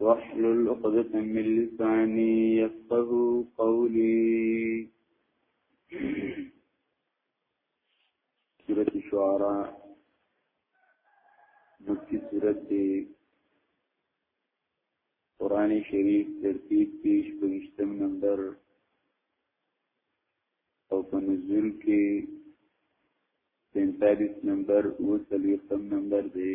واحلل عقدة من لساني يفقه قولي سورة الشعراء مكي سورة قرآن شريف ترتيب پیش پنشتم نمبر او په نزول کې 45 نمبر او 30 نمبر دی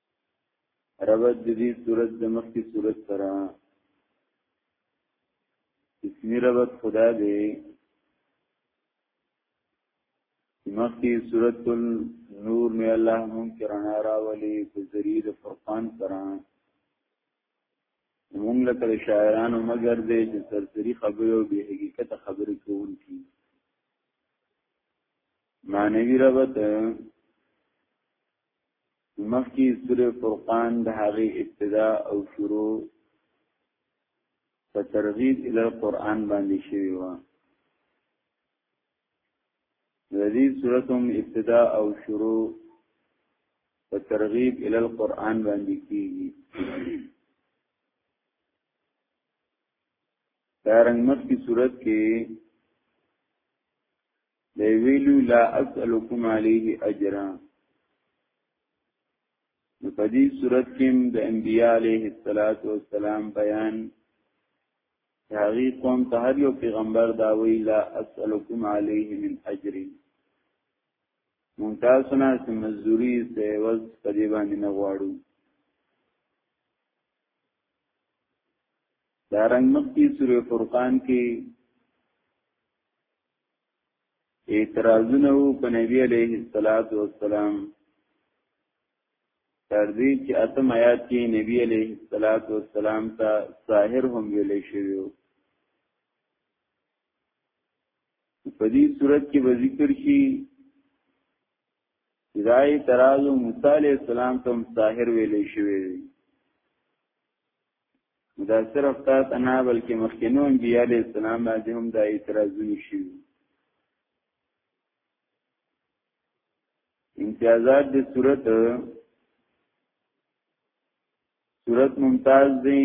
ربط د دې صورت د مخکې صورت سره اسمی ربط خدا دی مخکې صورت النور می الله مونږ کرنا راولي په ذریعہ د فرقان سره مونږ لکه شاعرانو مگر دې چې سرسری خبرو به حقیقت خبرې کوونکی معنوي ربط مخکې سوره فرقان د هغه ابتدا او شروع په ترغیب ال قران باندې شوی و د دې سوره هم ابتدا او شروع په ترغیب ال قران باندې کیږي دارنګ مخکې سوره کې دی ویلو لا اسالکم علیه اجرا نو په دې صورت کې د انبیاء علیه الصلاۃ والسلام بیان هغه قوم ته هر یو پیغمبر دا وی لا اسالکم علیه من اجر مونږه سنا چې مزدوری سه وز په دې باندې نه غواړو دارنګ مخکې سورې فرقان کې اعتراضونه وو په نبی علیه الصلاۃ والسلام تر دې چې اتم آیات کې نبی علیه الصلاۃ والسلام ته ساحر هم ویل شوی و په دې صورت کې به ذکر شي دای تراز موسی علیہ السلام ته ساحر ویل شوی دا صرف تا ته نه بلکې مخکینو انبیاء علیه السلام باندې هم دا اعتراضونه شوي امتیازات د صورت صورت ممتاز دی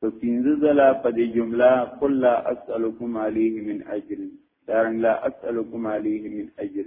په پنځه ځله په دې جمله قل لا اسالکم علیه من اجر دارنګ لا اسالکم علیه من اجر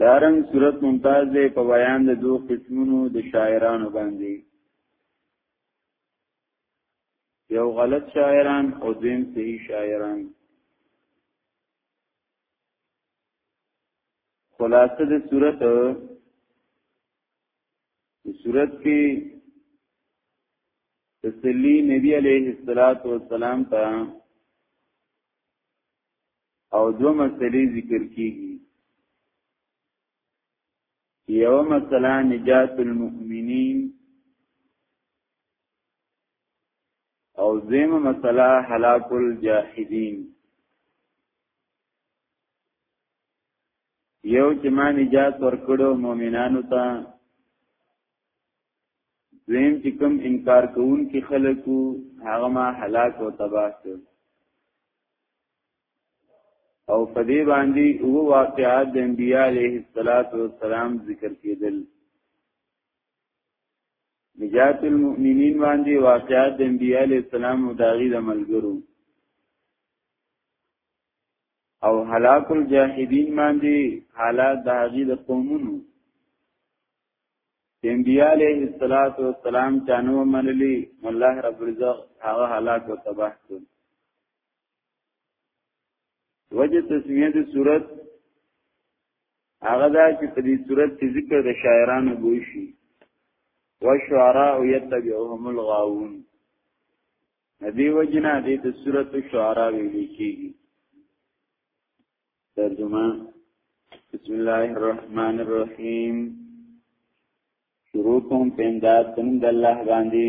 دارنګ صورت ممتاز دی په بیان د دوه قسمونو د شاعرانو باندې یو غلط شاعران او دویم صحیح شاعران خلاصه د صورت د صورت کې تسلی نبی علیه الصلاۃ والسلام ته او دو مسئلې ذکر کیږي یو مسئله نجات المؤمنین او زیم مسئله هلاک الجاهدین یو چې ما نجات ورکړو مؤمنانو ته دویم چې کوم انکار کوونکي خلکو هغه ما هلاک او تباه کړ او په دې باندې او واقعات د انبیاء علیه السلام ذکر کېدل نجات المؤمنین باندې واقعات د انبیاء علیه السلام او داغي د ملګرو او هلاک الجاهدین باندې حالات د هغې د قومونو چې انبیاء علیه السلام چانو منلی الله رب العزت هغه هلاک او تباه کړ وجه تسمیه د صورت هغه دا چې په دې صورت کې ذکر د شاعرانو بوي شي وشعراء يتبعهم الغاوون ندی وجنا دې د صورت شعراء ویل کېږي ترجمه بسم الله الرحمن الرحیم شروع کوم پینداد تم د الله باندې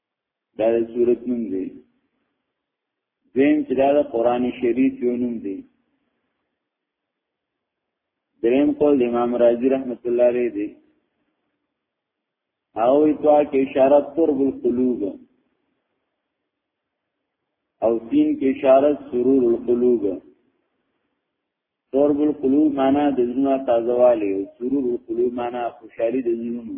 دا د صورت نوم دی دین چې دا د قران شریف یو نوم دی دریم قول امام رازی رحمت الله علیه دی او ایتوا کې اشاره قرب القلوب او سین کې اشاره سرور القلوب قرب القلوب معنا د زړه تازهوالی او سرور القلوب معنا خوشحالي د زړونو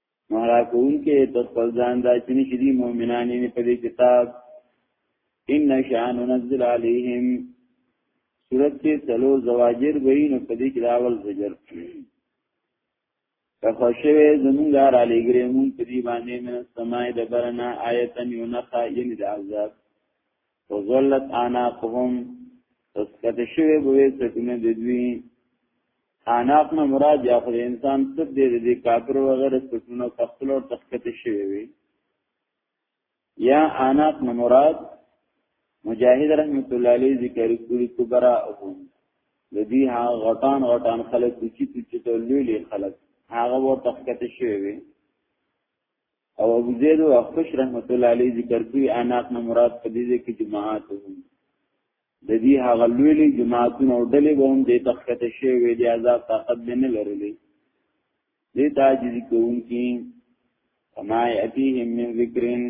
مهرا کوم کې د خپل ځان دا چې نشي دي مؤمنان یې په دې کتاب ان شان ننزل عليهم صورت کې سلو زواجر وی نو په دې کې داول زجر فخشوه زمون دار علی گره مون پدی باندې من سمای د برنا آیتن یونخا یعنی د عذاب وظلت آناقهم تسکت شوه بوی سکنه ددوی اعناق نه مراد یا خو انسان څه دی د کافر او غیر سپټونو خپل او تخکت شي وي یا اعناق نه مراد مجاهد رحمت الله علیه ذکر کړی کبرا او د دې ها غټان غټان خلک کوچی کوچی ته لولي خلک هغه ور تخکت شي وي او ابو زید او اخفش رحمت الله علیه ذکر کوي اناق نه مراد په دې کې جماعت هم د دې هغه لوی لوی جماعتونه او ډلې به هم د تخته شی وې د عذاب طاقت نه لرلې دې تاجز کوونکی کما یاتیهم من ذکرین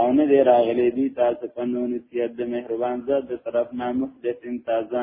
او نه دی راغلی دی تاسو په نو نصیحت د مهربان ذات د طرف نه محدثین تازه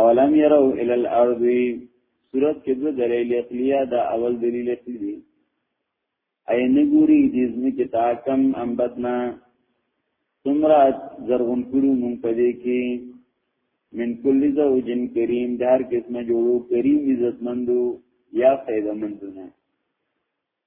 اولم يرو الى الارض صورت کې د دلیل عقلیه دا اول دلیل عقلی دی اي نګوري د ځمې کې تا کم انبتنا څومره زرغون کړو مونږ په دې کې من کل زوجن کریم دار قسمه جوړو کریم عزتمندو یا فیدمندونه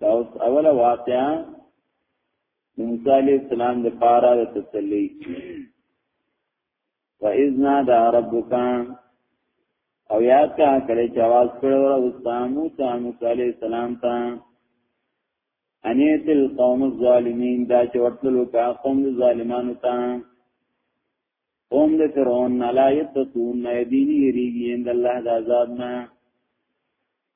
دا اوس اوله واقعا موسی علی السلام د پاره د تسلی و اذنا دا ربک او یاد کا کړه چې आवाज کړو او سامو سامو علی السلام ته انیت القوم الظالمین دا چې ورتلو کا قوم ظالمانو ته قوم د فرعون لا یتقون نه دینی ریږي اند الله د عذاب نه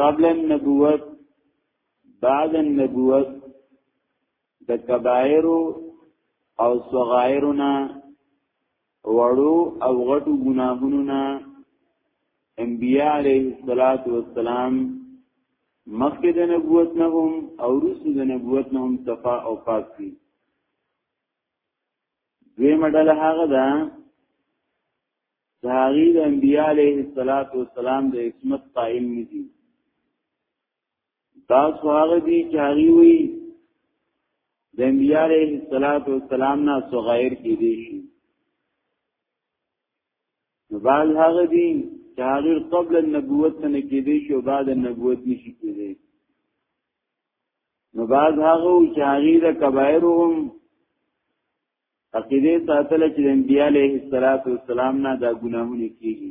قبل النبوت بعد النبوت د کبائر او صغائرنا وړو او غټو ګناهونو نه انبیاء علیه الصلاۃ والسلام مخکې د نبوت نه هم او رسو د نبوت نه هم صفا او پاک دي دوی مډل هغه ده د هغې د انبیاء علیه الصلاۃ والسلام د عصمت قائل نه دي تاسو هغه دي چې هغه وی د انبیاء علیه الصلاۃ والسلام نه صغیر کې دي شي نو بعض هغه دي چې هغه قبل النبوت نه کې دي شي او بعد النبوت نشي کې دي نو بعض هغه چې هغه د کبایرهم عقیده ساتل چې د انبیاء علیه الصلاۃ والسلام نه دا ګناهونه کیږي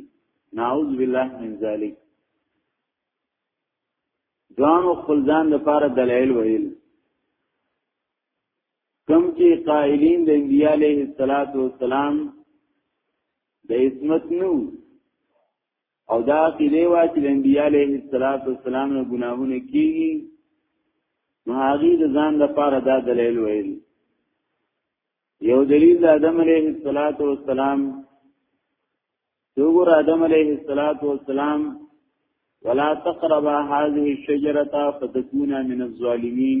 نعوذ بالله من ذلک ځان او خپل ځان لپاره دلایل ویل کم چې قائلین د انبیاء علیه الصلاۃ والسلام د عصمت نو او دا عقیده وا چې د انبیاء علیه السلام نه ګناهونه کیږي نو هغه د ځان لپاره دا دلیل ویل یو دلیل د آدم علیه السلام دوغور آدم علیه السلام ولا تقربا هذه الشجره فتكونا من الظالمين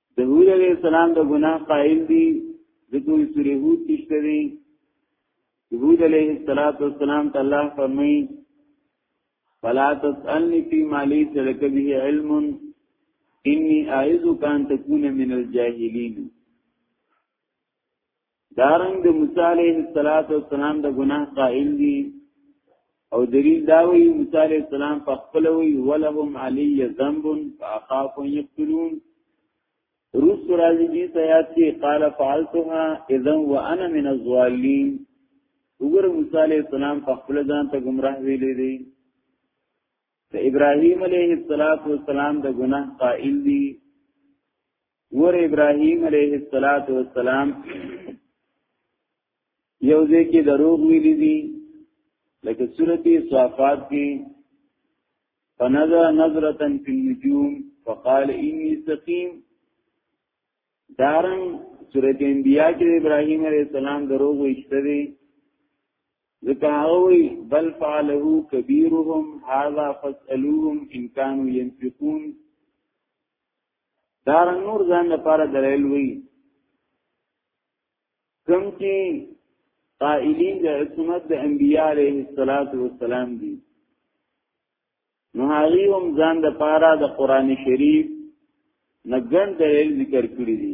د هود علیہ السلام د ګناه قائل دي د دوی سوره هود تشته دي هود علیہ الصلات والسلام ته الله فرمایي فلا تسالني في ما ليس لك به علم اني اعذك ان تكون من الجاهلين دارنګ د موسی علیه السلام د ګناه قائل دي او دلیل دا وی موسی علیه السلام په خپل وی ولهم علی ذنب فاخاف یقتلون روس راځي دي سیات کې قال فعلتها اذا وانا من الظالمین وګوره موسی علیه السلام په خپل ځان ته گمراه ویلې دي د ابراهیم علیه السلام د ګناه قائل دي ور ابراهيم عليه الصلاه والسلام یو ځکه دروغ ویلي دي لکه سورتي صفات کې فنظر نظره في النجوم فقال اني سقيم دارن سورت انبیاء کې ابراهيم عليه السلام دروغ ویشته دي ځکه هغه وی بل فعله کبیرهم هذا فاسالوهم ان كانوا ينفقون دا نور ځان لپاره دلایل وی کوم چې قائلین د عصمت د انبیاء علیه الصلاۃ والسلام دي نو هغه هم ځان د پاره د قران شریف نګن دلیل ذکر کړی دي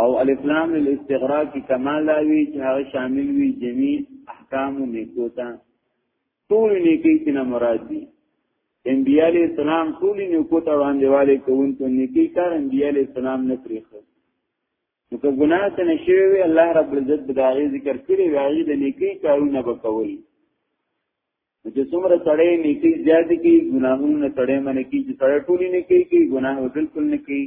او الف لام الاستغراق کی کمال داوی چې هغه شامل وي جميع احکام او نیکو ته ټول نیکی چې نه مراد دي انبیاء علیہ السلام ټول نیکو ته وړاندې والے کوونکو نیکی کار انبیاء علیہ السلام نه پریخو نو که ګناه ته نشوي وي الله رب العزت به دا غي ذکر کړی وي هغه د نیکی کارونه وکول چې څومره تړې نیکی زیات کی ګناهونه تړې منې کی چې تړې ټولې نه کوي کی ګناه بالکل نه کوي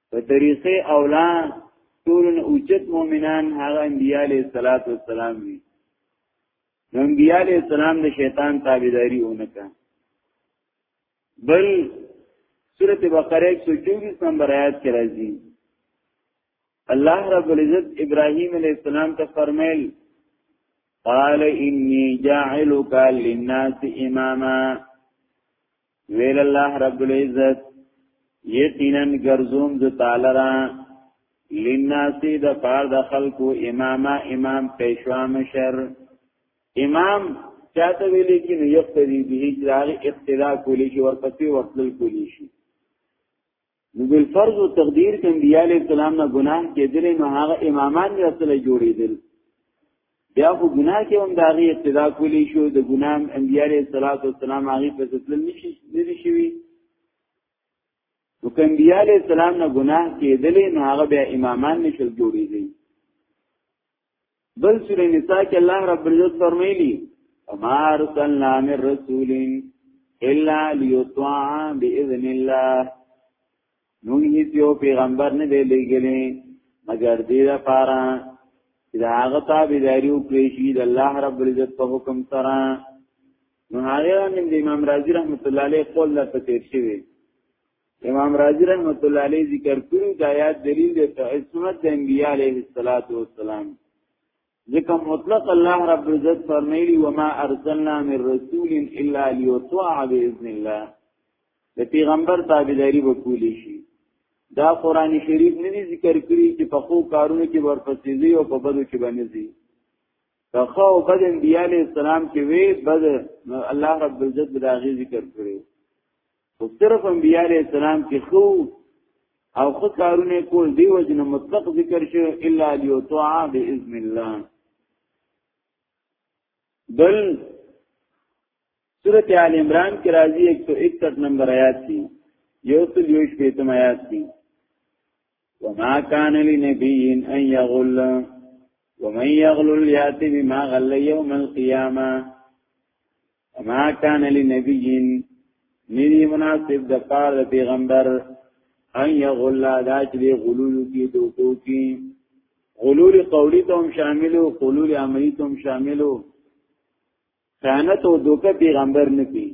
په طریقې اولا ټولن اوچت مؤمنان هغه انبیاء علیه الصلاۃ والسلام وی نو انبیاء علیه السلام د شیطان تابعداري اونکه بل سورته بقره 124 نمبر آیات کې راځي الله رب العزت ابراهیم علیه السلام ته فرمایل قال انی جاعلک للناس اماما ویل الله رب العزت یقینا ګرځوم ز تعالی را لناسی د پار د خلکو امامه امام پیشوا مشر امام چاته ویل کی نو یقتدی به اجرار اقتدا کولی شي ورپسې ورتل کولی شي نو بل فرض او تقدیر کې انبیاء علی السلام نه ګناه کېدل نو هغه امامان یې اصل جوړېدل بیا خو ګناه کې هم داغي ابتدا کولی شو د ګناه انبیاء علی السلام هغه په ځل نشي نشي شوی نو کوم بیا علی السلام نه ګناه کېدل نو هغه بیا امامان نشل جوړېږي بل سورې نساء کې الله رب العزت فرمایلی وما ارسلنا من رسول الا ليطاع باذن الله نو هیڅ یو پیغمبر نه دی لګلې مگر دې لپاره چې دا هغه تابعداري وکړي چې د الله رب العزت په حکم سره نو هغه نن د امام رازي رحمت الله علیه قول لا تفسیر شوی امام رازی رحمت الله علیه ذکر کړو دا یاد دلیل دی ته سنت د انبیاء علیه الصلاۃ والسلام ځکه مطلق الله رب عزت فرمایلی و ما ارسلنا من رسول الا ليطاع باذن الله د پیغمبر تابعداري وکولی شي دا قران شریف نه دي ذکر کړی چې په خو کارونو کې ورپسې دی او په بدو کې باندې دی تخو او بد انبیاء علیہ السلام کې وی بد الله رب العزت دا غي ذکر کړی خو صرف انبیاء علیہ السلام کې خو او خو کارونه کول دی وجنه مطلق ذکر شو الا لیطاع باذن الله بل سورت آل عمران کی راضی 161 نمبر آیات دی یوصل یوش پیتم آیات دی وما كان لنبي ان يغل ومن يغل ياتي بما غل يوم القيامه ما کان لنبیین ندی مناسب د پار د پیغمبر ان یغل دا چې دی غلول کی دوکو کی غلول قولی ته هم شاملو غلول عملی ته هم شاملو خیانت او دوکه پیغمبر نه کی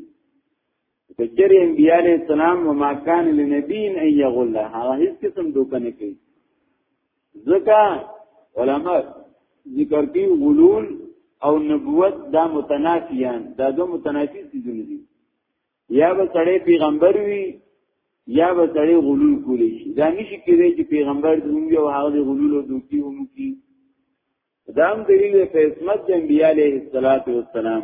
کچری انبیاء علیہ السلام وما کان لنبی ان یغل هغه هیڅ قسم دوکه نه کوي ځکه علما ذکر کوي غلول او نبوت دا متنافیان دا دو متنافی سیزونه دي یا به سړی پیغمبر وي یا به سړی غلول کولی شي دا نشي کېدای چې پیغمبر دوم یو هغه غلول او دوکي هم کوي دا هم دلیل په عصمت د انبیاء علیه السلام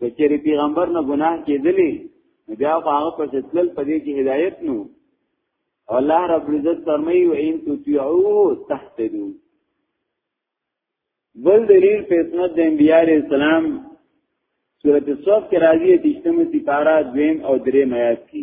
که چیرې پیغمبر نه ګناه کېدلې بیا هغه په تل په دې کې هدایت نو الله رب عزت فرمایي و ان تطيعوا تهتدوا بل دلیل په اسناد د انبیاء علیہ السلام سورۃ الصف کې راځي چې اجتماعي سپارا دویم او درې میات کې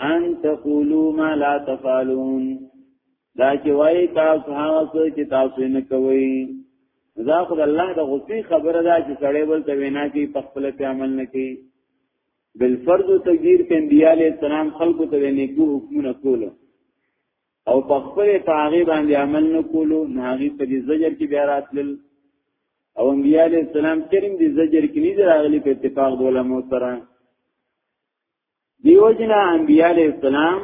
ان تقولوا ما لا تفعلون دا چې وای تاسو هغه څه چې تاسو نه کوئ دا خو الله د غصې خبره ده چې سړی بل ته وینا کوي په خپل په عمل نه کوي بل فرض او تقدیر کې انبیاء علیه السلام خلقو ته نیکو حکمونه کول او په خپل پاغي باندې عمل نه کولو نه هغه په دې زجر کې بیا راتلل او انبیاء علیه السلام کریم دې زجر کې نه راغلي په اتفاق د علماء سره دیو جنا انبیاء علیہ السلام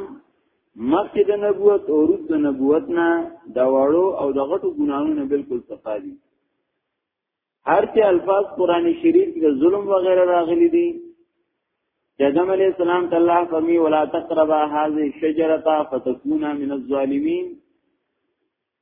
مخکې د نبوت او روز د نبوت نه دا وړو او د غټو ګناهونو نه بالکل صفا دي هر چې الفاظ قران شریف کې ظلم وغیرہ راغلي دي آدم علیہ السلام ته الله فرمی ولا تقربا هذه الشجره فتكونا من الظالمين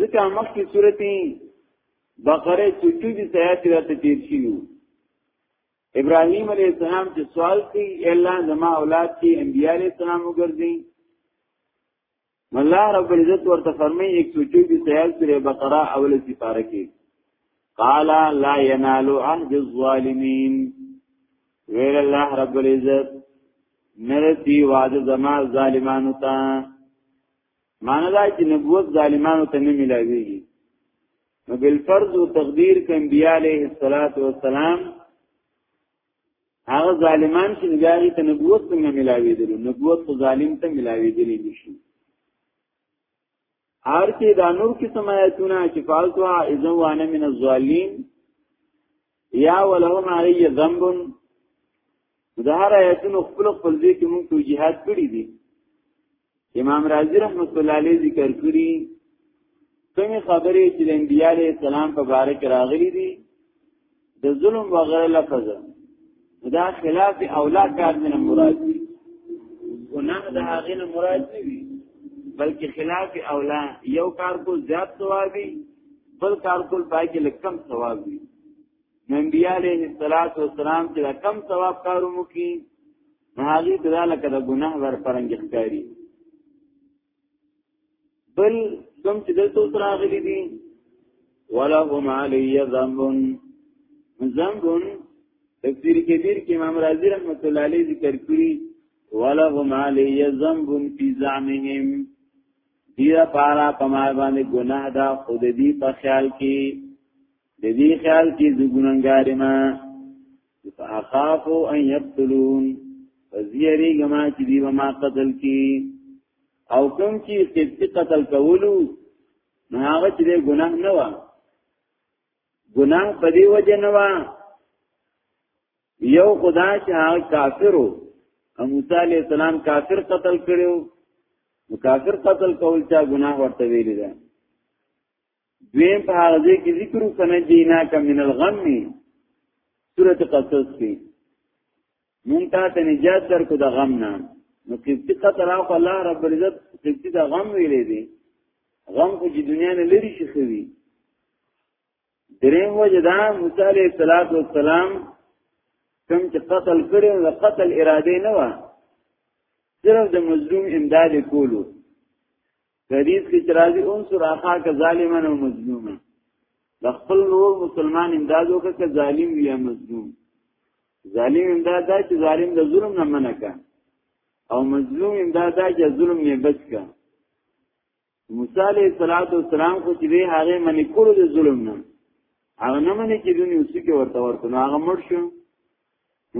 ځکه مخکې سورته بقره چې ټول دي سیات راته تیر شي ابراهيم عليه السلام چې سوال کوي الا زما اولاد کې انبيار اسلام وګرځي الله رب العزت ورته فرمایي 124 سیال سوره بقره اوله سپاره کې قال لا ينال عهد الظالمين ویل الله رب العزت نرسی وعد زما ظالمانو ته معنی دا چې نبوت ظالمانو ته نه ملاويږي نو بل فرض او تقدیر ک انبیاء علیه الصلاۃ والسلام هغه ظالمان چې نګاری ته نبوت څنګه ملاويدل نبوت خو ظالم ته ملاويدل نشي هر کې دا نور کې سمایتونه چې فالتوا اذن وانه من الظالمین یا ولهم علی ذنب د هر آیتونو خپل خپل ځای کې موږ توجیهات کړی دي امام رازی رحمت الله علیه ذکر کړی کومې خبرې چې د انبیاء علیه السلام په باره کې راغلي دي د ظلم وغیره لفظ دا خلاف اولا کار نه مراد دی ګناه د هغه نه مراد نه وي بلکې خلاف اولا یو کار کو زیات ثوابي بل کار کول پای کې لکم ثواب وي نبی عليه الصلاه والسلام چې کم ثواب کارو مو کې هغه دلاله کده ګناه ور پرنګ ښکاری بل کوم چې دلته اوس راغلي دي ولهم علی ذنب ذنب تفسیر کبیر کې امام رازی رحمت الله علیه ذکر کړی ولهم علی ذنب فی زعمهم دیر پارا پمار باندې گناہ دا خود دی په خیال کې د دې خیال کې د ګننګار ما فاخاف ان يقتلون فزيري جما چې دی ما قتل کی او کوم چې سپتی قتل کولو نو هغه چې ګناه نه و ګناه په دی وجه نه و یو خدا چې هغه کافرو موسی علی السلام کافر قتل کړو نو کافر قتل کول چا ګناه ورته ویل دي دویم په هغه ځای کې ذکر وکنه جینا کا من الغم سورۃ قصص کې مونږ ته ته نجات درکو د غم نه نو کیفتی قطر او الله رب العزت کیفتی د غم ویلې دي غم خو چې دنیا نه لري شي خوي دریم وجه دا موسی علیہ الصلات والسلام کوم چې قتل کړي نو قتل اراده نه و صرف د مظلوم امداد کولو حدیث کې چرایي انصر اخاک ظالما او مظلوما د خپل نور مسلمان امداد وکړه چې ظالم یا مظلوم ظالم امداد دا چې ظالم د ظلم نه منع کا او مظلوم امداد دا چې ظلم نه بچ کا موسی علیہ الصلوۃ والسلام خو چې به هغه منی کړو د ظلم نه هغه نه منی چې دنیا اوسې کې ورته ورته هغه مړ شو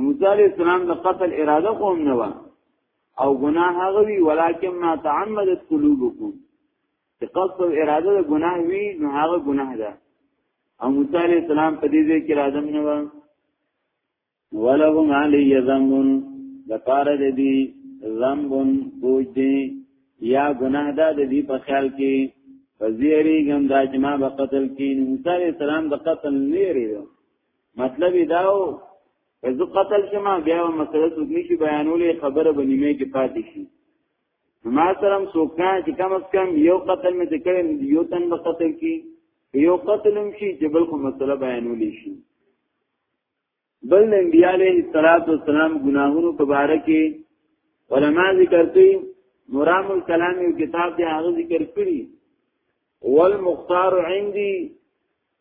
موسی علیہ السلام د قتل اراده کوم نه و او ګناه هغه وی ولکن ما تعمدت قلوبکم چې قصد او اراده د ګناه وی نو هغه ګناه ده او موسی علیہ السلام په دې ځای کې راځم نه و ولهم علی ذنب د پاره د دې ذنب بوج دی یا ګناه ده د دې په خیال کې فزیری ګم دا چې ما به قتل کین موسی علیہ السلام د قتل نه لري مطلب دا و زه قتل شمه بیا مسله څوک نشي بیانولې خبره به نیمه کې پاتې شي ما سره هم څوک نه چې کم از کم یو قتل مې کړی یو تن به قتل کی یو قتل هم شي چې بل خو مسله بیانولې شي بل نبی علیه الصلاۃ والسلام ګناهونو په اړه کې علما ذکر کوي مرام الکلام یو کتاب دی هغه ذکر کړی والمختار عندي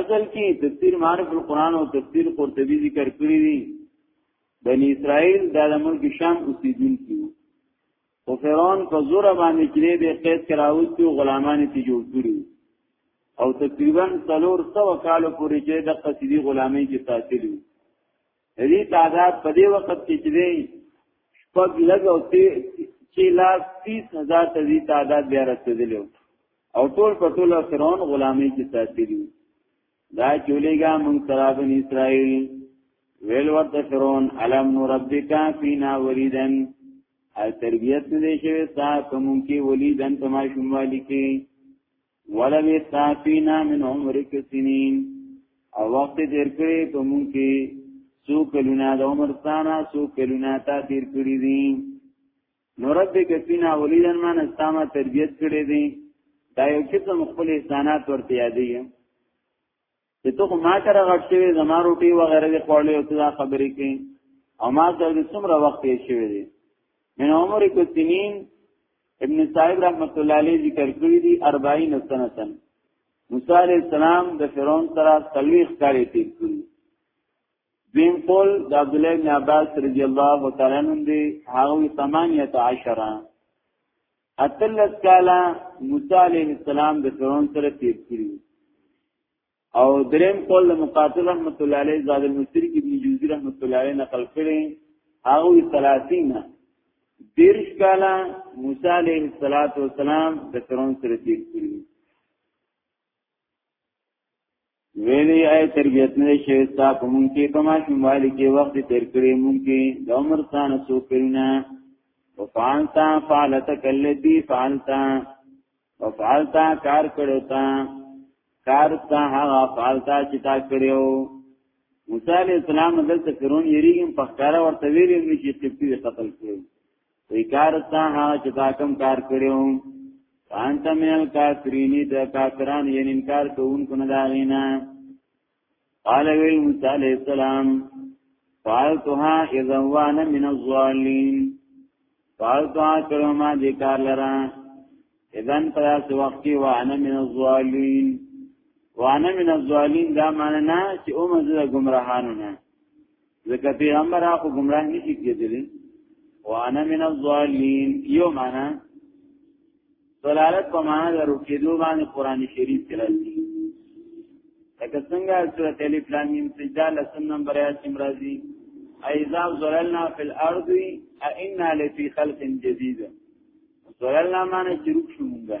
اصل کې تفسیر معرف القرآن او تفسیر قرطبی ذکر کړی دي بنی اسرائیل د ملک شام اوسیدونکي وو او فرعون په زور باندې کړي به قید کراوستي او غلامان ته جوړ کړي او تقریبا 300 کالو پورې چې د قصيدي غلامي کې تاثیر وو دې تعداد په دې وخت کې چې دی شپږ لږ او چې لا 30000 ته دې تعداد بیا رسیدلی او ټول په ټول فرعون غلامي کې ساتلی دا چولېګا مونږ ترابن اسرائیل ویل ورته فرعون علم ربک فینا ولیدن ال تربیت دې شوی تا کوم کې ولیدن تماشوم والی کې ولو تاتینا من عمرک سنین او وخت تیر کړی په مونږ کې سو کلونه د عمر ستانا سو کلونه تا تیر کړی دي نو رب کسینا ولیدن ما نستاما تربیت کړی دي دا یو قسم خپل احسانات ورته یادې چې ته خو ما سره غټ شوی زما روټي و غیره دې خوړلې او ته دا خبرې کوي او ما سره دې څومره وخت یې شوی دی من عمر کو سنین ابن صاحب رحمت الله علیه ذکر کړی دی 40 سنتن موسی علیہ السلام د فرعون سره تلويخ کاری تیر کړی دین قول د عبد الله بن عباس رضی الله تعالی عنہ دی هغه 18 اتلس کالا موسی علیہ السلام د فرعون سره تیر کړی او دریم قول د مقاتل رحمت الله علیه زاد المصری ابن جوزی رحمت الله علیه نقل کړي هغه 30 دیرش کالا موسی علیہ الصلات والسلام د فرعون سره تیر کړی ویلی آی تربیت نه شي تا په مونږ کې په ما شموال کې وخت تیر کړی مونږ کې د عمر ثانه سو کړینا وفعلتا فعلتک الذی فعلتا فعلتا کار کړو تا کار تا هغه فعلتا چې تا کړو موسی علی السلام دلته فرعون یریږم په ښکارا ورته ویلې نو چې تپتی قتل کړو وی کار تا هغه چې تا کم کار کړو فانت مل کافرینی د کافران یې انکار کوونکو نه داغینا قال ویل موسی علیہ السلام فعلتها اذا وانا من الظالمين فعلتها کرما دې کار لرا اذن پر اس وخت کې وانا من الظالمين وانا من الظالمين دا معنی نه چې او مزه گمراهانو نه ځکه پیغمبر هغه گمراه نشي کېدلی وانا من الظالمین یو معنا دلالت په معنا د رکیدو باندې قران شریف کې راځي لکه څنګه سورۃ الف لام میم سجدا لسم نمبر آیات کې راځي ایذا زللنا فی الارض ائنا لفی خلق جدید زللنا معنی چې رک شو مونږه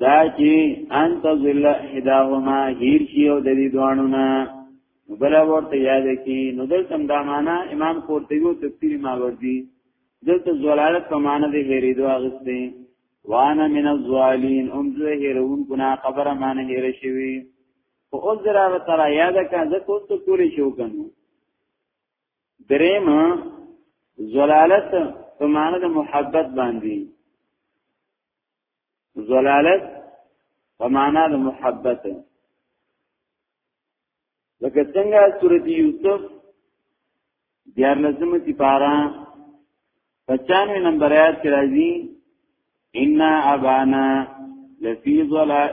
دا چې انت ذل احداهما هیر شي او د دې دوانو نه بل ورته یاد کی نو دلته دا معنا امام قرطبی تفسیر ماوردی دلته زلالت په معنا د هریدو اغسته وانا من الظالین هم زه هیرون کنا خبره معنی هیر شوی خو اوس درا تر یاد کا زه کوم ته پوری شو کنو دریم زلالت په معنا د محبت باندې زلالت په معنا د محبت لکه څنګه سورۃ یوسف دیار لازمه تی پارا 95 نمبر آیات کې راځي ان ابانا لفی ظلال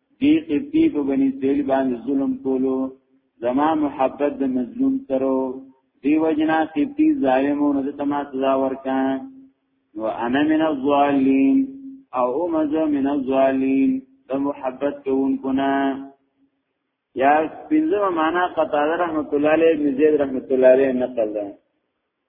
دی قبطی په بنی سیل باندې ظلم کولو زما محبت د مظلوم ترو دی وجنا قبطی ظالمو نه ته ما سزا ورکا و انا من الظالمین او امز من الظالمین د محبت کوونکو نه یا پنځمه معنا قطاده رحمت الله علیه ابن زید رحمت الله علیه نقل ده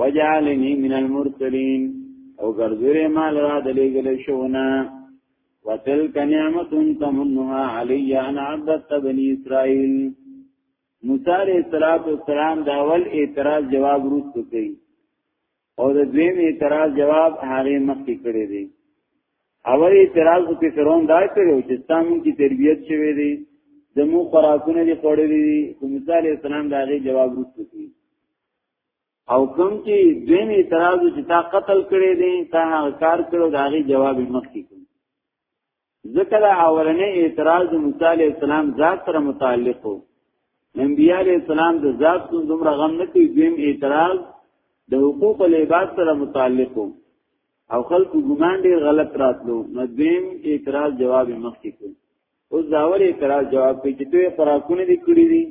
وجعلنی من المرسلین او ګرځورې مال را دلېګل شونه وتلک نعمت تمنها علی ان عبدت بنی اسرائیل موسی علیہ الصلوۃ والسلام دا اول اعتراض جواب روستو کوي او د دویم اعتراض جواب هغه مخکې کړی دی اول اعتراض په فرعون دا کړو چې ستاسو کی تربیت شوی دی زمو خوراکونه دي خوړلې دي موسی عليه السلام دا غي جواب ورکړي او کوم چې دویم اعتراض چې تا قتل کړي دي تا هغه کار کړو دا غي جواب مخ کی کوم ذکر اولنې اعتراض موسی عليه السلام ذات سره متعلق وو نبی عليه السلام د ذات څخه دومره غم نه کوي دویم اعتراض د حقوق العباد سره متعلق وو او خلکو ګمان ډیر غلط راتلو نو دویم اعتراض جواب مخ کی کوم اوس داور اعتراض جواب کوي چې دوی خوراکونه دي کړی دي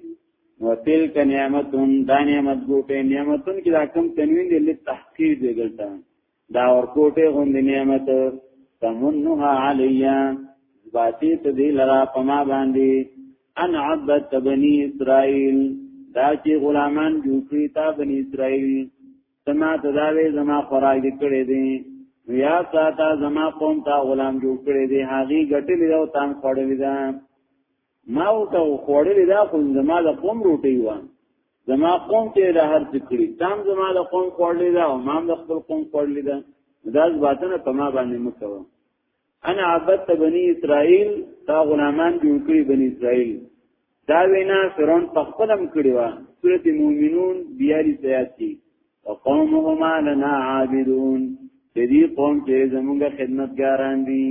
نو تل ک نعمتون دا نعمت ګوټه نعمتون کې دا کم تنوین دي لته تحقیر دی ګلتا دا ور کوټه غوند نعمت تمنها علیا باتی ته دی لرا پما باندې ان عبدت بنی اسرائیل دا چې غلامان جوړی تا بنی اسرائیل سما ته دا وی زما خوراک دې کړې دي یا ساته زما قوم ته غلام جوړ کړې دي هغه ګټلې او تام خوړلې ده ما او ته خوړلې ده خو زما د قوم روټي و زما قوم کې له هر څه کړی تام زما د قوم خوړلې ده او ما د خپل قوم خوړلې ده دا ځباتنه په ما باندې مکوه انا عبدت بنی اسرائیل تا غلامان جوړ کړی بنی اسرائیل دا وینا فرعون په خپلم کړی و سورۃ مومنون بیالی سیات کی وقومهما لنا عابدون دې قوم چې زمونږ خدمتګاران دي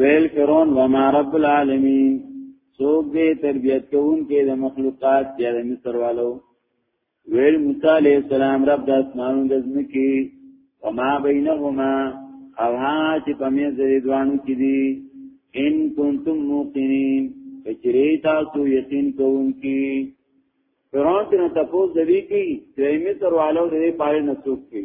ویل فرعون و ما رب العالمین څوک دې تربیت کوون کې د مخلوقات یا د مصر والو ویل موسی علیہ السلام رب د اسمانو د زمکی وما بینهما او ها چې په مې زری دوانو کې دي ان کنتم موقنین کچری تاسو یقین کوونکی فرعون ته تاسو د دې کې چې مصر والو د دې پاره نسوک کې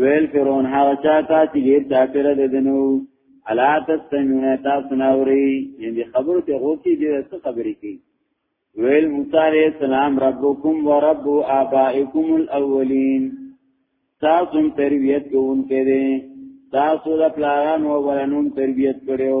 ویل فرعون هغه چاته چې غیر چاپیر ده دنو الا تستمعون تاسو ناوري یعنی دې خبرو ته غوتی دې څه خبرې کوي ویل موسی علیہ السلام ربکم و رب آبائکم الاولین تاسو تربیت کوونکې دې تاسو د پلارانو ورنوم تربیت کړو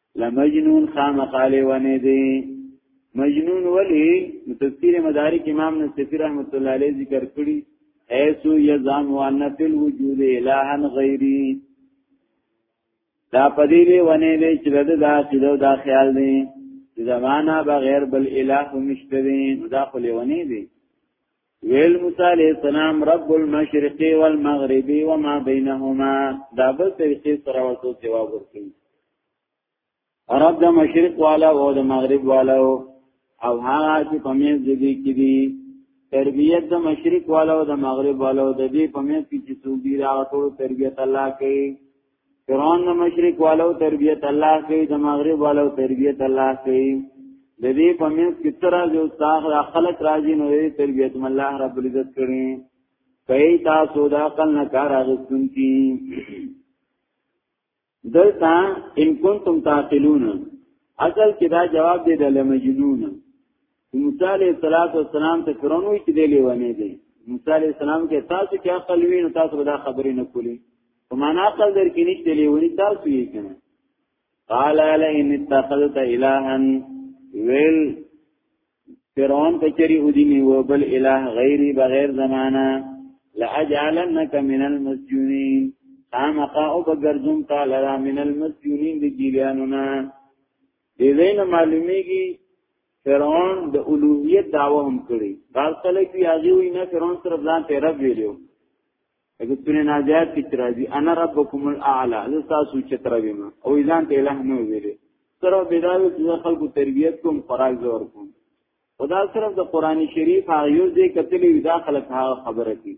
لمجنون خامخا لیونی دی مجنون ولی تفسیر مدارک امام نصفی رحمت الله علیه ذکر کړی حيث يزعم ان في الوجود الها غيري دا پدې دی ونه دی چې دا چې دا خیال دی زمانہ بغیر بل الہ مشته دی دا خو لیونی دی ویل موسی علیہ السلام رب المشرق والمغرب وما بینهما دا بل طریقې سره ورته جواب ورکړي رب د مشرق والا او د مغرب والا او هغه چې په مې ځګي کې دي تربیت د مشرق والا او د مغرب والا او د دې په مې کې چې څوګي راغلو تربیت الله کوي فرعون د مشرق والو تربیت الله کوي د مغرب والو تربیت الله کوي د دې په منځ کې تر جو تاغ را خلق راځي نو دې تربیت الله رب العزت کړي پي تاسو دا کل نه کار اغستون کی دلتا ان کنتم تعقلون اصل کې دا جواب دی د لمجنون موسی علیہ الصلوۃ والسلام ته فرعون وی چې دی لیوانه دی موسی علیہ السلام کې تاسو کې عقل وین تاسو به دا خبرې نه کولی په معنا عقل در کې نشته لیونی تاسو یې کنه قال لئن اتخذت الها ویل فرعون ته چری ودی نیو بل الہ غیری بغیر زمانہ لاجعلنک من المسجونین خامقا او بگردون تعالی را من المسجونین دی جیلیانونا دی دین معلومیگی فرعون د الوهیت داوا هم کړی بعض خلک وی هغه وی نه فرعون سره ځان ته رب ویلو اګه سورې نازیات کې ترازی انا ربکم الاعلى زه تاسو چې ترابیم او ځان ته الہ نه ویلې سره بداوی چې خلکو تربیت کوم فراغ زور کوم خدا صرف د قران شریف هغه یو ځای کتلې دا خلک هغه خبره کوي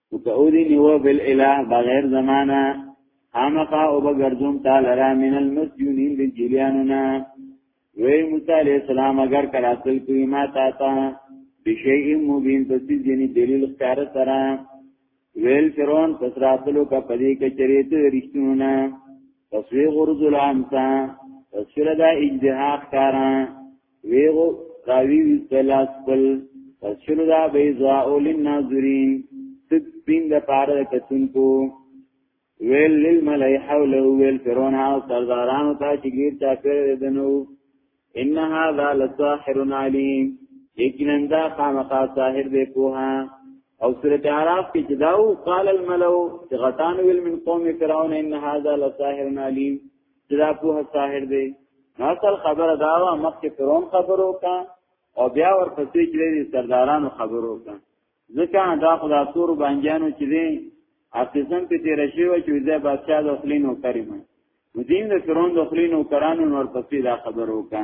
وتعودي نیو بل اله بغیر زمانہ خامخا او بغرزم تعالی را من المسجونین دی جلیانونا وی موسی علیہ السلام اگر کراسل کوي ما تا تا بشیء مبین پس یعنی دلیل اختیار سره ویل فرعون پس راتلو کا پدې کې چریته رښتونه تصویر غرز الامسا تصویر دا اجدها کارا ویغو راوی ویستلاس پل پس شنو دا بیزوا اولین ناظرین سد پین دا پارا دا کتن کو ویل لیل ملئی حوله ویل فرون آو سردارانو تا چگیر تا پر دنو انها ذا لصاحر علیم یقینا دا خامخا ساحر دی کوها او سورۃ اعراف کې چې داو قال الملو چې غټان ویل من قوم فرعون ان هذا لساحر علیم دا په ساحر دی ناصل خبره دا وا مخکې فرعون خبرو کا او بیا ورپسې چې دی سردارانو خبرو کا ځکه دا خدا تور بانګیانو چې دی اقتصاد په تیر شي و چې دا بادشاہ د خلینو کریمه مدین د فرعون د خلینو کرانو ورپسې دا خبرو کا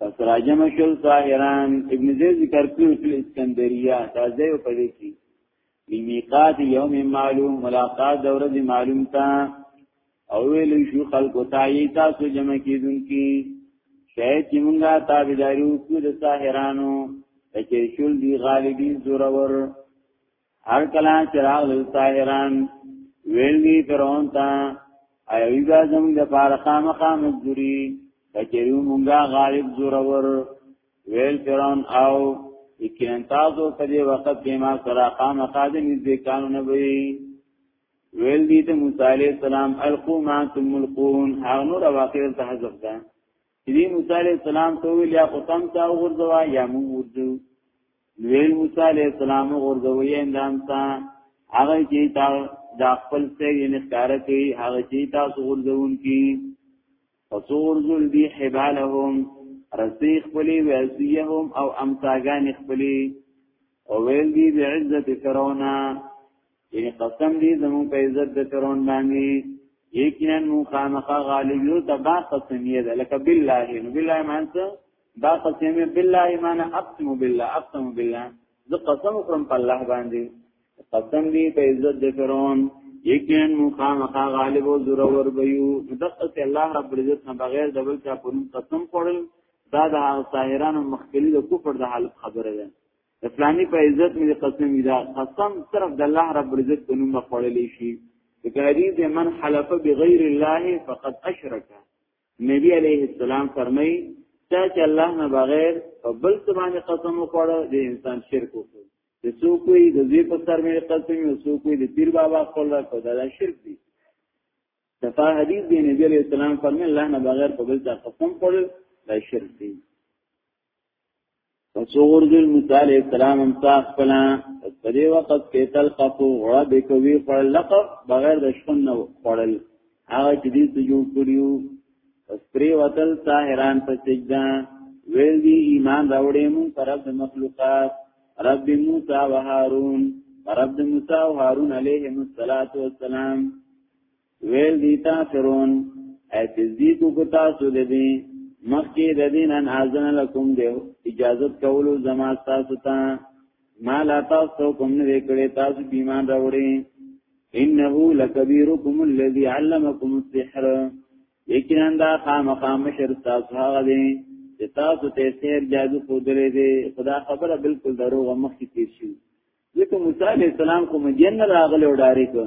پس راجم شل طاهران ابن زید ذکر کړو چې اسکندریه دا ځای په دې کې میقات یوم معلوم ملاقات د ورځ معلوم تا او ویل شو خلق تای تاسو جمع کیدون کی شاید چې مونږه تابعداري وکړو د طاهرانو چې شل دی غالبی زورور هر کله چې راغلل طاهران ویل دی فرعون ته ایوی دا زموږ د پاره خامخا مزدوری کچریو مونږه غالب زورور ویل فرعون او یقینا تاسو په دې وخت کې ما سره خامخا د نږدې قانون وی ویل دی ته موسی علیہ السلام القو ما تم ملقون هغه نور واقع ته حذف ده دې موسی علی السلام ته ویل یا خو تم تا ورځوا یا مو ورځو ویل موسی علی السلام ورځوي اندام تا هغه چې تا دا خپل څه یې نکار کوي هغه چې تاسو ورځون کی فصور ذل دی حبالهم رسی خپلی ویسیهم او امتاگان خپلی او ویل دی بعزت کرونا یعنی قسم دی زمون په عزت د فرعون باندې یقینا مو خامخا غالب یو تبا قسمیه ده لکه بالله نو بالله معنی دا قسمیه بالله معنی اقسم بالله اقسم بالله زه قسم خورم په الله باندې قسم دی په عزت د فرعون یقینا مو خامخا غالب او زور ور بيو مدقس الله رب العزت نه بغیر د بل چا په قسم خوړل دا د ساحرانو مخکلي د کفر د حالت خبره ده اسلامي په عزت مې قسم ویدا قسم صرف د الله رب عزت په نوم خړلې شي ذکرې دې من حلف بغیر الله فقد اشرک نبی عليه السلام فرمایي چې الله نه بغیر په بل څه باندې قسم وکړ د انسان شرک وکړ د څوک وي د دې په سر مې قسم او څوک وي د پیر بابا خپل راکو دا شرک دي صفا حدیث دی نبی عليه السلام فرمایي الله نه بغیر په بل څه قسم وکړ دا شرک دي پسو ورزل موسی علیہ السلام هم تا خپل په دې وخت کې تلقفو غړا به کوي پر لقب بغیر د شپن نه خړل هغه چې دې ته جوړ کړیو سپری وتل طاهران په سجدا ویل دی ایمان راوړې مون پر رب مخلوقات رب موسی و هارون رب موسی و هارون علیهم الصلاۃ والسلام ویل دی تاثرون اے تصدیق کو تاسو دې دې مخکې د دین ان اذن لكم دې اجازه کولو زما تاسو ته ما لا تاسو کوم نه کړې تاسو بیمان راوړې انه لکبیرکم الذی علمکم السحر یقینا دا خامخا مشر تاسو هغه دې چې تاسو ته سحر جادو خو درې دې خدا خبره بالکل دروغ مخکې تیر شي ځکه موسی علیہ السلام خو مدین نه راغلی او ډاری کو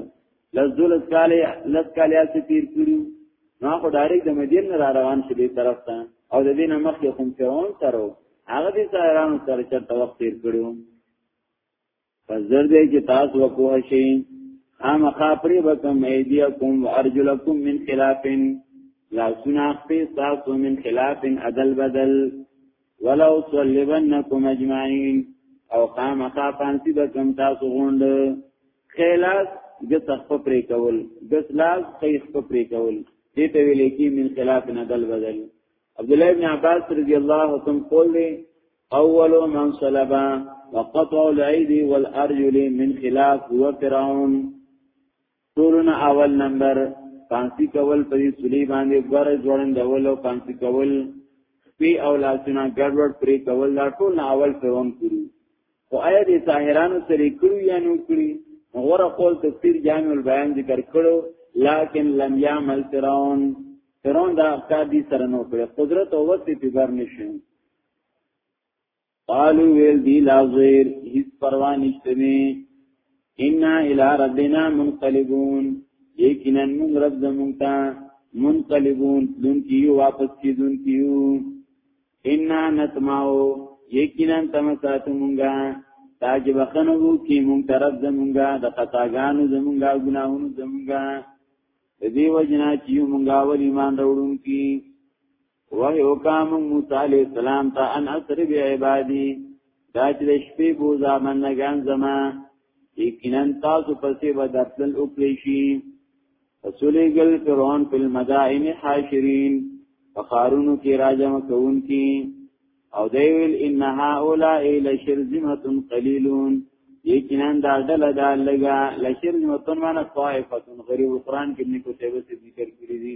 لس دولس کال لس کال یې تیر کړو نو خو ډاری د مدین نه را روان شې دې طرف ته او د دینه مخ یې کوم فرعون سره هغه دې سره روان سره چرته وخت تیر کړو پس زر دې چې تاسو وکوه شي خام خاپری بکم ایدیکم و ارجلکم من خلافن لاسونا اخفی ساسو من خلافن عدل بدل ولو صلیبنکم اجمعین او قام خافانسی بکم تاسو غوند خیلاس گس اخپا پری کول گس لاز خی اخپا پری کول دیتا ویلی کی من خلاف ندل بدل عبداللہ ابن عباس رضی اللہ تم قول دی اول من صلبا وقطع العیدی والارجل من خلاف هو فرعون ټولونه اول نمبر پانسی کول په دې سلی باندې بر جوړن دول او پانسی کول پی او لاسونه ګډوډ پرې کول دا ټول نه اول فرعون کړو خو آیا دې ساحرانو سره کړو یا نو کړی غره قول تفسیر جامع البیان ذکر کړو لکن لم یعمل فرعون فرعون دا کار دې سره نو کړی قدرت او وخت په بر نشي قالو ویل دی لا زیر هیڅ پروا نشته وی ان الى ربنا منقلبون یقینا من رب زمون تا منقلبون دن کیو واپس کی دن کیو ان نتماو یقینا تم ساتو مونږه تاج بخنو کی مونږ طرف زمونږه د قطاګانو زمونږه ګناهونو زمونږه دې وجنا چې مونږه ول ایمان وروړون کی وحی وکام موسی علیہ السلام ته ان اسر بی عبادی دا چې د شپې بوزا بندگان زما یقینا تاسو پسې به دتل وکړي شي رسول گل فرعون په مدائن حاشرین فخارونو کې راجم کون کی او دیول ان هؤلاء لشرذمه قلیلون یقینا دا دل دا لگا لشرذمه معنا طائفه غریب القران کې نکو ته ذکر کړی دي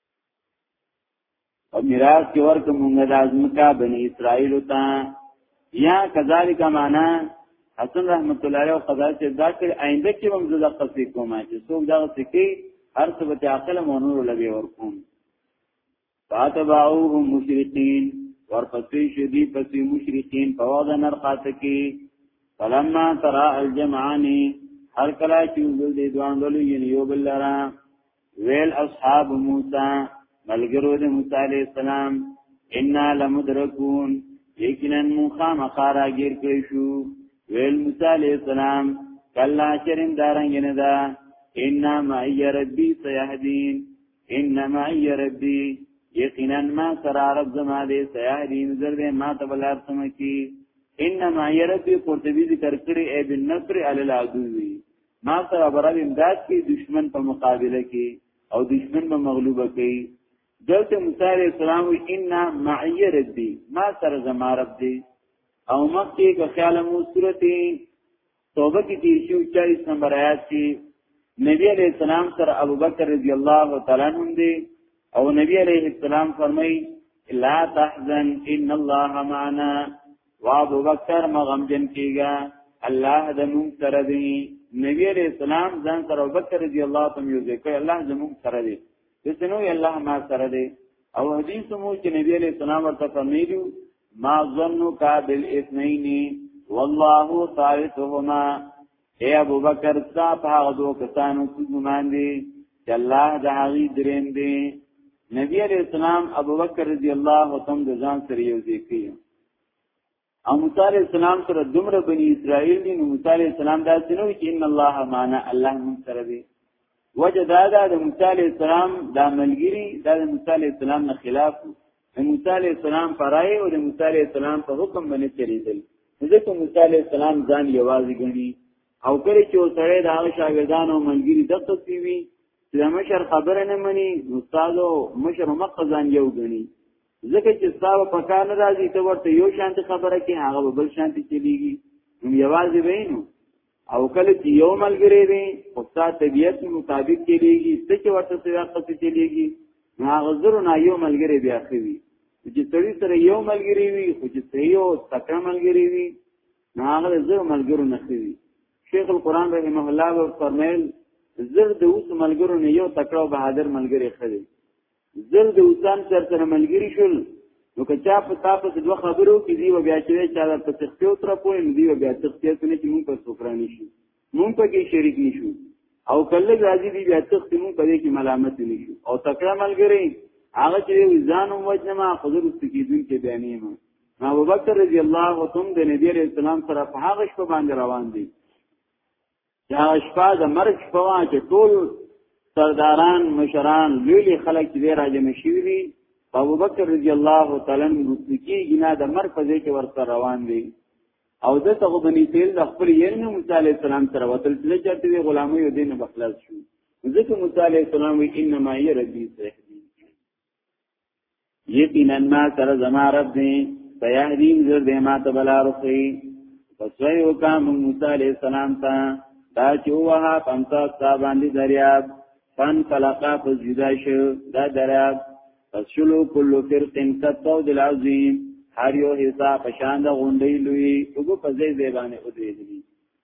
او میراث کې ورکه مونږ د ازمکا بنی اسرائیل ته یا کذالک معنا حسن رحمت الله علیه او قضا چې دا کړ آینده کې هم زړه قصې کومه چې څوک دا سکی هر څه به عقل مونور لوي ورکوم فاتبعوه مشرقین ورپسې شدی پسې مشرقین په واد نر خاطه کې فلما ترى الجمعان هر کله چې دوی دوان دلې یو بل لرا ویل اصحاب موسی ملګرو د موسی علی السلام ان لمدرکون یقینا موسی مخارا گیر کړی شو ویل موسی علی السلام کلا چرین دارنګ نه دا ان ما یربی سیهدین ان ما یربی یقینا ما سره رب زما دې سیهدین زر دې ما ته بلار سم کی ان ما یربی قرطبی ذکر کړی ای بن نصر علی العدوی ما سره برابر امداد کې دشمن په مقابله کې او دشمن به مغلوبه کوي دلته موسی عليه السلام وی ان معي ربي ما سره زما رب دی او مکه که خیال مو سورته توبه کې تیر شو 40 نمبر آیات کې نبی عليه السلام سره ابوبکر رضی الله تعالی عنہ دی او نبی علیہ السلام فرمای لا تحزن ان الله معنا وا ابو بکر مغم جن کیگا الله د مون سره دی نبی علیہ السلام ځان سره ابو بکر رضی الله تعالی عنہ ذکر الله د مون سره دی دسنو الله ما سره دی او حدیث مو چې نبی علیہ السلام ورته فرمایلی ما ظنک بالاثنین والله ثالثهما اے ابو بکر ستا په هغه دوه کسانو کې ګمان دی چې الله د هغې دریم دی نبی علیہ السلام ابو بکر رضی الله تعالی د ځان سره یو ځای کړی او موسی علیہ السلام سره دومره بنی اسرائیل دي نو موسی علیہ السلام دا څنګه وی چې ان الله معنا الله مون سره دی وجه دا دا د موسی علیہ السلام دا ملګری دا د موسی علیہ السلام نه خلاف د موسی علی السلام پرای او د موسی علی السلام په حکم باندې چریدل ځکه موسی علی السلام ځان یوازې غني او کله چې وسړی د هغه شاګردانو ملګری د تسوی وي چې د مشر خبره نه مني استاد او مشر مخ ځان یو غني ځکه چې استاد په کار نه راځي ته ورته یو شانت خبره کې هغه بل شانت چلیږي هم یوازې وینو او کله چې یو ملګری دی او ستا طبیعت مطابق کېږي څه چې ورته سره قصې کېږي هغه زرو نه یو ملګری بیا خوي چې سړی سره یو ملګری وي خو چې سړی یو تکړه ملګری وي هغه زرو ملګرو نه خوي شیخ القران رحمه الله فرمایل زر د اوس ملګرو نه یو تکړه او بهادر ملګری خدي زر د انسان سره سره ملګری شول نو که چا په تاسو د دوه خبرو کې دی و بیا چې چا د تخفیو تر پوه نه دی و بیا تخفیو ته نه چې مونږ په سفرانی شو مونږ په کې شریک نشو او کله راځي دی بیا تخفیو مونږ په دې کې ملامت نشو او تکړه ملګری هغه چې ځان هم وجنه ما خضر استکیدون کې بیانې ما ما ابو بکر رضی الله عنه د نبی رسول الله سره په هغه شپه باندې روان دي دا شپه د مرګ شپه وا چې ټول سرداران مشران لوی خلک دې راجم شي وي ابو بکر رضی الله تعالی عنہ مستکی جنا د مرګ په ځای کې ورته روان دي او د تغو بنی تیل د خپل یین موسی علی السلام سره وتل چې چاته وی غلامي او دین بخلاص شو ځکه موسی علی السلام وی انما یربی سه یقینا ما سره زما رب دی سیاهدین زر دی ما ته بلا رخی فسوی وکام موسی علیہ السلام تا دا چې وها پمتا تا باندې دریاب فن فلقا فزیدا شو دا دریاب فشلو کل فرق کتو دل عظیم هر یو حصہ پشان د غونډې لوی وګ په ځای زبانه ودرېدلی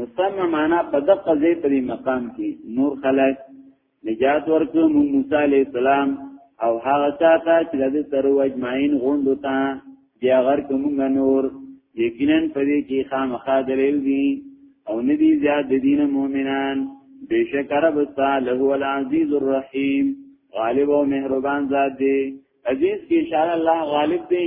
مستمع معنا په دقه ځای په دې مقام کې نور خلق نجات ورکو موسی علی السلام او هغه چاته چې د سر وجمعین غوندو ته بیا غر کوم نور یقینا په دې کې خامخا دلیل دی او ندی زیاد د دین مؤمنان بشک رب تعالی هو العزیز الرحیم غالب او مهربان ذات دی عزیز کی اشاره الله غالب دی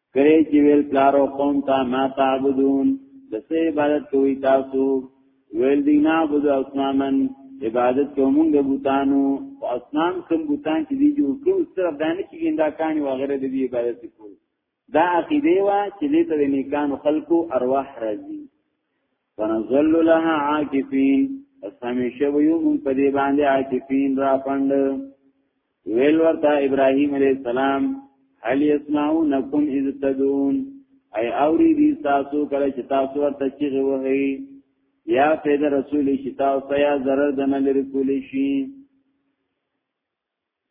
کله چې ویل پلار او قوم ته ما تعبدون د څه عبادت کوي تاسو ویل دی نه عبادت اسنامن عبادت کومون د بوتانو او اسنام کوم بوتان چې دی جوړ کړو صرف دانه چې ګندا کانی وغیرہ د دې عبادت کول دا عقیده وا چې دې ته د نیکانو خلقو ارواح راځي فنظل لها عاکفین پس همیشه ویو مونږ په دې باندې عاکفین را پند ویل ورته ابراهیم علیه السلام هل یسمعونکم اذ تدعون ای اوری دی تاسو کله چې تاسو ورته چیغه وهی یا فید رسول شتا او یا ضرر دنه لري کولی شي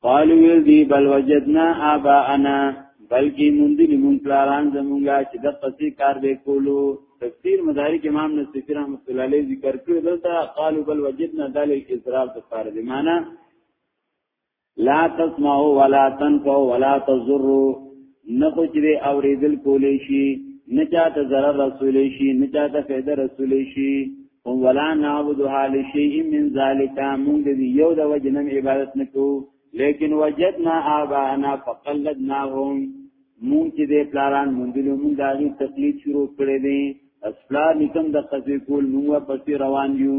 قالو ویل دی بل وجدنا آباءنا بلکې مونږ دې مونږ پلاران زمونږه چې د قصې کار به کولو تفسیر مدارک امام نصفی رحمت الله علیه ذکر کړی دلته قالو بل وجدنا دل الاضراب د فار دی معنا لا تسمعوا ولا تنفعوا ولا تضروا نه خو چې اوریدل کولې شي نه چاته ضرر رسولې شي نه چاته فائدہ رسولې شي هم ولا نعبدها لشيء من ذلك مونږ دې یو د وجنم عبادت نکو لیکن وجدنا آبانا فقلدناهم مونږ چې دې پلاران مونږ دې مونږ داغي تقلید شروع کړې دي اسلام نکم د قضې کول مونږه پسې روان یو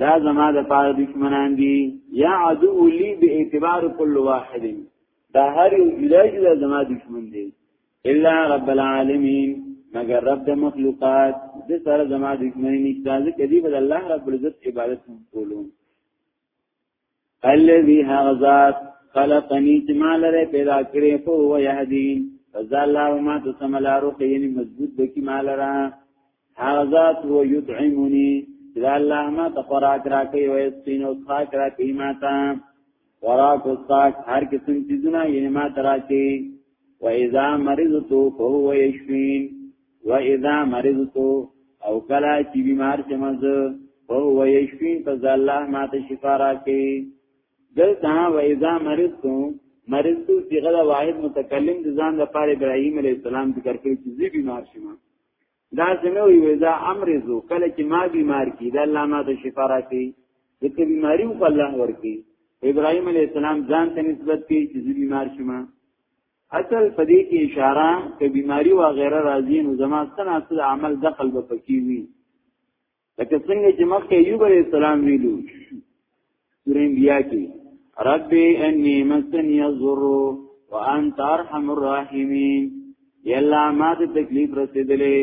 دا زما د پاره دشمنان دي یا عدو لی به اعتبار کل واحد دا هر یو جدا جدا زما دشمن دي الا رب العالمین مگر رب د مخلوقات د سره زما دشمنی نشته ځکه دی بل الله رب العزت عبادت کولو الذي هغزاد خلقني چې ما لره پیدا کړې په هو يهدين فزا الله ما ته سملارو کې یعنی مضبوط بکی ما لره هغزاد هو يدعمني دا الله ما ته خوراک راکې او سپین او خاک راکې ما ته خوراک او خاک هر قسم چیزونه یې ما ته راکې واذا مرضت فهو يشفين واذا مرضت او کلا چې بیمار شمز فهو يشفين فزالله ما ته شفا راکړي دلته واذا مرضت مرضت صيغه واحد متکلم د ځان لپاره ابراهيم عليه السلام ذکر کړی چې زی بیمار شمه دا څنګه وی ویزا امر زو کله چې ما بیمار کی دا الله ما ته شفا راکړي دته بیماری خو الله ورکی ابراهيم عليه السلام ځان ته نسبت کوي چې بیمار شمه اصل پدې کې اشاره ته بیماری و غیره راځي نو زما ستنه اصل عمل دخل به پکې وي لکه څنګه چې مخکې ایوب علیه السلام ویلو سورې انبیاء کې رب انی مسنی الضر وانت ارحم الراحمین یلا ما ته تکلیف رسیدلې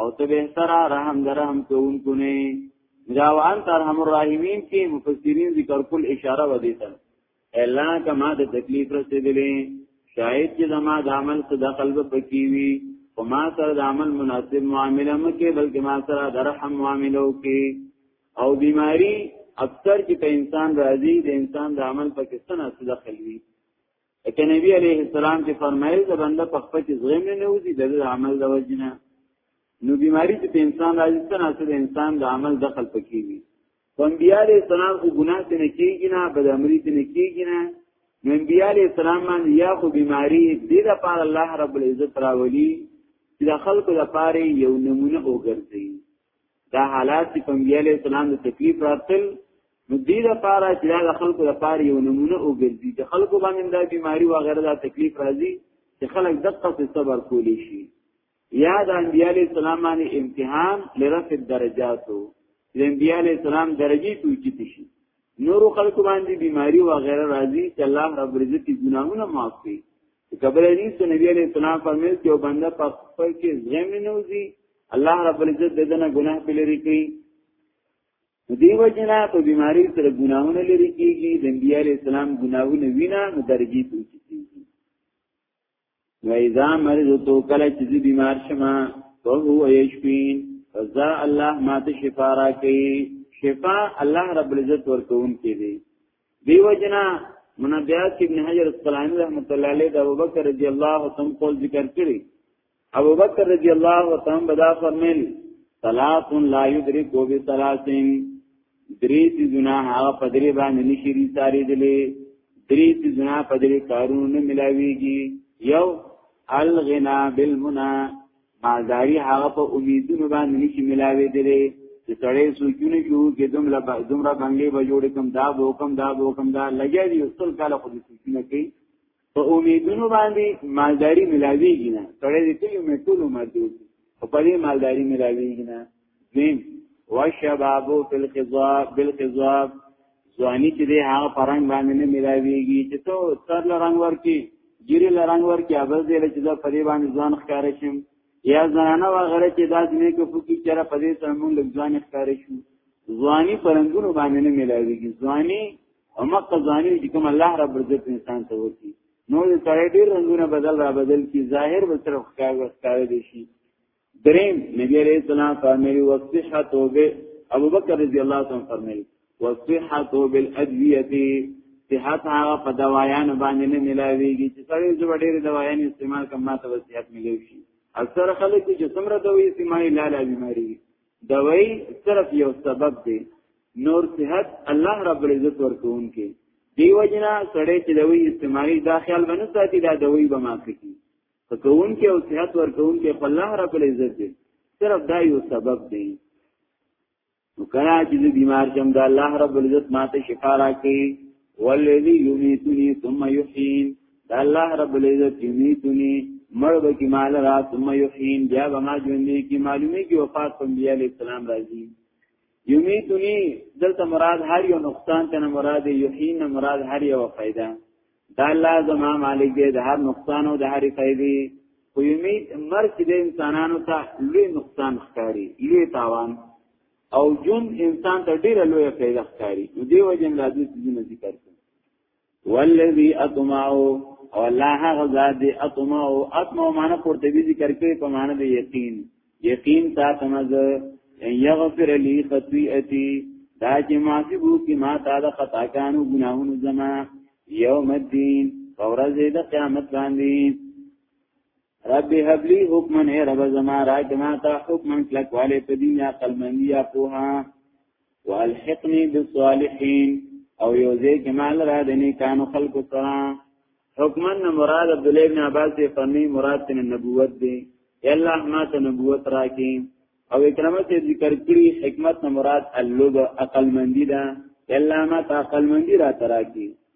او ته به تر رحم درهم کوونکو نه دا وانت ارحم الراحمین کې مفسرین ذکر کول اشاره ودی ته الا کما د تکلیف رسیدلې شاید چې زما د عمل څخه د قلب پکې وي او ما سره د عمل مناسب معامله مکه بلکې ما سره د رحم معامله وکي او بیماری اکثر چې په انسان راځي د انسان د عمل په کې څه نه څه دخل وي لکه نبی عليه السلام چې فرمایل د بنده په خپل کې زغم نه وځي د عمل د وجنه نو بیماری چې په انسان راځي څه نه څه د انسان د عمل دخل پکې وي انبیاء علیہ السلام خو ګناه ته نه کیږي نه بد امری ته نه کیږي نه انبیاء علیہ السلام باندې یا خو بیماری دې د پاره الله رب العزت راولي چې د خلکو د پاره یو نمونه وګرځي دا حالات چې انبیاء علیہ السلام د تکلیف راتل نو دې د پاره چې د خلکو د پاره یو نمونه وګرځي د خلکو باندې د بیماری و غیره د تکلیف راځي چې خلک دقه صبر کولی شي یا د انبیاء علیہ السلام باندې امتحان لرفع درجاتو د انبیاء علیہ السلام درجه ته چیت شي نور خلق باندې بیماری و غیره راځي چې الله رب رزق کی ګناهونه معاف کړي قبل حدیث ته نبی علیہ السلام فرمایل چې یو بنده په خپل کې زغم نه وزي الله رب العزت د دنه ګناه په لري کوي دیو جنا په بیماری سره ګناهونه لري کیږي د انبیاء علیہ السلام ګناهونه وینا نو درجه ته و اذا مرضت کله چې بیمار شمه فهو یشفین فزا الله ما ته شفا راکړي شفا الله رب العزت ورکون کې دی دیو جنا منبیات ابن حجر السلام رحمت الله علیه د ابوبکر رضی الله تعالی قول ذکر کړی ابوبکر رضی الله تعالی بدا فرمایل ثلاث لا یدرک بثلاثین درې سيزونه هغه په درې باندې نشي ریساري دلې درې سيزونه په درې کارونو نه ملاويږي یو الغنا بالمنا مالداری هغه په امیدونو باندې نشي ملاوي دلې چې سړی سوچونه کوي چې دومره دومره باندې به جوړ کوم دا به کوم دا به کوم دا لګیا دي ټول کال خو دې سوچونه کوي په امیدونو باندې مالداری ملاویږي نه سړی دې ټول امید ټول عمر دی او په دې مالداری ملاویږي نه دیم وشباب فی الخضاب بالخضاب ځواني چې دې هغه پرنګ باندې نه ملاویږي چې ته سر لرنګ ورکی ګیری لرنګ ورکی اول دې چې دا په دې باندې ځوان ښکار شم یا زنانه وغیره چې دا دې کې فوکی چر په دې سره مونږ ځوان ښکار شو ځواني پرنګونو باندې نه ملاویږي ځواني او مکه ځاني چې کوم الله رب عزت انسان ته ورتي نو دې سره ډېر رنگونه بدل را بدل کی ظاهر به صرف ښکار وسکار دي شي دریم نبی عليه السلام فرمایلی وصحت او به ابو بکر رضی الله عنه فرمایلی وصحت او بالادویه صحت هغه په دوايان باندې نه ملاويږي چې سړی زو ډېر دوايان استعمال کما ته صحت ملوي شي اکثر خلک چې څومره دوی استعمال لاله بیماری دوی صرف یو سبب دی نور صحت الله رب العزت ورکون کې دی وجنا سړی چې دوی استعمالي دا خیال باندې ساتي دا دوی به ما کوي فکون کې او صحت ورکون کې الله رب العزت دی صرف دا یو سبب دی نو کله چې بیمار شم دا الله رب العزت ماته شفا راکړي والذي يميتني ثم يحين دا الله رب العزت يميتني مړ به کی مال را ثم يحين بیا به ما ژوندې کی معلومه کی وفات کوم بیا علی السلام راځي يميتني دلته مراد هر یو نقصان ته مراد يحين مراد هر یو فائدہ دا الله زما مالک دی د هر نقصان او د هر فائدې خو یمید مرګ د انسانانو ته لوی نقصان ښکاري لوی تاوان او جون انسان ته ډیر لوی فائدہ ښکاری نو دی وجن د دې څه ذکر کړ والذي اطمع او الله غزا دې اطمع او اطمع معنا پورته به ذکر کړي په معنا د یقین یقین تا تمز یغفر لی خطیئتی دا چې معافي وو کې ما تا د خطا کانو ګناهونو زما یوم الدین فورز د قیامت باندې رب هب لي حکما اے رب زما راک ما تا حکما کلک والے په دین یا قلمندی یا پوها والحقنی بالصالحین او یوزې کمال را دني کانو خلق سره حکما مراد عبد الله بن عباس فرمی مراد تن نبوت دی یا الله ما ته نبوت راکې او اکرامه ته ذکر کړی حکمت نه مراد اللب عقل مندی دا یا الله ما ته عقل مندی را تراکې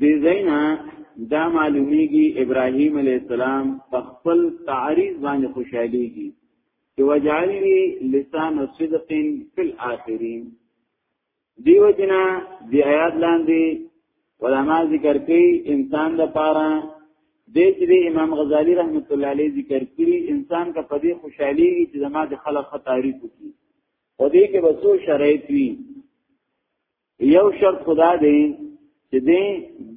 دې زینا دا معلومیږي ابراهیم علی السلام په خپل تعریض باندې خوشاليږي چې وجعلني لسان صدق فی الاخرین دیو جنا دی آیات لاندې علما ذکر کوي انسان د پاره دې چې امام غزالی رحمت الله علیه ذکر کړی انسان کا پدې خوشحالي چې زما د خلق تعریف وکړي او دې کې وسو شرایط وي یو شرط خدا دی چې دې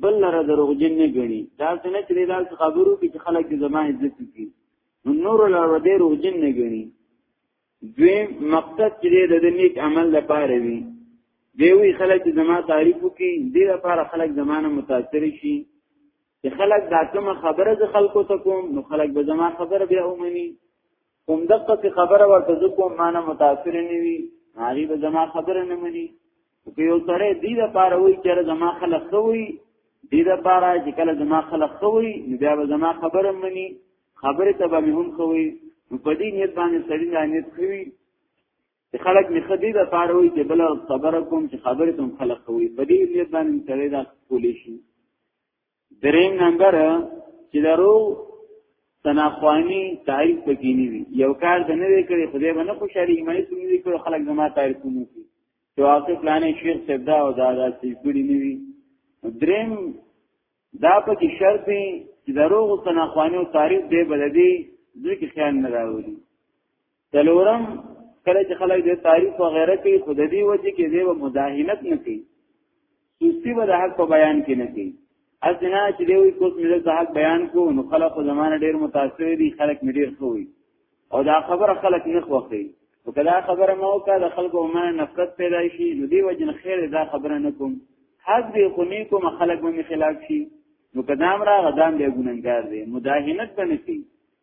بل لره دروغجن نه غني دا څنګه چې دال خبرو کې خلک د زما عزت کوي نو نور لره دې روغجن نه غني دوی مقصد چې د نیک عمل لپاره وي دی وی خلک زما تعریف کوي دې لپاره خلک زمانه متاثر شي چې خلک دا کوم خبره ز خلکو ته کوم نو خلک به زما خبره بیا ومني کوم دغه څه خبره ورته ز کوم معنی متاثر نه وي هغه به زما خبره نه مني که یو سره دې د پاره وي چې زما خلک خوي دې د پاره چې کله زما خلک خوي نو بیا به زما خبره مني خبره ته به هم خوي نو په دې نیت باندې سړی نه نیت کوي چې خلک می خدي د پاره وي چې بل خبره کوم چې خبره تم خلق کوي په دې لیت باندې ترې دا کولی شي دریم نمبر چې درو تناخوانی تعریف پکې نه وي یو کار د نه کړي خدای باندې خوشالي ایمانی څنګه دي کړو خلک زما تعریف کوي چې واقع پلانې شیخ سبدا او دادا چې ګړي نه وي دریم دا پکې شرط چې دروغ تناخوانی او تعریف به بددي ځکه خیال نه راوړي څلورم کله چې خلک د تاریخ او غیره کوي خود دې وجه کې دې و مداهنت نه کوي سستی به د حق په بیان کې نه کوي اسنه چې دوی کوس مې د حق بیان کو نو خلک زمانه ډیر متاثر دي خلک مې ډیر خوي او دا خبره خلک نه خوخي وکدا خبره مو کا د خلکو ما نفرت پیدا شي نو دی وجن خیر دا خبره نه کوم حق دی خو نه کوم خلک مې خلاف شي نو کدام را غدام دی ګوننګار دی مداهنت بنسي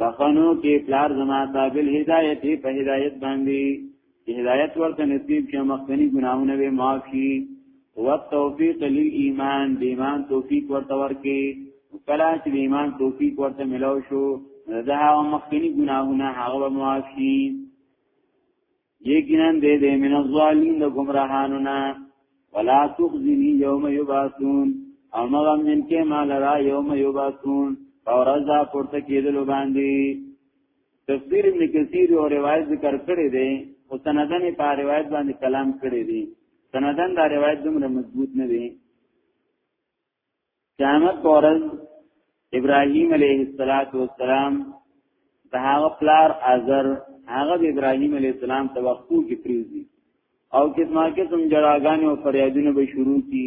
بخنو کې پلار زما تابل هدایت په هدایت باندې چې هدایت ورته نصیب شي مخکنی ګناهونه به معاف شي او توفیق للایمان د ایمان توفیق ورته ورکي کله چې د ایمان توفیق ورته ملو شو دا مخکنی ګناهونه هغه معاف شي یقینا دې دې من الظالمین د گمراهانو نه ولا تخزنی یوم یبعثون او مغم جن کې مال را یوم یبعثون او رضا پورته کېدل باندې تفسیر ابن کثیر او روایت ذکر کړی دی او سندن په روایت باندې کلام کړی دی سندن دا روایت دومره مضبوط نه دی قیامت پورز ابراهیم علیه السلام د هغه پلار ازر هغه د ابراهیم علیه السلام توقع کې پریوزي او کسما کې تم جړاګانې او فریادونه به شروع کی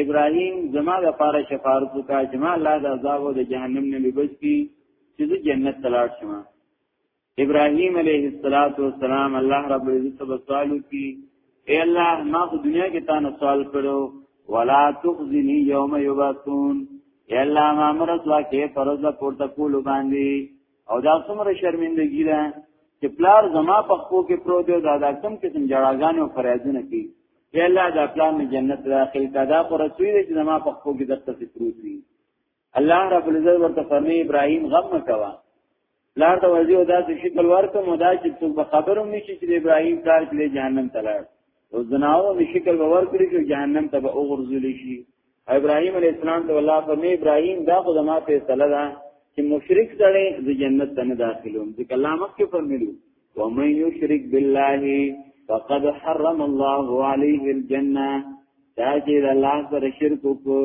ابراهیم زما د پاره شفاعت وکا جما الله د عذاب او د جهنم نه بچ کی چې جنت تلاش شمه ابراهيم عليه السلام الله رب العزت وسوالو کی اے الله ما خو دنیا کې تا نه سوال کړو ولا تخزنی یوم یبعثون اے الله ما مرز واکه فرض پورته کول باندې او دا څومره شرمندګی ده چې پلار زما په خو کې پرو دی دا د کم قسم جړاګان او فرایزونه کی اے الله دا پلان می جنت داخل کدا پر رسول چې زما په خو کې دغه څه پروت وي الله رب العزت ورته فرمي ابراهيم غم مکوا لار ته ورځي او داسې شکل ورته مودا چې څوک به خبرو نشي چې ابراهيم کار کړي جهنم ته لاړ او زناو به شکل به ور کړی چې جهنم ته به وګرځول شي ابراهيم عليه السلام ته الله فرمي ابراهيم دا خو ما په صلی الله چې مشرک سره د جنت ته نه داخلوم ځکه الله مکه فرمایلو ومن يشرك بالله فقد حرم الله عليه الجنه دا چې الله سره شرک وکړي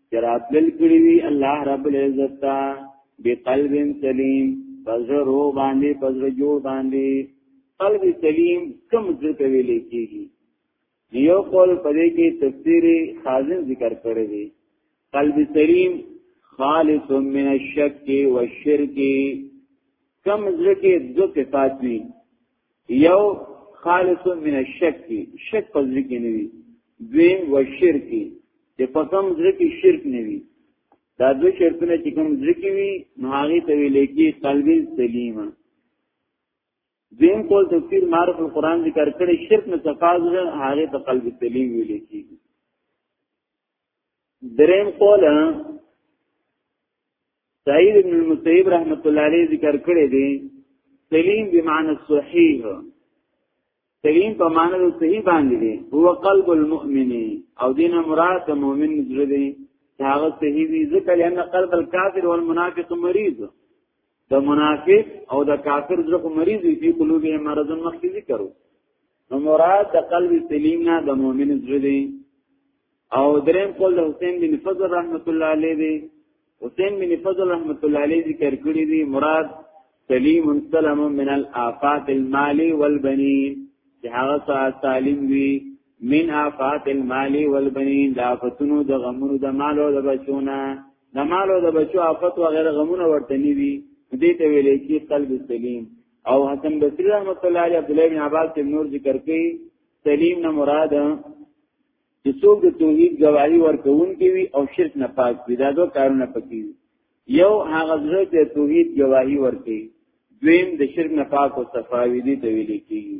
جراتل کړی وی الله رب العزت تا بقلب سلیم پزر رو باندې پزر جوړ باندې قلب سلیم کم ذکر ویلې کیږي یو قول پدې کې تفسیر خازن ذکر کړی دی قلب سلیم خالص من الشک والشرک کم ذکر دو صفات وی یو خالص من الشک شک په ځل کې نه وي دویم و شرک چې په کوم ځل کې شرک نه وي دا دو شرکونه چې کوم ځل کې وي نو هغه ته ویل کې قلبی سلیمه دین کول تفسیر معرف القرآن ذکر کړي شرک نه تفاضل هغه ته قلب سلیم ویل کیږي دریم قول سعید ابن المسیب رحمت الله علیه ذکر کړی دی سلیم بمعنى الصحیح سلیم په معنی د صحیح باندې دی هو قلب المؤمن او دین مراد د مؤمن زړه دی هغه صحیح دی ځکه لأن قلب الكافر والمنافق مریض د منافق او د کافر زړه مریض دی په قلوب یې مرض مخکې ذکرو نو مراد د قلب سلیم نه د مؤمن زړه دی او دریم قول د حسین بن فضل رحمت الله علیه دی حسین بن فضل رحمت الله علیه ذکر کړی دی مراد سلیم سلم من الافات المال والبنین چې هغه سالم وي من آفات المال والبنین دا فتنو د غمونو د مال او د بچونه د مال او د بچو آفت و غیر غمونه ورته نیوي دې ته ویلې کې قلب سلیم او حسن بصری رحمت الله علیه عبد الله بن عباس ته نور ذکر کوي سلیم نه مراد چې څوک د توحید گواہی ورکون کوي او شرک نه پاک وي دا دوه کارونه پکې یو هغه زړه چې توحید گواہی ورکوي دویم د شرک نه پاک او صفاوی دي ته ویل کیږي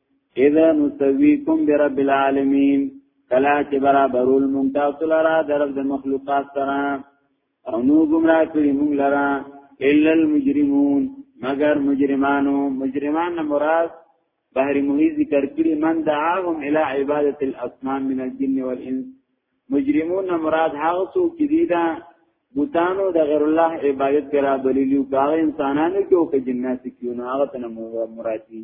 اذا نسویکم برب العالمین کلا چې برابرول مونږ تاسو لرا درب د مخلوقات سره او نو گمراه کړی مونږ لرا الا المجرمون مگر مجرمانو مجرمان مراد بحر محی ذکر کړی من دعاهم الى عبادت الاصنام من الجن والانس مجرمون مراد هغه څوک چې دي دا بوتانو د غیر الله عبادت کرا بلیلیو کاغه انسانانو کې او کې جنات کې نو هغه تنه مراد دي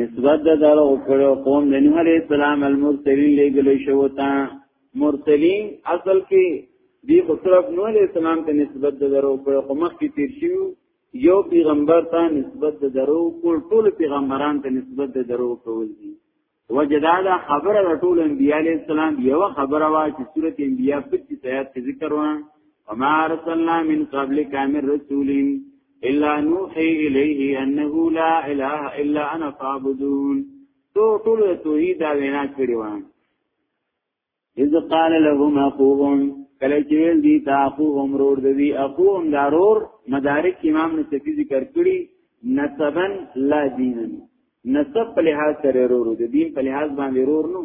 نسبت د دغه وکړو قوم د نوح علی السلام المرسلین لګل شو تا مرسلین اصل کې دی خو صرف نوح علی السلام ته نسبت د درو کړو خو مخکې تیر شو یو پیغمبر ته نسبت د درو کول ټول پیغمبران ته نسبت د درو کول دي وجدادا خبره د ټول انبیاء علی السلام یو خبره وا چې سورته انبیاء 25 آیات کې ذکر و وما ارسلنا من قبلک من رسولین الا نوحي الیه انه لا اله الا انا فاعبدون تو ټول توحید دا وینا کړی و اذ قال لهم اخوهم کله چې ویل دي تا اخوهم رور دی اخوهم دارور مدارک امام نصفی ذکر کړی نسبن لا دینن نسب په لحاظ سره رور دی دین په لحاظ باندې رور نو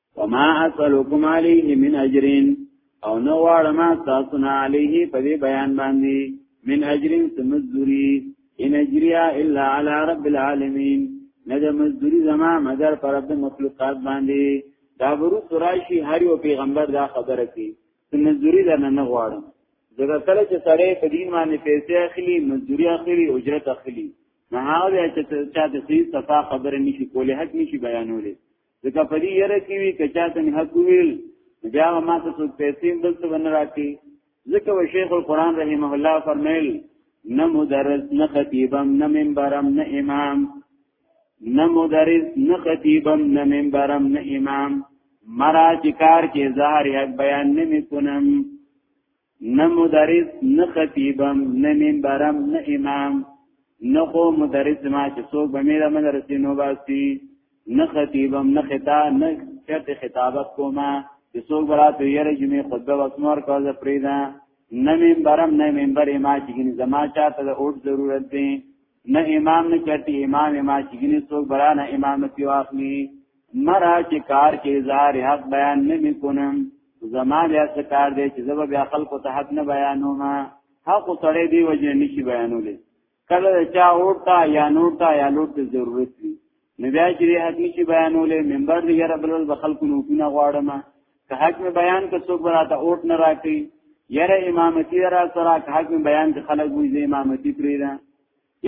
وما اسلکم علیه من اجرین او نو واړه ما تاسو نه علیه په دې بیان باندې من اجرین سمزوري ان اجریا الا علی رب العالمین نه د مزدوری زما مگر پر رب مخلوقات باندې دا ورو تراشی هر یو پیغمبر دا خبره کوي مزدوری درنه نه غواړم ځکه کله چې سړی په دین باندې پیسې اخلي مزدوري اخلي اجرت اخلي نه هغه چې چا د صحیح صفا خبره نشي کولای حق نشي بیانولای ځکه په دې یره کې وی کچا ته حق ویل بیا ما ته څو پیسې بل څه ونه راکې ځکه و شیخ القران رحمه الله فرمایل نه مدرس نه خطیبم نه منبرم نه امام نه مدرس نه خطیبم نه منبرم نه امام مرا چکار کې ظاهر حق بیان نه میکنم نه مدرس نه خطیبم نه منبرم نه امام نه خو مدرس ما چې څوک به میرا مدرسې نو باسي نه خطیبم نه خطا نه چرته خطابت کومه چې څوک براته یره جمعې خطبه وسمور کوزه پریدا نه منبرم نه منبر ما چې ګنې زما چاته د اوټ ضرورت دی نه امام نه چرته امام ما چې ګنې څوک برانه امام په واخلي مرا چې کار کې اظهار حق بیان نه میکنم زما بیا څه کار دی چې زه بیا خلکو ته حق نه بیانوم حق سړی دی وجه نشي بیانولې کله چا اورتا یا نورتا یا لور ته ضرورت وي نو بیا چې دې حق نشي بیانولې منبر دې یاره بلل به خلکو نو کونه غواړم که حق مې بیان که څوک براته اوټ نه راکړي یاره امامتی را سره که حق مې بیان که خلک وې زه امامتی پرې ده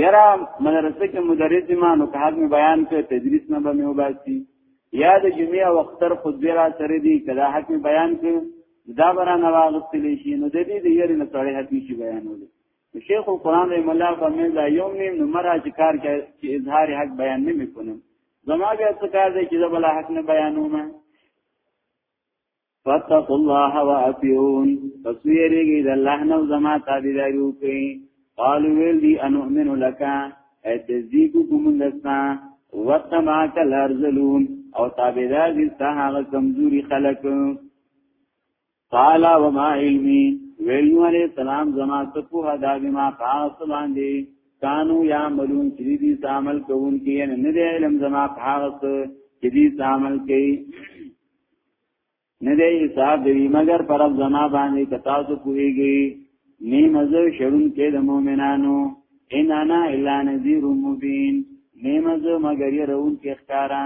یاره مدرسه کې مدرس ما نو که حق مې بیان که تدریس نه به مې وباسي یا د جمعې او اختر خطبه را سره دي کله حق مې بیان که دا برانه واغستلی شي نو د دې د یاره نه سره حق نشي بیانولې شیخ القرآن رحم الله فرمایي دا یو نیم نو مرا چې کار کوي چې اظهار حق بیان نه میکنم زما بیا څه کار دی چې زبل حق نه بیانوم فتقوا الله واطيعون فسيرګي د الله نو زما تابعداري وکي قالوا ويل دي انؤمن لك اتزيد کوم لسنا وتماك الارذلون او تابعدار دي ته هغه کمزوري خلک قال وما علمي ویلو علی السلام زما سپوه دا بما خاص باندې کانو یا ملون چې دې عمل کوون کې نه نه دی علم زما خاص چې دې عمل کوي نه دی حساب دی مگر پر زما باندې کتا سو کویږي نی مزه شرون کې د مؤمنانو ان انا الا نذیر مبین نی مزه مگر يرون کې ښکارا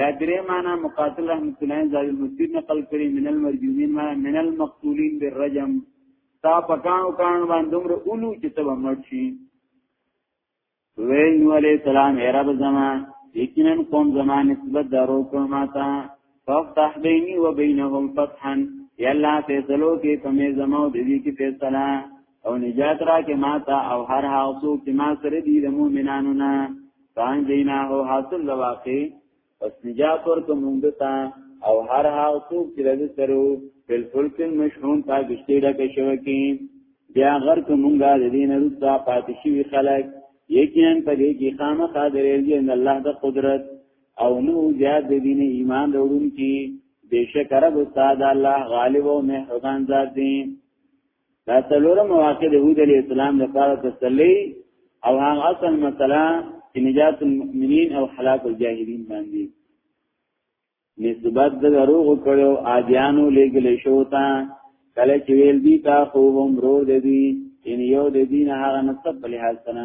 یا درې معنا مقاتل رحمت الله زاوی مفسر نقل کړي من المرجومین معنا من المقتولین بالرجم تا پکانو کان باندې عمر اولو چې تب مړ شي وی نو علی السلام اے رب زما یقینا قوم زما نسبت درو کوم ماتا ففتح بیني و بینهم فتحا یا الله فیصلو کې کمې زما او دوی کې فیصله او نجات را کې ما ته او هر هغه څوک چې ما سره دي د مؤمنانو نه فان دینا هو حاصل لواقع پس نجات ورته مونږ ته او هر هغه څوک چې د سره بل فلک مشحون تا گشتی ډکه شوه کې بیا غر که مونږه د دین روسا پاتې شوي خلک یقینا په دې کې خامخا درېږي ان الله د قدرت او نو زیاد د دین ایمان وروړي بشکره استاد الله غالب او مهربان ذات دی دا څلورم واقع د هود علی السلام لپاره تسلی او هغه اصل مسله چې نجات المؤمنین او هلاک الجاهلین باندې نسبت د دروغ کړو عادیانو لګل شو تا کله چې ویل دي تا خو هم رو دې دي ان یو دې دین هغه نسب په لحاظ سره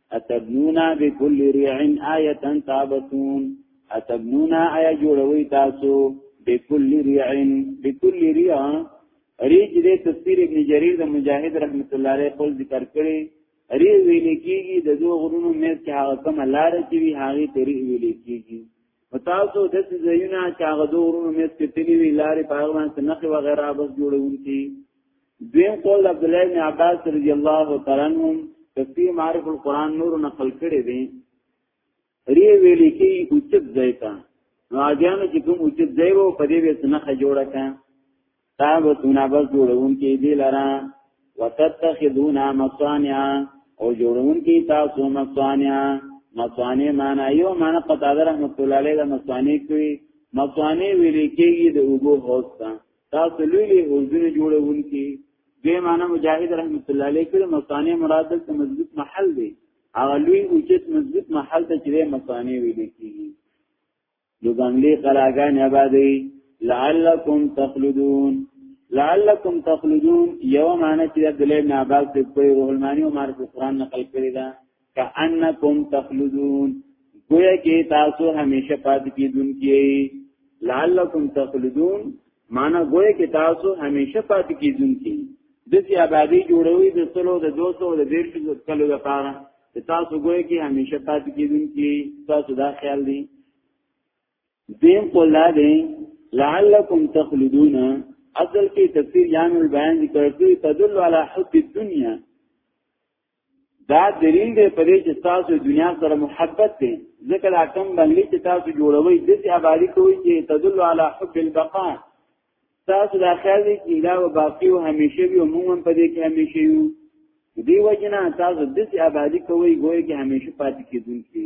اتبنونا بكل ريع آية تابتون اتبنونا آية جوړوي تاسو بكل ريع بكل ريع ریج دې تفسیر ابن جریر د مجاهد رحمت الله علیه خپل ذکر کړي ری ویل کیږي د دوه غرونو مېز کې هغه کوم لار چې وی هغه ته ری ویل کیږي متاسو د دې ځایونه چې هغه دوه غرونو مېز کې تللی وی لارې په هغه باندې نخې وغیرہ بس جوړونکي دویم قول عبد الله بن عباس رضی الله تعالی عنهم تفسیر معرف القرآن نور نقل کړی دی ری ویل کی اوچت ځای تا نو اجانو چې کوم اوچت ځای وو په دې وس نه خجوړه کا تا و تونه بس جوړون کې دی لرا وتتخذون مصانع او جوړون کې تاسو مصانع مصانع معنی یو معنی قطاده رحمت الله علیه د مصانع کوي مصانع ویل کېږي د اوبو هوسته تاسو لوی لوی هوزونه جوړونکي دوی معنی مجاهد رحمت الله علیه کړه مصانع مراد ته مضبوط محل دی هغه لوی اوچت مضبوط محل ته چې مصانع ویل کیږي نو بنگلې قراګان آبادی لعلکم تخلدون لعلکم تخلدون یو معنی چې عبد الله بن عباس په روح المانی او معرفت قرآن نقل کړی ده کأنکم تخلدون گویا کې تاسو همیشه پات کیدونکي لعلکم تخلدون معنا گویا کې تاسو همیشه پات کیدونکي د سی آبادی جوړوي د سلو د 200 د 150 کلو لپاره تاسو گویا کې همیشه پات کیدونکي تاسو دا خیال دی دیم قولا دی لعلکم تخلدون اصل کې تفسیر جامع البیان ذکر کوي تدل علی حب الدنیا دا دلیل دی په دې چې تاسو دنیا سره محبت دی ځکه دا کم بنگلې چې تاسو جوړوي د دې آبادی کوي چې تدل علی حب البقاء تاسو دا خیال دی چې دا باقی او همیشه وي او موږ هم په دې کې همیشه یو دی وجنه تاسو د دې آبادی کوي ګوي کې همیشه پاتې کیدونکي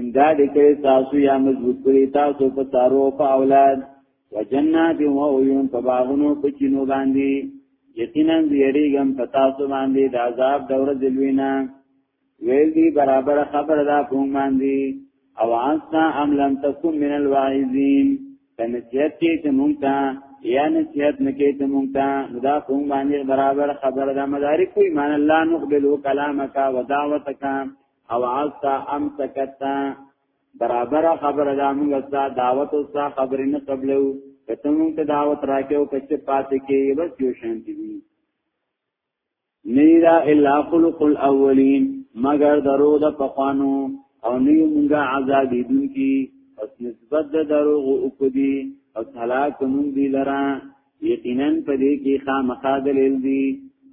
امداد کړي تاسو یا مضبوط کړي تاسو په تارو په اولاد وجنات و عیون په باغونو په چینو باندې یقینا یریګم په تاسو باندې د عذاب دور دلوینا ویل دی برابر خبر دا کوم باندې او انسا ام لم تکم من الواعظین تنسیت کې ته مونږ ته یا نسیت نکې ته مونږ ته دا کوم باندې برابر خبر دا مدارک کوئی مان الله نقبلو کلامک و دعوتک او عالتا ام سکتا برابر خبر دا موږ ستا دعوت او ستا خبر نه قبلو کته موږ ته دعوت راکیو کچ پاتې کې بس یو شان دي نیرا الا خلق الاولین مگر درو د پخوانو او نیو موږ عذاب دین کی پس نسبت د دروغ او کدی او هلاک موږ دی لرا یقینا په دې کې خامخا دلیل دی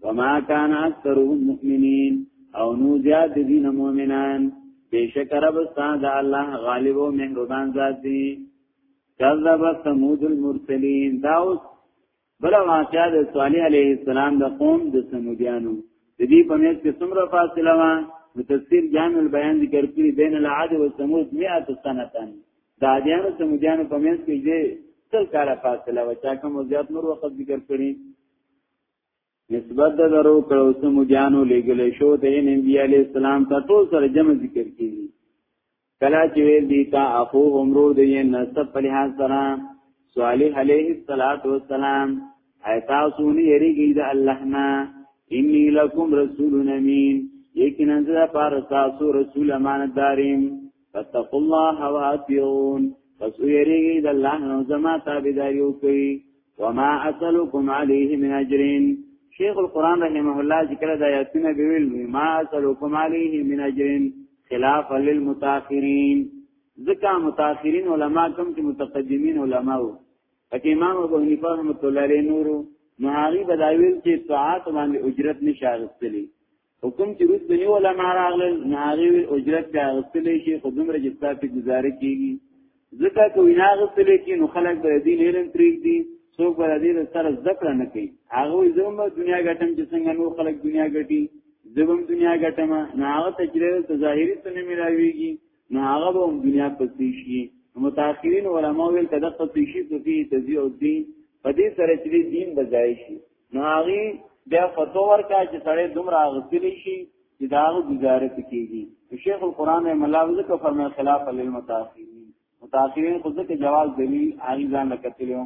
وما کان اکثرهم مؤمنین او نو زیاد دین مؤمنان بیشک رب استاد الله غالب او مهربان ذات دی کذب ثمود المرسلین داوس بل واقعا د صالح علیه السلام د قوم د سمودیانو د دې په منځ کې څومره فاصله و نو تفسیر جامع البیان ذکر کړی بین العاد و ثمود 100 سنه د عادیانو سمودیانو په منځ کې دې تل کاله فاصله و چا کوم زیات نور وخت ذکر کړی نسبت د درو کړو سمودیانو لګل شو د نبی علی السلام ته ټول سره جمع ذکر کیږي کلا چې ویل دي تا اخو عمرو دې نسب په لحاظ سره صالح علیه الصلاۃ والسلام ایتا سونی یریږي د الله نه انی لکم رسول امین یقینا زه پر تاسو رسول امانتداریم فتقوا الله واتقون پس یریږي د الله نه زما تابعداري وکړي وما اسلکم علیه من اجرین شیخ القران رحمه الله ذکر د آیاتونه ویل ما اسلکم علیه من اجرین خلاف للمتاخرین ځکه متاخرین علما کوم چې متقدمین علما وو پکې امام ابو حنیفه رحمۃ اللہ علیہ نورو نهاری بداویل چې طاعت باندې اجرت نشه اغستلی حکم چې روز بنی ولا ماراغل نهاری اجرت ته اغستلی شي خو دومره چې ستاسو گزاره کیږي ځکه کو نه اغستلی کې نو خلک به دین هرن تریګ دي څوک به دې سره ذکر نه کوي هغه زموږ دنیا ګټم چې څنګه نو خلک دنیا ګټي زبم دنیا ګټم نه هغه تجربه ظاهری څه نه ملاويږي نه هغه به دنیا پسې شي متأخرین علما ویل کده پسې شي په دې تزیو دي په دې سره چې دین بځای شي نه هغه بیا فتوا ورکا چې سړی دومره غسلی شي چې دا گزاره کیږي شیخ القران مولا ذکر فرمایي خلاف للمتأخرین متأخرین خو ځکه جواز دلیل هغه ځان لکتلو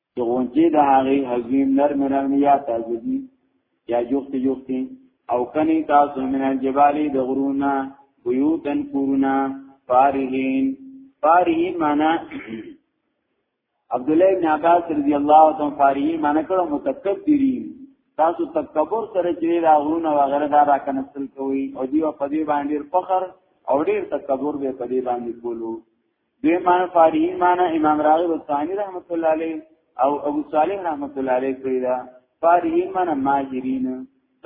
چې غونچې د هغې حزیم نرم نرم یا تازه دي یا جوخت جوخت او کنی تاسو من الجبالی د غرونا بیوتن کورونا فارهین فارهین معنی عبد الله بن عباس رضی الله عنه فارهین معنی کړه متکبرین تاسو تکبر سره چې دا غرونا وغیرہ دا راکنسل کوي او دیو په دې باندې فخر او ډیر تکبر به په دې باندې کولو دوی معنی فارین معنی امام راغب الثانی رحمت الله علیه او ابو صالح رحمت الله علیه کړی دا فارین معنی ماجرین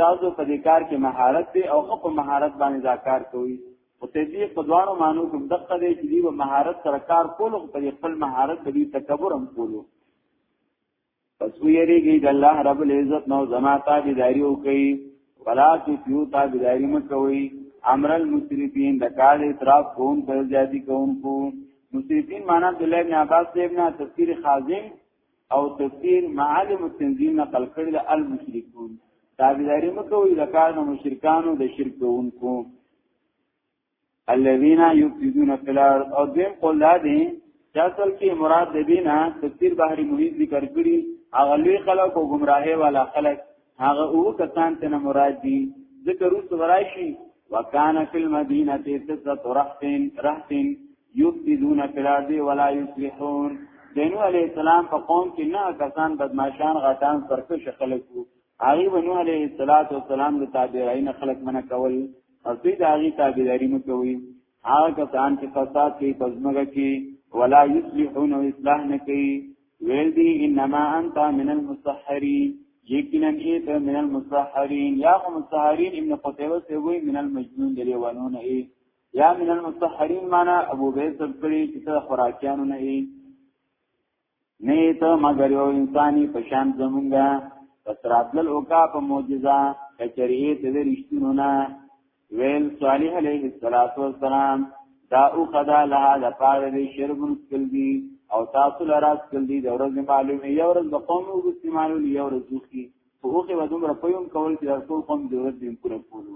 تاسو په دې کار کې مهارت دی او خو په مهارت باندې دا کار کوي او تدبیر په دوانو مانو کوم دقه دی چې دی په مهارت سره کار کولو په خپل مهارت باندې تکبر هم کولو پس ویریږي د الله رب العزت نو زما تابعداري وکي ولا تطيعوا تابعداري مکوي امر المسرفين د کار اعتراف کوم پر زیاتی کوم کو مسرفين معنا د الله ابن عباس دی ابن تفسیر خازن او تفسیر معالم التنزيل نقل کړل المشركون تابعداري مکوي د کار مشرکانو د شرک کوونکو الذين يفسدون في الارض او دیم قول دا دی چې اصل کې مراد د دینه تفسیر بحری محیط ذکر کړي هغه لوی خلک او گمراهي والا خلک هغه او کسان ته مراد دي ذکر اوس ورایشي وکانه فی المدینه تسعه رحتین رحتین یفسدون فی الارض ولا یصلحون دینو علی السلام په قوم کې نه کسان بدمعشان غټان سرکش خلکو هغه ونو علی السلام د تابعین خلک منه کول پس دوی د هغې تابعداري مه کوئ هغه کسان چې فساد کوي په ځمکه کې ولا یصلحون اصلاح نه کوي ویل دي انما انت من المسحرین یقینا ایت من المسحرین یا هم مسحرین ابن قتیبه ته وی من المجنون دی لیوانونه ای یا من المسحرین معنا ابو بیس کړي چې ته خوراکیانو نه ای نه ته مگر یو انساني پشان زمونږه پس راتلل اوکا په معجزه کچریه ته رښتینو نه ویل صالح علیه السلام دا او خدا لها د پاره دی شربن سکل دی او تاسو لرا سکل دی د ورځې معلومه یو ورځ د قوم او استعمالو یو ورځ دوخي خو اوخه ودوم را پيوم کول چې د ټول قوم د ورځې پوره کولو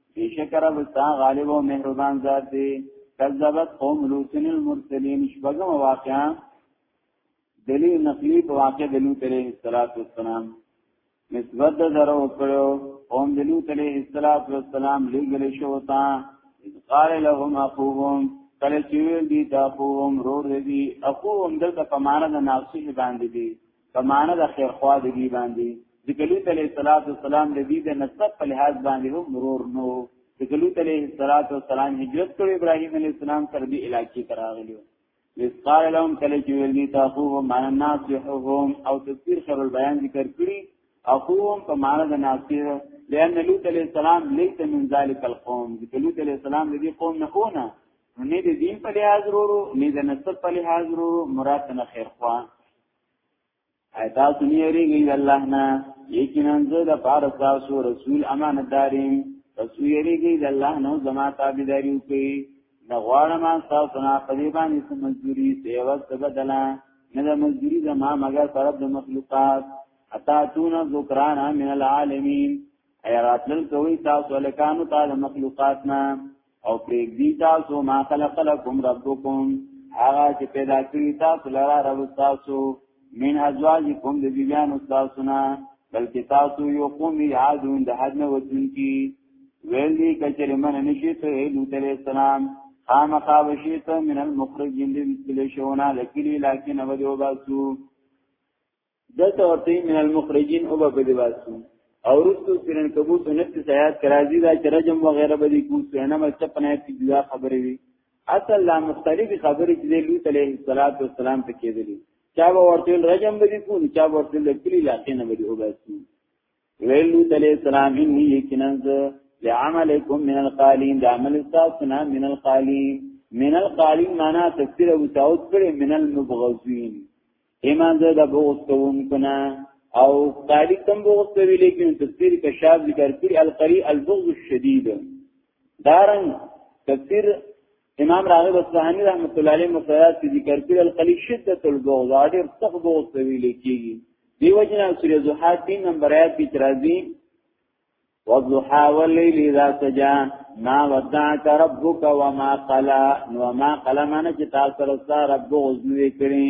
بشکر وستا غالب او مهربان ذات دی کذبت قوم لوط المرسلین شبغم واقعا دلیل نقلی په واقع د لوط علیه السلام نسبت درو کړو قوم د لوط علیه السلام لګل شو تا قال لهم اخوهم کله چې دی دا قوم رور دی اخوهم دلته په معنا د ناصح باندې دی په معنا د خیر خوا د دی باندې د کلیت علیه الصلاۃ والسلام د دې د نسب په لحاظ باندې هم مرور نو د کلیت علیه الصلاۃ والسلام هجرت کړو ابراهیم علیه السلام تر دې علاقې تر راغلیو وس قال لهم کله چې ویل دي تاسو هم معنا ناصحهم او تفسیر خیر البیان ذکر کړی اخوهم په معنا د ناصح لأن لوط علیہ السلام لیت من ذالک القوم ذکر لوط علیہ السلام دې قوم نه خونه نه دې دین په لحاظ ورو نه دې نسب په لحاظ ورو مراد نه خیر خواه ایتا سنیه ریگی اللہ نا یقینا زه د پاره تاسو رسول امانتدارین تاسو یې ریږي د الله نو زما تابعداري وکړي د غواړم تاسو نه په دې باندې کوم مزدوري سیوا څه بدلا نه د مزدوري زما مگر طرف د مخلوقات اتا تون ذکران من العالمین ای راتل کوي تاسو لکانو تعالی مخلوقات نه او پرېږدي تاسو ما خلق لكم ربكم هغه چې پیدا کړی تاسو لرا رب تاسو من ازواجکم د بیان تاسو نه بلکې تاسو یو قوم یادون د حد نه وتون کی ویل دي کچر من نشي ته ایلو تل السلام خامخا وشیت من المخرجین د وکل شونا لکلی لکن ودو باسو دته ورته من المخرجین او به دی واسو او رسو سرن کبوت نفس سیات کرازی دا چرجم و غیره بدی کو سینا مل چپ نه کی جدا خبرې وی اصل لا مختلف خبرې چې لوط علیه السلام ته کېدلې چا به ورته رجم بدی کو چا به ورته کلی لاقې نه بدی او باسو ویل لوط علیہ السلام انی یقینا لعملکم من القالین دا عمل تاسو نه من القالین من القالین معنا تفسیر ابو داود کړي من المبغضین ایمان زه د بغض کوونکو نه او قالی تم بغض کوي لیکن تفسیر کشاف ذکر کړي القری البغض الشدید دارن تفسیر امام راغب اصفهاني رحمت الله علیه مقررات کې ذکر کړل القلی شدت البغض ډېر سخت بغض ته ویل کېږي دیو جنا سورې زوحا 3 نمبر آیات کې ترازی والضحى والليل اذا سجى ما ودعك ربك وما قلى وما قلى معنی چې تاسو سره رب غوښنه وکړي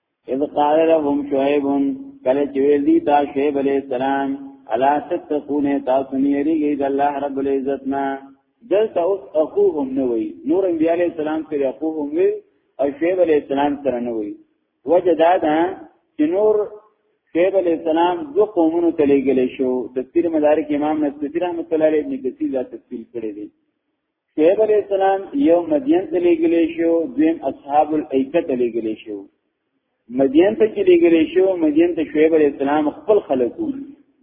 اذ قال لهم شعيب کله چې ویل دي دا شعیب علیہ السلام الا تتقون تاسو نه یریږئ د الله رب العزت نه دلته اوس اخوهم نه وي نور انبیاء علیہ السلام سره اخوهم وي او شعیب علیہ السلام سره نه وي وجه دا ده چې نور شعیب علیہ السلام دو قومونو ته لېږل شو تفسیر مدارک امام نصفی رحمۃ اللہ علیہ ابن کثیر دا تفسیر کړی دی شعیب علیہ السلام یو مدین ته لګلې شو دویم اصحاب الایکه ته لګلې شو مدین ته چې لګلې شو مدین ته شعیب علیہ السلام خپل خلکو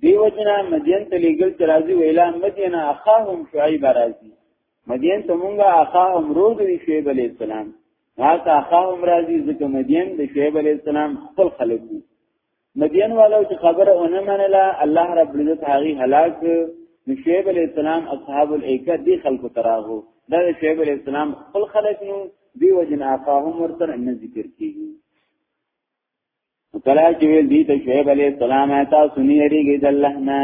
دیو جنا مدین ته لګل چې راځي ویلا مدین اخاهم شعیب راځي مدین ته مونږه اخاهم روغ دی شعیب علیہ السلام هغه اخاهم راځي ځکه مدین د شعیب علیہ السلام خپل خلکو مدین والو چې خبره ونه منله الله رب العزت هغه هلاک نو شعیب علی السلام اصحاب الایکه دی خلکو تراغو دا شعیب علی السلام خپل خلک نو دی وجن آقاهم ورته ان ذکر کیږي کلا چې ویل دی ته شعیب علی السلام آتا سنی ریږي د الله نه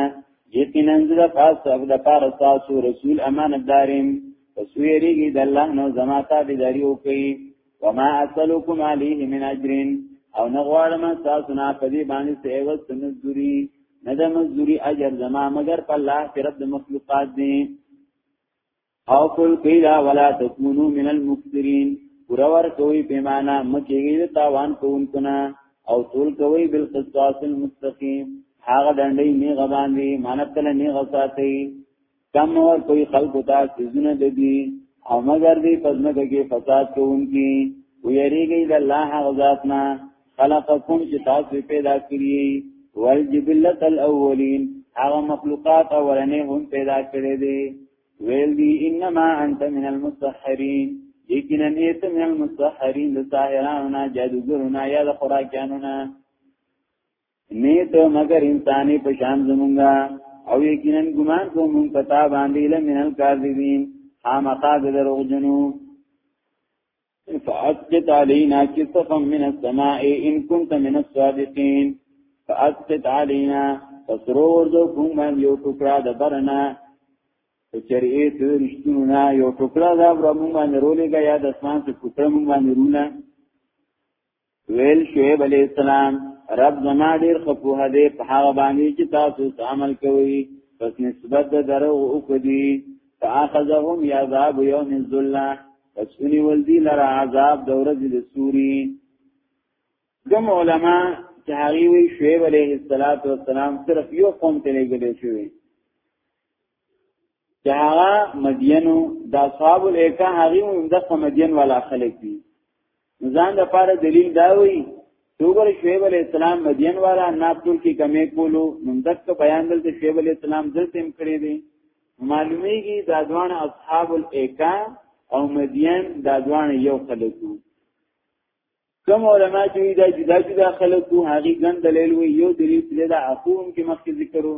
یقینا زړه خاص او د پاره تاسو رسول امانتدارم پس ویریږي د الله نو زماتا دي داریو کوي وما اسلکم علیه من اجرین او نه غواړم تاسو نه په دې باندې څه عوض مزدوری نه د مزدوری اجر زما مگر په الله کې رب مخلوقات دي او کل قیلا ولا تکونو من المفترین پرور کوي پیمانه مکیږي د تاوان کوونکو نه او تول کوي بالقصاص المستقیم هغه دندې نه غبان دي مانتل نه غساتي کم اور کوئی خلق تا سزونه ددی او مگر دی پزمکه کې فساد کوونکی ویریږي د الله غزاتنا خلقکم چې تاسو پیدا کړی والجبلت الاولین هغه مخلوقات اولنې هم پیدا کړې دي ویل دی انما انت من المسحرین یقینا ایت من المسحرین د ساحرانو نه جادوګرو نه یا د خوراکانو نه نیت مگر انسانی په شان زمونږه او یقینا ګمان کوم مون پتا باندې لمن الکاذبین خامخا د دروغ جنو فاسقط علينا كسفا من السماء ان كنت من الصادقين فاسقط علينا فسرور دو کوم باندې یو ټوکړه د برنا چرې ته رښتونه یو ټوکړه دا برمو باندې رولېګا یا د اسمان څخه ټوکړه مون باندې رونه ویل شعیب علی السلام رب زما ډیر خپوه دی په هغه باندې چې تاسو عمل کوئ پس نسبت د درو او کدی فاخذهم یعذاب یوم الذلہ پس ونی ول دی لرا عذاب د ورځې د سوري کوم علما چې هغه وی شعیب علیه السلام صرف یو قوم ته لګل شوی چاغه مدینو د اصحاب الیکا هغه هم د مدین والا خلک دي ځان د پاره دلیل دا وی دوبر شعیب علی السلام مدین والا ناپتول کی کمی کولو مندک بیان دل ته شعیب علی السلام دل تیم کړی دي معلومیږي دا دوان اصحاب الیکا او مدین دا دوان یو خلکو کوم علما چې دا جدا جدا خلکو هغه ګن دلیل وي یو دلیل چې دا اخوهم کې مخکې ذکرو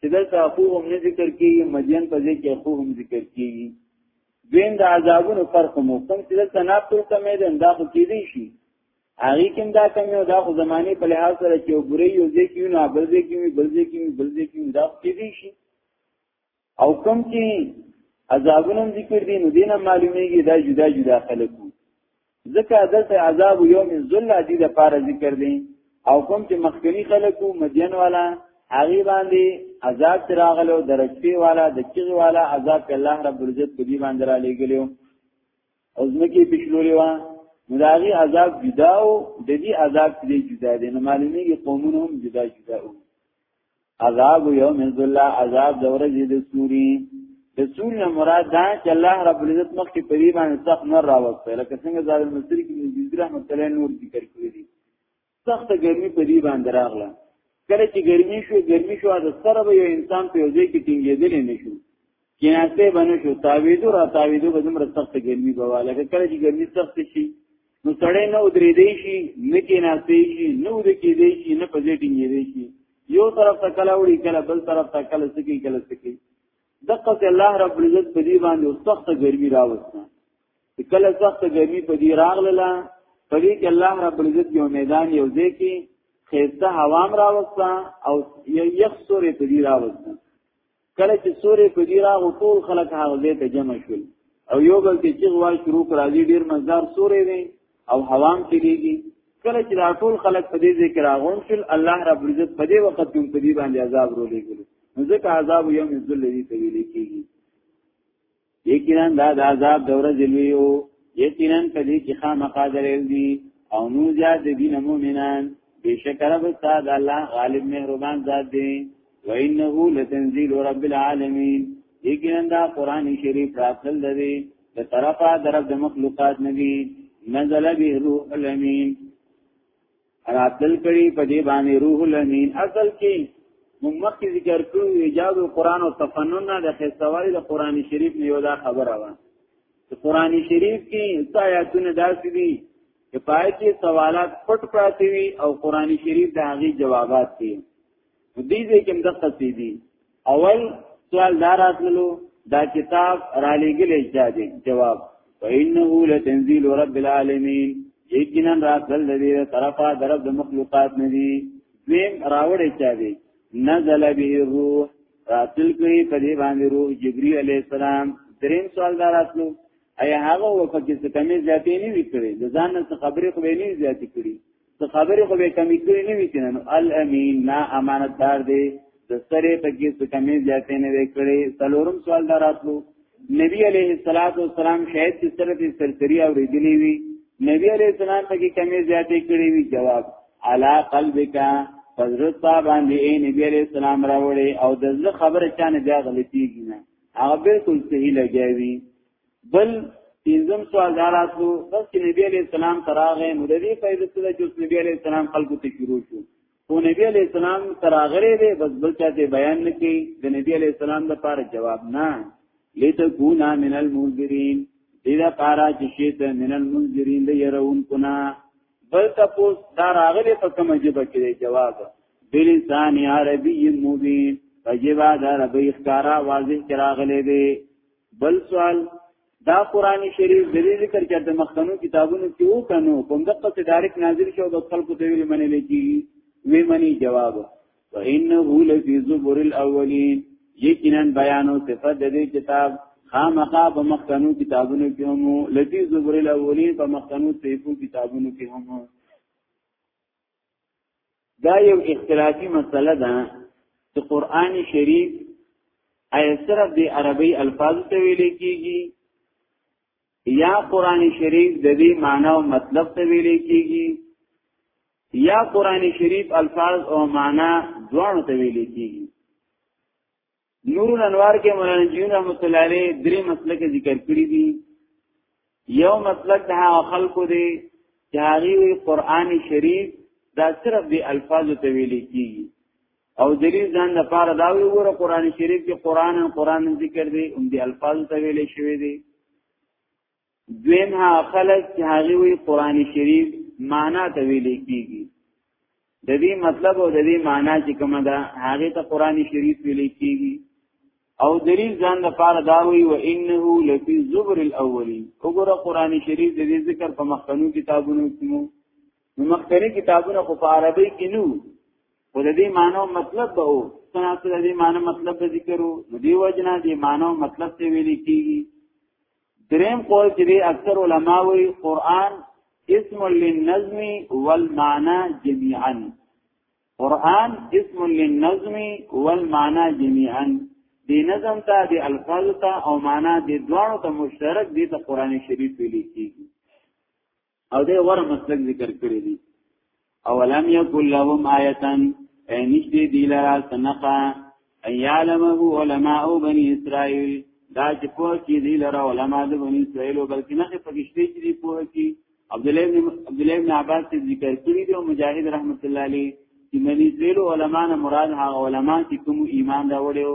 چې دا اخوهم نه ذکر کیږي مدین په ځای کې اخوهم ذکر کیږي دویم د عذابونو فرق مو کوم چې دا تناقض کمې ده دا خو کېدی شي هغه کوم دا کم یو دا خو زمانه په لحاظ سره چې وګوري یو ځکه یو نه بل ځکه یو بل ځکه یو بل ځکه یو دا کې دي شي او کوم چې عذابونه ذکر دي نو دینه معلومیږي دا جدا جدا خلکو ځکه دلته عذاب یوم ذل دي د پاره ذکر دي او کوم چې مخکنی خلکو مدین والا هغه باندې عذاب تراغلو درجتي والا د چغي والا عذاب الله رب العزت په دې باندې را لګلیو او ځمکه پښلولې وا مداغي عذاب جدا او د دې عذاب دې جدا دي نو معلومیږي قومونه هم جدا جدا وو عذاب یوم الذلہ عذاب د ورځې د سوري د سوري نه مراد دا چې الله رب العزت مخ کې پری باندې سخت نور راوځي لکه څنګه زال مصری کې نزیز رحمت الله نور ذکر کړی دي سخت ګرمي پری باندې راغله کله چې ګرمي شو ګرمي شو د سره به یو انسان په یوځای کې ټینګېدل نه شو کیناسته باندې شو تاویدو را تاویدو به زمره سخت ګرمي بوا لکه کله چې ګرمي سخت شي نو سړی نه ودرې دی شي نه کیناسته شي نه ود کې دی شي نه پځې ټینګې دی شي یو طرف ته کله وړي کله بل طرف ته کله سکی کله سکی دقه الله رب العزت په دې باندې سخت ګرمي راوستنه کله سخت ګرمي په دې راغله په دې کې الله رب العزت یو میدان یو ځای کې خېسته هوام راوسته او یخ سورې په دې راوسته کله چې سورې په دې راغو ټول خلک هغه ځای ته جمع شول او یو بل کې چې غوا شروع کړه دې ډیر مزدار سورې دی او هوام چلیږي کله چې دا ټول خلک په دې ذکر راغون شول الله رب عزت په دې وخت کې په دې باندې عذاب رولېږي نو ځکه عذاب یوم ذل دې ته ویل کېږي یقینا دا د عذاب د ورځې لوی او یقینا په دې کې خامخا درېل دي او نو زیاد د دین مؤمنان بشکر به استاد الله غالب مهربان ذات دی و انه لتنزيل رب العالمین یقینا دا قران شریف راخل دی د طرفه درب د مخلوقات نبی نزل به روح الامین راتل کړي په دې باندې روح الامین اصل کې موږ مخکې ذکر کړو ایجاد القرآن او تفنن د خستوالي د قرآن شریف نه یو دا خبره وه چې قرآن شریف کې آیاتونه داسې دي چې پای کې سوالات پټ پراته وي او قرآن شریف د هغې جوابات دي دې دې کوم دقه سي دي اول سوال داراتلو دا کتاب را لګل اجازه جواب وانه لتنزيل رب العالمين یقینا راتل دې طرفه درب د مخلوقات ندي ویم راوړې چا دي نزل به الروح راتل کوي په دې باندې روح جبريل عليه السلام دریم سوال داراتلو ایا هغه وخت چې کمی زیاتې نه وکړي د ځان څخه خبرې خو نه زیاتې کړي ته خبرې خو به کمی کړی نه وی کنه نو الامین نا امانتدار دی د سره په کې څه کمی زیاتې نه وکړي څلورم سوال دا راتلو نبی علیه الصلاۃ والسلام شاید چې سره دې سرتری او ریدلی وی نبی علیه السلام په کې کمی زیاتې کړې وی جواب علا قلبک حضرت تا باندې اے نبی علیہ السلام راوړې او د زړه خبره چانه بیا غلطیږي نه هغه بالکل صحیح لګیوي بل پنځم سوال دا راتلو بس چې نبی علیہ السلام تراغه نو د دې فائدې سره چې نبی علیہ السلام خلکو ته شروع شو او نبی علیہ السلام تراغره دی بس بل چا ته بیان نکي د نبی علیہ السلام د پاره جواب نه لتكونا من المنذرين دې دا پاره چې شیت من المنذرين د يرون کنا بل تاسو دا راغلي په کومه جبه کې جواب بلسان عربی مبین فجبا دا ربی اخکارا واضح کراغلې دی بل سوال دا قران شریف د دې ذکر چې د مخکنو کتابونو کې و کنو کوم دغه څه ډایرک نازل شو د خلکو ته ویل منل کی وی منی جواب وانه لفی زبر الاولین یقینا بیان او صفات د دې کتاب خامخا په مخکنو کتابونو کې هم لفی زبر الاولین په مخکنو صفو کتابونو کې هم دا یو اختلافي مسله ده چې قران شریف آیا صرف د عربی الفاظ ته ویل کیږي یا قران شریف د دې معنی او مطلب ته ویل کیږي یا قران شریف الفاظ او معنی دواړو ته ویل کیږي نور الانوار کې مولانا جون رحمت الله علیه درې مسلک ذکر کړی دي یو مسلک د خلکو دی چې هغه قرآن شریف دا صرف دی الفاظ ته ویل کیږي او دلیل ځان د پاره دا وی وره قرآن شریف کې قرآن قرآن ذکر دی هم دی الفاظ ته ویل شوی دی دویم ها خلق چې هغه وی قران شریف معنا ته ویل کیږي د دې مطلب او د دې معنا چې کومه ده هغه ته قران شریف ویل کیږي او دلیل ځان د پاره دا وی و انه لفی زبر الاولین وګوره قران شریف د دې ذکر په مخکنو کتابونو کې مو مخکنی کتابونه خو په عربی کې نو خو د دې معنی او مطلب به او څنګه د دې معنی مطلب به ذکرو د دې وجنا دې معنی او مطلب ته ویل کیږي دریم قول چې دی اکثر علما وی قران اسم للنظم والمعنى جميعا قران اسم للنظم والمعنى جميعا دی نظم ته دی الفاظ ته او معنا دی دواړو ته مشترک دی ته قران شریف ویل کیږي او دې ور مسلک ذکر کړی دی او لم یکل لهم آیتن نشتی دی لرا سنقا ان یعلمه علماء بنی اسرائیل دا چې په کې دی لرا علماء د بنی اسرائیل بلکې نه پکشته چې دی په کې عبد الله بن عبد الله بن عباس ذکر کړی دی او مجاهد رحمت الله علیه چې بنی اسرائیل علماء نه مراد هغه علماء چې کوم ایمان راوړیو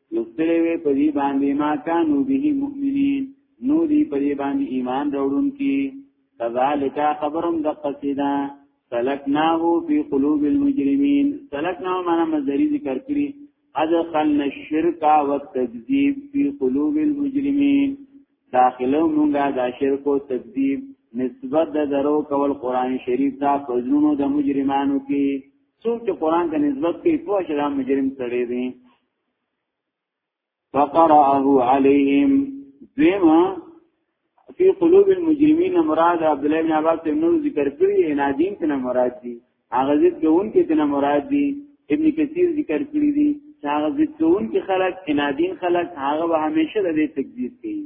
لستلې وې په دې باندې ما کانو به مؤمنین نو دې په دې باندې ایمان راوړون کی کذالک خبرم د قصیدا سلکناه فی قلوب المجرمین سلکناه معنا مصدری ذکر کړی ادخلنا الشرك والتكذيب فی قلوب المجرمین داخلو مونږه دا شرک او تکذیب نسبت د درو کول قران شریف ته پزونو د مجرمانو کې څوک چې قران ته نسبت کوي په شرم مجرم سره دي فقرأه عليهم دیما فی قلوب المجرمین مراد عبد الله بن عباس نو ذکر کړی انادین تنه مراد دی هغه ذکر کوون کې تنه مراد دی ابن کثیر ذکر کړی دی هغه ذکر کوون کې خلق انادین خلق هغه به همیشه د دې تکذیب کوي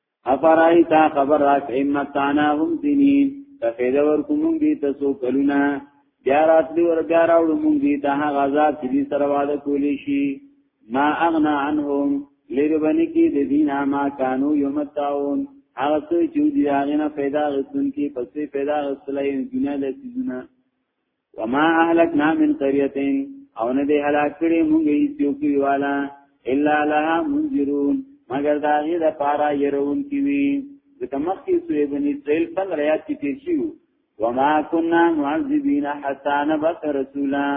افرایتا خبر راک امتانا هم سنین تفیده ورکمون دی تسو کلونا بیا راتلی ور بیا راوړو مونږ دي ته هغه عذاب چې دې سره واده کولی شي ما اغنا عنهم لیر باندې کې د دین ما کانو یمتاون هغه څه چې دې هغه نه پیدا غوښتون کې پسې پیدا غوښتلې دنیا د سيزونه وما اهلکنا من قريه او نه دی هلاک کړي مونږ یې سیو کې والا الا لها منذرون مگر دا غي د پارا يرون کی وی ځکه مخکې سوې بني اسرائیل په ریات کې تیر شي وما كنا معذبين حتى نبعث رسولا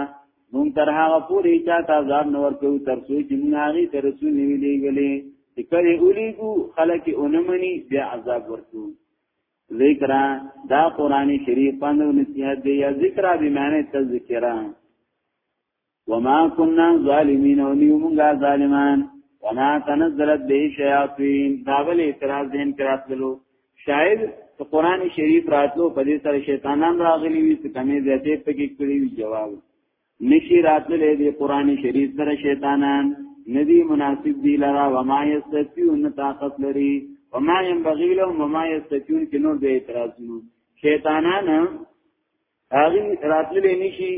مون تر هغه پورې چې عذاب نور کو تر څو چې مون هغه تر رسول نیولې غلې چې کله اولیګو خلک اونمني بیا عذاب ورکو ذکر دا قران شریف باندې نصیحت دی یا ذکر به معنی تذکر وما كنا ظالمین او نیو مونږه ظالمان وما تنزلت به شیاطین دا ول اعتراض دین کراتلو شاید ته قران شریف راتلو په دې سره شیطانان راغلي وي څه کمی زیاتې پکې کړی وي جواب نشی راتللی دی قرآن شریف سره شیطانان ندی مناسب دی لرا وما یستطیعون طاقت لري وما ينبغي لهم وما يستطيعون کې نور به اعتراضونه شیطانان هغه راتللی نشي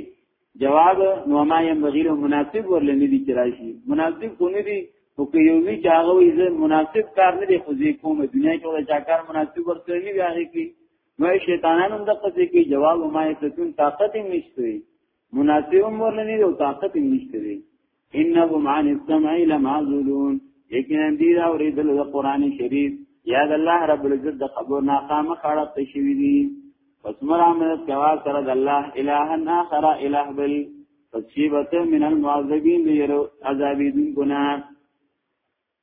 جواب نو ما ينبغي لهم مناسب ورل نه دي چرایشي مناسب کو نه دي او که یو وی چاغه وي زه مناسب کار نه دی خو زه کوم دنیا کې ولا چا کار مناسب ورته نه وی هغه کې نو شیطانان هم د قصې کې جواب ما یتون طاقت یې نشته مناسب عمر لنی او طاقت یې نشته دی انهم عن السمع لمعذولون یقینا دې دا اوریدل د قران شریف یا د الله رب العزت د خبر نه قامه خړه تشوی دي پس مرامت کوا سره د الله الہ اخر الہ بل فصیبت من المعذبین یرو عذابین گناہ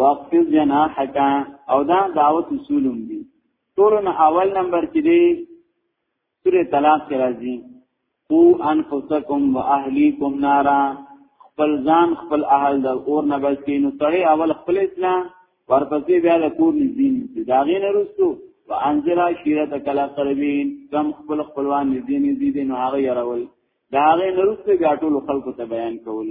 واقفز جناحک او دا دعوت اصولم دي ټول نه اول نمبر کې دي سوره طلاق کې راځي قو انفسکم واهلیکم نارا خپل ځان خپل اهل د اور نه بچی نو سړی اول خپل اسلام ورپسې بیا د کور نزدین دا غي نه رسو وانذر عشیرت کلا قربین کم خپل خپلوان نزدین دي نو هغه يرول دا غي نه رسو بیا ټول خلکو ته بیان کول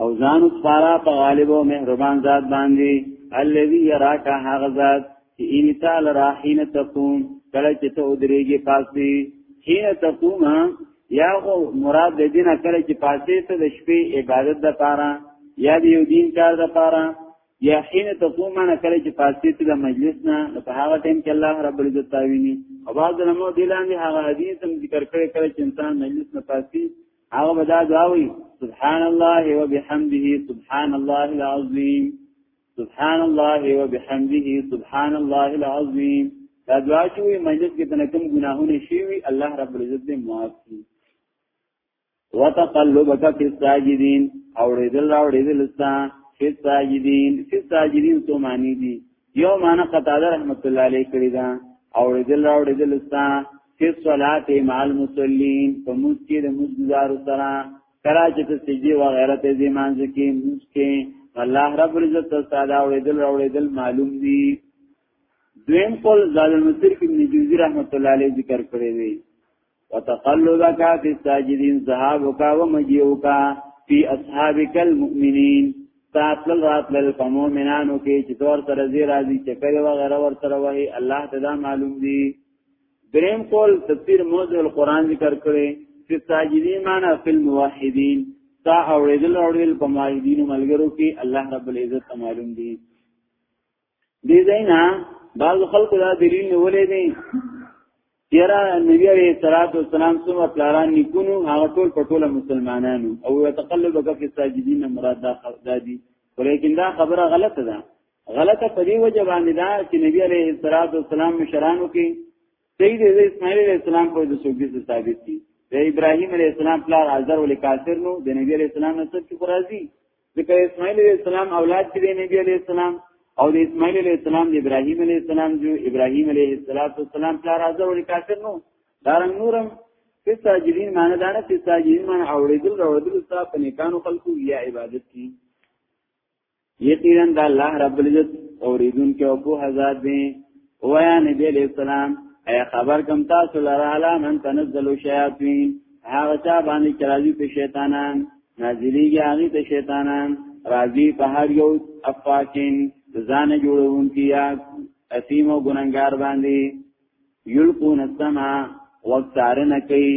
او ځان سپارا په غالب او مهربان ذات باندې الذي يراك هغه ذات چې ان تعالی راحين تقوم کله چې ته ودرېږي پاسې حين تقوم یا غو مراد د دین کله چې پاسې ته د شپې عبادت د پاره یا د یو دین کار د پاره یا حين تقوم معنا کله چې پاسې ته د مجلس نه په هغه ټیم کې الله رب العزت تاویني او بعض علماء دلان دي هغه حدیث هم ذکر کړی کله چې انسان مجلس نه پاسې هغه به دا دعا وي سبحان الله وبحمده سبحان الله العظیم سبحان الله وبحمده سبحان الله العظیم دا دعا چې وي مجلس کې تنه کوم ګناهونه شي وي الله رب العزت دې معاف کړي وتقلبك في الساجدين اوریدل راوړیدل ستا فی الساجدین فی الساجدین تو معنی دي یو معنا قتاده رحمت الله علیه کړی دا او رجل راو رجل استا فی صلات مع المصلین په موږ کې د مزګار سره کلا چې ته سجدي و غیره ته دې مانځ کې موږ کې الله رب عزت تعالی او رجل راو رجل معلوم دی دویم قول زال المصیر کې ابن جوزی رحمت الله علیه ذکر کړی دی وتقلبك في الساجدين ذهابك ومجيئك في اصحابك المؤمنين تاتل راتل په مؤمنانو کې چې تور سره زی راځي چې کله وغیرہ ور سره وایي الله تعالی معلوم دی دریم قول تفسیر موضوع القرآن ذکر کړي چې ساجدین معنا فی الموحدین تا اوریدل اوریدل په موحدین ملګرو کې الله رب العزت معلوم دی دې زینا بعض خلق دا دلیل نیولې دي یرا نبی علیہ الصلوۃ والسلام سم پلاران نکونو هغه ټول پټول مسلمانانو او تقلبک فی الساجدین مراد دا دادی ولیکن دا خبره غلطه ده غلطه په دې وجه باندې دا چې نبی علیہ الصلوۃ والسلام مشرانو کې صحیح دی د اسماعیل علیه السلام په د سوګي څخه ثابت دي د ابراهیم علیه السلام پلار حاضر ول کافر نو د نبی علیه السلام نسب کې راځي ځکه اسماعیل علیه السلام اولاد کې د نبی علیه السلام او د اسماعیل علیه السلام د ابراهیم علیه السلام جو ابراهیم علیه السلام پلار حاضر ول کافر نو دارنګ نورم فساجدین معنی دا نه فساجدین معنی اوریدل راوړل ستا په نیکانو خلقو یا عبادت کی یقینا د الله رب العزت اوریدونکو او په هزار دی او یا نبی علیہ السلام اے خبر کم تاسو لره علا من تنزل الشیاطین هغه چا باندې چې راځي په شیطانان نازلیږي هغه ته شیطانان راځي په هر یو افاکین ځان جوړونکي یا اسیم او ګننګار باندې یلقون السما وقتارنه کوي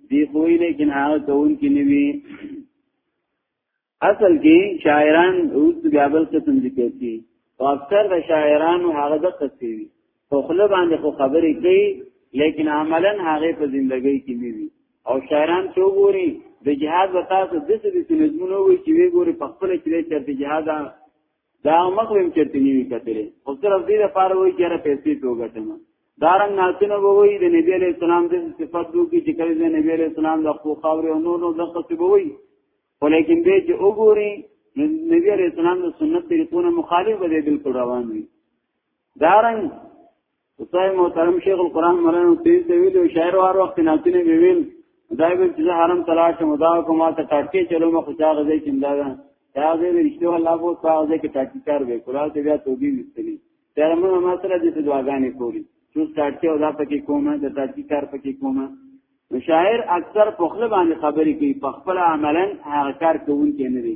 دی خوی لیکن هغه کون کې نیوی اصل کې شاعران اوس بیا بل قسم ذکر کی او اکثر د شاعرانو هغه د قصې وي خو خله باندې خو خبرې کوي لیکن عملا هغه په ژوندۍ کې نه وي او شاعران څو ګوري د جهاد وتا څه د څه د نظمونو وي چې وی ګوري په خپل کې چې د جهاد دا مخ ویم چرته نیوی کتلې خو صرف دې لپاره وایي چې را پیسې توګټم دارن ناسونه ووي د نبی علی السلام د صفات دوی چې کله د نبی علی السلام د خو خاورې او نور نو د قصې ووي ولیکن دې چې وګوري نبی علی السلام د سنت طریقونو مخالف دی بالکل روان وي دارن استاد محترم شیخ القرآن مولانا تیز دی ویلو شاعر هر وخت ناتینه ویل دا به چې حرم تلاش مدا کومه ته ټاټکې چلو ما خوشا غځې چندا ده دا دې رښتیا الله په تاسو کې ټاټکی کار وې کړه ته بیا توبې وستلی تر موږ ما سره دې دعاګانې کولی چې ټاټکی او دا پکې کومه د ټاټکی کار پکې کومه شاعر اکثر په خپل باندې خبرې کوي په خپل عملا هغه کار کوونکی نه دی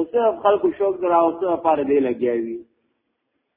اوس خلکو شوق دراوسته لپاره دی لګیاوی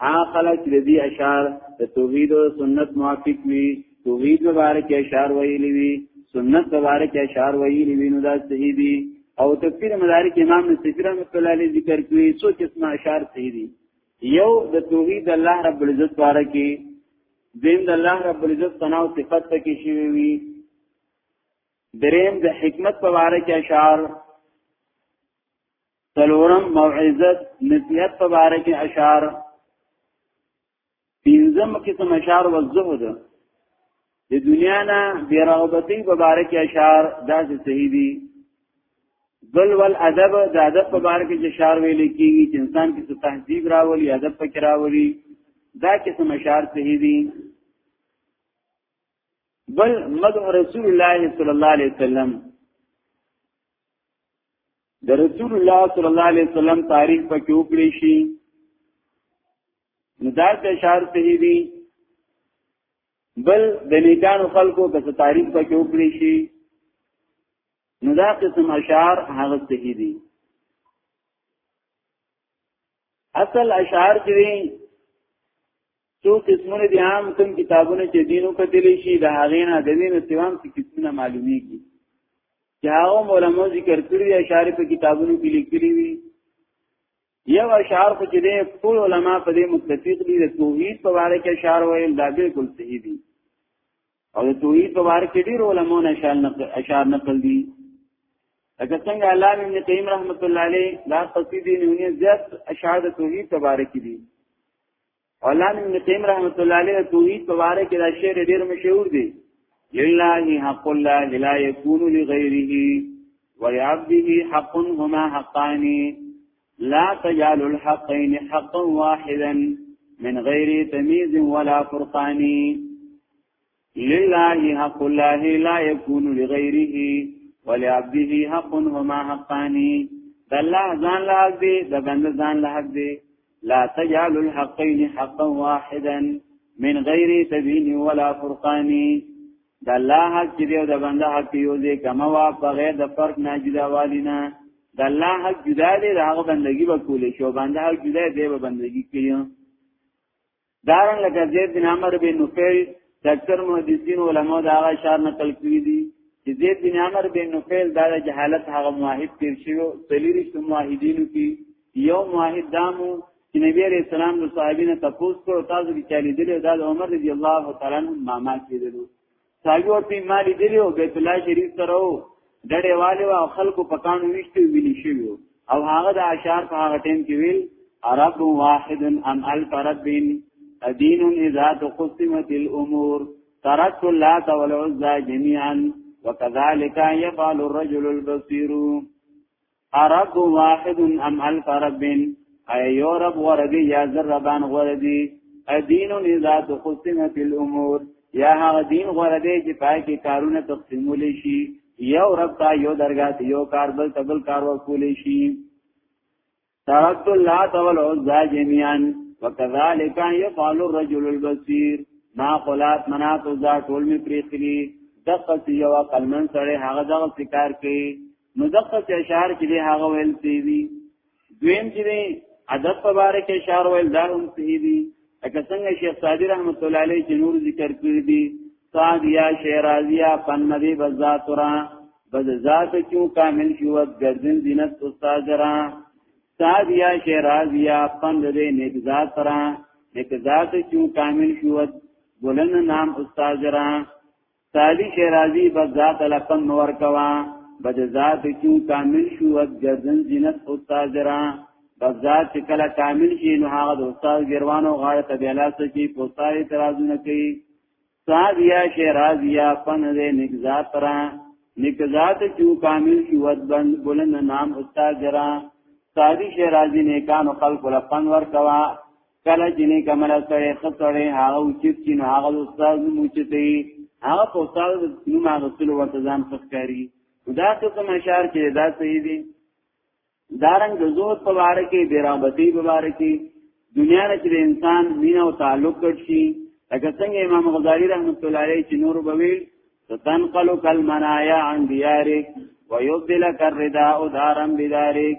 ها خلق چې دې اشعار د توحید او سنت موافق وي توحید مبارک اشعار ویلي وي سنت مبارک اشعار ویلي وي نو دا صحیح دي او تفسیر مدارک امام نصفی رحمۃ اللہ علیہ ذکر کوي څو قسمه اشعار صحیح دي یو د توحید الله رب العزت باره کې دین د الله رب العزت ثنا او صفات ته کې شوی وي دریم د حکمت په اړه کې اشعار سلورم موعظت نصیحت په باره کې اشعار پینځم قسم اشعار و زهد د دنیا نه بیرغبتی په باره کې اشعار داسې صحیح دي بل ول ادب د ادب په باره کې چې اشعار ویل کېږي چې انسان کې څه تهذیب راولي ادب پکې راولي دا قسم اشعار صحیح دي بل مدح رسول الله صلی الله علیه وسلم د رسول الله صلی الله علیه وسلم تاریخ پکې وکړي شي نو دا د شهر صحیح دی بل د نیکانو خلکو که څه تاریخ پکې وکړي شي نو دا قسم اشعار هغه صحیح دي اصل اشعار چې څو قسمونه دي عام کوم کتابونه چې دینو کتل شي د هغه نه د دینو سیوام څخه قسمونه معلومیږي چې هغه علماء ذکر کړی یا شارح په کتابونو کې لیکلي وي یو اشعار خو چې دې ټول علما په دې متفق دي د توحید په اړه کې اشعار ویل دا بالکل صحیح دي او د توحید په اړه کې ډیر علما نه اشعار نقل اشعار نقل دي لکه څنګه علامه ابن قیم رحمت الله علیه دا قصیدې نیونی زیات اشعار د توحید په اړه کې دي علامه ابن تیم رحمت الله علیه توحید په اړه کې دا شعر ډیر مشهور دی لله حق الله لا يكون لغيره ولعبده حق هما حقان لا تجعل الحقين حقا واحدا من غير تمييز ولا فرقان لله حق الله لا يكون لغيره ولعبده حق هما حقان د الله ځان له حق دی د بنده ځان له حق دی لا تجعل الحقين حقا واحدا من غير تبين ولا فرقان د الله حق چې دی او د بنده حق یو دی کما وا په غیر د فرق نه جدا والینا د الله حق جدا دی د هغه بندگی به کولې شو بنده حق جدا دی به بندگی کوي دارن لکه زید بن عمر بن نفیل د اکثر محدثین علما دا هغه اشار نقل کړی دي چې زید بن عمر بن نفیل دا د جهالت هغه موحد تیر شوی دلیری شو موحدینو کې یو موحد دامو چې نبی علیہ السلام د صحابینو تپوس کړو تاسو کې چالي دي دا د عمر رضی الله تعالی عنہ ماما کېدلو ساګو په مالی دیو بیت الله شریف سره و ډډه والي او خلکو په کانو ویشته ویلی شي او هغه د اشعار په هغه ټیم کې ویل عرب واحد ام الف رب دین اذا تقسمت الامور تركت اللات والعزى جميعا وكذلك يفعل الرجل البصير ارب واحد ام الف رب اي یو رب ورګي یا زر ربان ورګي ادین اذا تخصمت الامور یا هغه دین ورګي چې پای کې کارونه تقسیمول شي یو رب تا یو درګه یو کار بل تبل کار ورکول شي ترکت الله تول عزا جميعا وكذلك يفعل الرجل البصير ما قلات منات عزا ټول می پریخلی دقه یو قلمن سره هغه دغه فکر کوي نو دغه ته اشاره کې دی هغه ویل سی وی دویم چې دی ادب په باره کې اشاره ویل دا هم سی دی اګه څنګه شیخ صادق رحمت الله علیه چې نور ذکر کړی دی صادیا شیرازیا فن نبی بذاترا بذ ذات کیوں کامل شوت گردن زینت استاجرا صادیا شیرازیا فن دې نیک ذاترا نیک ذات کیوں کامل شوت بلند نام استاجرا تالی شی راضی بس ذات لقم نور کوا بد ذات کیوں کامل شو ات گردن زینت استاد را بس ذات چې کله کامل شي نو هغه د استاد ګروانو غاړه ته بیا لاس کې پوسای اعتراضونه کوي سادیا شی راضیا فن دې نک ذات را نک ذات کیوں کامل شو ات بند بلند نام استاد را سادی شی راضی نیکانو خلق لقم ور کوا کله چې نه کمل سره خسرې هغه اوچت چې نه هغه استاد موچتې هغه په استاد نو ما رسول ورته ځان فکرې دا څه کوم اشعار چې دا صحیح دي دارنګ د زهد په واره کې بیرابتی په واره کې دنیا نه چې انسان مینه او تعلق کړ شي لکه څنګه امام غزالی رحمت الله علیه چې نور بویل تنقل کلمنایا عن دیارک ويبدلك الرداء دارا بدارک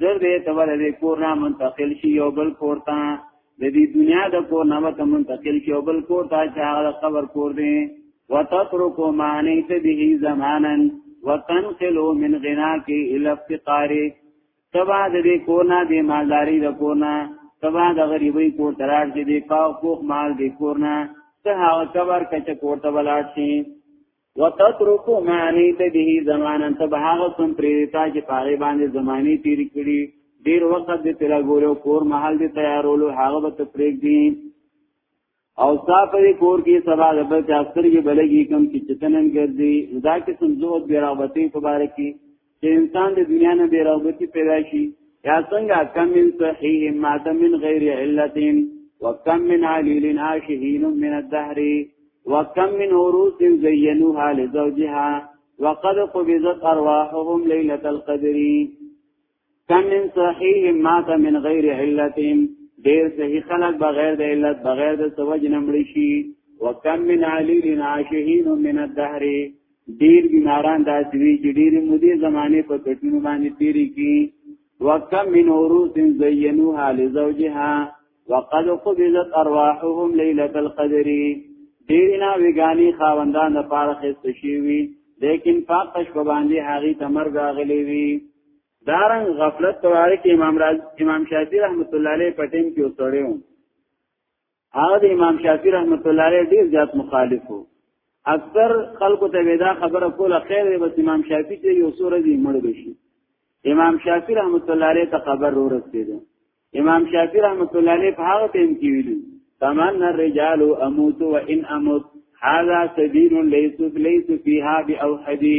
زر دې ته ول دې کور نه منتقل شي یو بل کور ته د دې دنیا د کور نه مت منتقل شي یو بل کور ته چې هغه قبر کور دی وتترکو معنی ته به زمانا وتنقلو من غناک الى افتقار تبا د دې کور نه د مالداری د کور نه تبا د غریبۍ کور تراټ دې پاو پوخ مال دې کور نه ته هغه قبر کچ کور ته ولاړ شي وتترک معنی ته به زمانن ته به هغه سم پریتا چې پاره باندې زمانی تیر کړي ډیر وخت دې تیر ګورو کور محل دې تیارولو هغه به تفریق دي او صاحب دې کور کې سبا د بل چاستر کې بلګي کم چې چتنن ګرځي دا قسم زهد بیرابطي مبارکي چې انسان د دنیا نه بې رغبتي پیدا شي یا څنګه کم من صحیح مات من غیر علت وکم من علیل عاشهین من الدهر وکم من عروس زینوها لزوجها وقد قبضت ارواحهم ليله القدر کم من صحیح مات من غیر علت ډیر صحیح خلق بغیر د علت بغیر د سوج نمړي شي وکم من علیل عاشهین من الدهر ډیر بیماران دا سوي چې ډیر مودې زمانه په کټونو باندې تیری کی وکم من عروس زینوها لزوجها وقد قبضت ارواحهم ليله القدر ډیر نه ویګانی خاوندان د پاره خست شي وي لیکن پاک شپه باندې هغه تمر غاغلی وي دارن غفلت توارک امام راز امام شافعی رحمت الله علیه پټین کې وسړیو هغه د امام شافعي رحمت الله علیه ډیر زیات مخالف وو اکثر خلکو ته ودا خبره کوله خیر دی بس امام شافعي ته یو سور دی مړ بشي امام شافعي رحمت الله علیه ته خبر ورسید امام شافعي رحمت الله علیه په هغه ټیم کې ویلو تمن الرجال اموت وان اموت هذا سبيل ليس ليس فيها باوحدي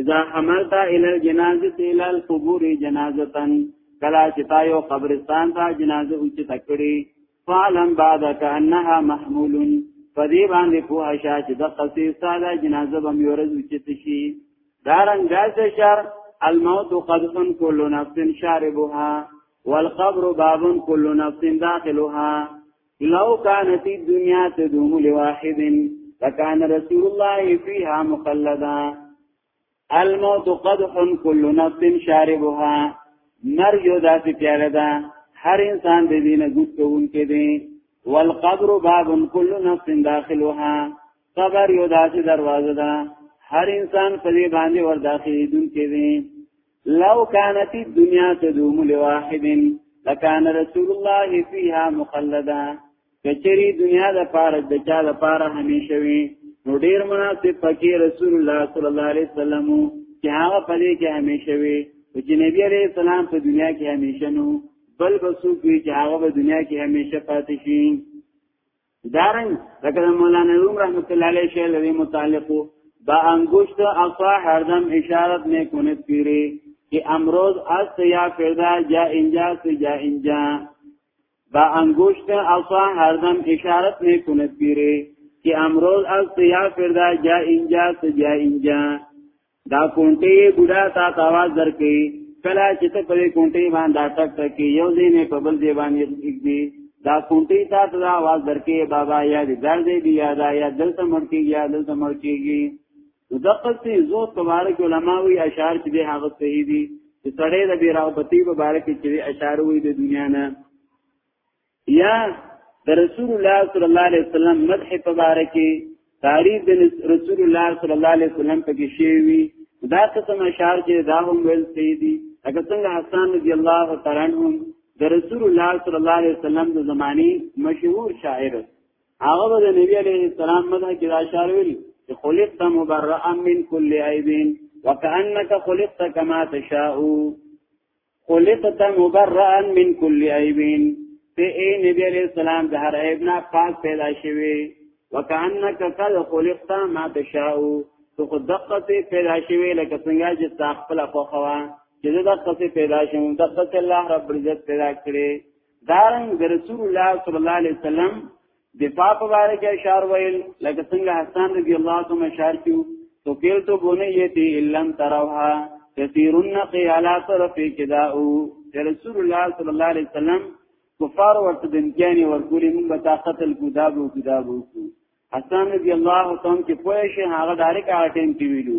اذا حملت الى الجنازه الى القبور جنازه کلا چې تا یو قبرستان ته جنازه اوچ تکړي فعلم بعد كانها محمول فدی باندې په عشاء چې د قصې ساده جنازه به میورز اوچ تشي دارن داس شر الموت قذف كل نفس شاربها والقبر باب كل نفس داخلها لو كانت الدنيا تدوم لواحد لكان رسول الله فيها مخلدا الموت قدح كل نفس شاربها مرګ یو داسې پیاله ده هر انسان د دینه ګوت کوونکې دی والقبر باب كل نفس داخلها قبر یو داسې دروازه ده هر انسان په دې باندې ور داخلي دونکې دی لو كانت الدنيا تدوم لواحد لكان رسول الله فيها مخلدا کچری دنیا د پاره د چا د پاره همیشه وي نو ډیر مناسب پکې رسول الله صلی الله علیه وسلم چې هغه پدې کې همیشه وي او چې نبی علیه السلام په دنیا کې همیشه نو بل بسو کوي چې هغه په دنیا کې همیشه پاتې شي دارنګ لکه د مولانا روم رحمت الله علیه شعر لري متعلقو با انگشت اصا هردم اشارت میں کنت پیری کہ امروز است یا فردا جا انجا سے جا انجا با انگشت اصا هردم اشارت میں کنت پیری کہ امروز است یا فردا جا انجا سے جا انجا دا کونټي بوډا تا تاواز درکې کلا چې ته په کونټي باندې ټک ټک یو ځای نه په بل ځای باندې کېږي دا کونټي تا ته आवाज درکې بابا یا دې در دې بیا دا یا دلته مړ کېږي یا دلته مړ کېږي دغه څه زو تبارک علماوی اشعار چې هغه صحیح دي چې سړی د بیراوبتی په باره کې چې اشعار وي د دنیا نه یا د رسول الله صلی الله علیه وسلم مدح په باره کې تعریف د رسول الله صلی الله علیه وسلم په کې شی وي دا قسم اشعار چې دا هم ویل سي دي لکه څنګه حسان رضی الله تعالی عنہ د رسول الله صلی الله علیه وسلم د زمانی مشهور شاعر هغه د نبی علیه السلام مدح کې دا اشعار ویل چې خلقت مبرئا من كل عیب وکأنک خلقت کما تشاء خلقت مبرئا من كل عيب ته اے نبی علیہ السلام د هر عیب نه پاک پیدا شوی وکانک قد خلقت ما تشاء تو خود دقه پیدا شوی لکه څنګه چې تا خپل خوخوا چې دقه پیدا شوم دقه الله رب عزت پیدا کړی دارن د رسول الله صلی الله علیه وسلم دفاع په باره کې اشار ویل لکه څنګه حسان رضی الله عنه اشار کیو تو کېل تو بونه یتی الا تروها تسیرن قیالا طرف کداو رسول الله صلی الله علیه وسلم کفار ورته د امکاني ورکولې موږ به طاقت الکذاب او کذاب وکړو حسن رضی الله تعالی کې پوه شي هغه ډایرک هغه ټیم کې ویلو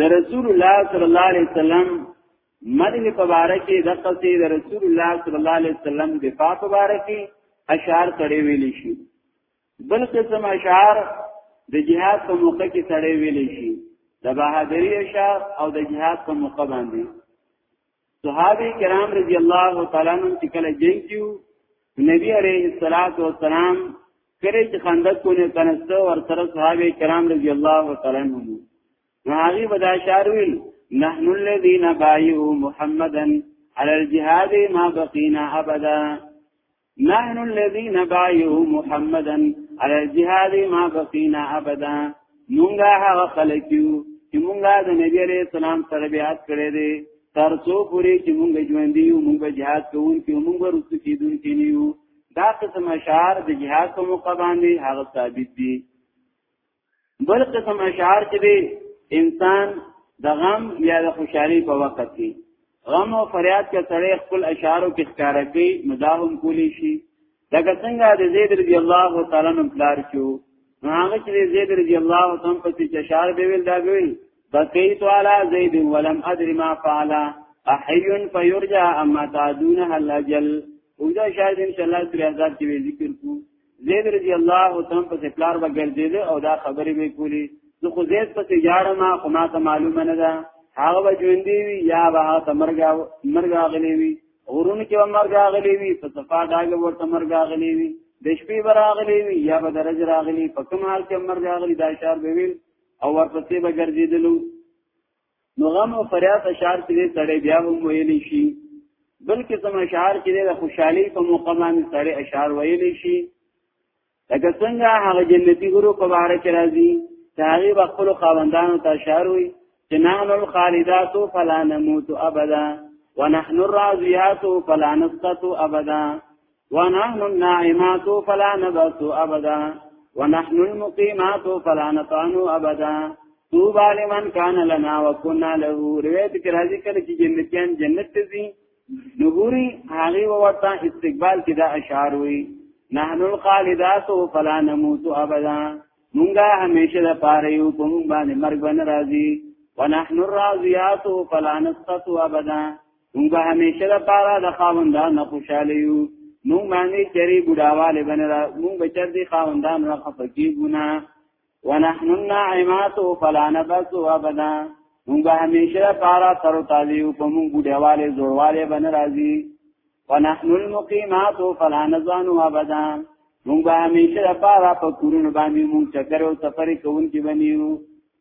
د رسول الله صلی الله علیه وسلم مدح په باره کې د قصې د رسول الله صلی الله علیه وسلم دفاع په باره کې اشعار کړي ویل شي بل قسم اشعار د جهاد په موقع کې کړي ویل شي د بهادری اشعار او د جهاد په موقع باندې صحابه کرام رضی الله تعالی عنهم چې کله جنگ کیو نبی عليه الصلاه والسلام کله چې خندق کو نه کنسته ور سره صحابه کرام رضی الله تعالی عنهم ناغي بدا شارویل نحن الذين بايعوا محمدا على الجهاد ما بقينا ابدا نحن الذين بايعوا محمدا على الجهاد ما بقينا ابدا مونږه هغه خلک یو چې مونږه د نبی عليه السلام سره بیعت کړی دی تر څو پورې چې مونږ ژوند یو مونږ جهاد کوون کې مونږ ورسې کېدون کې نه یو دا قسم اشعار د جهاد په موقع باندې هغه ثابت دي بل قسم اشعار چې به انسان د غم یا د خوشحالي په وخت کې غم او فریاد کې سړی خپل اشعارو کې ښکارا کوي مداهم کولی شي لکه څنګه د زید رضی الله تعالی عنہ پلار شو هغه چې زید رضی الله تعالی په چې اشعار به ویل دا ویل بقیت علی زید ولم ادري ما فعل احی فیرجا اما تعدون هل اجل ودا شاید ان شاء الله 3000 کې ذکر کو زید رضی الله تعالی په پلار وګرځید او دا خبرې به کولی زه خو زید په یاړم خو ما ته معلومه نه ده هغه به ژوندې وي یا به هغه ته مرګ مرګ غلې وي غرونه کې مرګ غلې وي په صفا داګه ورته مرګ غلې وي د شپې براغلې وي یا به درج راغلي په کوم حال کې مرګ غلې دا اشار به ویل او ورپسې به ګرځیدلو نو غم او فریاد اشعار چې سړی بیا هم ویلی شي بلکې سم اشعار چې د خوشحالي په موقع باندې سړی اشعار ویلی شي لکه څنګه هغه جنتی ګورو په باره کې راځي چې هغه به خپل خاوندانو ته اشعار وي چې نحن الخالدات فلا نموت ابدا ونحن الراضيات فلا نسقط ابدا ونحن الناعمات فلا نبس ابدا ونحن المقيمات فلا نطعن ابدا طوبى لمن كان لنا وكنا له روایت کې راځي کله چې جنتیان جنت ته ځي نګوري هغه ورته استقبال کې دا اشعار وي نحن الخالدات فلا نموت ابدا مونږه همیشه د پاره یو په مونږ باندې مرګ باندې راځي ونحن الراضيات فلا نسقط ابدا مونږ به همیشه د پاره د خاوندان نه خوشاله یو مونږ باندې چری بډاواله بنه را مونږ به چر دي خاوندان نه خفقي ګنا ونحن النعمات فلا نبس ابدا مونږ به همیشه د پاره تر تازه یو په مونږ بډاواله زورواله بنه راځي ونحن المقيمات فلا نزان ابدا مونږ به همیشه د پاره په کورونو باندې مونږ چکر او سفر کوونکي بنیو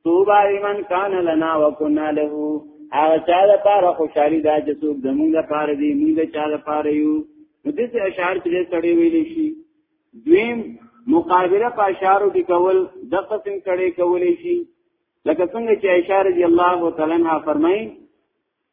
توبا لمن کان لنا وکنا له هغه چا د پاره خوشحالي دا چې څوک زمونږ د پاره دی موږ د چا د پاره یو نو دې اشعار چې سړی ویلی شي دویم مقابله په اشعارو کې کول د قسم سړی کولی شي لکه څنګه چې اشعار دی الله تعالی عنها فرمایي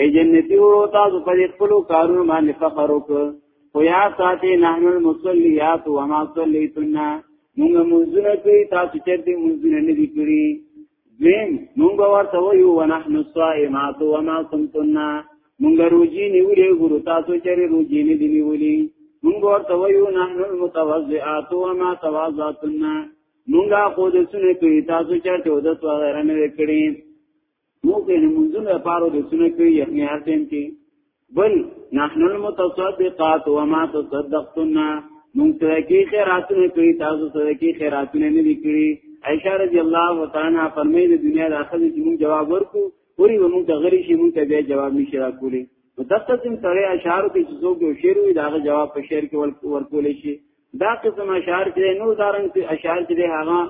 ای جنتی ورو تاسو په خپلو کارونو باندې فخر وکړئ خو یا ساتي نحن المصلیات و ما صلیتنا موږ منځونه کوي تاسو چې دې منځونه نه دي کړی دویم موږ ورته وایو و نحن الصائمات و ما صمتنا موږ روزي نیولې ګورو تاسو چې روزي نه دي نیولې موږ ورته وایو نحن المتوضئات و ما تواضعتنا موږ خو دې سونه کوي تاسو چې ودس وغیرہ نه کړی موږ د منځونو لپاره د سنت کې یخني هر ټیم کې بل نحن المتصدقات وما تصدقتن موږ سره کې خیراتونه کوي تاسو سره کې خیراتونه نه لیکړي عائشہ رضی الله تعالی عنها فرمایي د دنیا د اخر چې موږ جواب ورکو پوری موږ د غری شي موږ ته بیا جواب نشي راکولي مدقه تم سره اشعار کې چې څوک یو شعر وي دا جواب په شعر کې ورکول شي دا قسم اشعار چې نو دارن کې اشعار چې هغه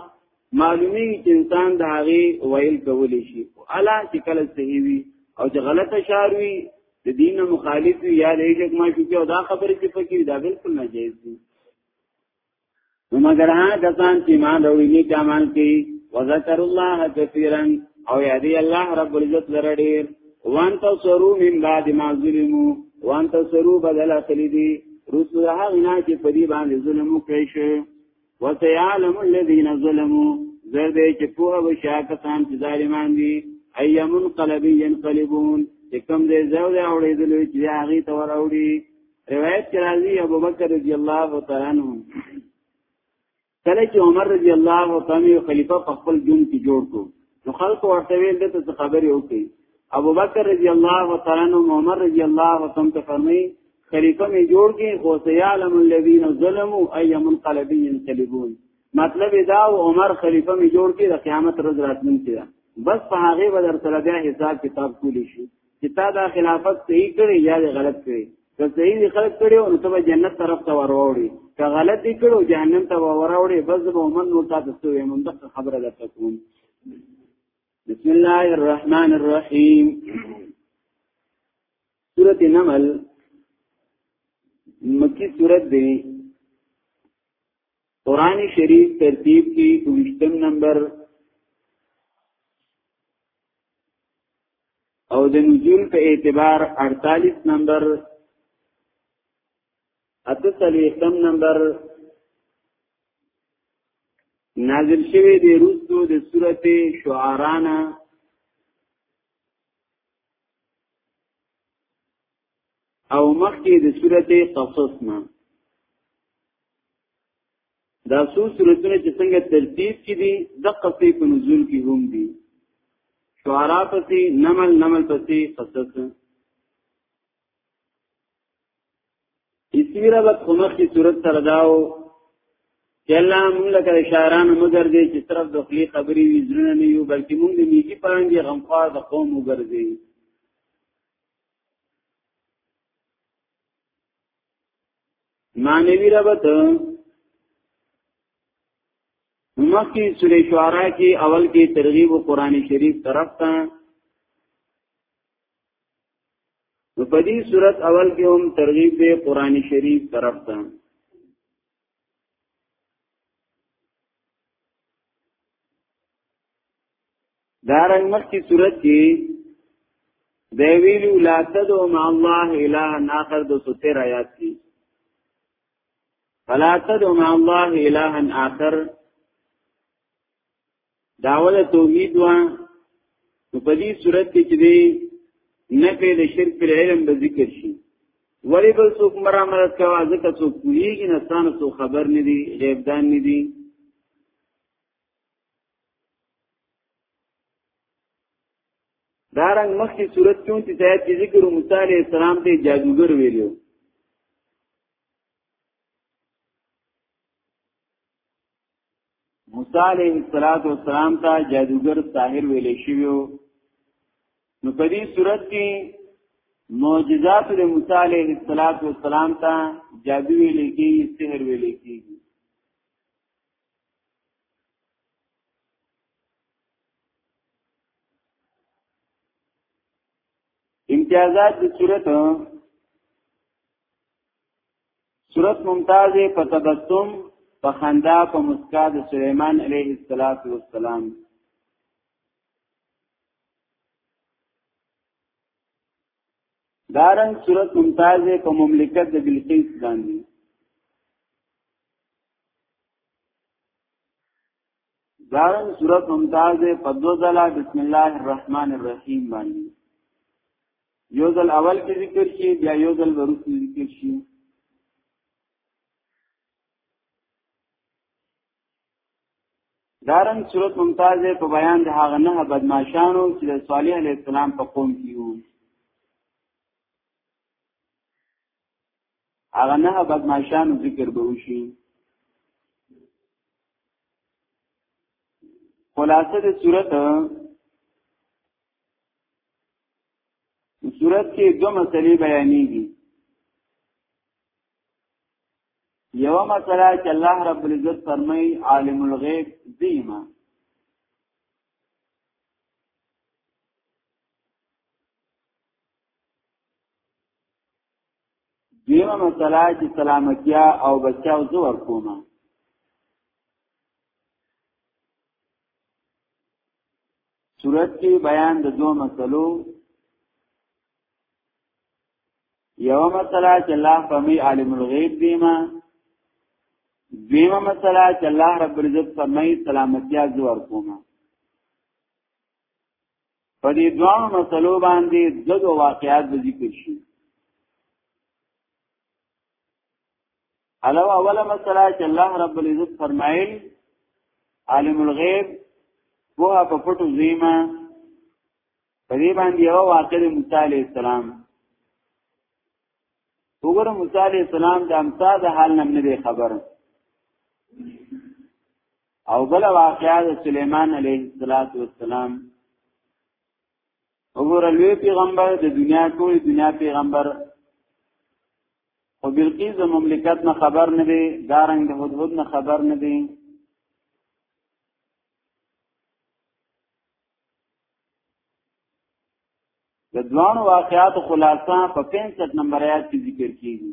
معلومی چې انسان د هغه ویل کولی شي الا چې کله صحیح وي او چې غلطه شعر وي د دین مخالف وي یا د عشق ما شو کې او دا خبرې چې پکې دا بالکل ناجیز دي نو مگر هغه کسان چې ما د ویني کمال کې وذكر الله كثيرا او یادی الله رب العزت لره ډیر وان تصرو من بعد ما ظلمو وان تصرو بدل اخلی دی رسو هغه نه چې په دې باندې ظلم وکړي وسيعلم الذين ظلموا زرد چې پوه به شاکسان چې ظالمان دي ايام قلب ينقلبون چې کوم دې زو دې اورېدل چې هغه ته ور اوړي روایت کې راځي ابو بکر رضی الله تعالی عنہ کله چې عمر رضی الله تعالی خلیفہ په خپل جون کې جوړ کو نو خلق ورته ویل د څه خبرې وکړي ابو بکر رضی الله تعالی عنہ عمر رضی الله تعالی ته فرمایي خلیفہ می جوړ کې خو سیالم الذین ظلموا ای منقلب ينقلبون مطلب دا او عمر خلیفہ می جوړ کې د قیامت ورځ راتلونکې ده بس په هغه بدر سره بیا حساب کتاب کولی شي چې تا دا خلافت صحیح کړی یا غلط کړی که صحیح دی خلق کړو نو ته جنت طرف ته وروړي که غلط دی کړو جهنم ته وروړي بس به ومن نو تاسو ته یم دغه خبره درته کوم بسم الله الرحمن الرحیم سورت نمل مکی سورت دی قرآن شریف ترتیب کی دوشتم نمبر او د نزول په اعتبار 48 نمبر اته سلیختم نمبر نازل شوی دی روستو د سورته شعرانا او مخکې د سورته قصص نه دا څو سورتونه چې څنګه ترتیب کې دي د قصې په نزول کې هم دي شعرا پسې نمل نمل پسې قصص اسویره به کومخی صورت سره داو چې الله موږ لکه اشاران مګر دې چې صرف د خلی خبرې وي زړه نه یو بلکې موږ د میږي پاندې غمخوار د قوم وګرځي معنوی ربط مخی سوری شعراء کی اول کی ترغیب و قرآن شریف طرف تا نو په دې صورت اول کې هم ترغیب دی قران شریف طرف ته دارنګ مخ کی صورت کې دی ویلو لا تدو مع الله الا ناخر دو ستر آیات کی فلا تدو مع الله الا اخر داول توحید وا په دې صورت کې چې دی نه په د شرک پر علم به ذکر شي ولی بل څوک مرامت کوا ځکه څوک کویږي نه ستانه څوک خبر نه دی غیب دان نه دی دارنګ مخکې صورت کې چې سید ذکر موسی علیہ السلام ته جادوګر ویلو موسی علیه السلام ته جادوګر ساحر ویلې شویو نو په دې صورت کې معجزات د موسی علیه السلام ته جادو ویلې کې سحر ویلې کې امتیازات د صورت صورت ممتاز په تبسم په خندا په مسکا د سليمان عليه السلام دارن صورت ممتاز په مملکت د بلقیس باندې دارن صورت ممتاز په دو ځله بسم الله الرحمن الرحیم باندې یو ځل اول کې ذکر شي بیا یو ځل وروسته ذکر شي دارن صورت ممتاز په بیان د هغه نه بدمعشانو چې د صالح علی السلام په قوم کې وو هغه نه بدمعشانو ذکر به وشي خلاصه د صورت صورت کې دو مسلې بیانېږي یو مسله چې الله رب العزت فرمایي عالم الغیب دیمه دیمه مسله چې سلامتیا او بچاو زور کومه صورت کې بیان د دوه مسلو یو مسله چې الله په می عالم الغیب دیمه دیمه مسله چې الله رب العزت په می سلامتیا زور کومه په دې دوه مسلو باندې دغه واقعات به ذکر شي علاوه اوله مسله چې الله رب العزت فرمایل عالم الغیب وه په پټو زیمه په دې باندې یو واقع د موسی علی السلام وګوره موسی علی السلام د امسا د حال نم نه خبر او بل واقعا د سليمان عليه السلام وګوره لوی پیغمبر د دنیا ټول دنیا پیغمبر او بلقیس د مملکت نه خبر نه دی دارنګ د هدهد نه خبر نه دی د دوانو واقعات خلاصه په 65 نمبر آیات کې ذکر کیږي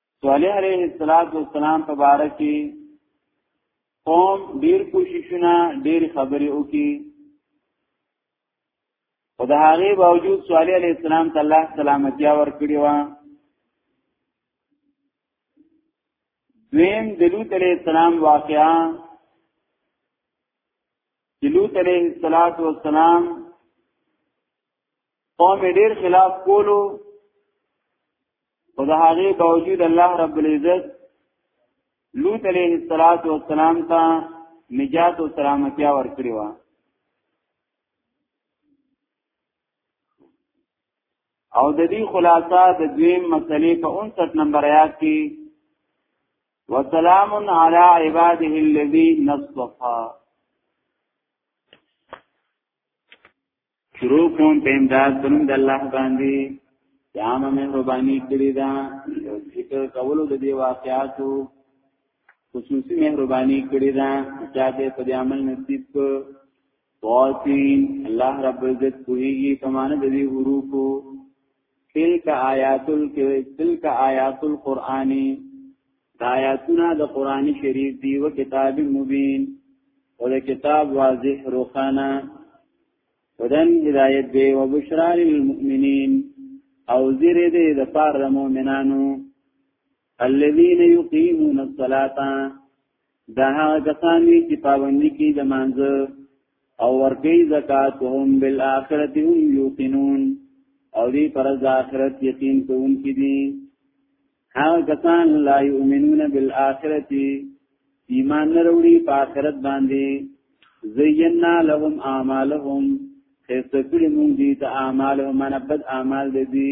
صالح علیه السلام په باره کې قوم ډیر کوششونه ډیر خبرې وکي او د هغه باوجود صالح علیه السلام ته الله سلامتی ورکړي و دویم د لوط علیه السلام واقعا د لوط علیه السلام قوم ډیر خلاف کولو او د هغه باوجود الله رب العزت لوط علیه السلام ته نجات او سلامتی ورکړي و او د دې خلاصہ د دویم مسلې په 59 نمبر آیات کې وسلام علی عباده الذین اصطفى شروع کوم په امداد پنوم د الله باندې جام مهرباني کړی دا ذکر کولو د دې واقعاتو خصوصي مهرباني کړی دا چې د په عمل نصیب کو واصین الله رب عزت کوي په معنا د دې حروفو تلک آیات تلک آیات القرآن دا آیاتونه د قرآن شریف دی و کتاب مبین او د کتاب واضح روخانه ودن هدایت دی و بشرا للمؤمنین او زیر دی د پار مؤمنانو الذين يقيمون الصلاه دا هغه کسان دي چې پابندي کوي د مانځه او ورکي زکات هم بالآخرت هم یوقنون او دې پر د آخرت یقین کوونکي دي هغه کسان لا یؤمنون بالآخرت ایمان نه وروړي په آخرت باندې زینا لهم اعمالهم خسته کړی مونږ دي ته اعمال او منبد اعمال دي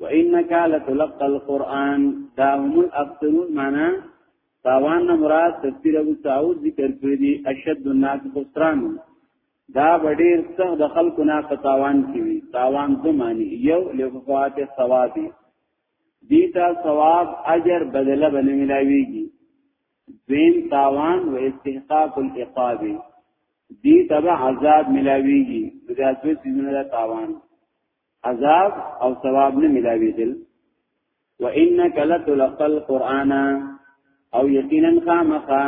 وانك لتلقى القران دا هم الاكثرون معنا تاوان نه مراد تفسیر ابو سعود ذکر کړی دی اشد الناس خسران دا ډیر څه د خلکو نه په تاوان کې وي تاوان څه معنی یو لفقات ثواب دیتا ثواب اجر بدله بنه ملاویږي دین تاوان و استحقاق العقاب دی تبع عذاب ملاویږي د دې څه څه تاوان عذاب او ثواب نه ملاویدل وانک لتلقى القرآن او یقینا خامخا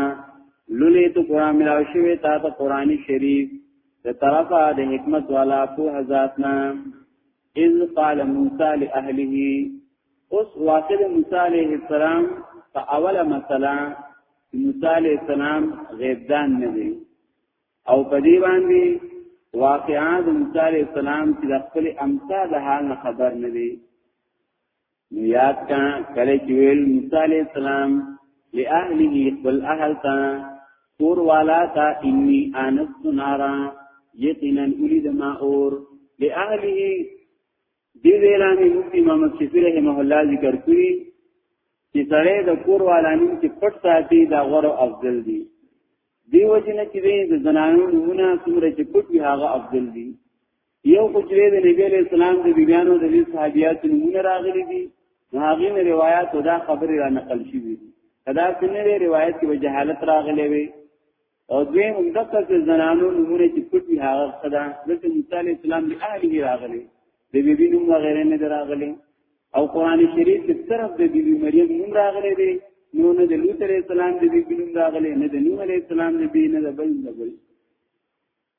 لولې ته قرآن ملاو شوی تا ته قرآن شریف د طرفه د حکمت والا په حضاتنا اذ قال موسی لاهله اوس واصل موسی علیہ السلام په اوله مسله موسی علیہ السلام غیب دان نه دی او په دې باندې واقعا د موسی علی السلام چې د خپل امسا د حال نه خبر نه دی نو یاد کا کله چې ویل موسی علی السلام لاهله خپل اهل تا کور والا تا انی انست نارا یقینا اريد ما اور لاهله دې اعلان مفتی محمد شفیع رحمه الله ذکر کړی چې سره د کور والانین کې پټ ساتي دا غوړ افضل دي دی وجنه چې د زنانو نمونه څومره چې پټ وي هغه افضل دي یو کوچري د نبی له اسلام د بیانو د صحابيات نمونه راغلي دي هغه نه روایت او دا خبره را نقل شوې دي کدا څنګه روایت کې جهالت راغلي وي او دوی هم دغه څه زنانو نمونه چې پټي هغه خدا دته موسی عليه السلام دی اهلی راغلی د بیبي نوم وغیره نه دراغلی او قران شریف کې صرف د بیبي مریم نوم راغلی دی نو نه د لوط عليه السلام د بیبي نوم راغلی نه د نوح عليه السلام د بیبي نه د بل نه بل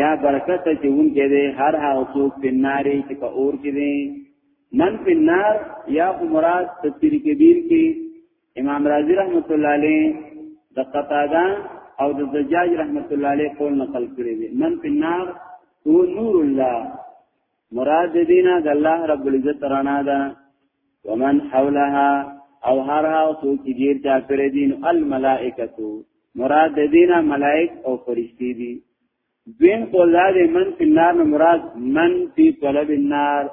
یا برکت چې اون کې دي هر هغه څوک په ناري چې په اور کې دي من په نار یا مراد تفسیر کبیر کې امام رازی رحمت الله علیه د قطاده او د زجاج رحمت الله علیه قول نقل کړی دی من په نار هو نور الله مراد دینا د الله رب العزت رانا ده ومن حولها او هر هغه څوک چې غیر چا کړی دین الملائکه مراد دینا ملائک او فرشتي دي دویم قول دا دی من فی النار نه مراد من فی طلب النار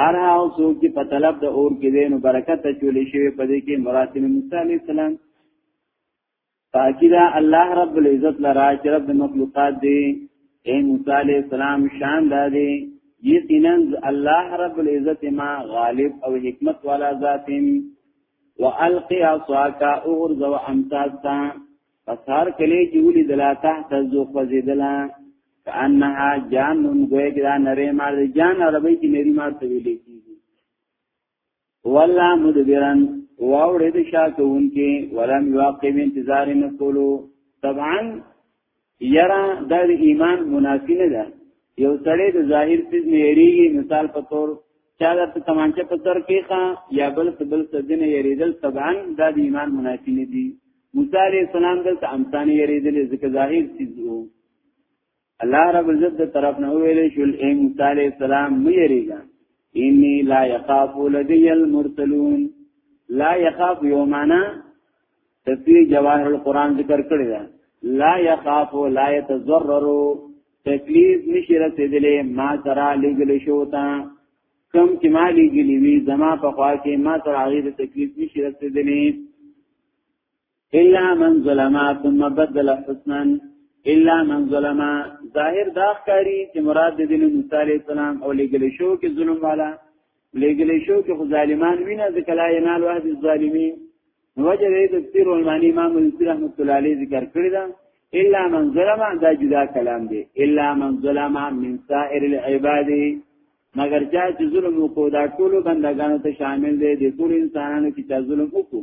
هر هاو څوک چې په طلب د اور کې دی نو برکت ته چولې شوی په دې کې مراد نبی صلی الله علیه وسلم پاکی دا الله رب العزت لرا چې رب مخلوقات دی اے موسی علیہ السلام شان دا دی یقینا الله رب العزت ما غالب او حکمت والا ذات والقي عصاك اغرز وامتاسا فسار کلی چې ولې دلا تحت ذو فزیدلا کانها جان نن ګوې کې دا نری مار جان عربی کې نری مار ته ویلې ولا مدبرن واوړې د شاکون کې ولم یعقب انتظار نه کولو طبعا یرا د ایمان منافی نه ده یو سړی د ظاهر سیز نه یریږي مثال په تور چا د تمانچه په تر کې ښا یا بل بل سدنه یریدل طبعا د ایمان منافی نه دي موسی علیہ السلام دلته امثال یریدل ځکه ظاهر سیز وو الله رب عزت د طرف نه ویل شول اے موسی علیہ السلام مې یریګا انی لا یخاف لدی المرسلون لا یخاف یومانا تفسیر جواهر القرآن ذکر کړی دا لا یخاف لا یتضرر تکلیف نشی رسیدلې ما سره لګل شو تا کم چې ما لګلی وی زما په خوا کې ما سره هغه تکلیف نشی رسیدلې الا من ظلم ثم بدل حسنا الا من ظلم ظاهر دا ښکاری چې مراد د دین موسی علی السلام او لګل شو کې ظلم والا لګل شو کې خو ظالمان وینه ذکر لا ینال وحد الظالمین وجه دې تفسیر علمانی امام السی رحمت الله علیه ذکر کړی دا الا من ظلم دا جدا کلام دی الا من ظلم من سائر العباد مگر چا چې ظلم وکړو دا ټول بندگانو ته شامل دي د ټول انسانانو چې ظلم وکړو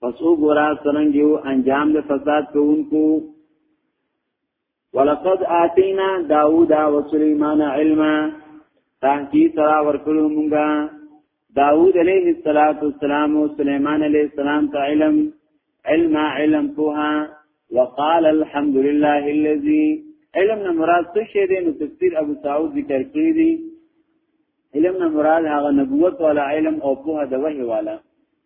پس او ګورا څنګه یو انجام د فساد کوونکو ولقد آتینا داوود او سليمان علما تحقیق سره ورکړو مونږه داوود علیه السلام او سليمان علیه السلام ته علم علم علم پوها وقال الحمد لله الذي علم نه مراد څه شی دی نو تفسیر ابو سعود ذکر کړی دی علم نه مراد هغه نبوت والا علم او پوها د وحی والا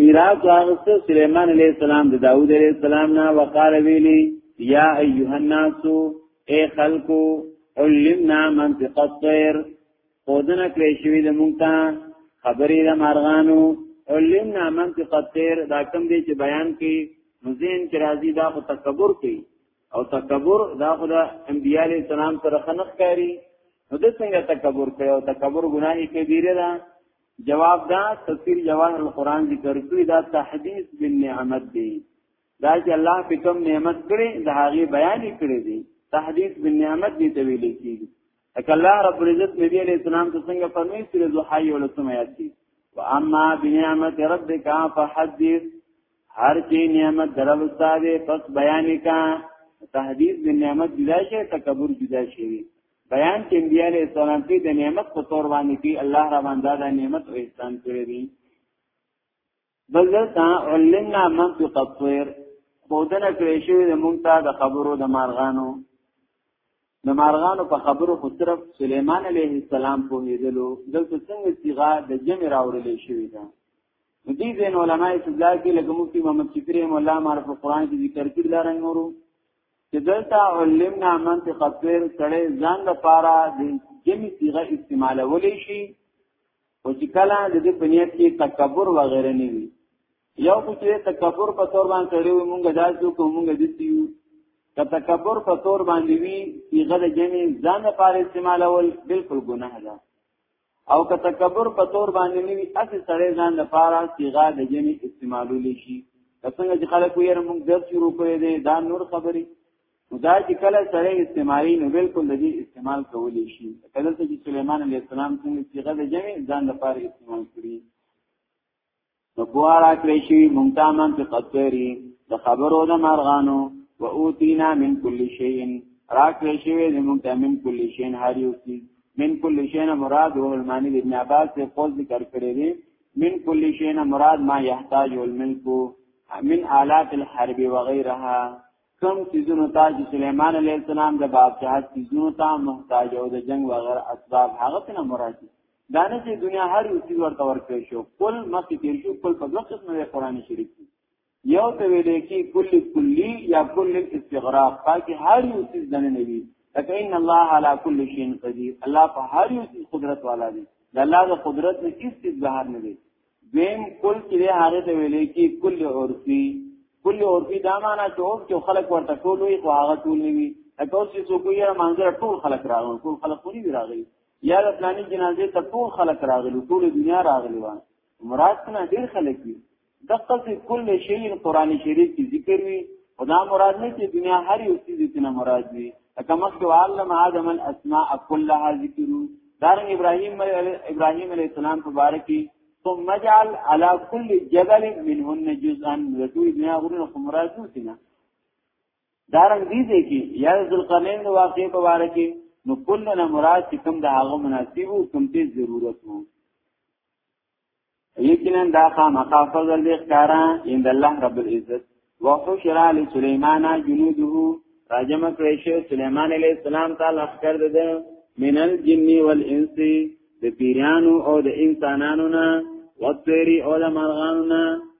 میراث واغسته سليمان عليه السلام د داوود عليه السلام نه وقال ویلی یا ایها الناس اے خلقو علمنا منطق الطير خودنه کړی شوی د مونږ ته خبرې د مارغانو علمنا منطق الطير دا کوم دی چې بیان کی مزین کې راځي دا خو تکبر کوي او تکبر دا خو د انبیاء علیه السلام سره خنخ کاری نو د څنګه تکبر کوي او تکبر ګناهي کبیره ده جواب دا تفسیر جواهر القرآن ذکر کړی دا تحدیث بالنعمت دی دا چې الله په کوم نعمت کړی دا هغه بیان کړی دی تحدیث بالنعمت دی ته ویل کیږي اک الله رب العزت نبی علیہ السلام ته څنګه فرمایي چې زوحای ولسم آیات دی واما بنعمت ربک فحدث هر چې نعمت دروسته دی پس بیان کا تحدیث بالنعمت دی دا چې تکبر جدا شي بیان کې انبیاء علیه السلام کې د نعمت په تور باندې کې الله را باندې دا نعمت او احسان کړی دی بلتا علمنا من فی قطویر خودنه کړی شوی د مونږ ته د خبرو د مارغانو د مارغانو په خبرو خو صرف سليمان عليه السلام په هیدلو دلته څنګه صيغه د جمع راوړل شوی ده دې زین علماء استدلال کې لکه مفتی محمد شفیع مولا معرف القرآن کې ذکر کړل رنګورو چې دلته علمنا منطق الطير سره ځان لپاره د جمع صيغه استعمالول شي او چې کله د دې بنیت کې تکبر وغیرہ نه وي یو چې تکبر په تور باندې سره وي مونږ داسو کوم مونږ دې سیو که تکبر په تور باندې وي صيغه د جمع ځان لپاره استعمالول بالکل ګناه ده او که تکبر په تور باندې نه وي اسی سړی ځان د پاره صيغه د جمع استعمالول شي څنګه چې خلک یې موږ درس شروع کړی دی دا نور خبرې دا چې کله سړی استعمالي نو بالکل د دې استعمال کولی شي کله چې سليمان عليه السلام څنګه صيغه د جمع ځان د پاره استعمال کړی نو پوها را کړی شي مونږ ته من په قطری د خبرو د مرغانو و اوتینا من کل شیء را کړی شي مونږ ته من کل شیء هر یو څه من کل شیء مراد او المانی د ابن عباس په قول ذکر کړی دی من کل شیء مراد ما یحتاج الملک من آلات الحرب وغیرها کم سیزونو تا چې سلیمان علیه السلام د بادشاہت سیزونو تا محتاج او د جنگ وغیرہ اسباب هغه څه نه مراد دي دا نه چې دنیا هر یو څه ورته ورکړي شو کل مخکې تیر شو کل په دوه قسمه قرآن شریف دی یو ته ویل کې کل کلی یا کل استغراق پاکي هر یو څه دنه نه وي لکه ان الله على كل شيء قدير الله په هر یو څه قدرت والا دی د الله د قدرت نه هیڅ څه بهر نه دی دیم کل کې هغه ته ویل کې کل عرفي کل عرفي دا معنی چې اوس چې خلک ورته ټول وي خو هغه ټول نه وي تاسو چې څوک یې منظر ټول خلک راغلي ټول خلک خوري راغلي یا د پلاني جنازې ته ټول خلک راغلي ټول دنیا راغلي و مراد نه ډیر خلک دي دغه څه کل شی قرآن شریف کې ذکر وي او دا مراد نه چې دنیا هر یو څه دې نه مراد وي لکه مخکې علم آدم الاسماء كلها ذکرو دارن ابراهيم ابراهيم عليه السلام مبارک ثم جعل على كل جبل منهن جزءا لتوي دنیا غرونه مراد نه دارنګ دي دي کې یا ذوالقرنین د واقعې په اړه کې نو کلنا مراد چې کوم د هغه مناسب او کوم ته ضرورت وو یقینا دا خامخا فضل دې ښکارا ان الله رب العزت وحشر علی سلیمان جنوده راجم کړی شو سلیمان علیہ السلام تعالی اخر ده من الجن والانس د پیرانو او د انسانانو نه وطيري او د مرغانو نه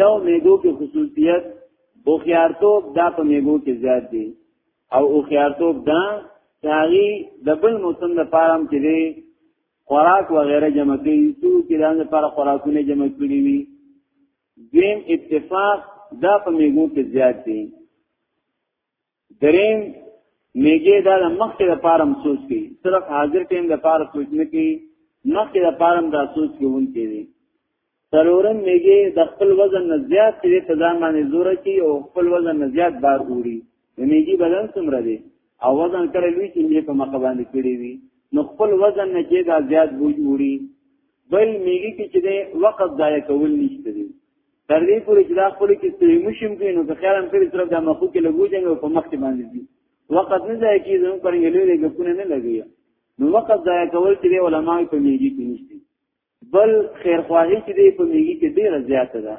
یو میګو کې خصوصیت او خيارتوب دا په میګو کې زیات دي او او خيارتوب دا چاغي د بل موسم د پارم کې دي خوراک و غیره جمع کوي څو کې دا لپاره خوراکونه جمع کړی وي دیم اتفاق دا په میګو کې زیات دي دریم میګه دا د مخکې د پارم سوچ کی صرف حاضر ټیم د پار سوچ نه کی مخکې د پارم دا سوچ کوون کی دی سرورم میګه د خپل وزن نه زیات دی په ځان باندې زور کی او خپل وزن نه زیات بار وړي د میګي بدن څومره دی او وزن کړي لوی چې په مخ باندې کړی وي نو خپل وزن نه کې دا زیات بوج وړي بل میګي کې چې وقت ضایع کول نشته دی تر دې پورې چې دا خپل کې ستړي مشم کوي نو که خیر هم کړی صرف د مخو کې لګو جنګ په مخ کې باندې دي وقت نه ځای کې زموږ پر یلې دې ګپونه نه لګي نو وقت ضایع کول چې علماء په میږي کې نشته بل خیر خواهی چې دې په میږي کې ډیره زیاته ده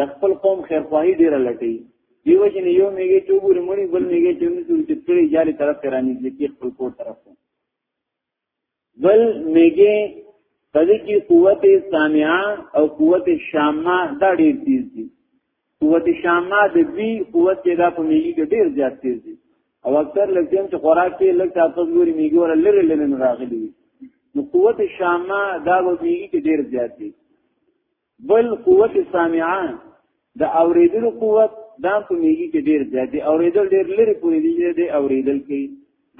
د خپل قوم خیر خواهی ډیره لټي دیو چې یو میږي چې وګورې مړي بل میږي چې موږ چې ترې جاري طرف ته رانیږي خپل کور طرف ته بل میګه پدې کې قوت سامعه او قوت شامه دا ډېر تیز دي قوت شامه د بي قوت کې دا په میګه کې ډېر زیات تیز دي او اکثر لکه چې خوراک کې لږ تاسو ګوري میګه ور لری لری راغلي نو قوت شامه دا به میګه کې ډېر زیات دي بل قوت سامعه د اوریدلو قوت دا په میږي کې ډیر زیات دی اوریدل ډیر لري پورې دی چې د اوریدل کې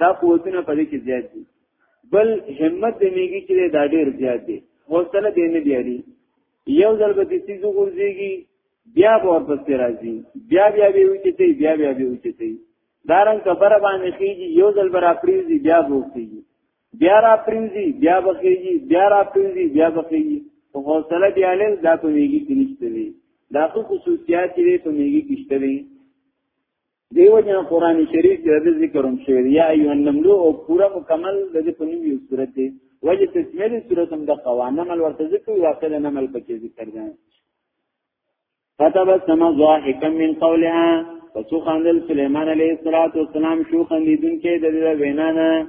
دا قوتونه په دې کې زیات دي بل همت د میږي کې دا ډیر زیات دی حوصله دې نه دی یو ځل به دې سيزو ورځيږي بیا به ورپسې راځي بیا بیا به وچتي بیا بیا به وچتي دارن کبر باندې خيږي یو ځل برا پریزي بیا بوختي بیا را پرینځي بیا بخېږي بیا را پرینځي بیا بخېږي په حوصله بیا لن دا په میږي کې نشته دي دا خو خصوصیات دي په میږي کې شته دي دیو جن قران شریف کې د ذکرم شعر یا ایو النمل او پورا مکمل د دې په نیو صورت دی وجه تکمیل صورت هم د قوانم الورته ذکر واقع نه عمل پکې ذکر دی فتبسم ضاحكا من قولها پسو خاندل سليمان عليه الصلاه والسلام شو خندیدون کې د دې وینا نه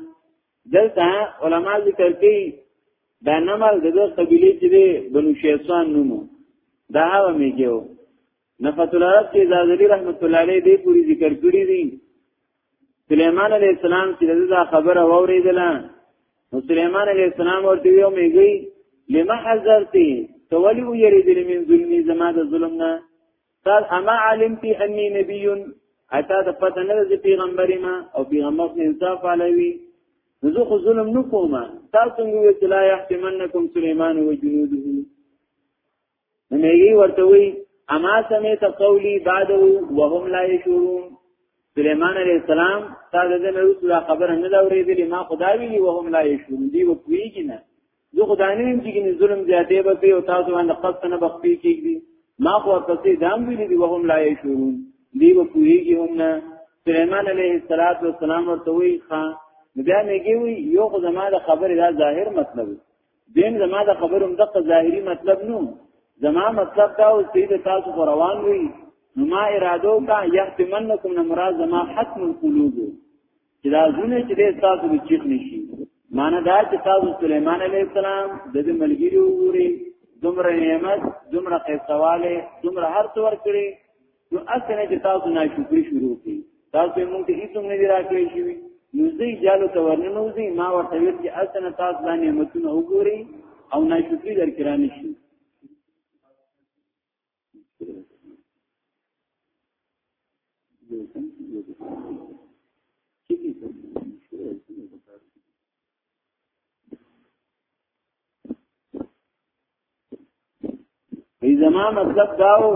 دلته علما ذکر کوي دا نمل د دې قبيله چې بنو شيطان نومو دا هغه میګو نفت العرب کې زازلی رحمت الله علیه دې پوری ذکر کړی دی سليمان عليه السلام چې دا خبره وورېدله نو سليمان عليه السلام ورته یو میږي لما حذرتي تولی ويريدل من ظلمي زما د ظلمنا قال اما علمتي اني نبي اتا د پته نه د پیغمبر ما او پیغمبر نه انصاف علوي زه خو ظلم نه کوم تاسو موږ ته لا يحتمنكم سليمان وجنوده نو میږي ورته وی اما سمیت قولی بعده وهم لا یشورون سلیمان علیہ السلام تا دغه نه رسول خبره نه لورېدلې ما خدا ویلی وهم لا یشورون دی و کویږي نه زه خدا نه ویم چې ظلم زیاتې به کوي او تاسو باندې قصد نه بخپي کیږي ما خو تاسو دام ویلی دی وهم لا یشورون دی و کویږي هم نه سلیمان علیہ السلام ورته وی خان بیا میږي یو خدای ما د خبره دا ظاهر مطلب دی دین زما د خبروم د ظاهری مطلب نو زما مطلب دا او سید تاسو پر روان وي نو ما ارادو کا یحتمنکم نه مراد زما حتم القلوب چې دا زونه چې تاسو به چیخ نشي معنی دا چې تاسو سليمان عليه السلام د دې ملګری وګوري دومره نعمت دومره قصواله دومره هر څور کړی نو اسنه چې تاسو نه شکرې شروع کړئ تاسو موږ ته هیڅ نه راکړی شي نو زی جالو ته ورننوزی ما ورته ویل چې اسنه تاسو دا نعمتونه وګورئ او نه شکرې درکرانه شي وی زما مطلب داو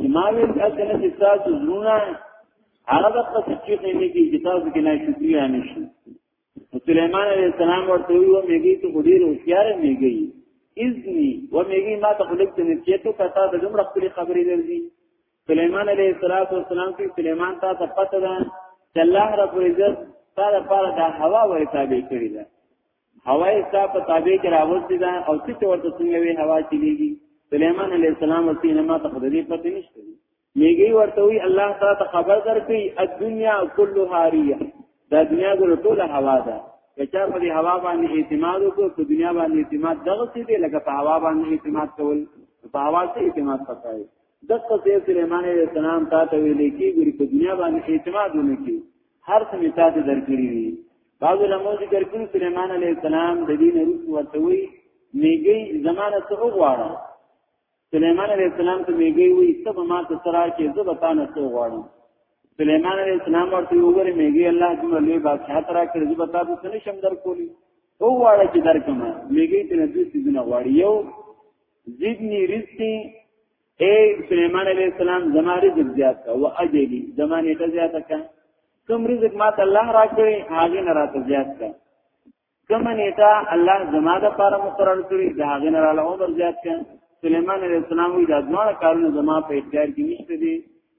چې ما ویل اکنه چې تاسو زرونه هغه د پس چې نه کې چې تاسو کې نه شکریا نشي سليمان عليه السلام ورته ویو میږي ته ډیر هوښیار میږي اذنی و میږي ما ته خلک ته نه چېتو کته د دومره خپل خبرې لري سليمان عليه الصلاه والسلام کې سليمان ته پته ده چې الله رب عزت تا لپاره دا هوا ورې تابع کړی ده هوا یې تا په تابع کې راوستي ده او څه ورته څنګه وی هوا چلیږي سليمان عليه السلام ورته نه ما ته خدای پته نشته میږي ورته وی الله تعالی ته خبر درکې الدنيا كلها ريح دا دنیا ګل ټول هوا ده کچا په دې هوا باندې اعتماد وکړو په دنیا باندې اعتماد دغه څه دی لکه په هوا باندې اعتماد کول په هوا څه اعتماد پکای دغه ځای سليمان عليه السلام تا ته ویل کی ګوري په دنیا باندې اعتماد ونه کی هر څه می تا ته درکړي دي بعض علماء ذکر کړي سليمان عليه السلام د دین روح ورته وی میګي زمانه څه وغواړه سليمان عليه السلام ته میګي وی سب ما ته سره کې زه به تانه څه وغواړم سليمان عليه السلام ورته وګوري میګي الله دې له بادشاہ ترا کړې زه به تاسو څه نشم درکولي وغواړه چې درکمه میګي ته نه دې څه نه غواړي یو زدنی رزقی اے سلیمان علیہ السلام زما رزق زیاد کا و اجلی زما نیټه زیاته کا کم رزق ما ته الله راکړي هغه نه راته زیات کا کم نیټه الله زما د پاره مقرر کړی دا هغه نه راله عمر زیات کا سلیمان علیہ السلام وی دا ځوان کارونه زما په اختیار کې نشته دي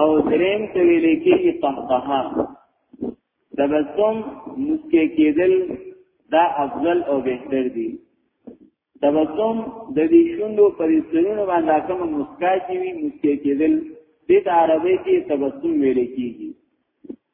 او دریم ته ویل کېږي قهقها تبسم مسکه کېدل دا افضل او بهتر دي تبسم د دې شوندو پرېسترونو باندې کوم مسکا چې وي مسکه کېدل د عربی کې تبسم ویل کېږي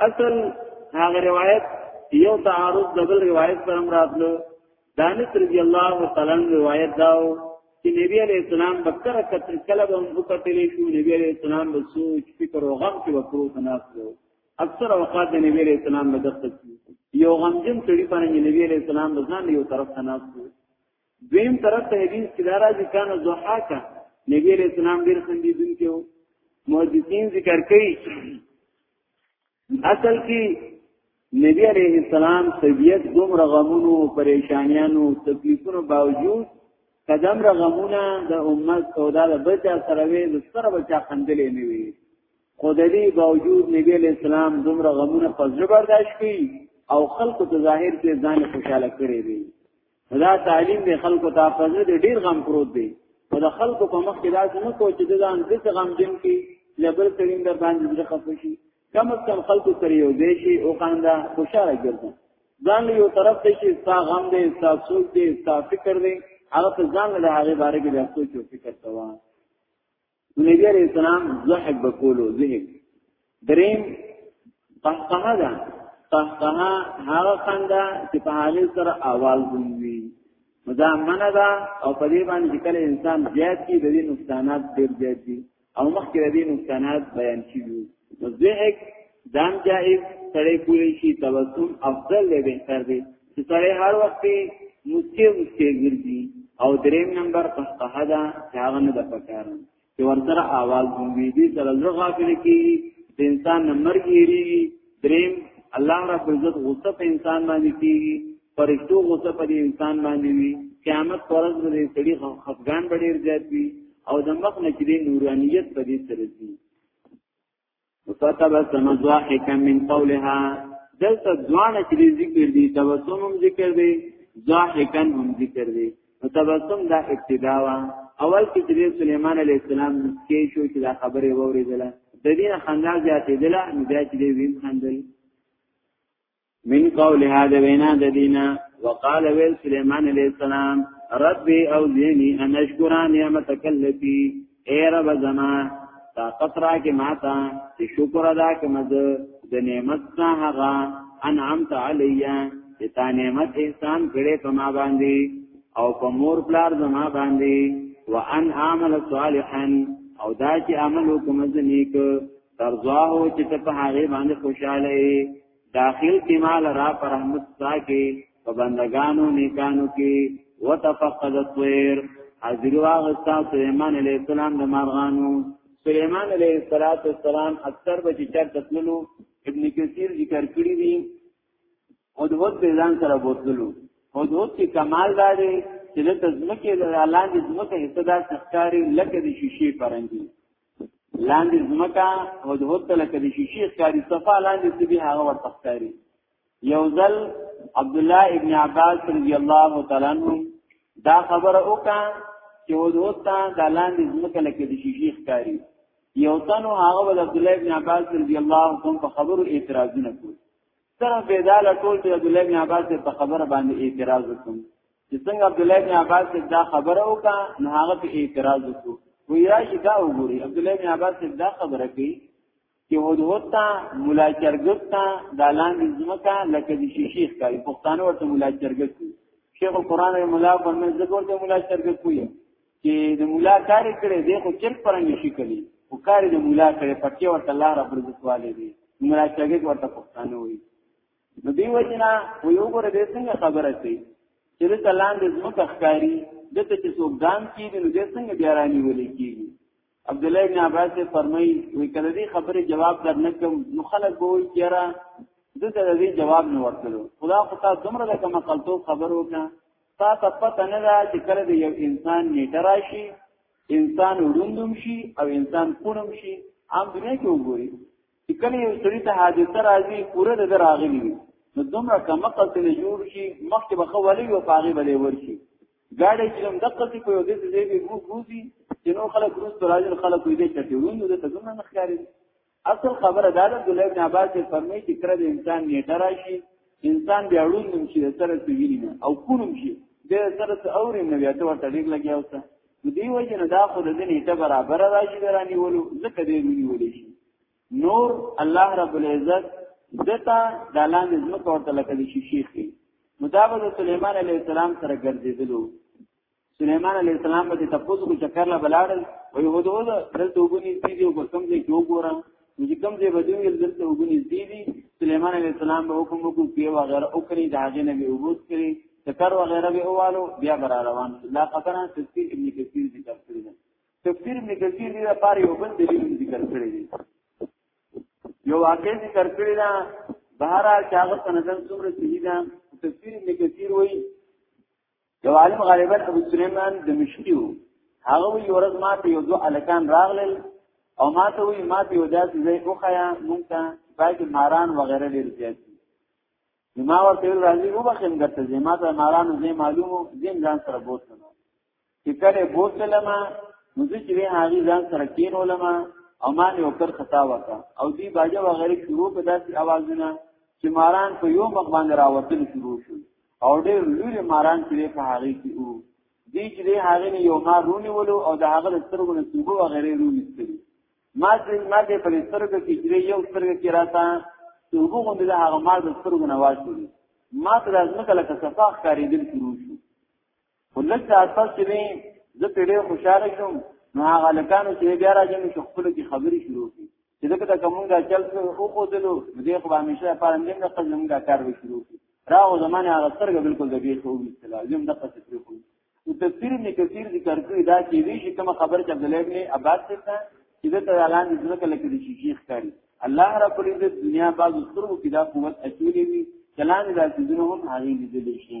اصل هغه روایت یو تعارض دبل روایت سره مرادلو دانس رضی الله تعالی عنہ روایت داو چې نبی علیہ السلام بکر کتر کله به هم وکتلی شو نبی علیہ السلام به سوچ فکر او غم کې وکړو تناسو اکثر اوقات نبی علیہ السلام به دقت یو غمجن سړي باندې نبی علیہ السلام به ځان یو طرف تناسو دویم طرف ته حدیث کې دارا ځي کان زحاکا نبی علیہ السلام ډیر خندیدونکو محدثین ذکر کوي اصل کې نبی عليه السلام طبيعت دومره غمونو پریشانیانو تکلیفونو باوجود قدم را غمونه د امت سودا د بچا سره وي د سره بچا خندلې نه وي خدای باوجود نبی علیہ السلام دومره غمونه په زړه برداشت کړي او خلکو ته ظاهر کې ځان خوشاله کړي وي دا تعلیم دی خلکو ته په دې ډیر غم پروت دی په د خلکو په مخ کې داسې نه کوي چې د ځان د څه غم جن کې لبل ترین در باندې زړه خفه شي کم از کم خلکو سره یو دی شي او خاندا خوشاله ګرځي ځان له یو طرف ته چې ستا غم دی ستا سوچ دی ستا فکر دی هغه ځان له هغه باره کې د سوچ او فکر کوه نبی علیہ السلام زحق بکولو زحق دریم قهقه ده قهقه هغه خنده چې په حال سره आवाज وي دا منه ده او په دې باندې چې کله انسان زیات کی د دې نقصانات ډېر زیات دي او مخکې د دې نقصانات بیان شوي ضحک دام جائز سړی کولی شي تبسم افضل دی بهتر دی چې سړی هر وخت مسکه مسکه ګرځي او دریم نمبر قهقه ده چې هغه نه د پکار چې ورسره आवाज ګونګي دي سره زړه غافل کی د انسان نمبر ګيري دریم الله رب عزت غصه په انسان باندې کیږي فرشتو غصه په انسان باندې وي قیامت پرځ باندې سړي خفقان ډېر زیات وي او د مخ نه چې نورانیت په دې سره دي فتبسم ضاحكا من قولها دلته ځوانه چې ذکر دي تبسم هم ذکر دي ضاحكا هم ذکر دي تبسم دا ابتدا وا اول کې چې سليمان عليه السلام کې شو چې دا خبره وورېدله د دین خندا زیاتې دله نو بیا چې ویم خندل من قول هذا وینا د دینه وقال ویل سليمان عليه السلام ربي او ديني ان اشكر نعمتك التي اي رب زما طاقت را کې ماتا چې شکر ادا کوم د نعمت نه هغه انعمت عليا چې تا نعمت احسان کړې په ما باندې او په مور بلار زما باندې وان عمل صالحا او دا چې عمل وکم ځنیک ترزاه چې ته په هغه باندې خوشاله یې داخل کې مال را پر رحمت ساکي په بندگانو نیکانو کې وتفقد الطير حاضر واغستا سليمان عليه السلام د مارغانو سليمان عليه السلام اکثر به چې چرته تللو ابن کثیر ذکر کړی دی او د وخت ځان سره بوتلو او د وخت کمال داري چې د تزمکه د لاندې زمکه حصہ دار ښکاری لکه د شیشې پرنګي لاندې زمکا هود هود ته لکه د شیشې ښکاری صفه لاندې چې به هغه ورته ښکاری یو ځل عبد الله ابن عباس رضی الله تعالی عنہ دا خبره وکړه چې هود هود ته د لاندې زمکا لکه د شیشې ښکاری یو تنو هغه ول عبد الله ابن عباس رضی الله عنه په خبرو اعتراضونه کول سره بيداله ټول چې عبد الله ابن عباس په خبره باندې اعتراض وکړ چې څنګه عبد الله بن عباس دا خبره وکړه نو هغه په اعتراض وکړ وی راشي دا وګوري عبد الله بن عباس دا خبره کوي چې هدهد ته مولا چرګت ته د لاندې ځمکه لکه د شیشې ښکاري پښتانه ورته مولا چرګت کوي شیخ القرآن او مولا په من زګور ته مولا چرګت کوي چې د مولا کار کړي دی خو چرګ پرنګي شي کوي او کار د مولا کړي پټي ورته الله رب عزت والي دی مولا چرګت ورته پښتانه وي نو دی وجنا و یو ګره دې څنګه خبره سي چې د تلان د زمکه ښکاری د ته چې څوک ګام کیږي نو دې څنګه بیا رانی ولې کیږي عبد الله بن عباس فرمایي وی کله دې خبره جواب درنکم نو خلک به وي چیرې د ته دې جواب نه ورکړو خدا خو تا دومره د کوم قلتو خبر وکړه تا ته پته نه ده چې کله دې یو انسان نیټه راشي انسان وروندم شي او انسان کونم شي عام دنیا کې وګوري چې کله یو سړی ته حادثه راځي پوره د راغلی وي نو دومره کمقل ته جوړ شي مخکې به خولي او پاغي بلې ورشي ګاډي چې هم دقه څه په یو دې ځای کې ګو ګوزي چې نو خلک روز پر راځي خلک دې چې ټیرون دې ته دومره نخیاري اصل خبره دا ده د لوی عباس په فرمایي چې کړه د انسان نیټه راشي انسان بیا وړوند شي سره سویلی نه او کونم شي د سره اوري نه بیا ته ورته ډیر لګیا اوسه نو دی وجه نه دا خو د دې نیټه برابر راشي درانی ولو ځکه دې نیول شي نور الله رب العزت دتا دالان زمو کوته لکه د شیخ دی نو دا به سليمان عليه السلام سره ګرځیدلو سليمان عليه السلام به تاسو کو چکر لا بلاړل وي هو دوه دلته وګونی دي او کوم دې جو ګورم نو چې کوم ځای بدوی یل دلته وګونی دی دی سليمان عليه السلام به حکم وکړي په وغیرہ او کړی د هغه نبی وبوت کړي تکر وغیرہ به اوالو بیا بر روان لا قطرا تفسیر ابن کثیر ذکر کړی دی تفسیر ابن کثیر دی لپاره یو بل دلیل ذکر کړی دی یو واقع ذکر کړی دا بهر هغه په نظر څومره صحیح ده تفسیر ابن کثیر وایي یو عالم غالبا ابو سليمان د مشري وو هغه وی ورځ ما ته یو دوه الکان راغلل او ما ته وی ما ته یو داسې ځای وخیا مونږ ته باقي ماران وغیرہ ډیر زیات دي ما ورته ویل راځي و بخیم درته زی ما ته ماران زی معلومو زین ځان سره بوتلم چې کله بوتلم نو چې وی هغه ځان سره کین علماء او ما نه وکړ خطا وکا او دی باجه وغیرہ شروع په داسې اوازونه چې ماران په یو مخ باندې راوتل شروع شو او ډېر لوی ماران چې په هغه کې وو دې چې دې هغه نه یو مار رونی ولو او د هغه سترګو نه صوبه و غیره رونی ستري ما دې ما دې په سترګو کې چې یو سترګو کې راته صوبه غوندې د هغه مار د سترګو نه واشي ما تر ازمه کله که صفاق کاری دل شروع شو ولک دا اصل چې دی زه په ډېر خوشاله شوم نو هغه لکانو چې بیا راځي نو خپل کې خبرې شروع کړي چې دغه د کومګه چل څه خو خو دلو دې خو همیشه په اړه نه قزمګه کار وشروع کړي راو زمانه هغه سترګه بالکل د بیخ وو مثلا زم دغه څه شروع کړي نو تفسیر نه کثیر ذکر کړی دا چې دې چې کوم خبر چې عبد الله ابن عباس څخه چې د تعالی د ځمکه لکه د شیخ کاری الله رب العزت دنیا بعض سترګو کې دا قوت اچولې وي کلام د عزیزونو هم هغه لیدل شي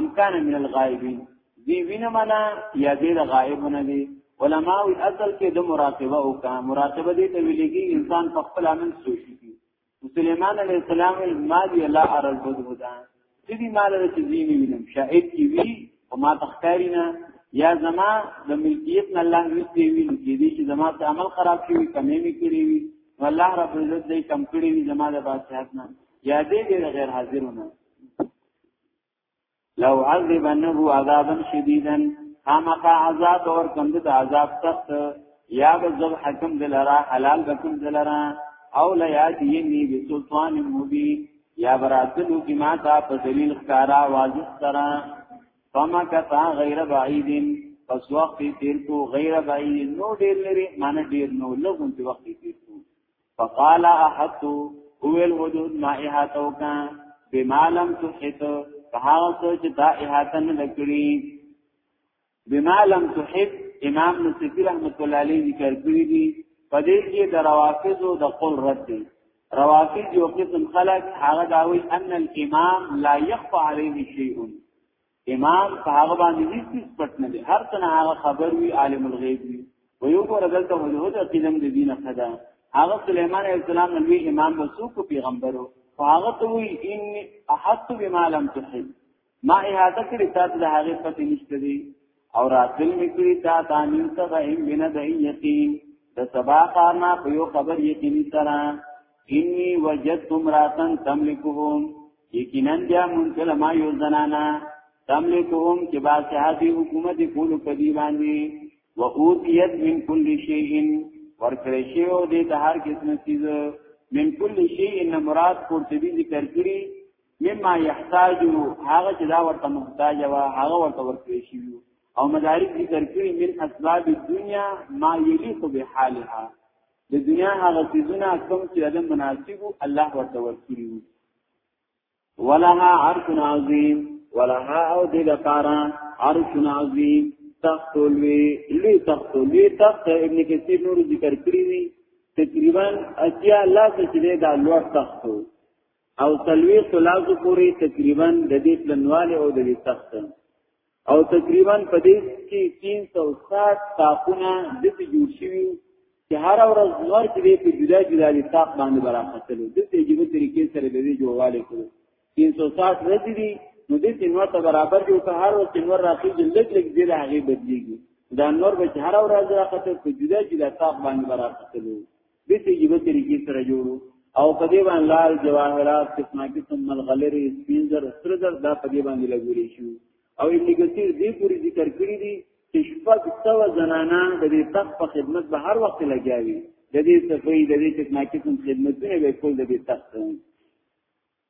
امکان من الغائبین دی وینه منا یا دې غائب نه دی علماء اصل کې د مراقبه او کا مراقبه دې ته ویلېږي انسان په خپل عمل سوچي کی سليمان عليه السلام ما دی الله ارل بدهدا دې مال د تزین وینم شاهد کی وی او ما تخکارینا یا زما د ملکیت نه الله ویستي وی نو کې دې چې زما ته عمل خراب شي کمې می کړی وی والله رب عزت دې کم کړی وی زما د بادشاہت نه یا دې دې غیر حاضرونه لو عذبنه عذابا شدیدا خامخا عذاب اور کم د عذاب سخت یا بذب حکم دلرا حلال بکم دلرا او لا یاتینی بسلطان مبین یا براتلو کی ما تا په دلیل ښکارا واضح سره فما کتا غیر بعید پس وخت تیر کو غیر بعید نو ډیر لري معنی ډیر نو لږ وخت تیر فقال احط اول حدود ما احاطه وکا بما لم تحط فهاو څه چې دا احاطه نه لکړي بما لم تحط امام نصفی رحمت الله علیه ذکر کړی دی په دې کې د روافض او د قول رد دی روافض یو قسم خلق هغه داوی ان الامام لا يخفى عليه شيء امام په هغه باندې هیڅ پټ نه دی هر څه هغه خبر وی عالم الغیب وی و یو ګور دلته هدهد عقیدم د دین خدا هغه سليمان عليه السلام نبی امام رسول کو پیغمبرو هغه ته وی ان احط بما لم تحب ما احاطه کړی تاسو د هغه پته نشته دی او راتل میکړی تا تانین ته غیم بنا د یقین د سبا کارنا په یو خبر یقیني سره انی وجدت امراتن تملکهم یقینا بیا منکل ما یو زنانا تملکهم چې باسحاتی حکومت کولو په دی باندې و اوتیت من کل شیء ورکړې شی او دې ته هر قسم چیز من کل شیء ان مراد قرطبی ذکر کړی مما یحتاج هغه چې دا ورته محتاج و هغه ورته ورکړې شی او مدارک ذکر کړی من اسباب الدنیا ما یلیق بحالها د دنیا هغه چیزونه کوم چې د مناسبو الله ورته ورکړي ولها عرش عظیم ولها او دې لپاره عرش عظیم تخت لوی لوی تخت لوی تخت ابن کثیر نور ذکر کړی وی تقریبا اتیا لاس چې دا لوړ تخت او تلوی خلاص پوری تقریبا د دې پلنواله او د دې تخت او تقریبا په دې کې 360 تاقونه د دې جوړ شوی چې هر ورځ نور کې په جدا جدا دي تاق باندې برابرتل د دې جوړ طریقې سره د دې جوړواله کړو 360 ورځې دي نو دې تنور ته برابر جوړ ته هر ورځ تنور راخي جلد لګ دې له هغه بدليږي دا نور به هر ورځ راخته په جدا جدا تاق باندې برابرتل دې ته یو طریقې سره جوړو او په دې باندې لال جواهرات قسمه قسم ملغلری سپینزر سرزر دا په دې باندې لګولې شو او ابن کثیر دې پوری ذکر کړی دی چې شپږ سو زنانا د دې تخت په خدمت به هر وخت لګیاوي د دې صفې د دې قسمه قسم خدمتونه به کول د دې تخت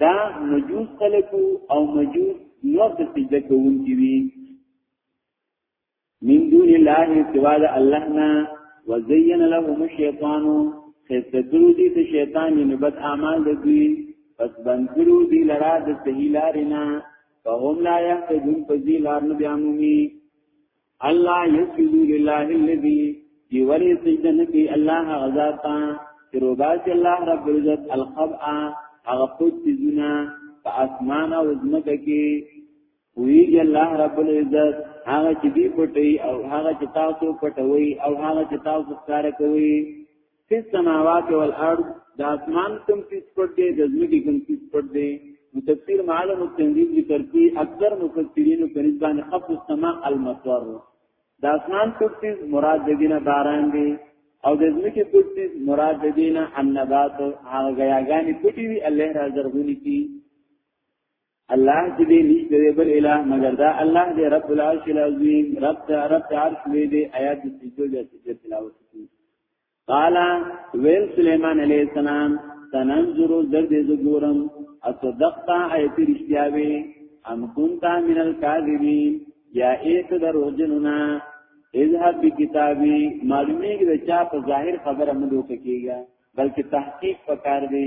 دا مجوس خلقو او مجوس نور د سجده کوونکي وي من دون الله سوا د الله نه وزین لهم الشیطان خستکرو دي ته شیطان یې بد اعمال د دوی پس بنکرو دي لرا د صحیح لارې نه فهم لا یهتدون فزی لار نه بیامومي الله یسجد لله الذی دی ولی سجده نکی الله غزاتا چې روباس الله رب العزت الخبا هغه پوت سيزونه په اسمان او زمکه کې ویږي الله رب العزت هغه چې دی پټي او هغه چې تاسو پټوي او هغه چې تاسو ښکار کوي فی السماوات والارض د اسمان کوم څه پټ دی د ځمکې کوم څه پټ دی نو تفسیر معلوم تنظیم ذکر کوي اکثر مفسرین په نسبت خط السما المطر د اسمان کوم څه مراد دینه باران دی او د ځمکې کوم څه مراد دینه النبات هغه غیاګانی پټي وی الله را زرغونی کی الله چې دې نشته دې بل اله مگر دا الله دې رب العرش العظیم رب ته رب ته عرش دې دې آیات دې جو دې چې تلاوت کی قال ویل سليمان عليه السلام تنظر زر دې زګورم اصدقت ایت رشتیاوی ام كنت من الكاذبین یا ایت دروجننا اذهب بکتابی معلومیږي چې په ظاهر خبره مدوکه کیږي بلکې تحقیق پکار دی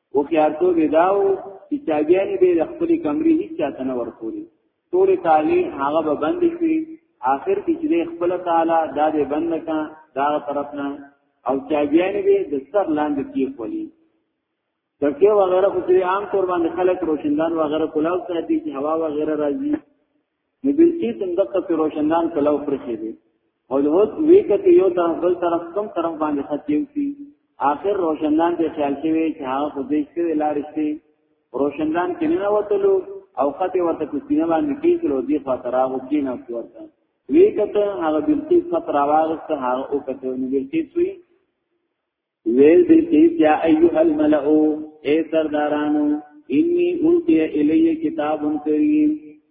او کیاتو بداو چې چاګیانی به د خپل کمرې هیڅ چاته نه ورکولي ټول تعالی هغه به بند شي آخر کې چې خپل تعالی دا دې بند کا دا طرف نه او چاګیانی به د سر لاندې کې خولي ترکه وغیرہ خو دې عام تور باندې خلک روشندان وغیرہ کولاو ساتي چې هوا وغیرہ راځي نو بلقیس هم دغه په روشنان کلو پرخې دي او له هوت وی کته یو طرف بل طرف کم طرف باندې ختیو کی آخر روشنان ته خیال شوی چې هغه خو دې څه لار شته روشنان کې نه وتلو او خطه ورته کوسینه باندې کیږلو دی خاطر هغه کې نه ورته وی کته هغه بلقیس خطر راوغسته هغه او کته نو بلقیس وی ویل دی چې یا ایها الملأ اے سردارانو انی اوتی الی کتاب کریم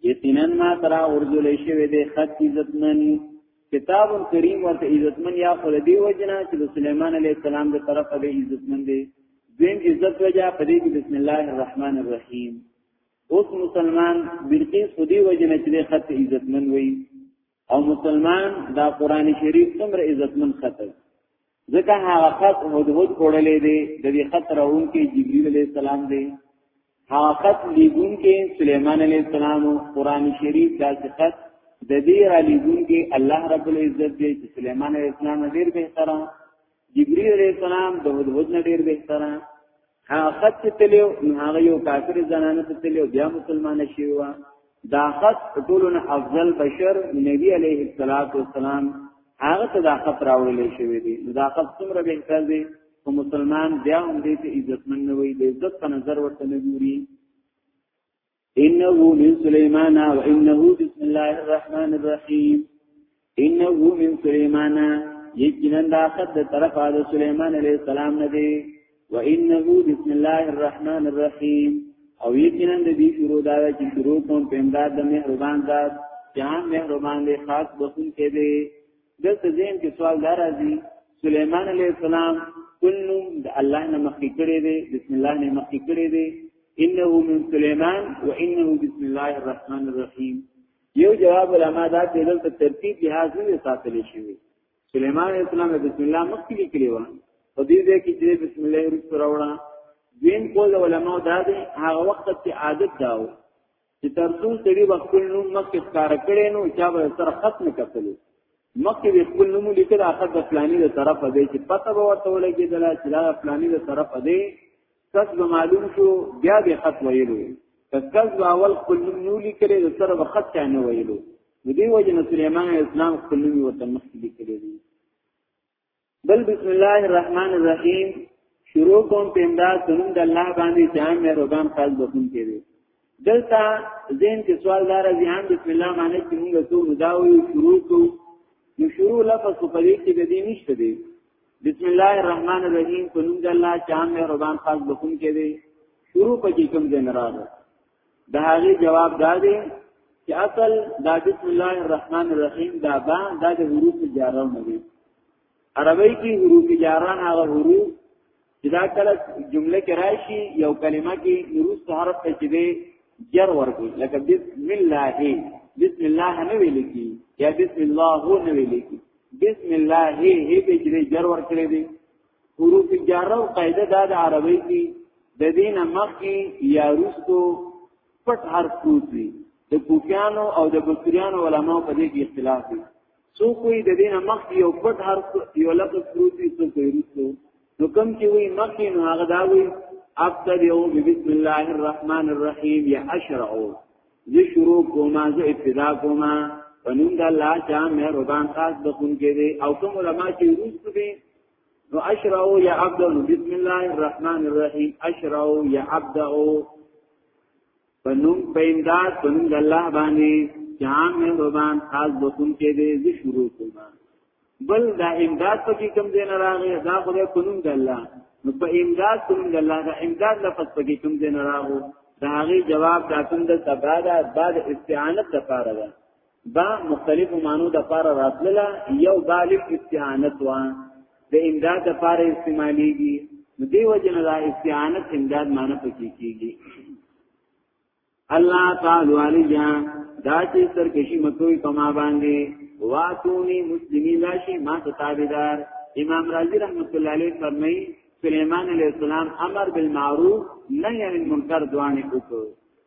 یقینا ما ترا ورجل شوی دی خط عزتمن کتاب کریم ورته عزتمن یا خل دی وجنا چې سليمان علیه السلام د طرفه به عزتمن دی دین عزت وجا پدې کې بسم الله الرحمن الرحیم اوس مسلمان بلقیس خودی وجنه چې خط عزتمن وي او مسلمان دا قران شریف څومره عزتمن خط دی ځکه هغه خط مدهود کوړلې دی د دې خط راون کې جبرئیل علی السلام دی هغه خط لیګون کې سليمان علی السلام او قران شریف دا خط د دې را لیګون کې الله رب العزت دی چې سليمان علی السلام ډیر به احترام جبريل عليه السلام د هدهد نه ډیر بهتره هغه خط چې تلو نو هغه یو کافر زنانه ته تلو بیا مسلمان شي و دا خط ټولو نه افضل بشر نبی عليه الصلاه والسلام هغه ته دا خط راوړل شوی دی نو دا خط څومره بهتر دی او مسلمان بیا هم دې ته عزتمن نه وي د عزت په نظر ورته نه ګوري انه من سليمان وانه بسم الله الرحمن الرحيم انه من سليمان یقینا دا قد طرف د سليمان عليه السلام نه دی وانه بسم الله الرحمن الرحيم او یقینا د دې شروع دا چې شروع کوم په امداد د مهربان ذات جهان مهربان دی خاص بخون کې دی دلته زین کې سوال دا راځي سليمان عليه السلام کله د الله نه مخکې کړی دی بسم الله نه مخکې کړی دی انه من سليمان وانه بسم الله الرحمن الرحيم یو جواب علما دا چې دلته ترتیب لحاظ نه ساتل شي سليمان عليه السلام بسم الله مخکې لیکلی و په دې ځای کې چې بسم الله ورسره وړه دین کول علماء دا دي هغه وخت چې عادت داو چې تر څو سړي خپل نوم مخکې کار کړي نو چا به سر خط نه کتلې مخکې خپل نوم لیکل اخر د فلاني د طرف دی چې پته به ورته ولګېدل چې دا فلاني د طرف دی کس به معلوم شو بیا به خط ویلو کس به اول خپل نوم نو لیکل د سر به خط چا نه ویلو د دې وجه نه سليمان اسلام خپل نوم وطن مخکې لیکل دي بل بسم الله الرحمن الرحیم شروع کوم په امداد سنم د الله باندې جام مهربان خاص بخون کړي دلته زین کې سوال دار دی هم بسم الله باندې چې موږ څو مداوي شروع کو نو شروع لفظ په دې کې د دې نشته دی بسم الله الرحمن الرحیم په نوم د الله جام مهربان خاص بخون کړي شروع پکې کوم ځای نه راځي د هغه جواب دا دی چې اصل دا بسم الله الرحمن الرحیم دا با دا د حروف جاره نه دی عربی کې حروف جاره هغه حروف چې دا کله جمله کې راشي یو کلمه کې حروف حرف ته چې دی جر ورکړي لکه بسم الله بسم الله نه ویل کی یا بسم الله نه ویل کی بسم الله هی به چې جر ورکړي دی حروف جاره او قاعده دا د عربی کې د دین مخکې یا روستو پټ حرف پروت وي د کوفیانو او د بصریانو علماو په دې کې اختلاف دي سو کوئی د دینه مخ یو پټ حرف یو لفظ پروتي سو کوئی رسو نو کم چې وی مخ نو هغه دا وی ابتدئو بسم الله الرحمن الرحیم یا اشرعو زه شروع کوما زه ابتدا کوما پنوم د الله چا مهربان خاص بخون کې دي او کوم علما چې روس دي نو اشراو یا عبد بسم الله الرحمن الرحیم اشراو یا عبد او پنوم پینداد پنوم د الله باندې جام مهربان خاص بخون کې دې ز شروع کوما بل دا امداد پکې کم دین راغی دا خدای پنوم د الله نو په امداد پنوم د الله دا امداد لفظ پکې کم دین راغو دا غي جواب دا څنګه تبادا بعد استعانت لپاره ده با مختلف معنو د پاره راتللا یو بالغ استعانت وا د امداد د پاره استعماليږي نو دی وجنه دا استعانت امداد معنی پکې کیږي الله تعالی علیا دا چې سرکشي مکوې کما باندې واتونی مسلمین راشي ما ته تابعدار امام رازی رحمت الله علیه فرمایي سليمان عليه السلام امر بالمعروف نهي عن المنکر دوانه وکړ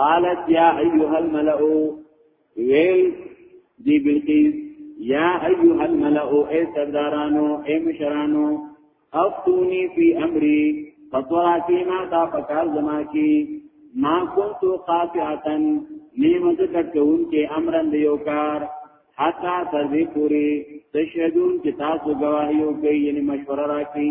قالت یا ایها الملأ ویل دی بلقیس یا ایها الملأ ای سردارانو ای مشرانو افتونی فی امری فطراتی ما تا پکار زما کی ما كنت قاطعه نیمه ذکر کون کې امرن دیو کار حتا تر دې پوری تشهدون چې تاسو گواهی او کوي یعنی مشوره راکړي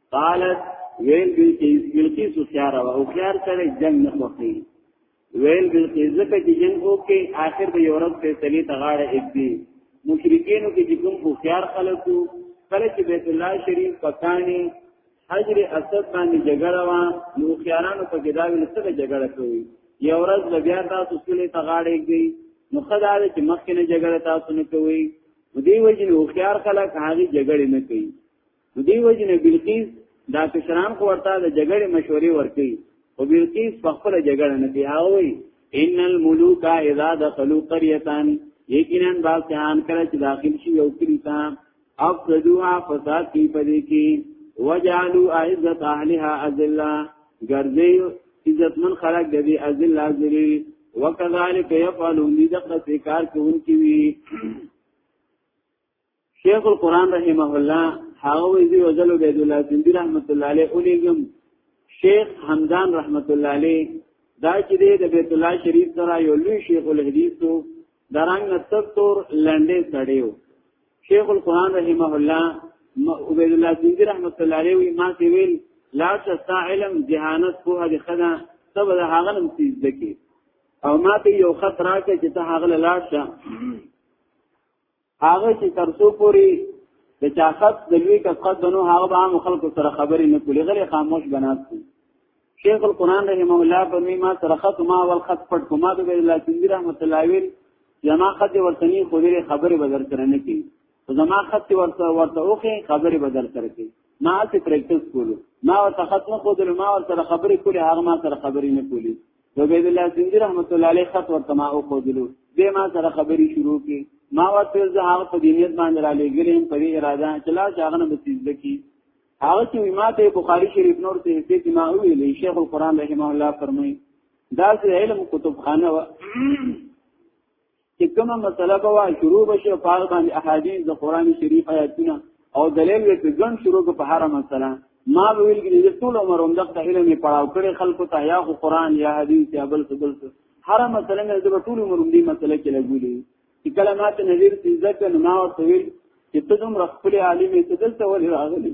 قالت ویل دی چې بلقیس خيار او خيار سره جنگ نه کوي ویل بلقیس ځکه چې جنگ وکي آخر به یورپ ته تلی تغاړه اګدي مشرکین کې چې کوم خيار خلکو کله چې بیت الله شریف پکانی حجر اسد باندې جګړه وا نو خيارانو په جداوی سره جګړه کوي یو ورځ د بیا تاسو سولې ته غاړې گئی نو خدای چې مخکې نه جګړه تاسو نه کوي نو دی وجه نو خيار خلک هغه جګړه نه کوي دی وجنه بلقیس دا کشران خو ورته د جګړې مشورې ورکړي او بلقیس په خپل جګړه نه دی هاوي ان الملوک اذا دخلوا قريه یقینا باسان کړه چې داخل شي یو کلی ته افسدوها فساد کی پدې کې وجعلوا عزت اهلها اذللا ګرځي عزت من خلق د دې اذللا ذلیل وکذالک یفعلون دې دغه کار کوونکی وي شیخ القران رحمه الله هغه وی دی وزل عبد الله زندی رحمت الله علیه اولیګم شیخ حمدان رحمت الله علیه دا چې د بیت الله شریف سره یو لوی شیخ الحدیث وو درنګ تطور لنډې سړیو شیخ القران رحمه الله عبد الله زندی رحمت الله علیه وی ما ته ویل لا تستا علم جهانت په هغه خدا سبا د هغه نم تیز دکی او ما ته یو خط راکې چې ته هغه لاړ شه هغه چې ترسو پوری د چا خط د لوی کس خط دنو هغه به عام خلکو سره خبرې نه کولې غلې خاموش بناستي شیخ القرآن رحمه الله په میما سره خط ما ول خط پټ کوما د الله تندی رحمت الله ویل جما خط ورتنی خو دې خبرې بدل سره نه کی زما خط ورته ورته اوخه خبرې بدل سره کی ما څه پریکټیس کولو ما ورته خط نه خو دل ما ورته خبرې کولې هغه ما سره خبرې نه کولې عبید الله سیندی رحمت الله علیه خط ورته ما او خودلو به ما سره خبري شروع کی ما ورته زه هغه په دینیت باندې را لګلم په اراده چې لا ځاغه نه بسیز دکی هغه چې ما ته بخاری شریف نور ته دې چې ما ویل شیخ القران رحمه الله فرمایي دا چې علم کتب خانه و چې کومه مسله به وا شروع بشي په هغه باندې احادیث د قران شریف آیاتونه او دلیل یې په ګڼ شروع په هر مسله ما ویل کې د ټول عمر هم دغه علم یې پړاو کړي خلکو ته یا خو قران یا حدیث یا بل څه بل څه هر مسله مې د ټول عمر دې مسله کې لګولې چې کله ما ته نظر چې ځکه نو ما ورته ویل چې ته دومره خپل عالم یې ته دلته ولې راغلی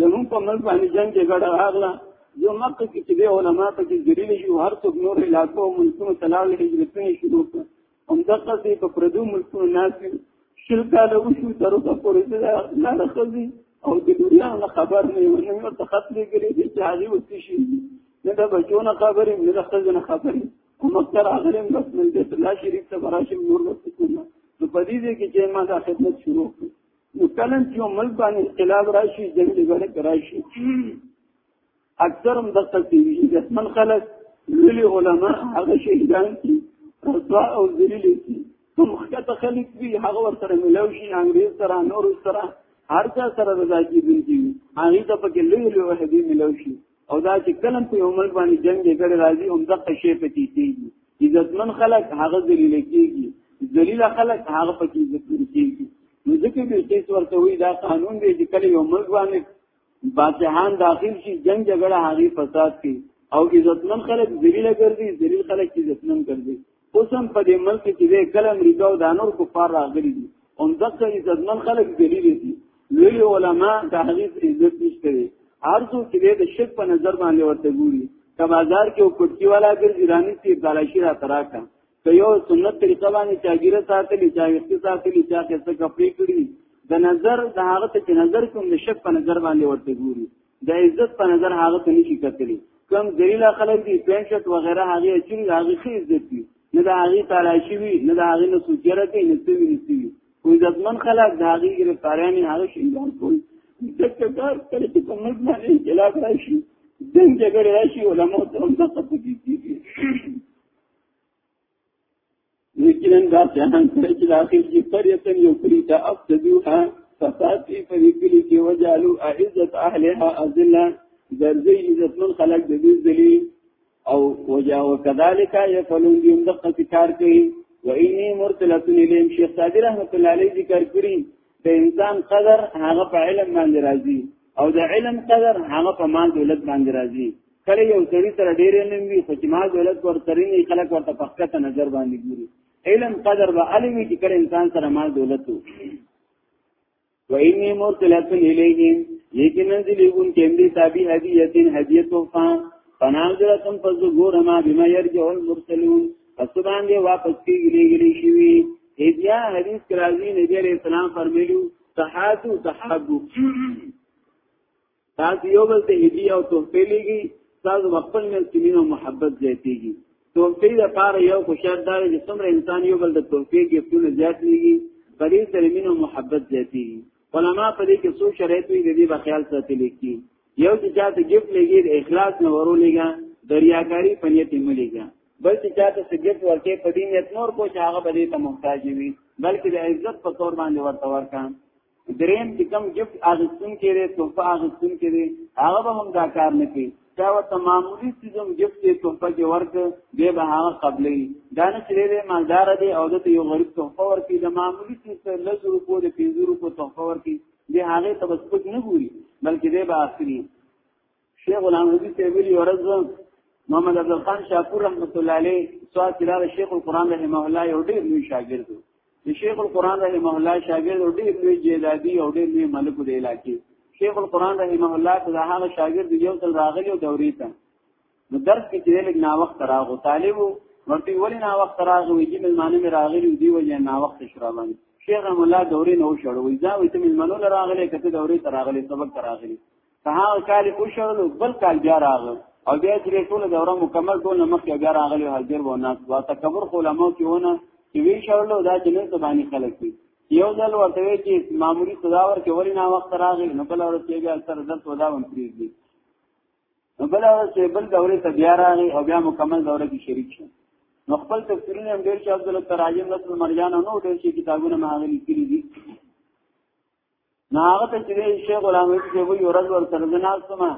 زمون په منځ باندې جنگ کې ګډه راغله یو مکه کې چې به علما ته کې ذلیل شي هر څوک نور علاقو او ملکونو تلاړ لري هجرتونه شروع کړ هم دغه دې په پردو ملکونو ناس شل کال وشو تر اوسه پورې دا نه راخذي او د دنیا نه خبر نه یو نه ورته خط لګري چې هغه وتی شي نه دا بچونه خبرې نه د خزنه خبرې کوم تر هغه هم بس مل دې الله شریف ته براشم نور وسکونه نو په دې کې چې ما دا خدمت شروع کړ نو کله چې یو ملک باندې انقلاب راشي جنګ ورک راشي اکثرم دقه کوي عزتمن خلک لولي علما هغه شهیدان دي رسوا او ذلیل دي کوم خطه خلک دي هغه ورته ملو شي انګريز سره نور سره هر څه سره رضا کیږي هغه ته پکې لولي او هدي ملو شي او دا چې کلم په یو ملک باندې جنگ یې کړی راځي هم دغه شی پکې کیږي عزتمن خلک هغه ذلیل کیږي ذلیل خلک هغه پکې عزت کیږي نو ځکه به تیس ورته وی دا قانون دی چې کله یو ملک باندې بادشاہان داخل شي جنگ جګړه هغه فساد کوي او عزتمن خلک ذلیل ګرځي ذلیل خلک عزتمن ګرځي اوس هم په دې ملک کې د کلم امریکا او د نور کفار راغلي دي هم دغه عزتمن خلک ذلیل دي لوی علما د هغه عزت نشته دي ارزو چې د شک په نظر باندې ورته ګوري که بازار کې او کوټکی والا ګر ایرانی سي دالاشي را تراکا که یو سنت طریقه باندې چاګیره ساتلی چا وخت ساتلی چا څه کپړې کړی د نظر د هغه ته چې نظر کوم د شک په نظر باندې ورته ګوري د عزت په نظر هغه ته نشي کتلی کم ذلیل خلک دي پنشت و غیره هغه چې هغه خې عزت دي نه د هغه تلاشي وي نه د هغه نه سوچره کوي نه څه وي نسي او عزتمن خلک د هغه ګرفتاریانې هغه شینګار کوي دغه کار کله چې په ملک باندې انقلاب راشي دنګ جګړه راشي علماء ته هم څه پکې کیږي یقینا دا ځان کړی چې داخل کې پریتن یو کلی ته افسدوها فساد کې پرې کلی کې وجالو عزت اهلها ازلا درځي عزت من خلق د دې ذلی او وجا وکذالک یفعلون دیم د کار کوي و اینی مرتلۃ الیم شیخ صادق رحمت الله علیه ذکر کړی د انسان قدر هغه په علم باندې راځي او د علم قدر هغه په مال دولت باندې راځي کله یو سړی سره ډیر علم وي خو چې ما دولت ور ترینې خلک ورته پخته نظر باندې ګوري علم قدر به علم چې کله انسان سره ما دولت وو و انی مرسلت الیهم یقینا ذلیون کیندې تابع هدیتین هدیه توفا فناظرتم فزغور ما بما یرجع المرسلون پس باندې واپس کیږي لګلی شي هدیه حدیث کرازی نبی علیہ السلام فرمایلو تحاتو تحابو تاسو یو بل ته هدی او تحفه لګي تاسو خپل مل سمین او محبت زیاتېږي تحفه د پاره یو خوشحال دار چې څومره انسان یو بل د تحفه کې خپل زیات لګي په دې سره مين او محبت زیاتېږي علما په دې کې څو شرایط وي د دې په خیال ساتل کېږي یو چې چاته ګفت لګي د اخلاص نه ورولېګا دریاګاری په نیت مليګا بل چې چاته سګت ورکه په دې نیت نور کو چې هغه به دې ته محتاج وي بلکې د عزت په تور باندې ورته ورکان دریم چې کوم جفت اغستون کې دی تحفه اغستون کې دی هغه به هم دا کار نه کوي دا و تمامولي سیزم جفت کې تحفه کې ورک دی به هغه قبلې دا نه چې دی مالدار دی او د یو غریب تحفه ورکړي د معمولی سیز ته لږ روپو د پنځو روپو تحفه ورکړي دی هغه تبسپک نه ګوري بلکې دی به اخلي شیخ غلام حبیب ته ویلي ورځ محمد عبد الخان شاکور رحمت الله علیه سوال کړه شیخ القرآن رحمه الله یو ډیر لوی شاګرد دی شیخ القرآن رحمه الله شاګرد او ډیر لوی جیدادی او ډیر لوی ملک دی علاقې شیخ القرآن رحمه الله ته هغه شاګرد یو تل راغلی او دوري ته نو درس کې چې لګ نا وخت راغو طالب ورته ولې نا وخت راغو چې ملمانه مې راغلی دی وجه نا وخت شرابان شیخ رحمه الله دوري نو شړوي دا وې ته ملمانو راغلی کته دوري تراغلی سبق تراغلی په هغه کال او شرلو بل کال بیا راغله او بیا چې ټول دوره مکمل ټول مخکې بیا راغلی حاضر و ناس وا تکبر علماء کې ونه چې وی شرلو دا چې نه باندې خلک دي یو ځل ورته وی چې معمولی صداور کې ورې نه وخت راغی نو بل ورځ کې بیا سره درس وداوم پریږدي نو بل ورځ چې بل دورې ته بیا راغی او بیا مکمل دوره کې شریک شو نو خپل تفسیرونه هم ډیر شاو د تراجم رسول مرجان نو ډیر شي کتابونه ماغلي کړی دي نه هغه ته چې شیخ غلام رضی چې وی ورځ ور سره جنازتما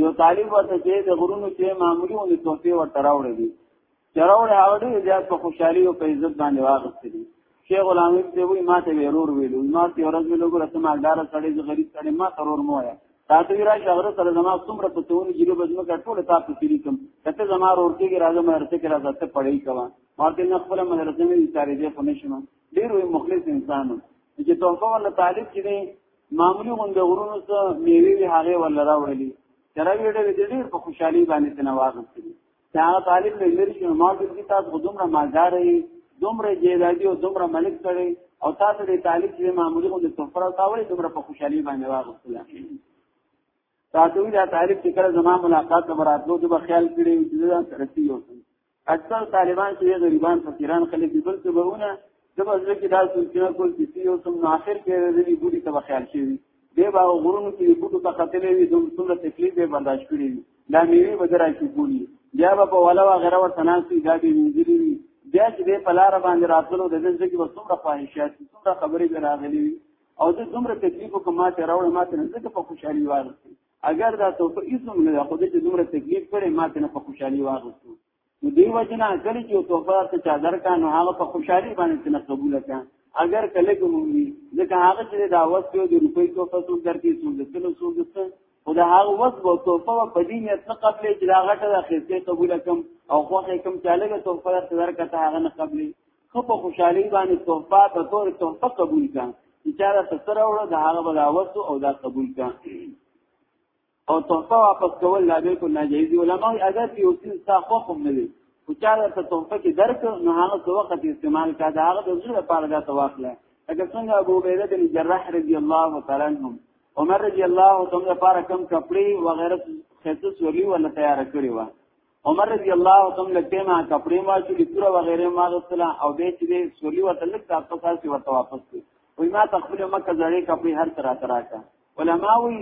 یو طالب ورته چې د غرونو چې معمولی ونې توفي ور تراوړې دي چراوړې هغه ډېر زیات په خوشحالي او په عزت باندې واغستې دي شیخ غلام رضی چې وی ماته ورور ویلو ما ته ورځ ویلو ګره ته مالدار سړی چې غریب سړی ما ترور مو یا تاسو را شغر سره زما څومره په تون جګه بزمه کټول تاسو تیری کوم کته زما ورته کې راځم ورته کې راځم ته پړې کوا ما ته نه خپل مدرسې مې اشاره دې په نشم ډیر وی مخلص انسان چې تحفه ولا طالب چې دی معمولی غوند غرونو ته میوي وی هغه ولا راوړلی چرای ویډه دې ډیر په خوشحالي باندې تنواغستلی دا طالب له لری چې ما د کتاب غدومره مالدارې دومره جیدادي او دومره ملک کړي او تاسو د طالب چې معمولی غوند تحفه راوړی دومره په خوشحالي باندې واغستلی تاسو دا طالب چې کله زما ملاقات ته براتلو د خیال کړی چې دا سرتی یو اکثر طالبان چې غریبان فقیران خلک دي بل څه بهونه د بازار کې دا سوچونه کول چې یو سم اخر کې د دې ګوري ته خیال شي دی با غرونو کې بوټو ته قتلې وي دوم څومره تکلیف به برداشت کړی وي دا میوه بدرا کې ګوري بیا به په ولا وغیرہ ور تناسي دا دې منځري وي بیا چې په لار باندې راتلو د دې ځکه به څومره خواهشات څومره خبرې راغلي وي او د دومره تکلیف کومه ته راوړ ماته نه ځکه په خوشحالي وارسي اگر دا توفه ایزم نه ده خو دې دومره تکلیف کړي ما ته نه په خوشحالي واغستو نو دی وجنه کله چې توفه ته چا درکا نو هغه په خوشحالي باندې نه قبول کړه اگر کله کوم وي ځکه هغه چې دا وس یو د روپۍ توفه څو درکې څو د سلو څو د سن او دا هغه وس وو توفه په دې نیت نه قبل چې دا غټه د خېسته قبول کم او خو کوم چاله توفه ته درکا ته هغه نه قبلې خو په خوشحالي باندې تحفه ته تور تحفه قبول کا چې چاره تسره وړه د هغه بل اوسو او دا قبول کا او تحفه واپس کول لا به کو ناجیز علماء اگر چې اوسین صاحب هم نه وي او چاره ته تحفه کې درک نه هغه څو وخت استعمال کا دا هغه د زړه لپاره دا تواخله اگر څنګه ابو عبیده بن جراح رضی الله تعالی عنہ عمر رضی الله تعالی لپاره کم کپڑے و غیره خصوص ولی ولا تیار کړی و عمر رضی الله تعالی عنہ لکه ما کپڑے ما چې تور وغیرہ ما غسلا او به چې سوري ورته لک تاسو تاسو ورته واپس کړ وای ما تخفل مکه زړې کپڑے هر تر تر کا علماء وی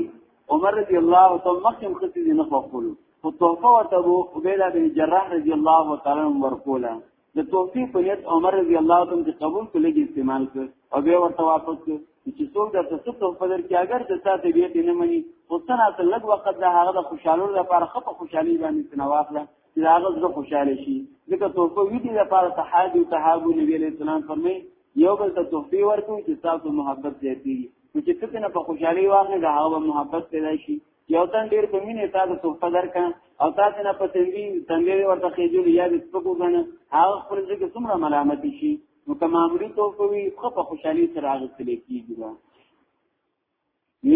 عمر رضی الله تعالی مخکم خصي نه خپل او توفه ورته عبیده بن جراح رضی الله تعالی عنہ ورکوله د توفیق په نیت عمر رضی الله عنه چې قبول کړي کې استعمال کړ او به ورته واپس کړ چې څوک د تاسو په قدر کې اگر د تاسو بیا دې نه مني خو سره تل لږ وخت د هغه د خوشحالو لپاره خپه خوشحالي باندې تنواخله چې هغه زړه خوشاله شي ځکه توفه وی دي لپاره تحادي او تحابو نبی عليه السلام فرمایي یو بل ته توفه ورکوي چې تاسو محبت زیاتېږي چې څه نه په خوشحالي واخلي د هغه محبت پیدا شي یو تن ډیر په مینه تا د تحفه درکا او تا نه په تنګي تنګي ورته خېجول یا د سپکو غنه هغه خپل ځکه څومره ملامت شي نو که معمولی تحفه وي خو په خوشحالي سره هغه تل کیږي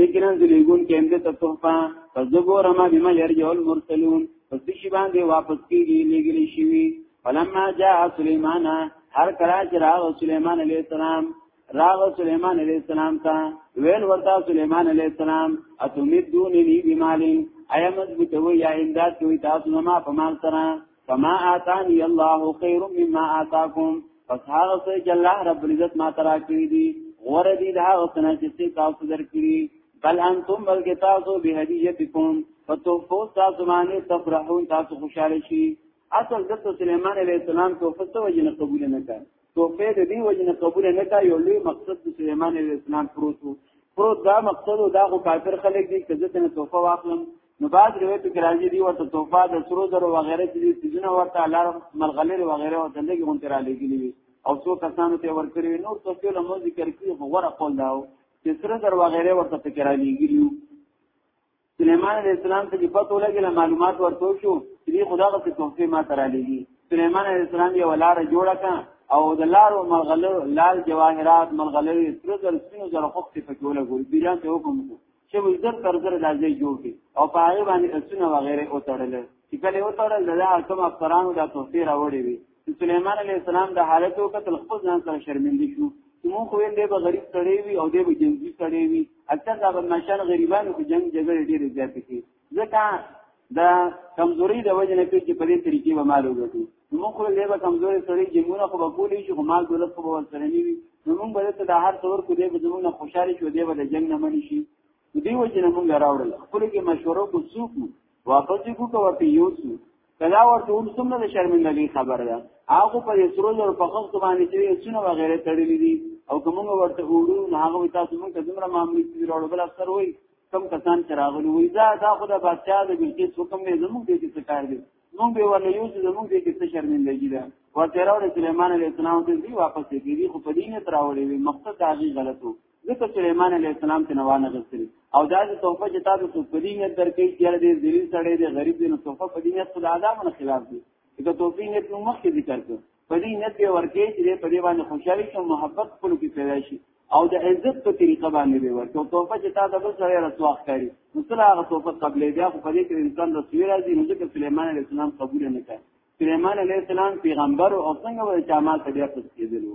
یقینا د لګون کېنده ته تحفه پس د ګورم بما يرجو المرسلون پس شي باندې واپس کیږي لګلی شي فلما جاء سليمان هر کله چې راغ سليمان عليه السلام راغ سليمان عليه السلام تا ویل ورته سليمان عليه السلام اتمدوني بمال ايا مضبوط وي يا امداد کوي تاسو زما په مال سره فما آتاني الله خير مما آتاكم پس هغه څه چې الله رب العزت ما ترا کړی دي غوړه دي دا هغه څه چې تاسو درکړي بل انتم بلکې تاسو به هدیه بكم فتوفو تاسو باندې تفرحون تاسو خوشاله شي اصل د سليمان عليه السلام توفه څه وجه نه قبول نه کړ توفه د دې وجه نه قبول نه کړ یو لوی مقصد د سليمان عليه السلام پروت وو پروت دا مقصد او دا خو کافر خلک دي چې ځته نه توفه واخلم نو بعد روایت کې راځي دی ورته توفه د سرو درو وغیرہ چې دې سيزونه ورته لار ملغلر وغیرہ او دلګي غونډه را لګیلي او څو کسانو ته ورکړي نو تفصیل مو ذکر کړی غوړه قول داو چې سره در وغیره ورته فکر علی ګریو سليمان عليه السلام ته چې پته ولګل معلومات ورته شو چې خداغه څه توفي ما ترا لګي سليمان عليه السلام یو لار جوړه کا او د لار او ملغلو لال جواهرات ملغلو تر تر سینو زره خو په جوړه ګول بیران ته حکم کو چې وزر تر زر دازې جوړ کی او په هغه باندې اسونه وغیره او تړل چې کله او تړل د هغه کوم افسرانو د توفي راوړي وي چې سليمان عليه السلام د حالت او قتل خپل ځان سره شرمندې شو چې مونږ خو یې به غریب سړی وي او دې به جنګي سړی وي اکثر دا بدمعشان غریبانو په جنگ جګړه ډېر زیات کی ځکه دا کمزوري د وجه نه کوي چې په دې طریقې به مال وګټي مونږ خو یې به کمزوري سړی جنگونه خو به کولې شي خو مال دولت خو به سره نه وي مونږ به ته د هر څور کو دې به زمونږ خوشاله شو دې به د جنگ نه منشي دې وجه نه مونږ راوړل خپل کې مشورو کو څوک واپس یې کو کوه په یو څو کدا ورته هم سم نه شرمندګي خبر ده هغه په سرو زر په خخت باندې چې څونه وغیرہ تړلې دي او کومه ورته وړو نه هغه تاسو مونږ ته دومره معاملې چې راوړل بل اکثر وای کم کسان چې راغلي وای دا دا خدای بادشاہ د بلکې حکم نه زموږ دې څه کار دي مونږ به ورنه یو چې زموږ دې څه شرمندګي ده ورته راوړل سليمان عليه السلام دې واپس کېږي خو په دې نه تراولې مقصد دا غي غلطو ځکه سليمان عليه السلام ته نوانه غوښتل او دا د توفه چې تاسو ته په دینه درکې چې دې ذلیل سړی دې غریب دې نو توفه په دینه خدای آدم نه خلاف دي دا توفه نه په مخ کې ذکر کړ په دې نه دی ورکې چې په دې باندې خوشالي او محبت خپل کې پیدا شي او د عزت په طریقه باندې دی ورته او توفه چې تا د بل سره رسوا ښکاری نو څه هغه توفه قبلې بیا خو په دې کې انسان د سویر راځي نو ځکه سليمان عليه السلام قبول نه کړ سليمان عليه السلام پیغمبر او څنګه وایي چې ما ته بیا پس کېدلو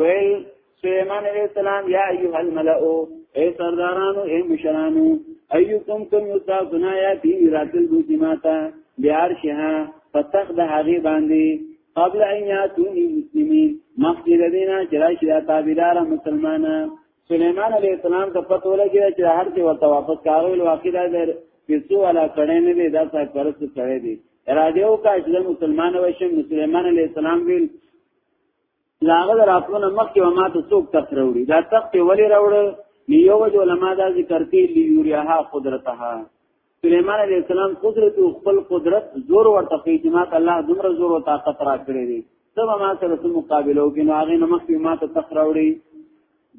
ویل سلیمان علیہ السلام یا ایها الملأ اے سردارانو اے مشرانو ایوکم کم یوتا سنایا دی راتل دو جماعتا بیار شها فتخ د هغه باندې قبل ان یاتونی مسلمین مخکې لدینا چې راشي دا تابعدار مسلمانه سليمان عليه السلام ته پته ولګی چې هر څه ورته واپس کارو ول واقع دا در پیسو والا کړه نه دی دا څه پرست سره دی راډیو کا چې مسلمان وشم سليمان عليه السلام ویل لاغه راتلونه مخکې و ماته څوک تخت راوړي دا تخت ولی راوړ یو وجه علما دا ذکر کوي لیوریها قدرتها سليمان عليه السلام قدرت او خپل قدرت زور ورته کوي چې ماته الله دومره زور او طاقت را کړی دی تب ما سره سم مقابله وکړي نو هغه نو مخکې ماته تخت راوړي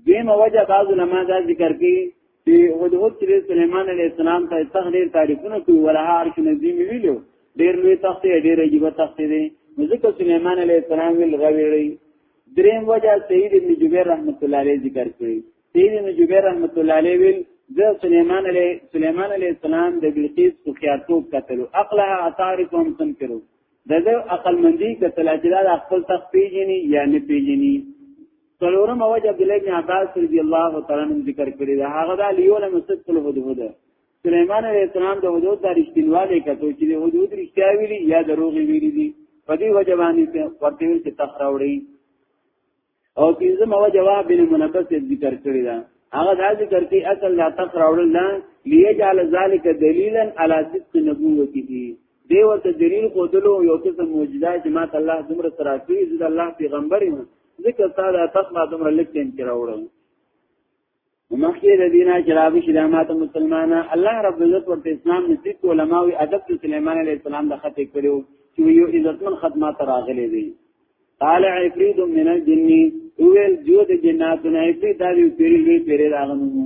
دیم وجه بعض علما دا ذکر کوي چې هدهد چې سليمان عليه السلام ته تغیر تعریفونه کوي ولها عرش نظیم ویلو ډیر لوی تخت دی ډیر عجیب تخت دی نو ځکه سليمان عليه السلام ویل غویړي دریم وجه سید ابن جبیر رحمت الله علیه ذکر کړی سید ابن جبیر رحمت الله علیه ویل زه سليمان عليه سليمان عليه السلام د بلقیس په خیاتوب قتلو عقلها اثارکم تنکرو دغه عقل مندي کتل چې دا خپل تخ پیجنی یا نه پیجنی څلورم وجه عبد الله بن عباس رضی الله تعالی عنہ ذکر کړی دا هغه د لیول مسجد په هدهد سليمان عليه السلام د حدود د رښتینوالي کتو چې د حدود رښتیا ویلي یا دروغ ویلي دي په دې وجه باندې ورته ویل چې تخ راوړي او پنځمه وجه واه بن منبس ذکر کړی دا هغه دا ذکر کوي اصل لا تخ راوړل نه ليجعل ذلك دليلا على صدق نبوته دی ورته دلیل خودلو یو قسم معجزه چې ما ته الله دومره سره کړی زه د الله پیغمبر یم ځکه تا دا تخما دومره لکین کې راوړم ومخکې د دینه چې راوي شي د ماته مسلمانانه الله رب عزت ورته اسلام نصیب کو علماء او ادب د سليمان عليه السلام د خط کړو چې یو عزتمن خدمات تر اغلې دي قال عفريد من الجن اول جو د جناتو نه عفريد دا یو پیری لوی پیری راغنو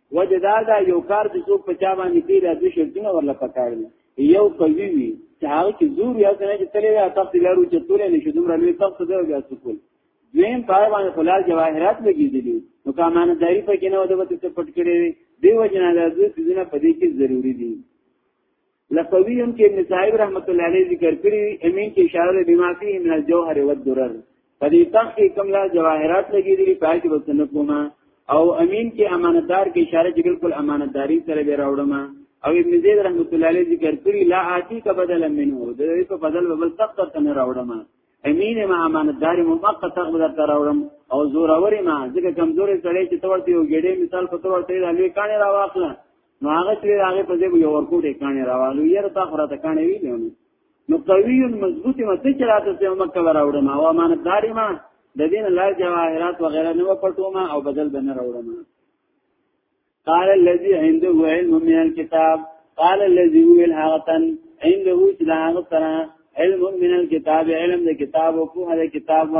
وجه دا دا یو کار چې څوک په چا باندې کوي دا د شرطونه ورله پکار دي یو قوی وي چې هغه کې زور یا څنګه چې تلې دا تخت لارو چې تولې نشي دومره لوی تخت دی او بیا سکول دویم پای باندې خلال جواهرات لګیدلی نو کامانه داری په کې نه وده ته پټ کړی دی وجنه دا د سيزونه په دې کې ضروری دي لفوی هم کې ابن صاحب رحمت الله علیه ذکر کړی امین کې اشاره به ما فيه من الجوهر والدرر په دې تخت کې کوم لا جواهرات لګیدلي پای کې وسنه کومه او امین کې امانتدار کې اشاره چې بالکل امانتداري سره به راوړم او ابن زید رحمت الله علیه ذکر کړی لا آتی کا بدل منه د دې په بدل بل تخت ته نه راوړم امین ما امانتدار مو مقه تخت بدل ته راوړم او زوروري ما ځکه کمزوري سړی چې تورته یو ګډې مثال په تورته لوي کانه راواخلم نو هغه چې هغه په دې یو ورکو دې کانه راوالو یې تا خره ته کانه وی نه نو قوی مضبوط مت چې راته ته مکه راوړم او امانتداري ما د دین الله جواهرات و غیره نو پټو ما او بدل بنه راوړم قال الذي عنده علم من الكتاب قال الذي هو الحقن عنده چې هغه سره علم من الكتاب علم د کتاب او په هغه کتاب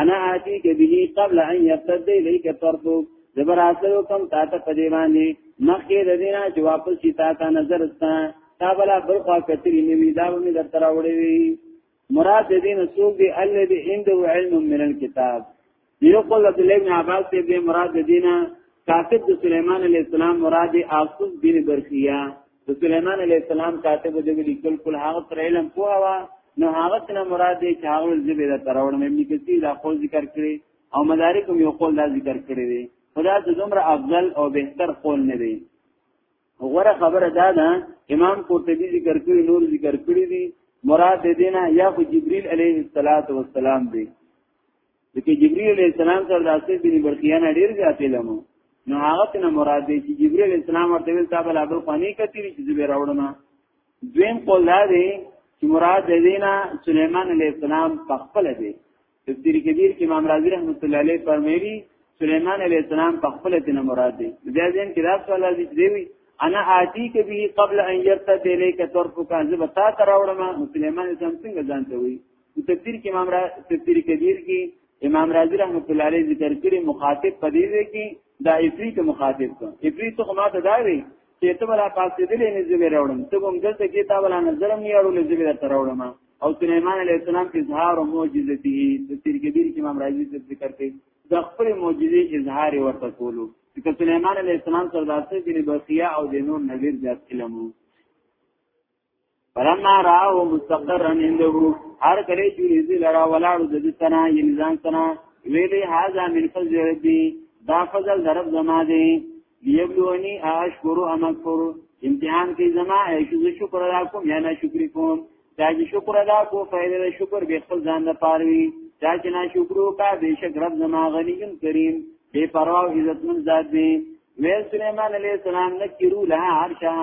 انا آتیک به قبل ان یرتد الیک طرفک زبر اصلو کم تا ته پدې باندې مخکې د دینا چې واپس شي تا ته نظر ستا تا بلا بل خوا کتلی نیوی دا به در تر وړې وی مراد دین سوق دی الذی عنده علم من الكتاب یو قول عبد الله بن عباس دې مراد دینا کاتب سليمان عليه السلام مراد اصل بن برخیه د سليمان عليه السلام کاتب د ویلي کل کل هغه پر علم په هوا نو هغه څنګه مراد دی چې هغه زبې د تراوړ مې ابن کثیر دا خو ذکر کړی او مدارک یو قول دا ذکر کړی دی خدا د زمره افضل او بهتر قول نه دی غره خبره دا ده امام قرطبي ذکر کړی نور ذکر کړی دی مراد دې نه یا خو جبريل عليه السلام دی لکه جبرئیل علیہ السلام سره د اسې بن برقیانه ډیر زیات علم نو هغه څنګه مراد دی چې جبرئیل علیہ السلام ورته ویل تابع لا بل قانی کتی چې زبیر راوړم دویم قول دا دی چې مراد دینا سليمان عليه السلام په خپل دی تفسیر کبیر کې امام رازی رحمت الله علیه فرمایلی سليمان عليه السلام په خپل دی نه مراد دی بیا ځین کې دا سوال دی چې دی انا آتی کبی قبل ان یرتد الیک طرفک ذبتا تراوړم سليمان اسلام څنګه ځان ته وی تفسیر کې امام را تفسیر کبیر کې امام رازی رحمت الله علیه ذکر کړی مخاطب پدې دی کې دا افریت مخاطب کو افریت خو ماته دا وی چې ته ولا پاسې دلې نه زمې راوړم ته کوم دلته کې تا ولا نظرم نه اړول زمې درته راوړم او سليمان عليه السلام کې اظهار او معجزته تفسیر کبیر کې امام رازی ذکر کړی د خپل معجزې اظهار ورته کولو چې سليمان عليه السلام سره داسې د بخیا او د نور نذیر ذات علمو فلما راو مستقرا عنده هر کله چې دې لرا ولاړو د دې سره یې نظام سره ویلې هاذا من فضل ربي دا فضل درب زما دی لیبلونی اشکر ام اکفر امتحان کې زما ایشو شکر ادا کوم یا نه شکر کوم دا چې شکر ادا کو فائدې د شکر به خپل ځان د پاروي دا چې نه شکر وکا به شک رب زما غنی کریم بے پروا عزت من ذات دی ویل سلیمان علیہ السلام نکرو لها عرشا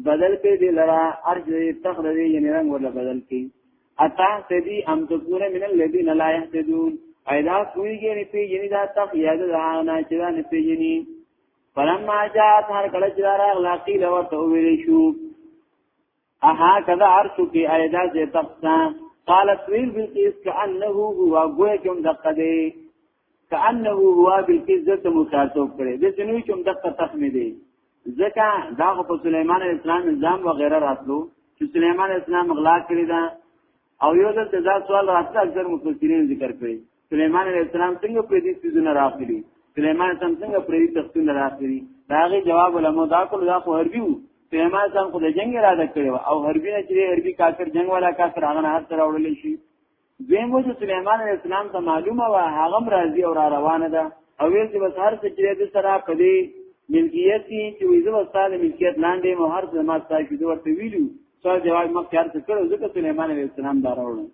بدل پی دی لرا عرش دی تخت دی یعنی رنگ ورلا بدل کی اتا سدی ام تکون من الذین لا یحتدون ایدا کوئی گی نی پی جنی دا تخت یاد دا آنا چدا نی پی جنی فلما جات هر کلچ دارا اغلاقی لور تحویلی شوک اها کذا عرشك ايدا زي تختا قالت ويل بالقيس كأنه هو گوه کوم دقه دی كأنه هو بالقيس ذات مخاطب کړي د سنوي کوم دقه تخمه دی ځکه دا په سليمان اسلام نظام وغيرها راتلو چې سليمان اسلام غلا کړی دا او یو دل ته دا سوال راځي اکثر مفسرین ذکر کړي سليمان عليه السلام څنګه په دې سيزونه راغلي سليمان سم څنګه په دې تختونه راغلي داغه جواب علماء دا کول دا خو هربي وو سليمان سم خو د جنگ اراده کړو او هربي نه چې هربي کافر جنگ والا کافر هغه نه هر تر اورل شي زموږ سليمان عليه السلام ته معلومه و هغه راضي او را روانه ده او ویل چې بس هر څه چې د سره په دې ملکیت چې ویزه وساله ملکیت لاندې مو هر څه ما ستاسو ورته ویلو سوال جواب ما کار څه کړو ځکه سليمان عليه السلام دا راوړل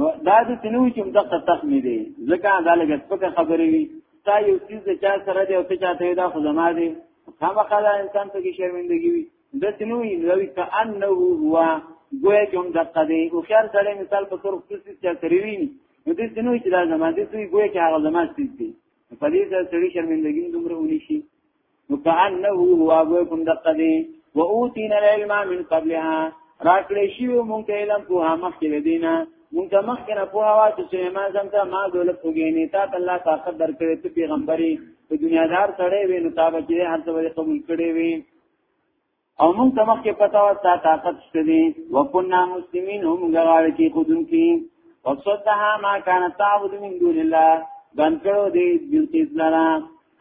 نو دا د تنو چې دغه تخمي دي ځکه دا لګت پکې خبرې وي تا یو چیز د چا سره دی او ته چاته دا خو زما دی خامخا دا انسان ته کې شرمندګي وي د تنو یې لوي کأنه هو ګویا کوم دقه دی او خیر سره مثال په تور خصوصي چا کوي نو د تنو چې دا زما دی دوی ګویا کې هغه زما ستې دي په دې سره سړي شرمندګي دومره ونی شي وکانه هو هغه کوم د قدی و اوتینا العلم من قبلها راکړې شی مونږ ته علم په هامخ کې دینا مونږ ته مخ کې نه په هوا چې سليمان زم ته ما دولت وګینې تا الله طاقت درکړې ته پیغمبري په دنیا دار سره وینو تا به چې هر څه قبول کړې وي او مونږ ته مخکې پتا و تا طاقت شته دي وکنا مسلمین هم غواړ کې خودن کې وصدها ما كان تعبد من دون الله بند کړو دې دې لرا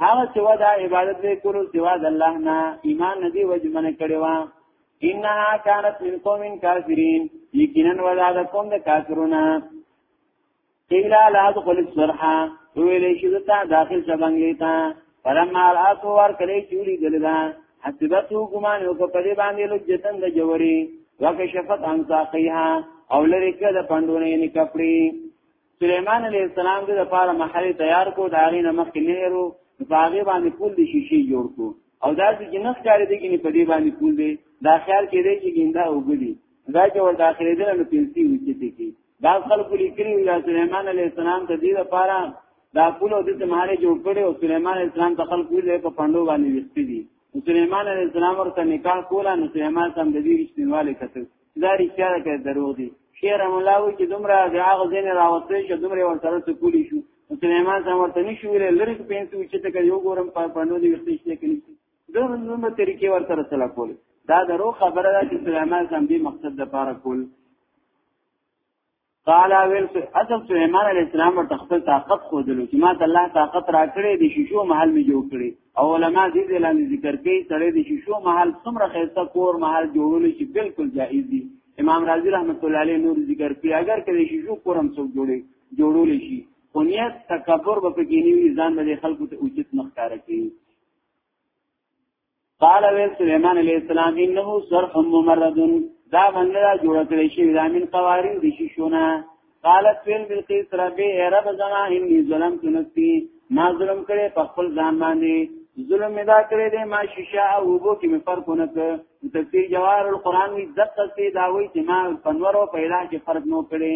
هغه چې ودا عبادت دې کولو سوا د الله نه ایمان ندي وجمن کړي وا انها كانت من قوم كافرين یقینا ودا د قوم د کافرونو الا لا تدخل الصرحه ویلې چې ته داخل شبنګې تا فلما راتو ور کړې چوری دلدا حسبتو ګمان او په دې باندې لجتن د جوړي وکشفت عن ساقيها او لری کړه د پندونه یې کپړي سليمان عليه السلام د لپاره محل تیار کو دا غي نمخ کې نهرو باغې باندې پول د شیشې جوړ کو او دا چې نخ کاری دی کې په دې باندې پول دی دا خیال کې دی چې ګنده وګړي دا چې ور داخلي دي نو پیسې وچې دي دا خلکو لیکلی دا سليمان عليه السلام ته دې لپاره دا پوله د تمهاره جوړ کړي او سليمان عليه السلام ته خلکو دې په پندو باندې وستي دي سليمان عليه السلام ورته نکاح کولا نو سليمان سم د دې رښتینواله کتل دا رښتیا ده دروغ دي شیر مولاوی چې دومره د هغه ځین راوستي چې دومره ورسره سکولی شو سليمان سم ورته نشو ویل لری په پینځه چې ته یو ګورم په پندو دې وستي شي کې دومره نومه طریقې ورسره سره کول دا درو خبره ده چې سليمان سم دې مقصد د پاره کول قال ویل چې اصل سليمان عليه السلام ورته خپل طاقت خو دلو چې ما ته الله طاقت را کړې د شیشو محل می جوړ کړې او علما دې دې لاندې ذکر کوي سړې د شیشو محل څومره خسته کور محل جوړول چې بالکل جائز دي امام رازي رحمت الله عليه نور ذکر کوي اگر کله شیشو کورم څوک جوړي جوړول شي خو نیت تکبر به پکې نه وي ځان به خلکو ته اوچت مخکاره کوي قال ویل سلیمان علیہ السلام انه صرح ممرد دا باندې دا جوړ کړی شي دا من قوارین د شي شونه قالت فیل بالقیس ربی اے رب زما انی ظلم کنستی ما ظلم کړي په خپل ځان باندې ظلم می دا کړی دی ما شیشه او وبو کې می فرق نه کړ تفسیر جوار القرآن وی دقه سي دا وی چې ما پنورو پیدا کې فرق نو کړي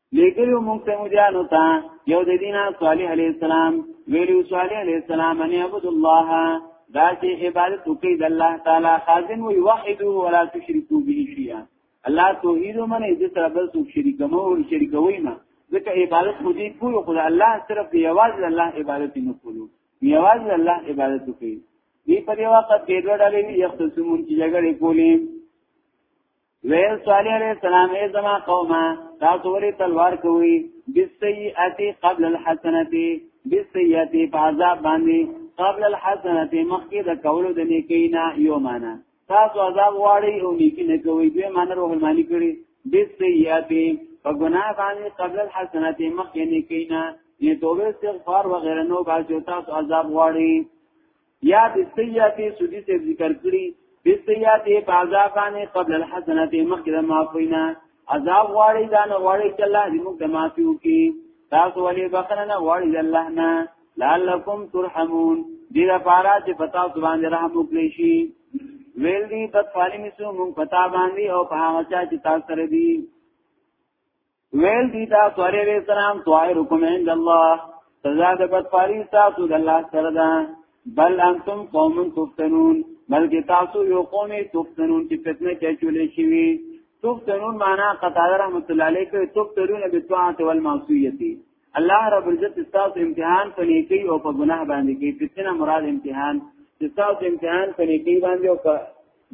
لیګلو موږ ته مجانو ته یو د دینه صالح علی السلام ویلو صالح علی السلام ان عبد الله دا چې عبادت وکړي د الله تعالی خازن وي وحده ولا تشركوا به شيئا الله توحید منه دې سره بل څوک شریک مو او شریکوي ما ځکه عبادت خو دې کول خو الله صرف دی आवाज الله عبادت نه کولو دی आवाज الله عبادت کوي دې په یو وخت کې ډوډلې یو څومون چې جګړه کولی ویل صالح علیہ السلام ای زما قومه تاسو وری تلوار کوي بالسیئاتی قبل الحسنتی بالسیئاتی فعذاب باندې قبل الحسنتی مخکې د کولو د نیکی نه یو معنا تاسو عذاب واړی او نیکی نه کوي دوی معنا روح المانی کړي بالسیئاتی په ګناه باندې قبل الحسنتی مخکې نیکی نه یې توبه استغفار وغیرہ نو باجو تاسو عذاب واړی یا بسیاتی سودی سے ذکر کری بسیاتی بازا باندې قبل الحسنات مخکې د معافینا عذاب غواړي دا نه غواړي چې الله دې موږ د معافیو کې تاسو ولې بخنه نه غواړي الله نه لعلکم ترحمون دې لپاره چې پتا سبحان رحم وکړي شي ویل دي په فالمیسو موږ پتا باندې او په هغه چې تاسو سره دي ویل دی دا سوری علیہ السلام طائرکم عند الله سزا د بدفاری تاسو د الله سره ده بل انتم قوم تفتنون بلکې تاسو یو قوم تفتنون چې فتنه کې چولې شي تفتنون معنا قطاده رحمت الله علیه کوي تفتنون بالطاعه والمعصیه الله رب عزت تاسو امتحان پني کوي او په ګناه باندې کوي فتنه مراد امتحان تاسو امتحان پني کوي باندې او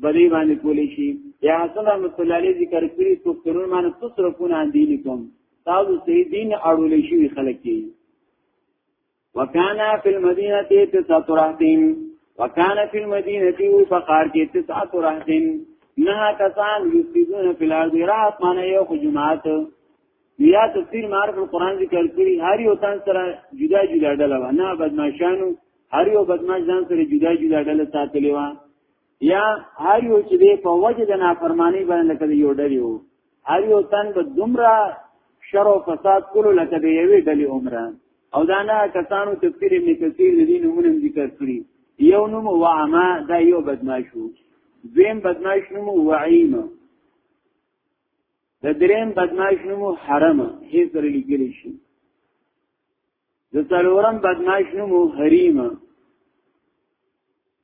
بری باندې کولی شي یا حسن رحمت الله علیه ذکر کړی تو کرون باندې تصرفون عن دینکم تاسو سي دین اړول شي خلک کی وکانا فی المدینه تسعۃ رهتین وکانا فی المدینه او فقار کې تسعۃ رهتین نه کسان یفسدون فی الارض رات معنی یو جماعت یا تفسیر معرف القرآن ذکر کړی هر یو تن سره جدا جدا ډله و نه بدمعشانو هر یو بدمعش ځان سره جدا جدا ډله ساتلی و یا هر یو چې دی په وجه د نافرمانی باندې لکه یو ډلی وو هر یو تن به دومره شر او فساد کولو لکه د یوې ډلې عمره او دا نه کسانو تفسیر ابن کثیر د دین نمونه ذکر کړی یو نوم وعما دا یو بدمعش وو دویم بدمعش نوم وعیم د دریم بدمعش نوم حرم هیڅ سره لیکل شي د څلورم بدمعش نوم حریم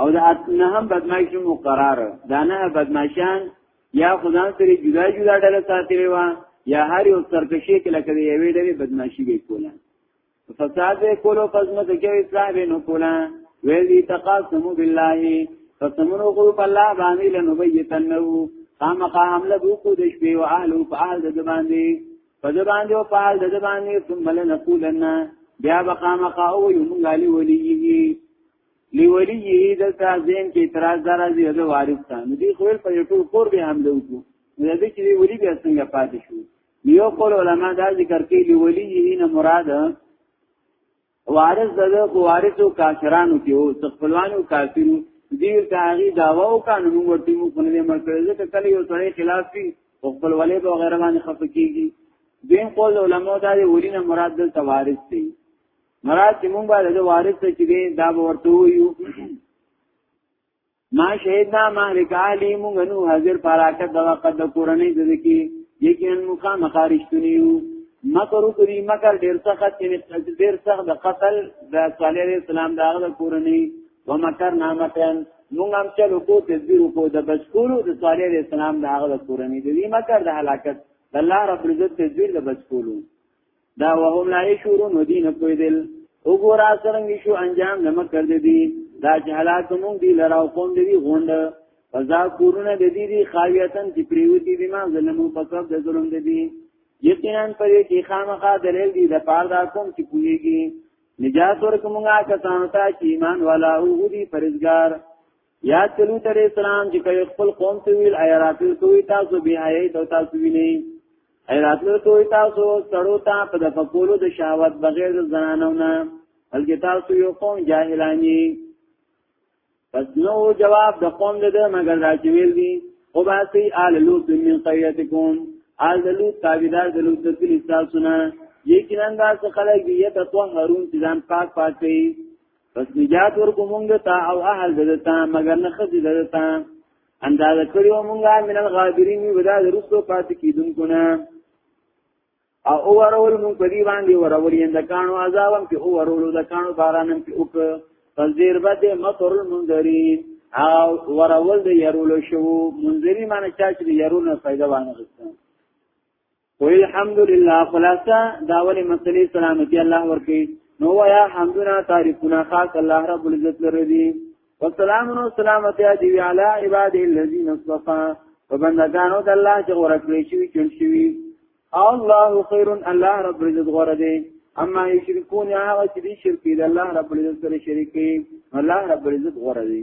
او د نه هم بدمعشی مقرر دا نه بدمعشان یا خدان سره جدا جدا ډله ساتلی و یا هر یو سرکشی کې لکه دی یوې ډلې بدمعشی به کوله فساد به کولو فزمت کې اصلاح به نو کوله ویل دی تقاسم بالله فسمنو کو په الله باندې لنبیتنه خامخا حمله وکړو د شپې او اهل او په اهل د باندې په د باندې او په اهل د باندې ثم لنقولن بیا بقامخا او یمغالی ولیږي لیولیه دلته زین کې اعتراض دار دی د وارث ته نو دی خپل په یو ټول کور به حمله وکړو نو د دې چې ولی بیا څنګه پاتې شو یو قول علما دا ذکر کوي لیولیه نه مراد وارث دغه وارث او کافرانو کې او خپلوانو کافرو دی ته هغه داوا او قانون ورته مو په دې مرکز ته کله یو سړی خلاف شي خپل ولې به غیر باندې خفقېږي دین قول علما دا دی ولینه مراد دلته وارث دی مراد چې مونږ باندې د وارث ته چې دی دا به ورته ویو ما شهیدنا ما رکالی مونږ نو حاضر پاراکت دغه قد کورنۍ د دکی یقینا مخه مخارشتنیو مکر کری مکر ډیر سخت چې ډیر سخت د قتل د صالح علیہ السلام دغه کورنۍ و مکر نامتن مونږ هم چلو کو تدبیر کو د بشکولو د صالح علیہ السلام دغه کورنۍ د دې مکر د هلاکت الله رب عزت تدبیر د بشکولو دا وهم لا شورو مدین کوی دل وګور اثرنګ شو انجام نمک کړ دې دا چې هلاک مونږ دی لراو قوم دی غوند فزا کورونه د دې دی خاویتن چې پریوتی به ما ظلمو په سبب د ظلم دی یقینا پرې کې خامخا دلیل دی د پاره دا کوم چې کویږي نجات ورکومه کسانو ته چې ایمان والا او دي پرزګار یاد کلو تر اسلام چې کوي خپل قوم ته ویل ایا راتل توي تاسو به حیاي ته تاسو ویني ایا راتل توي تاسو سړو ته په د پکولو د شهوت بغیر د زنانو نه بلکې تاسو یو قوم جاهلانی پس نو جواب د قوم د مگر راځي ویل دي او باسی آل لوط من قریتکم آل لوط تابعدار د لوط د کلی تاسو نه یقینا دا څه خلک یې ته طهرون چې ځان پاک پاک کوي پس نجات ورکو مونږ ته او اهل دلته مگر نه خزي دلته انداز کړیو مونږه من الغابرین ودا درستو پات کیدونکو نه او اورول مونږ په دی باندې ورول یند کانو عذابم په اورول د کانو بارانم په اوک تنذیر بده مطر المنذرین او ورول د يرول شو منذری معنی چا چې يرونه فائدہ وانه غوښتل والحمد لله خلاصه دا ولې مسلې سلامتی الله ورکی نو یا حمدنا تعریفنا خاص الله رب العزت لري دي والسلام نو سلامتی دی علی عباد الذین اصطفى وبندگانو د الله چې غوړه کړی شي چون شي الله خیر الله رب العزت غوړه دی اما یشرکون یا هغه چې شرک دی الله رب العزت سره شریک دی الله رب العزت غوړه دی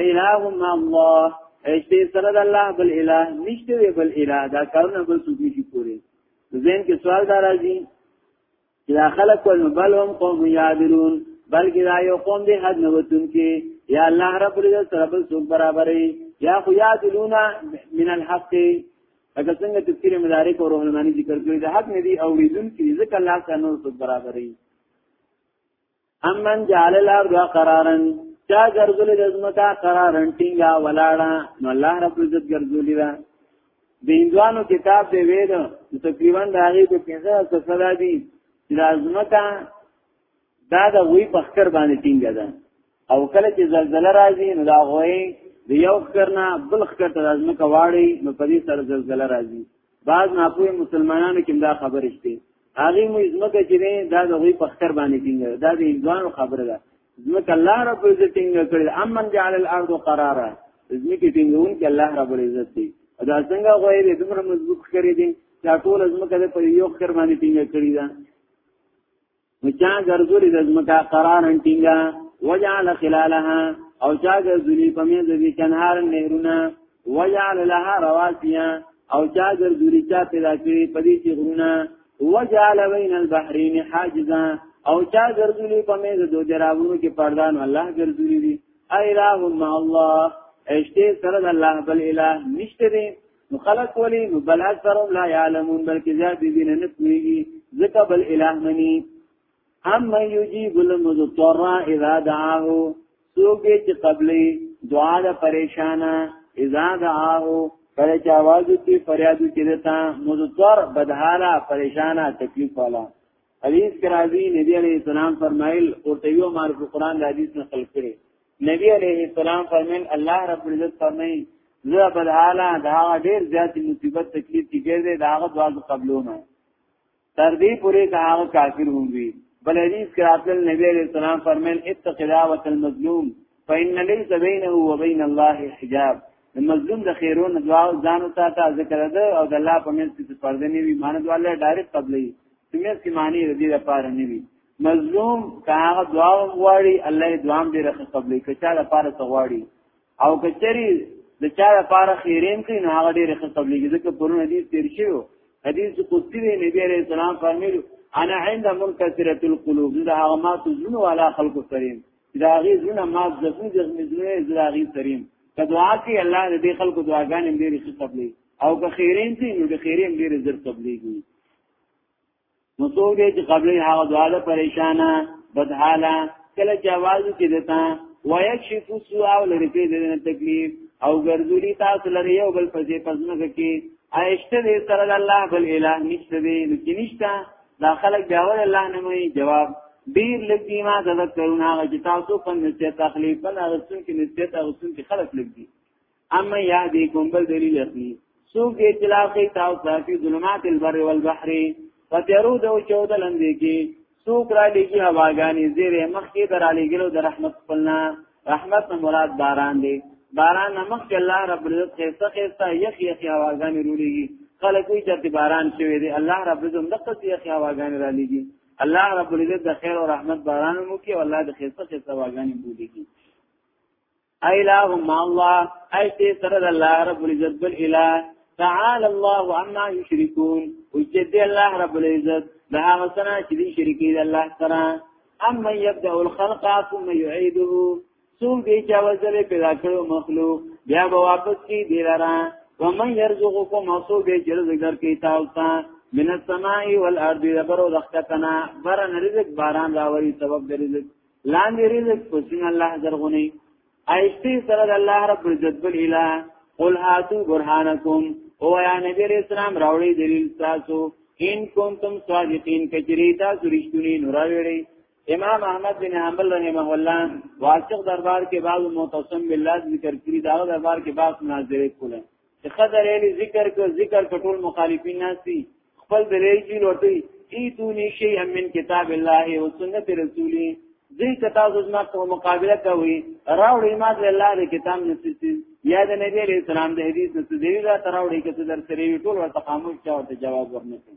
ایلاهم الله اشته سره د الله بل اله نشته وی بل اله دا کارونه بل څوک نشي کولی زین کې سوال دار راځي چې دا خلق ول بل هم قوم یادلون بلکې دا یو قوم دی حد نوتون کې یا الله رب دې سره بل څوک برابرې یا خو یادلون من الحق اګه څنګه تفسیر مدارک او روح المانی ذکر کړی دا حق نه دی اوریدون کې ځکه الله تعالی نور څوک برابرې امن جعل الارض قرارا چا ګرځولې د ځمکه قرارا ټینګه ولاړه نو الله رب عزت ګرځولې ده د هندوانو کتاب دی وید تقریبا د هغه په 15 صفحه دی چې د ځمکه دا د وی په خکر باندې ټینګه ده او کله چې زلزلہ راځي نو دا غوي د یو خکرنا بل خکر ته لازمه کواړي نو په دې سره زلزلہ راځي بعض ناپوه مسلمانانو کې دا خبرې شته هغه مو ځمکه چې نه دا د غوی په خکر باندې ټینګ دا د انځوانو خبره ده ځمکه الله رب عزت ټینګ کړل امن جعل الارض قرارا ځمکه ټینګون کې الله رب عزت دی دا څنګه غوی دې دومره مضبوط کړی دی دا ټول ځمکه د په یو خکر باندې ټینګ کړی ده نو چا ګرځولې د ځمکه قرار ټینګه وجعل خلالها او چا ګرځولې په مې د دې کنهار نهرونه وجعل لها رواسيا او چا ګرځولي چا پیدا کړی په دې چې غرونه وجعل بین البحرین حاجزا او چا ګرځولي په مې د دوه جرابونو کې پردان الله ګرځولي دي ایلاه ما الله اشته سره د الله بل اله نشته دي نو خلق ولی نو بل اکثرهم لا يعلمون بلکې زیات دي نه پوهیږي ځکه بل اله مني اما یجیب المضطر اذا دعاه سوګ چې قبلې دعا د پریشانا اذا دعاه کله چې आवाज کې فریاد کې دتا مضطر بدحاله پریشانا تکلیف والا حدیث کرازی نبی علیہ السلام فرمایل او تیو معرفت قرآن د حدیث نقل کړي نبی علیہ السلام فرمایل الله رب العزت فرمایي زه بدحاله دا ډیر زیات مصیبت تکلیف کې ګرځي دا غو دعا قبلونه تر دې پورې دا هغه کافر هم وي بل حدیث کې راتل نبی عليه السلام فرمایل اتق دعوت المظلوم فإن ليس بينه وبين الله حجاب المظلوم د خیرون دعا او ځان ساته ذکر ده او د الله په منځ کې پرده نه وي مان دعا الله ډایرکټ قبلې سمیت کې معنی دې لپاره نه وي مظلوم کاغه دعا غواړي الله دعام دې رخ قبلې کچا لپاره غواړي او کچری د چا لپاره خیرین کوي نو هغه ډیره ښه تبلیغ ځکه پرون حدیث تیر شو حدیث قدسی دی نبی علیہ السلام فرمایلی انا عند منکسرۃ القلوب دا هغه ما تزون والا خلق کریم دا غي زونه ما زفو زخمی زونه زراغي کریم که دعا کوي الله دې خلق دعاګانې ډیره ښه تبلیغ او که خیرین دي نو د خیرین ډیره زر تبلیغ نو څوک دې چې قبلې هغه دعا ده پریشانه بدحاله کله چې आवाज کې دتا وای چې فوسو او لري کې دې تکلیف او ګرځولي تاسو لري یو بل پسې پزنه کې آیشته دې سره الله بل اله نشته دې چې نشته دا خلک بیا ول الله نه مې جواب ډیر لګي ما د تکرونه هغه چې تاسو په نسبت تخلیف بل هغه څون کې نسبت هغه څون کې خلک لګي اما یا دی کوم بل دلیل اخلي سوق دې اطلاع کوي تاسو ذاتی ظلمات البر والبحر فترو دو چود لندې کې سوق را لګي هواګانی زیره مخ کې درا لګلو د رحمت خپلنا رحمت مراد باران دی باران نمخ کې الله رب العزت خيسته خيسته يخ يخ هواګانی رولېږي خلک وی چې باران شوی دی الله رب العزت دغه يخ هواګانی را لګي الله رب العزت د خیر او رحمت باران مو کې او الله د خيسته خيسته هواګانی بولېږي ایلاه ما الله ایسته سره د الله رب العزت بل اله تعالی الله عما یشرکون وجد الله رب العزت دا هغه سره چې دي شریکي د الله سره اما يبدا الخلق ثم يعيده څوک دی چې وزل پیدا کړو مخلوق بیا به واپس کی دی لرا ومن يرزقكم اصو به جرزګر کی تاسو من السماء والارض لبرو دختنا برن رزق باران راوي سبب د رزق لاندې رزق پسین الله زرغونی ایشتی سره الله رب عزت بل اله قل هاتو برهانکم او یا نبی علیہ السلام راوړي دلیل تاسو ان کنتم صادقین کجری تاسو رښتونی نوراویړي امام احمد بن حنبل رحمه الله واثق دربار کې بعض معتصم بالله ذکر کړی دا دربار کې بعض مناظره کوله چې خضر علی ذکر کو ذکر کټول مخالفین ناسي خپل دلیل چې لورتي ایتونی شی من کتاب الله او سنت رسولی دې کتاب زما په مقابله کوي راوړې ما د الله د کتاب نسیسی یا د نبی علیہ السلام د حدیث نسیسی دا تراوړې کې در سره ټول ورته خاموش چا ورته جواب ورنکړي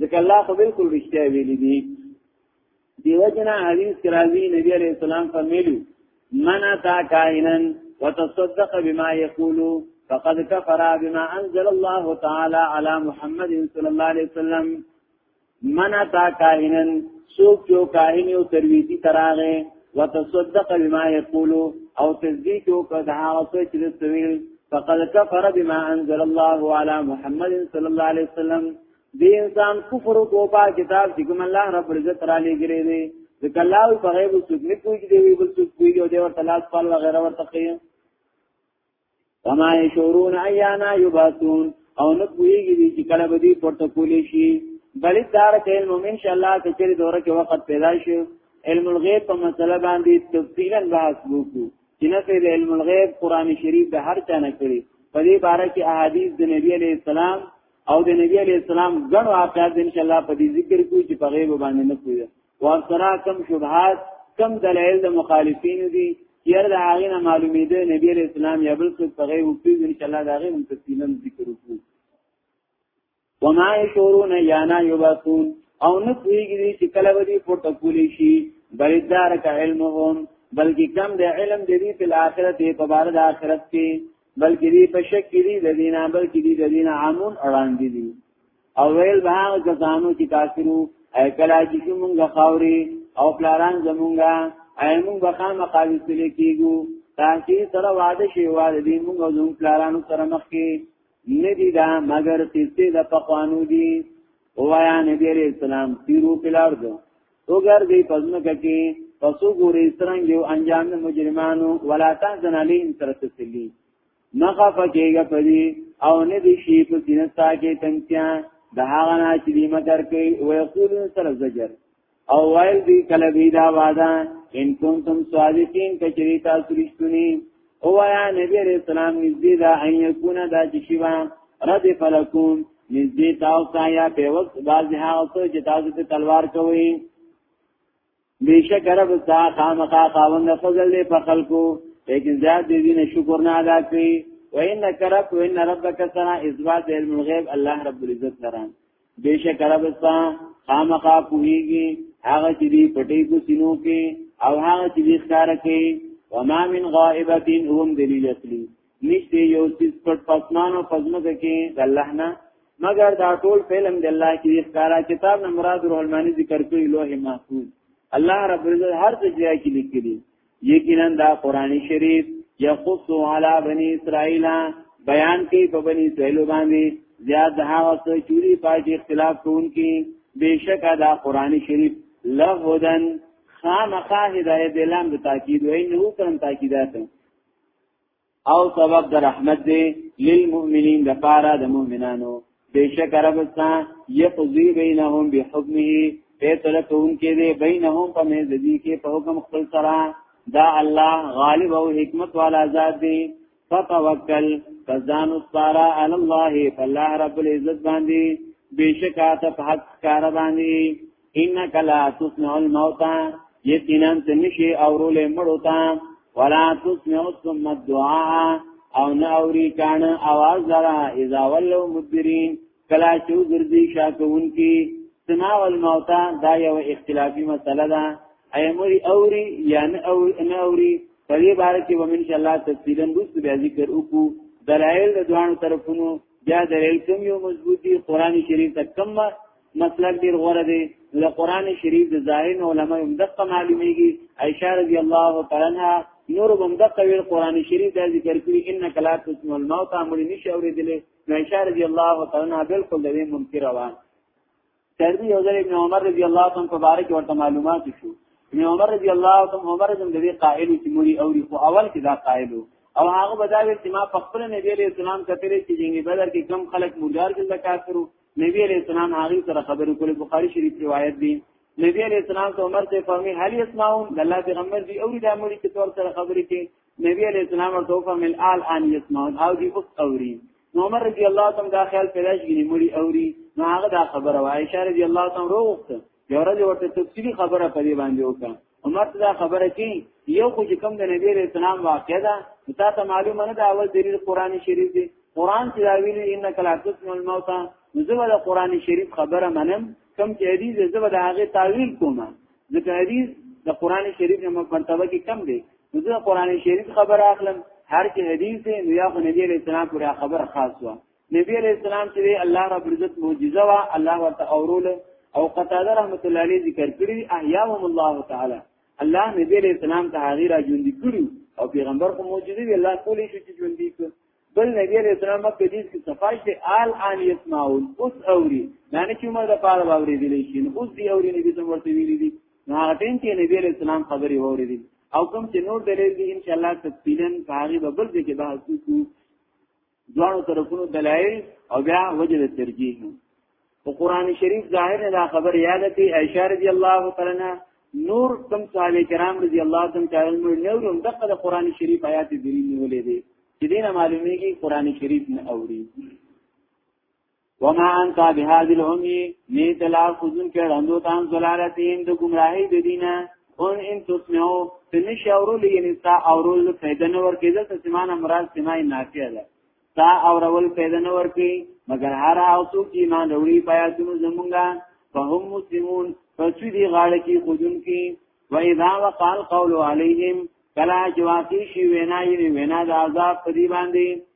ځکه الله خو بالکل رښتیا ویلي دي دیو جنا حدیث کې راځي نبی عليه السلام فرمایلی من اتا کائنن وتصدق بما يقول فقد كفر بما انزل الله تعالى على محمد صلى الله عليه وسلم من اتا کائنن سوک جو کاهن او ترویتی تراغه وتصدق بما يقول او تصدیق وکړه د هغه څه چې دوی فقد كفر بما انزل الله على محمد صلى الله عليه وسلم دې انسان کفر کو په کتاب چې کوم الله رب عزت را لګري دي ځکه الله په غیب څوک نه کوي دی بل څوک کوي او دی ورته لاس پال وغیرہ ورته کوي وما يشعرون ايانا يبعثون او نه پوهیږي دي چې کله به دي پورته کولی شي بل دار کې علم ان شاء الله چې چیرې دوره کې وخت پیدا شي علم الغیب په مسله باندې تفصیلا بحث وکړو چې نه په علم الغیب قران شریف به هر چا نه کړی په دې باره کې احادیث د نبی علی السلام او د نبی علی السلام غن واقعات ان شاء الله په دې ذکر کوو چې په غیب باندې نه کوي ورسره کم شبهات کم دلایل د مخالفینو دي چیر د هغه نه معلومې ده نبی علیہ السلام یا بل څه په غیب کې ان شاء الله دا غیب تفصیلا ذکر وکړو وما يشورون یانا یبعثون او نه پوهیږي چې کله به دې پورته کولی شي بل دار کا علمهم بلکې کم د علم د دې په آخرت په بار د آخرت کې بلکې دې په شک کې دې د دینه بلکې دې د دینه عامون اړاندې دي او ویل به هغه کسانو چې کافرو اي کلا چې مونږه خاوري او پلاران زمونږه اي مونږ به خامه قاضي سره کیګو تاسو سره وعده شي وعده دې مونږ او زمونږ پلاران سره مخ کې ندی دا مگر تیستی دا پخوانو دی اوایا نبی علیہ السلام تیرو پلار دو تو گر دی پزمکا کی پسو گوری سرنگیو انجام مجرمانو ولا تحزن علیهم سرتسلی نخا پکېږه پدی او نه دی شي په سینستا کې تنگتیا د هغه نه چې دی مکر کوي او یقولون سره زجر او ویل دی کله دی دا وعده ان کنتم صادقین کچری تاسو رښتونی او یا نبی علیہ السلام نزدې دا ان یکون دا چې شیوا رد فلکون نزدې تاسو یا په وخت باز هغه څه چې تاسو ته تلوار کوي بیشک رب ستا خامخا خاوند فضل دی په خلکو لیکن زیاد دی دین شکر نه ادا کوي و ان کرب و ان ربک سنا اثبات علم الغیب الله رب العزت سره بیشک رب ستا خامخا کویږي هغه چې دی پټي کو سینو کې او هغه چې دی ښکار کوي وما من غائبه هم دلیل اصلي نشته یو څیز پټ پسمان او پزمکه کې د الله نه مگر دا ټول فلم د الله کې ښکارا کتاب نه مراد روح المانی ذکر کوي لوح محفوظ الله رب العزت هر څه ځای کې لیکلي یقینا دا قران شریف یقص علی بنی اسرائیل بیان کوي په بنی اسرائیل باندې زیاد هغه څه چوری پاتې اختلاف کوونکي بشک دا قران شریف لهودن خامخا هدایت دلام د تاکید وینه وکړم تاکیداتم او سبب د رحمت دی للمؤمنین د پاره د مؤمنانو بیشک رب سا یقضی بینهم بحکمه فیصله کوونکې دی بینهم په مې د دې کې په حکم خپل سره دا الله غالب او حکمت والا ذات دی فتوکل فزان الصارا علی الله فالله رب العزت باندې بیشک ته په حق کار باندې انک لا تسمع الموتى یقینا تنشی اورول مړو تا ولا تسمع ثم الدعاء او نه اوري کان आवाज لرا اذا ولو مدبرين کلا چو ګرځي شاکون کی سماع الموتى دا یو اختلافي مسله ده ایموري اوري یا نه اوري نه اوري په دې باره کې ومن شاء الله تفصیلا دوست بیا ذکر وکړو دلایل د دوه طرفونو بیا دلیل کوم یو مضبوطی قران شریف ته کم مسلک ډیر غوړه دی له قران شریف د ظاهر علماء هم دغه معلومیږي عائشہ رضی الله تعالی عنها نور هم دغه ویل قران شریف د ذکر کړی انک لا تسمع الموت امر نشي اوریدلې عائشہ رضی الله تعالی عنها بالکل د دې منکر روان تر دې یو ځل ابن عمر رضی الله تعالی عنہ مبارک ورته معلومات شو ابن عمر رضی الله تعالی عمر زم د دې قائل چې موري اوري خو اول کې دا قائل وو او هغه بداوی چې ما په خپل نبی علیہ السلام کتلې چې جنگي بدر کې کم خلک مردار دي کافرو نبی علیہ السلام هغه سره خبرې کولې بخاری شریف روایت دی نبی علیہ السلام ته عمر ته فرمي هل يسمعون الله پیغمبر دی او د امر کې تور سره خبرې کوي نبی علیہ السلام ورته فرمایل آل ان يسمعون او دی اوس اوري نو عمر رضی الله تعالی دا خیال پیدا شي مړي اوري نو هغه دا خبره وایي عائشہ رضی الله تعالی وروخته یو ورځ ورته تفصیلی خبره په دې باندې وکړه عمر ته دا خبره کی یو خو چې کوم د نبی رسول الله واقع ده تا ته معلومه نه دا اول دلیل قرآنی شریف دی قرآن چې دا ویلي انک لا تسمع الموت نو زه د قرآنی شریف خبره منم کم چې حدیث زه به د هغه تعویل کوم ځکه حدیث د قرآنی شریف نه مرتبه کې کم دی نو زه قرآنی شریف خبره اخلم هر کې حدیث دی نو یا خو نبی رسول الله پر خبره خاص و نبی علیہ السلام چې الله رب العزت معجزه وا الله ورته اورول او قتاده رحمت الله علیه ذکر کړی احیاهم الله تعالی الله نبی علیہ السلام ته هغه را ژوند کړو او پیغمبر کوم معجزه وی الله کولی شي چې ژوند کړي بل نبی علیہ السلام په دې کې صفای ته آل ان یسمعون اوس اوري معنی چې عمر د پاره باورې دي شي اوس دی اوري نبی ته ورته ویلي دي هغه ټین کې نبی علیہ السلام خبري اوري دي او کوم چې نور دلیل دي ان شاء الله تفصیلا په هغه بل ځای کې بحث وکړو دوه طرفونو دلایل او بیا وجه د ترجیح په قران شریف ظاهر نه دا خبر یاد کی عائشہ رضی الله تعالی عنها نور کم صحابه کرام رضی الله تعالی عنهم نور هم دغه قران شریف آیات دلیل نیولې دي چې دینه معلومیږي قران شریف نه اوري وما انت بهذه العمي نیت لا خذن کې رندو تان زلالتین د گمراهی د دینه ان ان تسمعو تنش اورول یعنی تا اورول پیدا نه ور کېدل ته سمانه مراد سمای نافیه ده تا اورول پیدا نه ور کې مگر هر او څوک ایمان وروړي پیا تم زمونږه فهم مسلمون فسوی دی غاړه کې خودن کې و اذا وقال قول عليهم کلا جواتی شی وینا یې وینا د عذاب په دی باندې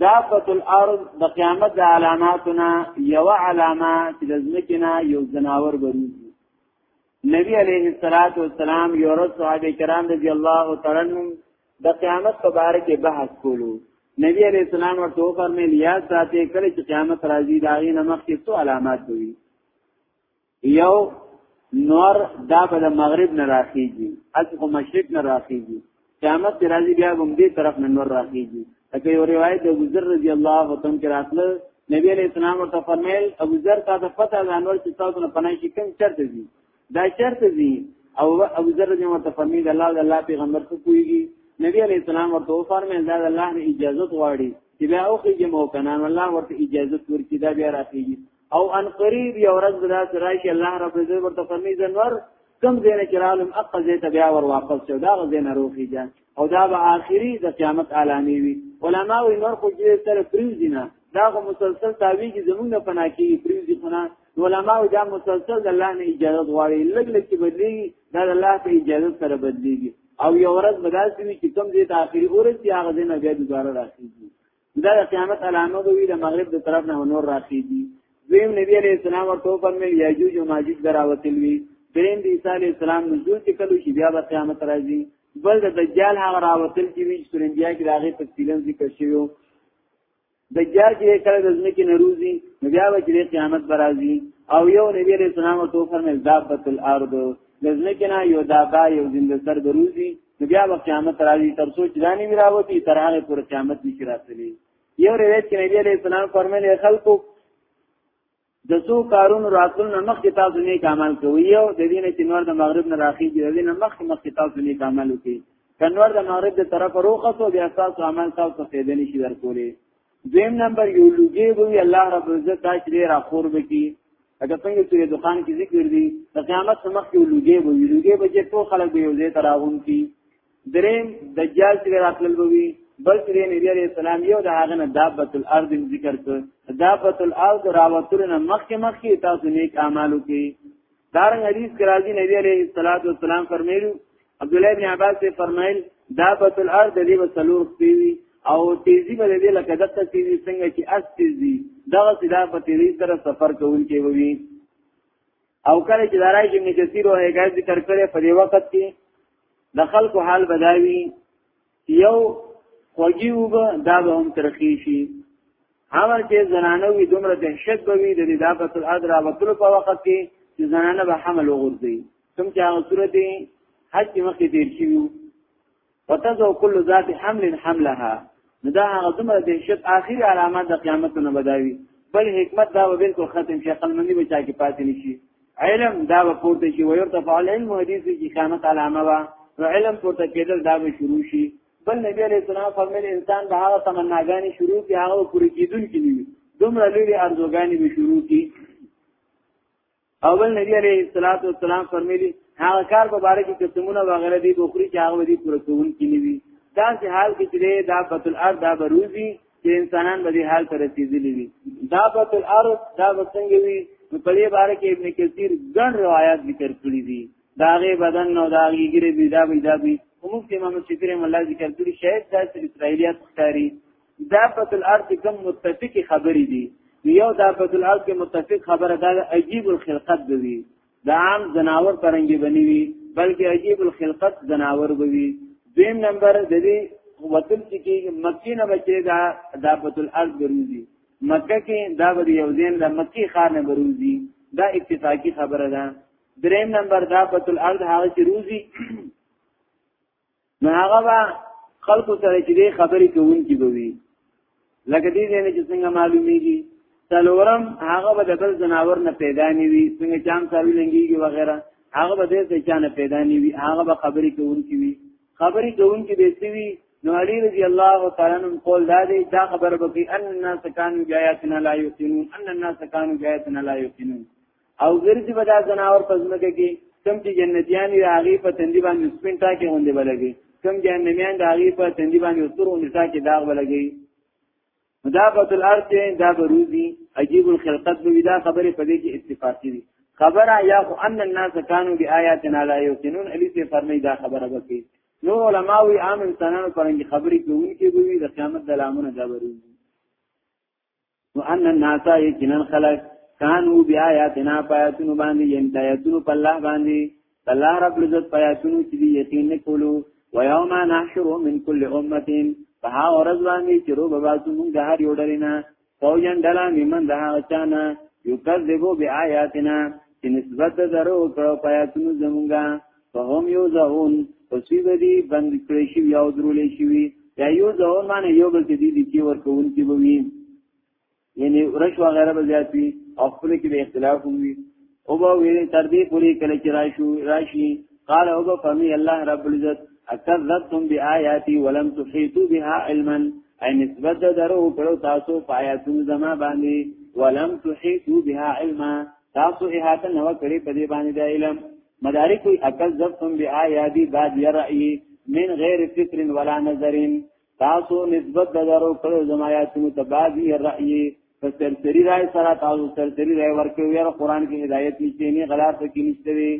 دابت الارض د قیامت د علاماتنا یو علامه چې د ځمکنا یو جناور بروزي نبی علیه الصلاۃ والسلام یو ورځ صحابه کرام رضی الله تعالی عنهم د قیامت په اړه کې بحث کولو نبی علیه السلام ورته فرمایلی یا ساته کله چې قیامت راځي دا غي نمخ کې څو علامات وي یو نور دا به د مغرب نه راخیږي اصل خو مشرق نه راخیږي قیامت کې راځي بیا هم دې طرف نه نور راخیږي لکه یو روایت د ابو ذر رضی الله عنه کې راتله نبی علیہ السلام ورته فرمایل ابو ذر تا ته پته ده انور چې تاسو نه پناه شي کوم چرته دي دا چرته دي او ابو ذر رضی الله عنه فرمایي الله د الله پیغمبر څخه کویږي نبی علیہ السلام ورته فرمایل دا الله نه اجازه غواړي چې بیا او خېږي مو کنان الله ورته اجازه ورکړي دا بیا راځي او ان قریب یو ورځ بدا سره چې الله رب عزت ورته فرمی جنور کم زینه کرالم اقا زیت بیا ور واپس شو دا زینه روخی جان او دا به آخری د قیامت علامه وی علما وی نور خو دې تر پریز دینه دا خو مسلسل تاوی کی زمونږ نه پنا کی پریز دی خنا علما وی دا مسلسل د الله نه اجازه غواړي لګ لګ کی بدلی دا د الله په اجازه سره بدلیږي او یو ورځ بداسي چې کم زیت آخری اورسي هغه زینه بیا دوباره راځي دا د قیامت علامه به وي د مغرب د طرف نه نور راخیږي دویم نبی علیہ السلام ورته فرمایل یاجوج او ماجوج دراوتل وی دریم د عیسی علیہ السلام نزول چې کلو شي بیا به قیامت راځي بل د دجال هغه راوتل چې وی سورین بیا کې راغی تفصیلا ذکر شوی دجال چې کله د ځمکې نروزي نو بیا به چې قیامت برازي او یو نبی علیہ السلام ورته فرمایل دابت الارض د ځمکې نه یو دابا یو زنده سر بروزي نو بیا به قیامت راځي تر څو چې ځاني وراوتی تر هغه پورې قیامت نشي راتلی یو روایت کې نبی عليه السلام فرمایلی خلکو د څو کارونو راتلو نه مخکې تاسو نیک عمل کوئ او د دې نه چې نور د مغرب نه راخیږي د دې نه مخکې مخکې تاسو نیک عمل وکړئ کنور د مغرب د طرف روخه سو بیا تاسو عمل تاسو ته دې نشي ورکولې دویم نمبر یو لږه وی الله رب عزت دا چې را خور وکي اګه څنګه چې دکان کې ذکر دي د قیامت سمخ کې لږه وی لږه به چې ټول خلک به یو ځای تراغون کی دریم دجال چې راتلل وی بل چې نبی عليه السلام یو د هغه نه دابت الارض ذکر کړ دابت الارض راوتل نه مخکې مخکې تاسو نیک اعمالو کې دارنګ حدیث کې راځي نبی عليه الصلاه والسلام فرمایلو عبد الله بن عباس یې فرمایل دابت الارض دې به سلور پیوي او تیزی به دې لکه دغه تیزی څنګه چې اس تیزی دغه سیدا په تیزی سره سفر کوونکی وي او کله چې دارای کې ابن کثیر او هیګاز ذکر کړي په دې وخت کې د خلکو حال بداوي یو خوږی وبه دا به هم ترخی شي هغه چې زنانه وي دومره دهشت به وي د دابت الادرا وکړو په وخت کې چې زنانه به حمل وغورځي کوم چې هغه صورت حج کې مخکې تیر شي وتزو کل ذات حمل حملها نو دا هغه دومره دهشت آخري علامات د قیامت نه بداوي بل حکمت دا به بالکل ختم شي خپل منی بچا کې پاتې نشي علم دا پورته شي ويرتفع العلم حدیث کی قیامت علامه وا نو علم پورته کېدل دا به شروع شي بل نبی علیہ السلام فرمایلی انسان به هغه تمناګانی شروع کی هغه پوری کیدون کی نیوی دومره لوی ارزوګانی به شروع کی اول نبی علیہ الصلوۃ والسلام فرمایلی هغه کار په باره کې قسمونه وغیرہ دی بخری چې هغه دی پوره کوون کی نیوی دا چې حال کې چې دا بتل ارض دا بروزی چې انسانان به دې حال ته رسیدلی وي دابت الارض دا به څنګه وي نو په دې باره کې ابن کثیر ګڼ روایت ذکر کړی دي داغه بدن نو داغه ګری بي دا بي دا بي موږ ته امام شفیع رحم الله ذکر کړی شاید دا اسرایلیات ښکاری دابت الارض کوم متفقی خبرې دي یو دابت الارض کې متفق خبره دا عجیب الخلقت دی دا عام زناور پرنګي بنوي بلکې عجیب الخلقت زناور بوي دیم نمبر د دې وتل چې کې مکی نه بچي دا دابت الارض بروزي مکه کې دا به یو دین د مکی خار نه بروزي دا اتفاقی خبره ده دریم نمبر دابت الارض هغه چې روزي نو هغه با خلکو سره چې دې خبرې کوونکي به وي لکه دې نه چې څنګه معلومیږي څلورم هغه به د بل جناور نه پیدا نیوي څنګه چام ساوي لنګيږي وغیرہ هغه به دې څه چانه پیدا نیوي هغه به خبرې کوونکي وي خبرې کوونکي به سوي نو علی رضی الله تعالی عنہ قول دا دی دا خبر به ان الناس كانوا جاياتنا لا يقينون ان الناس كانوا جاياتنا لا يقينون او ګرځي به دا زناور په ځمکه کې کم چې جنتیان یې هغه په تندې باندې سپین ټاکي غونډې بلګي کم جهنميان د هغه په تندې باندې ستر غونډې ټاکي داغ بلګي مدافعت الارض ته دا بروزي عجیب الخلقت به دا خبره په دې کې اتفاقی دي خبره یا خو ان الناس كانوا بآياتنا لا يوقنون علي ته فرمي دا خبره وکړي نو علماوی عام انسانانو پرنګي خبرې کوونکي به وي د قیامت د لامونه دا بروزي وان الناس یقینا خلق کانو بیا آیاتنا پایتونو باندې یم دایتونو په الله باندې الله رب العزت پایتونو چې دی یقین نه کولو و یوم نحشر من کل امه په هغه ورځ باندې چې رو بابا موږ د هر یو ډلینا فوجن ډلا میمن د هغه چانه یو کذبو بیا آیاتنا چې نسبت درو کړو پایتونو زمونږه فهم یو ځهون پسی بدی بند کړی شي یو درولې شي یا یو ځهون معنی یو بل دې دي چې ورکون کې بوي یعنی رش وغیرہ به زیات وي او خپل کې به اختلاف هم وي او به وی تر دې پوری کله چې راشو راشي قال او به فهمي الله رب العزت اکذبتم بیااتی ولم تحیطوا بها علما ای نسبت درو کړو تاسو پایاتون زما باندې ولم تحیطوا بها علما تاسو احاطه نه وکړي په دې باندې د علم مدارک اکذبتم بیااتی بعد یرئی من غیر فکر ولا نظر تاسو نسبت د درو کړو زمایاتونو ته بعد یرئی په سرسری راي سره تاسو سرسری راي ورکو یار قران کې هدایت نشته نه غلار ته کې نشته وي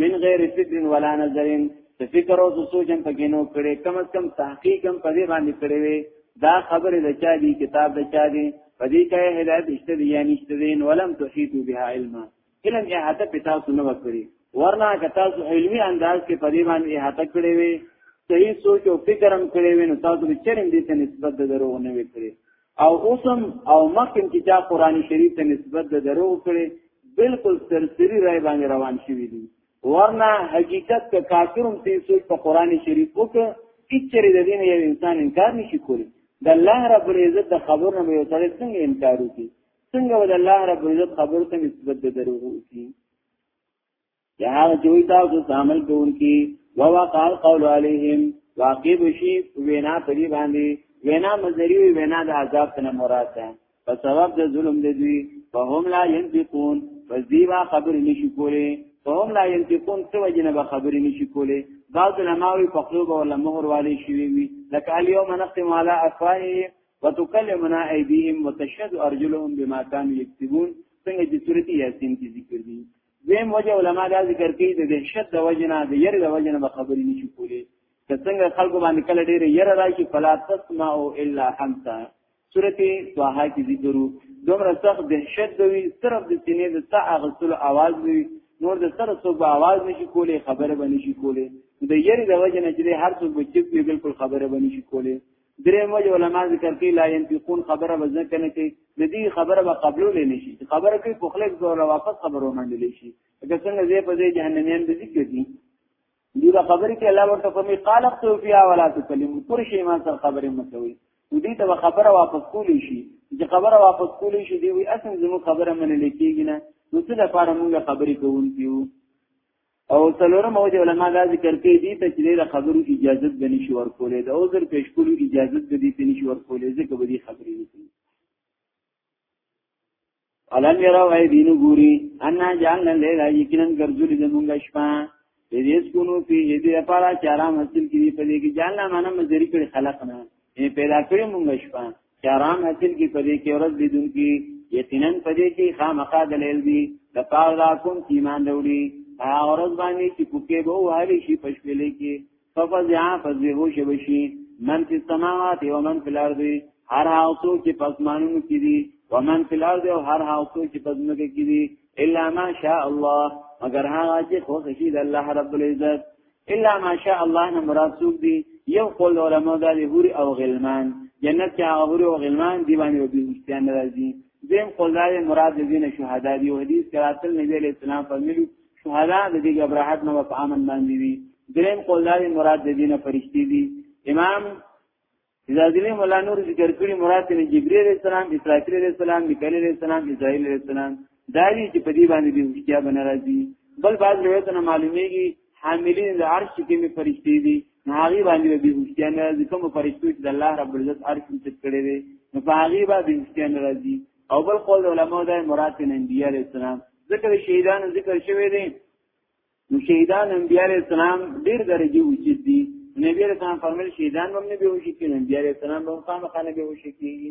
من غیر فکر ولا نظر ته فکر او سوچ هم پکې نو کړي کم از کم تحقیق هم په دې باندې کړي وي دا خبره د چا دی کتاب د چا دی په دې کې هدایت نشته دی یا نشته دین ولم تحیتو بها علما علم احاطه په تاسو نه وکړي ورنه که تاسو علمي انداز کې په دې باندې احاطه کړې وي صحیح سوچ او فکر هم کړې وي نو تاسو به چرېم دې ته نسبت د درو نه وکړي او اوسم او مخکم چې دا قرآني شریف ته نسبت د درو کړي بالکل سرسری رای باندې روان شوی دي ورنه حقیقت که کافرم ته سوچ په قران شریف وکړي اچره د دین یو انسان انکار نشي کولی د الله رب العزت د خبرونو به یو سره څنګه انکار وکړي څنګه ول الله رب عزت خبر ته نسبت د دروغ کی یا هغه چې وي تاسو عمل کوونکی ووقع القول عليهم واقع بشي وینا پری باندې وینا مزری وی وینا د عذاب ته مراد ده په سبب د ظلم د دوی فهم لا ينطقون فذيبا خبر نشي کوله فهم لا ينطقون څه وجنه به خبر نشي کوله بعض علماوی په خلوب او لمهر والی شوی وی لکه اليوم نختم على افواههم وتكلمنا ايديهم وتشهد ارجلهم بما كانوا يكسبون څنګه چې سورۃ یاسین کې ذکر دي زم وجه علما دا ذکر کوي د دهشت د وجنه د یری د وجنه به خبرې نشي کولې که څنګه خلکو باندې کله ډېر یره راشي فلا تسمعوا الا حمتا سورۃ طه کې ذکر دومره سخت دهشت دوي صرف د سینې د تا اغسل आवाज وي نور د سره څوک به आवाज نشي کولې خبره به نشي کولې د یری د وجنه چې هر څوک به چې بالکل خبره به نشي کولې دریم وجه علما ذکر کوي لا ينفقون خبره وزن کنه کوي د دې خبره به قبلو لې نشي خبره کوي په خلک زور واپس خبرو منډل شي که څنګه زه په دې جهنميان د ذکر دي دی به خبرې کې الله ورته کومي قال اقتو فيها ولا تكلم پر شي ما سره خبرې مکوي ودي ته خبره واپس کولی شي چې خبره واپس کولی شي دی وي اصل زمو خبره منل کېږي نه نو څه لپاره موږ خبرې کوونکیو او څلورم او د علما دا ذکر کوي دي ته چې د خبرو اجازه د نشي ورکولې د عذر پیش کولو اجازه د دې نشي ورکولې ځکه به دي خبرې نشي علم یرا وای دینو ګوري ان جان له لا یقینا ګرځولې د مونږه شپه دې دې سکونو په دې لپاره چې آرام حاصل کړي په دې کې جان لا معنی مزری کړي خلق نه یې پیدا کړی مونږه شپه چاران حاصل کی پدې کې ورځ لیدون کی یقینا پدې کې خامخا دلیل دی د پاره دا کوم چې ایمان وروړي هغه ورځ باندې چې کوکې به وهلې شي پښپلې کې ففزع فزهو شبشي من فی السماوات و من فی الارض هر هغه څوک چې پسمانونو کې دي و من فی الارض او هر هغه څوک چې پسمانونو کې دي الا ما شاء الله مگر هغه چې خو شي د الله رب العزت الا ماشاء الله نه مراد څوک دی یو قول علماء دا دی هوري او غلمان جنت کې هغه هوري او غلمان دیوانی او بیوستان راځي زم قول دا دی مراد دین شهدا دی او حدیث کراتل نبی علیہ السلام فرمایلی شهدا د دې غبرحت نو په امن باندې وی دریم قول دا دی مراد دین فرشتي دي امام دازلی مولا نور ذکر کړی مراد نه جبرئیل علیہ السلام اسرافیل علیہ السلام میکائیل علیہ السلام اسرائیل علیہ السلام دا دي چې په دې باندې د وشتیا بن راځي بل بعض روایتونه معلومیږي حاملین د عرش کې می فرشتي دي هغه باندې به وشتیا نه راځي کوم فرشتو چې د الله رب العزت عرش ته کړی دي نو په هغه باندې وشتیا نه راځي او بل قول علماء دا مراد نه انبیاء علیہ السلام ذکر شهیدان ذکر شوی دی نو شهیدان انبیاء علیہ السلام ډیر درجه وجود دي نبی علیہ السلام فرمایل شهیدان هم نه به وشي کې انبیاء علیہ السلام هم خامخا نه به وشي کېږي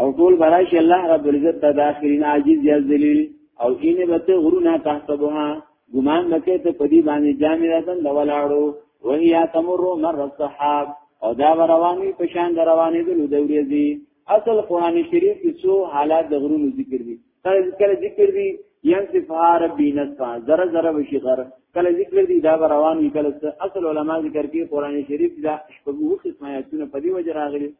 او ټول برایش الله رب العزت د اخرین عاجز یا ذلیل او اینه بته غرونه تحسبها ګمان لکه ته پدی باندې جامې راځن د ولاړو وهیا تمر مر الصحاب او دا رواني پشان رواني د لودوري دي اصل قران شریف کې څو حالات د غرونو ذکر دي کله کله ذکر دی یم صفار بینت فا ذره ذره وشي غر کله ذکر دی دا روان وی کله اصل علما ذکر کې قران شریف دا شپږو قسمه آیاتونه په دې وجه راغلي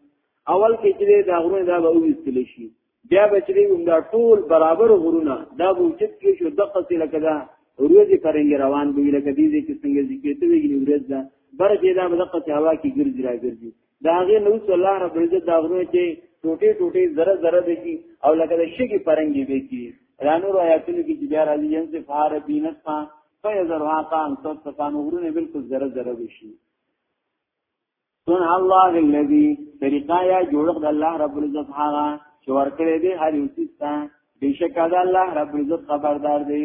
اول کې چې دا غرونه دا به وستل شي بیا به چې هم دا ټول برابر غرونه دا به چت کې شو د قصې لکه دا ورځې پرنګ روان دی لکه دې چې څنګه ذکر ته ویږي ورځ دا برګې دا به د قصې هوا کې ګرځي راګرځي دا هغه نو صلی الله رب عزت دا غرونه چې ټوټه ټوټه ذره ذره دي کی او لکه د شګي پرنګي دي کی رانو آیاتونو کې چې بیا راځي جن سے فار بینت پا فیذر واقان صد صفان غرونه بالکل ذره ذره وشي سن الله الذي طریقا یا جوړخ د الله رب العزت هغه چې ورکړې دي هر یو څه بشک دا الله رب العزت خبردار دی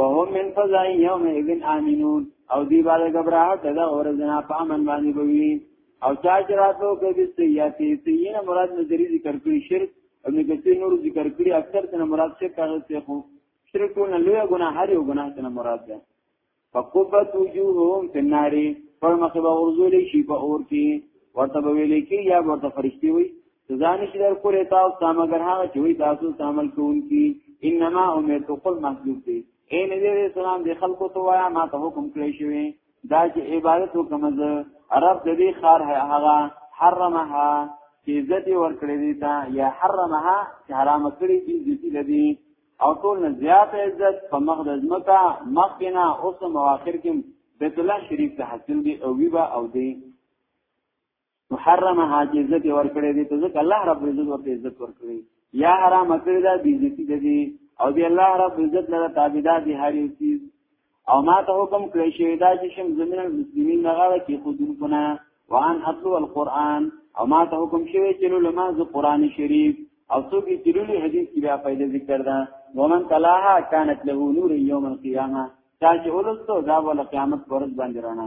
وهم من فزای یوم ایذن آمنون او دی باندې غبرهټ دا اورځنا پامن باندې بوي او چا چې راتلو کې د سیاسي سینه مراد نظری ذکر کړی شرک ابن کثیر نور ذکر کړی اکثر څنګه مراد شرک هغه څه خو شرک نه لوی ګناه هر یو ګناه څنګه مراد ده فقبت وجوههم فی النار فرمخه به ورزول شي په اور کې ورته ویل کې یا ورته فرشتي وي سزا نشي در کولای تاسو ته مگر هغه چې وي تاسو عمل کوونکي انما امرت قل محذوب دي اے نبی علیہ السلام دی خلکو ته وایا ما ته حکم کړی شوی دا چې عبادت وکم زه عرب د دې خار هغه حرمها چې عزت ور کړی دی تا یا حرمها چې حرام کړی دی عزت لدی او ټول نه زیات عزت په مقدس مکه مخکنا اوس مواخر کې بیت الله شریف ته حاصل دی او ویبا او دی محرمه هغه عزت ورکړي دي ته ځکه الله رب عزت ورته عزت ورکړي یا حرام کړی دا بی عزتی دي او دی الله رب عزت لره تابعدار دي هر یو چیز او ما ته حکم کړی شوی دا چې شم زمين المسلمین نغاړه کې خودون کنه وان اصل القرآن او ما ته حکم شوی چې نو لماز قرآن شریف او څوک چې لولي حدیث کې بیا پیدا ذکر ده ومن تلاها كانت له نور يوم القيامه تاج اولستو دا ول قیامت پرځ باندې رانه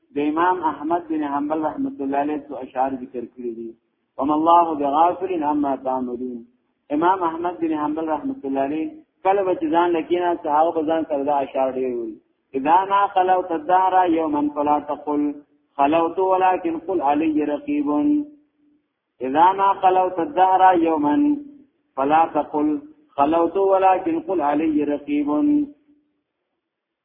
د امام احمد بن حنبل رحمت الله علیه سو اشعار ذکر کړی دي وما الله بغافل عما تعملون امام احمد بن حنبل رحمت الله علیه کله به ځان لکینا صحابه به ځان سره دا اشعار دی وی اذا ما خلوت الدهر يوما فلا تقل خلوت ولكن قل علي رقيب اذا ما خلوت الدهر يوما فلا تقل خلوت ولكن قل علي رقيب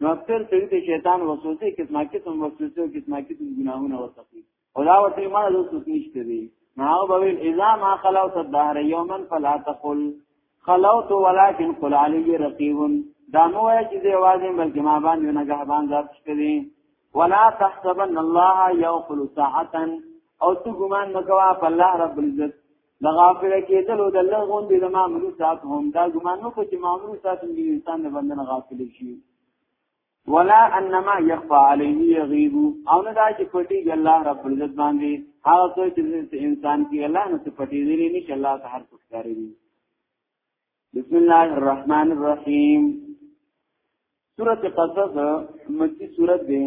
نو اکثر سړي ته شیطان وسوسه قسمه قسم وسوسه او قسمه قسم ګناهونه ورتخي او دا ورته ما د وسوسه نشته دي نو بویل اذا ما خلو صدهر یوما فلا تقل خلوت ولكن قل علی رقیب دا نو وای چې دی आवाज بلکې ما باندې نه غهبان ذات شته دي ولا تحسبن الله يغفل ساعه او تو ګمان مکوا په الله رب العزت د غافل کېدلو د الله غوندې د معمول سات هم دا ګمان نو چې معمول سات دی انسان د بندنه غافل شي ولا انما يخفى عليه يغيب او نه دا چې پټي الله رب العزت باندې هغه څه چې انسان کې الله نه څه پټي دی نه چې الله ته هر څه ښکاري بسم الله الرحمن الرحیم سورۃ قصص مکی سورۃ ده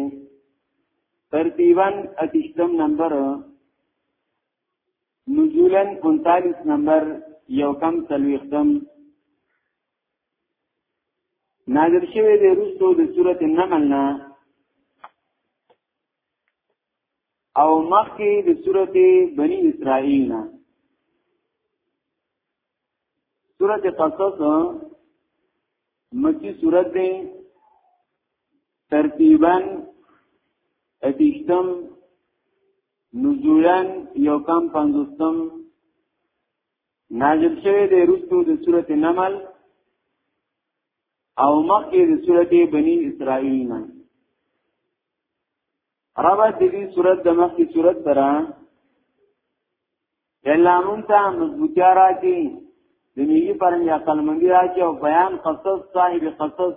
ترتیبا اتشتم نمبر نزولا 39 نمبر یو کم تلویختم نازل شوی دی رستو د صورت نمل نه او مخکې د صورت بنی اسرائیل نه سورت قصص مکی سورت دی ترتیبا اتشتم نزولن یو کم پنزستم نازل شوی دی رستو د سورت نمل او مخی د سورت بنی اسرائیل نه ربط دی سورت د مخی سورت سره الله مونږ ته مضبوطیا راکې د ملي پرنګ عقل مندي راکې او بیان قصص صاحب قصص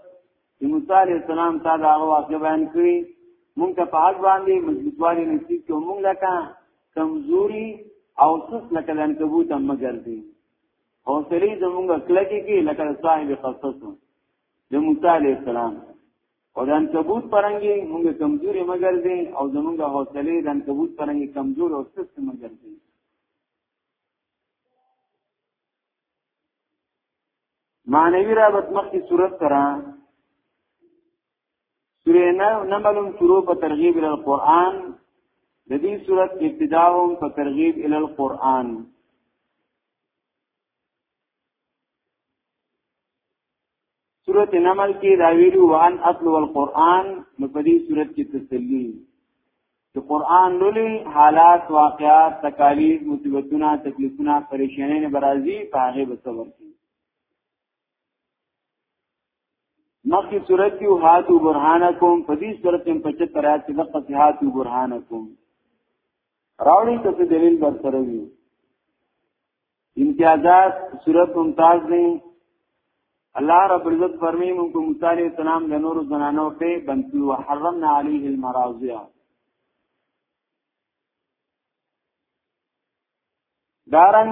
چې موسی عليه السلام تا دا واقع بیان کړی مونږ ته په حق باندې مضبوطوالي نصیب کې مونږ لکه کمزوري او سس لکه د انکبوت هم ګرځي حوصله زمونږ کلکې کې لکه صاحب قصص د موسی عليه السلام او د انکبوت پرنګي موږ کمزوري مګر دي او زمونږ حوصله د انکبوت پرنګي کمزور او سست مګر دي معنوی رابط مخی صورت سره سوره نملم شروع په ترغیب ال قران د دې صورت ابتدا هم په ترغیب ال قران سورت نمل کې دا ویلو وان اتلو القرآن نو په دې سورت کې تسلی چې قرآن لولي حالات واقعات تکالیف مصیبتونه تکلیفونه پریشانې برازي په هغه به صبر کوي مخی صورت کیو حاتو برحانکم پدی صورت کم پچت ترات کی دقت حاتو برحانکم راوڑی کس دلیل برسروی امتیازات صورت ممتاز دیں الله رب العزت فرمی مونږ کو موسی علیہ السلام د نور زنانو په بنتی او حرمنا علیه المراضع دارن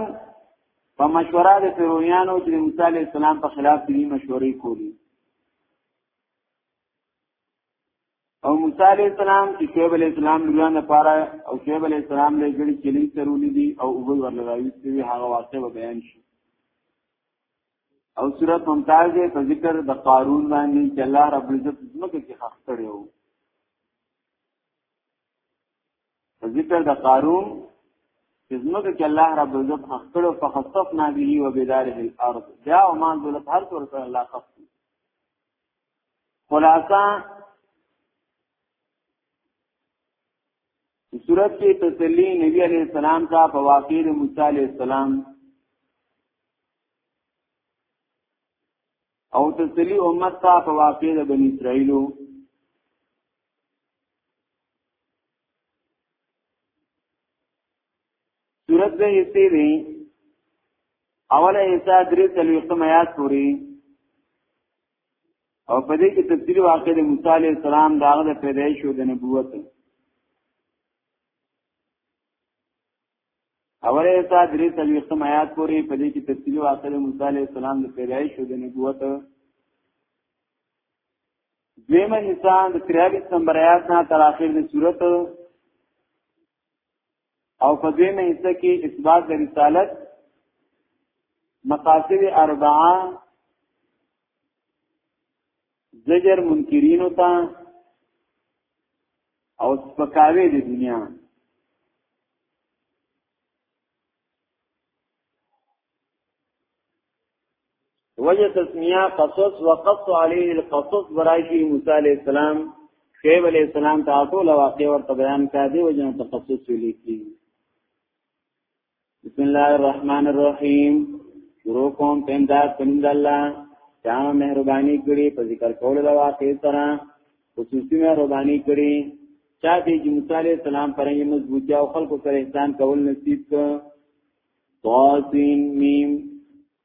په مشوره د فرویانو چې موسی علی السلام په خلاف دې مشورې کولی او موسی علی السلام چې شعیب علی السلام لویان لپاره او شعیب علی السلام له ګړي چلی سرولې دي او وګړي ورلراوي چې هغه واقع به بیان شي او صورت ممتاز په ذکر د قارون باندې چې الله رب العزت زمکه کې خاص کړو ذکر د قارون چې زموږه کې الله رب عزت خپلو په خصف نابیلی و بداره الارض بیا او مان دولت هر څور سره الله خصف خلاصا صورت کې تسلی نبی علیہ السلام کا په واقعې موسی علیہ السلام او تسلی امت ته په واقع د بنی اسرائیلو صورت به حصے دی اوله حصہ درې تلويختم آیات پوری او په دې کې تفصیل واقع د موسی علی السلام داغه د پیدایش او د نبوت اوله تا درې تلويختم آیات پورې په دې کې تفصیلی واقعه موسی علیه السلام د پیدایش او د نبوت دیمه انسان د 43 نمبر آیات نه تر اخر د صورت او په دیمه حصہ کې اثبات د رسالت مقاصد اربعه زجر منکرین ته او سپکاوی د دنیا وجه تسمیه قصص وقص علیه القصص برایشی موسی علیہ السلام شعیب علیہ السلام ته ټول واقع ورته بیان کړه دی وجه تخصص لیکي بسم الله الرحمن الرحیم شروع کوم پنداد پند الله چا مهرباني کړی په ذکر کولو د واقع سره خصوصي مهرباني کړی چا دې چې موسی عليه السلام پرې مضبوطی او خلکو سره احسان کول نصیب کړ طاسین میم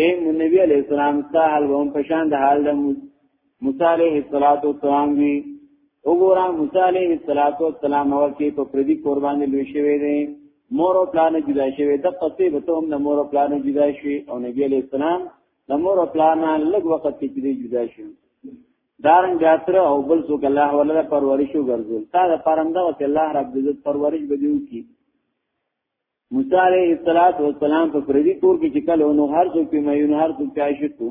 اے نبی علیہ السلام تا حال وهم پشان د حال د موسی علیہ السلام وی وګوره موسی علیہ السلام او کې په پردي قربان لوي شوی دی مور او پلان جدا شوی د قصې به ته هم د مور او پلان جدا شي او نبی علیہ السلام د مور او پلان لږ وخت کې جدا شي دارن جاتر او بل څوک الله ولا پرورشو ګرځول تا د پرنده او الله رب عزت پرورش بدیو کی موسی علیه السلام په پردي کور کې چې کله نو هر څوک په مېون هر څوک کې عاشقو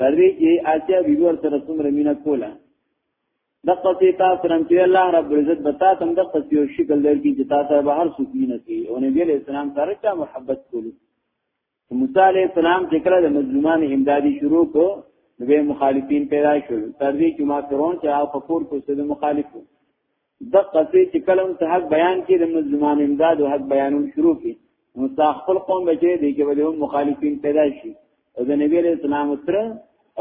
تر دې چې آسیا بیبي ور سره څومره مینا کوله د قصې تا سلام چې الله رب عزت بتا تم د قصې او شکل درکې چې تا ته به هر څوک مینا کوي او نبی علیہ السلام سره چا محبت کولی موسی علیہ السلام چې کله د مظلومان امدادي شروع کو نو مخالفین پیدا شول تر دې چې ما فرعون چې هغه فقور کو سره مخالفو د قصې چې کله هم حق بیان کې د مظلومان امداد او حق بیانون شروع کی موسی خپل قوم بچي دي کې به هم مخالفین پیدا شي او د نبی علیہ السلام سره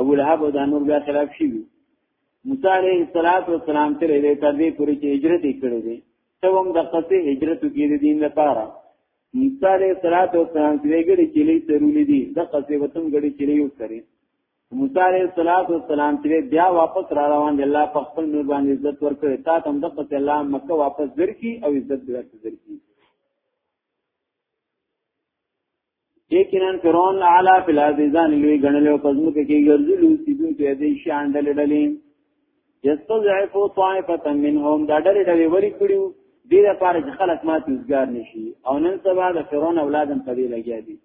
ابو لهب او د نور بیا خلاف شي موسی علیہ السلام تر دې تر دې پورې چې هجرت کړې دي ته هم د قصې هجرت کې دین لپاره موسی علیہ الصلوۃ والسلام چې غړي چې لې ترولې دي د قصې وتم غړي چې لې یو سره موسی علیہ الصلوۃ والسلام چې بیا واپس را روان دي الله په خپل نور باندې عزت ورکړي تا تم د قصې الله مکه واپس درکې او عزت درکې درکې یقینا فرعون اعلی فی العزیزان لوی غنلو پزمو کې ګرځي لوی سیدون کې دې شان ډلې ډلې یستضعفو طائفه منهم دا ډلې ډلې وری کړیو دې لپاره چې خلک مات نزګار نشي او نن سبا د فرعون اولادم په دې لګیا دي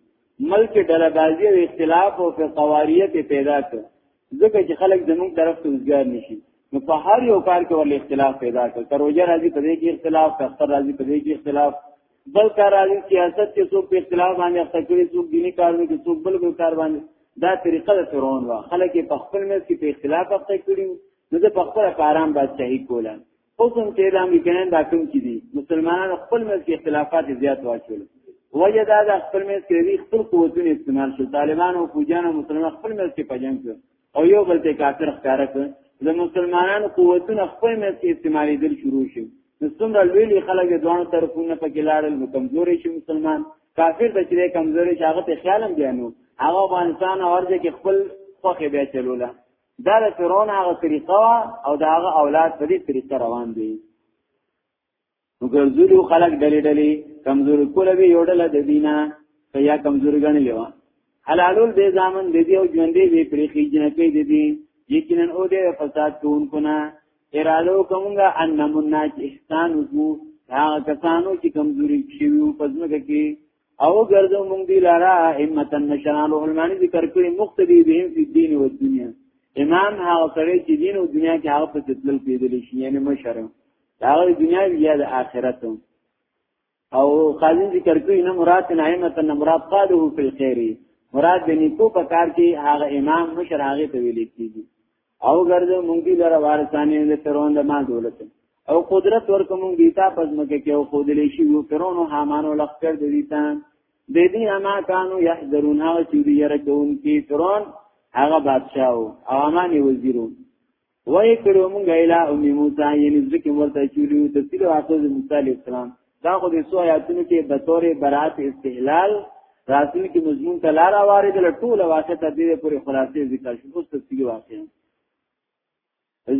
ملک ډله بازی او اختلاف او فقواریت پیدا کړ ځکه چې خلک زموږ طرف ته نزګار نشي نو په هر یو کار کې ول اختلاف پیدا کړ کروجه راځي په دې کې اختلاف کفتر راځي په دې کې اختلاف بل کار راځي سیاست کې څوک په اختلاف باندې اخته کړي څوک دینی کارونه کې څوک بل بل کار باندې دا طریقه د فرعون وا خلک په خپل مس کې په اختلاف اخته کړي نو د خپل کارام بادشاہي کوله حکم چې د امریکایان دا کوم کې دي مسلمانان خپل مس کې اختلافات زیات واچول وجه دا د خپل مس کې خپل قوتونه استعمال شو طالبان او فوجان او مسلمان خپل مس کې پجنګ او یو بل ته کافر ښکارا کړ د مسلمانانو قوتونه خپل مېز کې استعمالي دل شروع شي نو څومره لوی لوی خلک د دوه طرفونو په کې لاړل نو کمزوري شي مسلمان کافر د چې کمزوري شي هغه ته خیال هم بیانو هغه افغانستان اورځه کې خپل خوخه به چلوله دا د فرعون هغه طریقه او دا هغه اولاد په دې طریقه روان دي وګرځولو خلق ډلې ډلې کمزور کول به یو ډله د دینه یا کمزور غنلې و حلالول به ځامن د دې او ژوندې به پرې خېجنه کې د دې یقینا او دې فساد کوونکو نه اراده کومګه ان نمنا چې احسان وکړو دا کسانو چې کمزوري شوی په ځمکه کې او ګرځو مونږ دی لارا همتن نشان او علمانی ذکر کړی مقتدی بهم فی دین او دنیا امام هغه سره چې دین او دنیا کې هغه په تدل پیدل شي یعنی مشره دا دنیا یا د آخرت او خازن ذکر کړی نه مراد نه همتن مراد قاده فی الخير مراد د نیکو په کار کې هغه امام مشر هغه ته ویل کیږي او ګرځو مونږ دی لره وارثانه د فرعون د ما دولت او قدرت ورکو مونږ دیتا پس مکه کې او خود لې شي او فرعون او حامان او لخر د دیتا د دې اما کانو يحذرون هغه چې دی یره کوم کې فرعون هغه بادشاہ او امان وزیرو وای کړو مونږ اله ام موسی یې نزدکه ورته چولیو تفصیل واقع د موسی علی السلام دا خو د سو آیاتونو کې د تورې برات استهلال راتل کې مضمون ته لار وارد له ټول واقع ته دې پورې خلاصې ذکر شو اوس تفصیلی واقع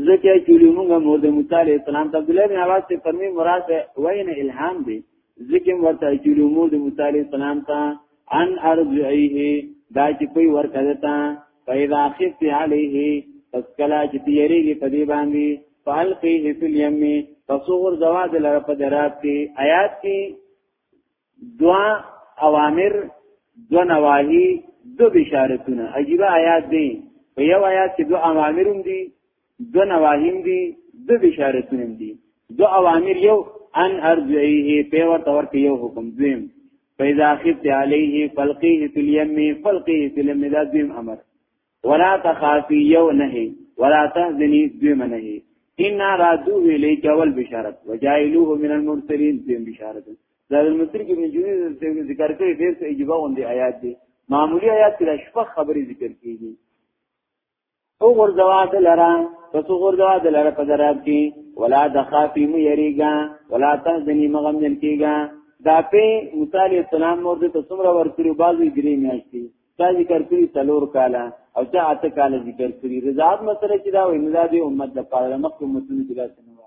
ځکه چې موږ مور د موسی علی السلام ته عبد الله بن عباس ته فرمی مراد وینه الهام دی ځکه ورته چې موږ د موسی علی السلام ته ان ارجعیه دا چې پی ورکړه تا پیدا خفت علیه پس کلا چې تیریږي په دې باندې فالقیه فی الیم فصور زواد لره په درات کې آیات کې دوا اوامر دو نواهی دو بشارتونه عجیب آیات دي په یو آیات کې دو اوامر هم دي دو نواهیم دی دو بشارتونیم دی دو اوامر یو ان ارجعیه پیور تور که یو حکم دویم فیضا خفت علیه فلقیه فی الیم فلقیه فی الیم دا دویم امر ولا تخافی یو نهی ولا تحزنی دویم نهی انا رادوه الیک اول بشارت وجائلوه من المرسلین دویم بشارت دا المصری کې ابن جوزی ذکر کړی ډېر څه عجیب غوندي آیات دي معمولی آیات کې شپږ خبرې ذکر کیږي او غرزوا دلرا پس غرزوا دلرا په دراب کې ولا دخافی مو یریگا ولا تحزنی مغم جن کیگا دا په موسی علی السلام مور ته څومره ورکړي بازي درې میاشتې تا ذکر کړی تلور کاله او چا اته کاله ذکر کړی رضاعت مسله چې دا وینځه دی امت د پاره مخکې مسلمان جلا سنوا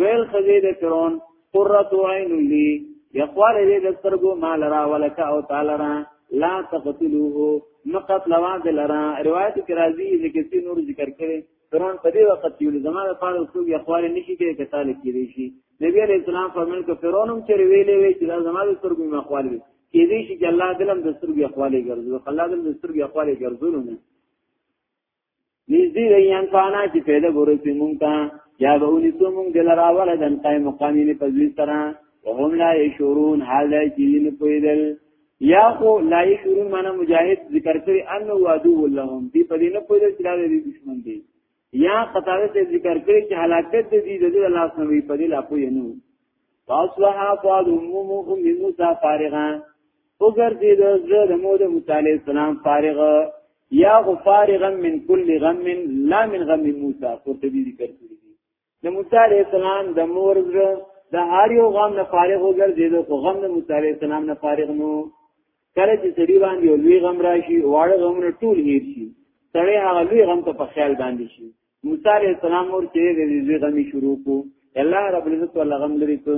ویل خزید فرعون قرۃ عین لی یقوال دې د سترګو مال را ولک او تعالی را لا تقتلوه مقت لواز لرا روایت کی راضی ذکر سی نور ذکر کړي فرعون په دې وخت کې له زمانه په اړه څو یقوال نشي کې کتاب کړي شي نبی علیہ السلام فرمایل کو فرعون هم چې ویلې وی چې دا زمانه سترګو ما خپل وي کې دې شي چې الله دلم د سترګو خپل ګرځو الله دلم د سترګو خپل ګرځو نه نږدې دی ان فانا چې پیدا ورسې مونږ ته یا به ونی سو مونږ دل را ولدن قائم مقامین په ځوی سره وهم لا یشورون حال چې نه پویدل یا خو لا یشورون معنی مجاهد ذکر کړی انه وادو لهم دی په دې نه پویدل چې دا دې دشمن دی یا قطاره ته ذکر کړی چې حلاکت دې د دې لاس نه وی په دې لا پوی نه فاصلحا فاد امو ام موسی فارغا وګر دې د زړه د مو د موسی عليه السلام فارغ یا غو فارغا من کل غم لا من غم موسی قرطبي ذکر کړی دی د موسی عليه السلام د مور زړه د هر یو غم نه فارغ وګر دې د غم د موسی عليه السلام نه فارغ نو کله چې سړي باندې لوی غم راشي واړه غمونه ټول هیر شي سړی هغه لوی غم ته په خیال باندې شي موسی علیہ السلام ور چې د دې غمی شروع کو الله رب العزت ولا غم لري کو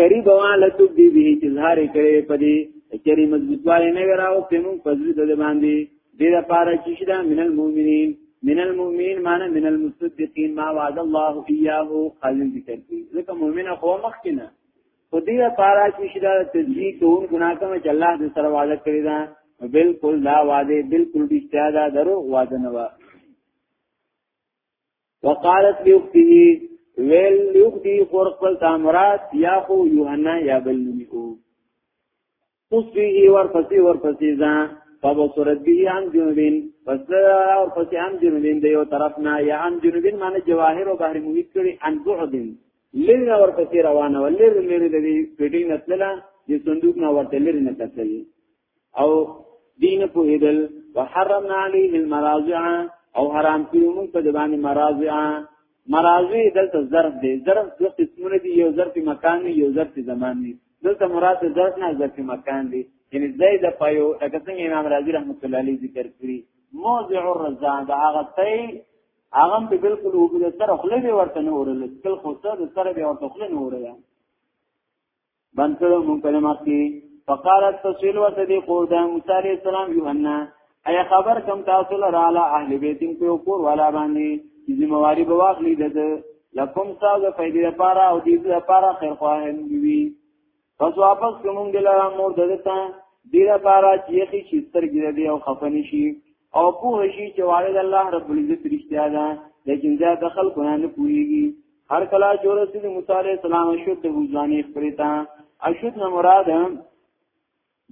کری بواله تو دی به چې ظاهر کړي پدې چری مضبوطواله نه وراو پمو فضل د باندې دې لپاره چې شدا من المؤمنین من المؤمنین معنی من المصدقین ما وعد الله ایاه خالد ذکر کی ځکه مؤمن خو مخکنه په دې لپاره چې شدا تجزیه کوون ګناه کوم چې الله دې سره وعده کړی دا بالکل دا وعده بالکل دې استعاده درو وعده نه وا وقالت لاخته ویل لاخته خور خپل تامرات یا خو یوحنا یا بل نمیو قصوی ور پسې ور پسې ځا فبصرت به عن جنوبین پس اور پسې عن جنوبین د یو طرف نه یا عن جنوبین معنی جواهر او بحر محیط کړي عن بعدین لری اور پسې روانه ولر لری د دې پیډینګ نتللا د صندوق نه ورته لری نه تللی او دین په هدل وحرمنا علیه المراجع او حرام کړو موږ په دبانې مراجع مراجع دلته ظرف دی ظرف دوه قسمونه دي یو ظرف مکان یو ظرف زمان دی دلته مراد د ظرف نه ظرف مکان دی یعنی زید د پایو لکه څنګه امام رازی رحمت الله علیه ذکر کړی موضع الرضا دا هغه تی هغه په بالکل او د سره خله به ورته نه اورل کل خو سره د سره به ورته خله نه اورل بنکړو مون کلمه کې فقالت تصل وتدي قودا موسی علیہ السلام یوحنا ایا خبر کم تاسو لره علی اهل بیتین په کور والا باندې چې ذمہواری به واخلي د لکم تاسو فائدې لپاره او دې لپاره خیر خواهند وي پس واپس کوم دلاره مور دته دې لپاره چې یخي شي سترګې دې او خفنی شي او په شي چې والد الله رب العزت رښتیا ده لیکن دا د خلکو نه پوهیږي هر کله چې رسول موسی عليه السلام شو د وزانی خپلتا اشد نه مراد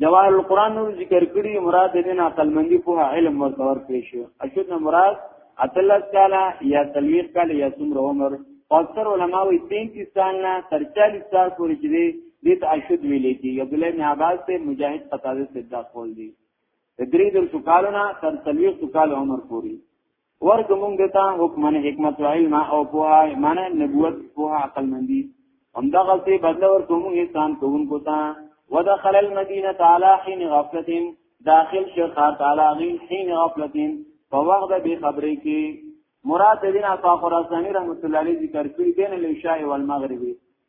جواهر القرآن نور ذکر کړی مراد دې نه عقل مندي په علم ورته ورکړي شو اشد نه مراد اتلس کاله یا تلويخ کاله یا څومره عمر اکثر علما وي 33 سال نه تر 40 سال پورې چې دې ته اشد ویلې کی عبد الله بن عباس ته مجاهد قتاده صدا قول دي درې در سکالونه تر تلويخ سکال عمر پورې ورک مونږ دتا حکمن حکمت و علم او پوها معنی نبوت پوها عقل مندی هم دا غلطی بدل ورک مونږ انسان کوون کو تا ودخل المدینه تعالی حين غفلت داخل شیخ تعالی غین حين غفلت په وخت به خبرې کی مراد دین عطا خراسانی رحمت الله علیه ذکر کړی دین العشاء والمغرب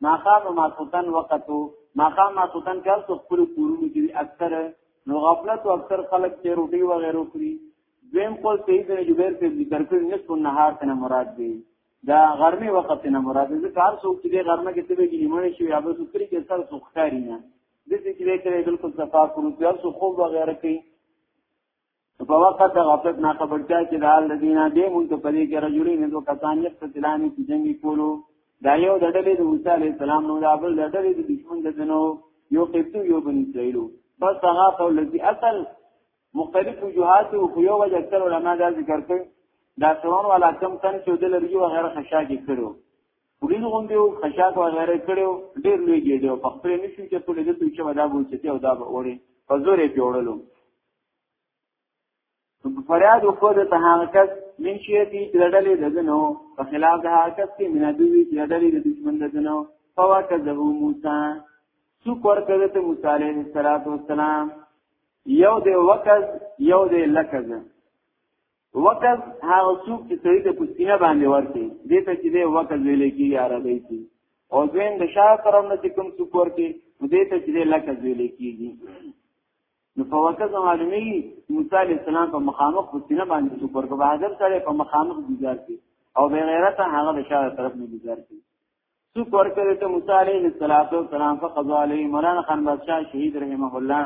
ما خام ما سلطان وقتو ما خام ما سلطان کار څو خپل کورونو کې اکثر نو غفلت او اکثر خلک چې روټي و غیره خوري دویم قول سید بن جبیر په ذکر کړی نصف النهار ته مراد دی دا غرمه وخت نه مراد دی کار څوک چې غرمه کې تبه کې نیمه شي یا به سکري کې سر څوک کاری نه د دې چې کله بالکل صفا کړو چې هر څو خوب وغیرہ کوي په وخت د غفلت نه خبرتیا چې د حال دینه دې مونږ ته پدې کې رجلین دو کسان یې په تلانی کې جنگي کولو دا یو د ډلې د موسی علی السلام نو دا بل د ډلې د دشمن د جنو یو قبطو یو بن اسرائیلو پس هغه قول چې اصل مختلف وجوهات او په یو وجه اکثر علما دا ذکر کوي دا څون ولا کم تن چې د لرګي و غیره خشا کې کړو پولیس غونډه او خشا کو غیره کړو ډیر لوی دی او په خپل نشو چې ټول دې ته چې ودا بول چې او دا وړي په زور یې جوړلو فریاد وکړ د تهاکس من شیتی چې ډلې ددنو په خلاف د هاکس کې من دوی چې ډلې د دشمن ددنو فواکذه موسی سو کور کړه ته موسی علیه السلام یو دی وکز یو دی لکز وکز هغه څوک چې سړی د پوستینه باندې ورته دې ته چې دی وکز ویل کیږي عربی کې او دویم د شاه کرم نه کوم څوک ورته دې ته چې دی لکز ویل کیږي نو په وکز معلومی موسی علی السلام په مخامخ پوستینه باندې څوک ورته بهادر سره په مخامخ ګزار کی او به غیرت هغه د شاه طرف نه ګزار کی څوک ورکړی ته موسی علیه السلام فقضا علی مولانا خان بادشاہ شهید رحمه الله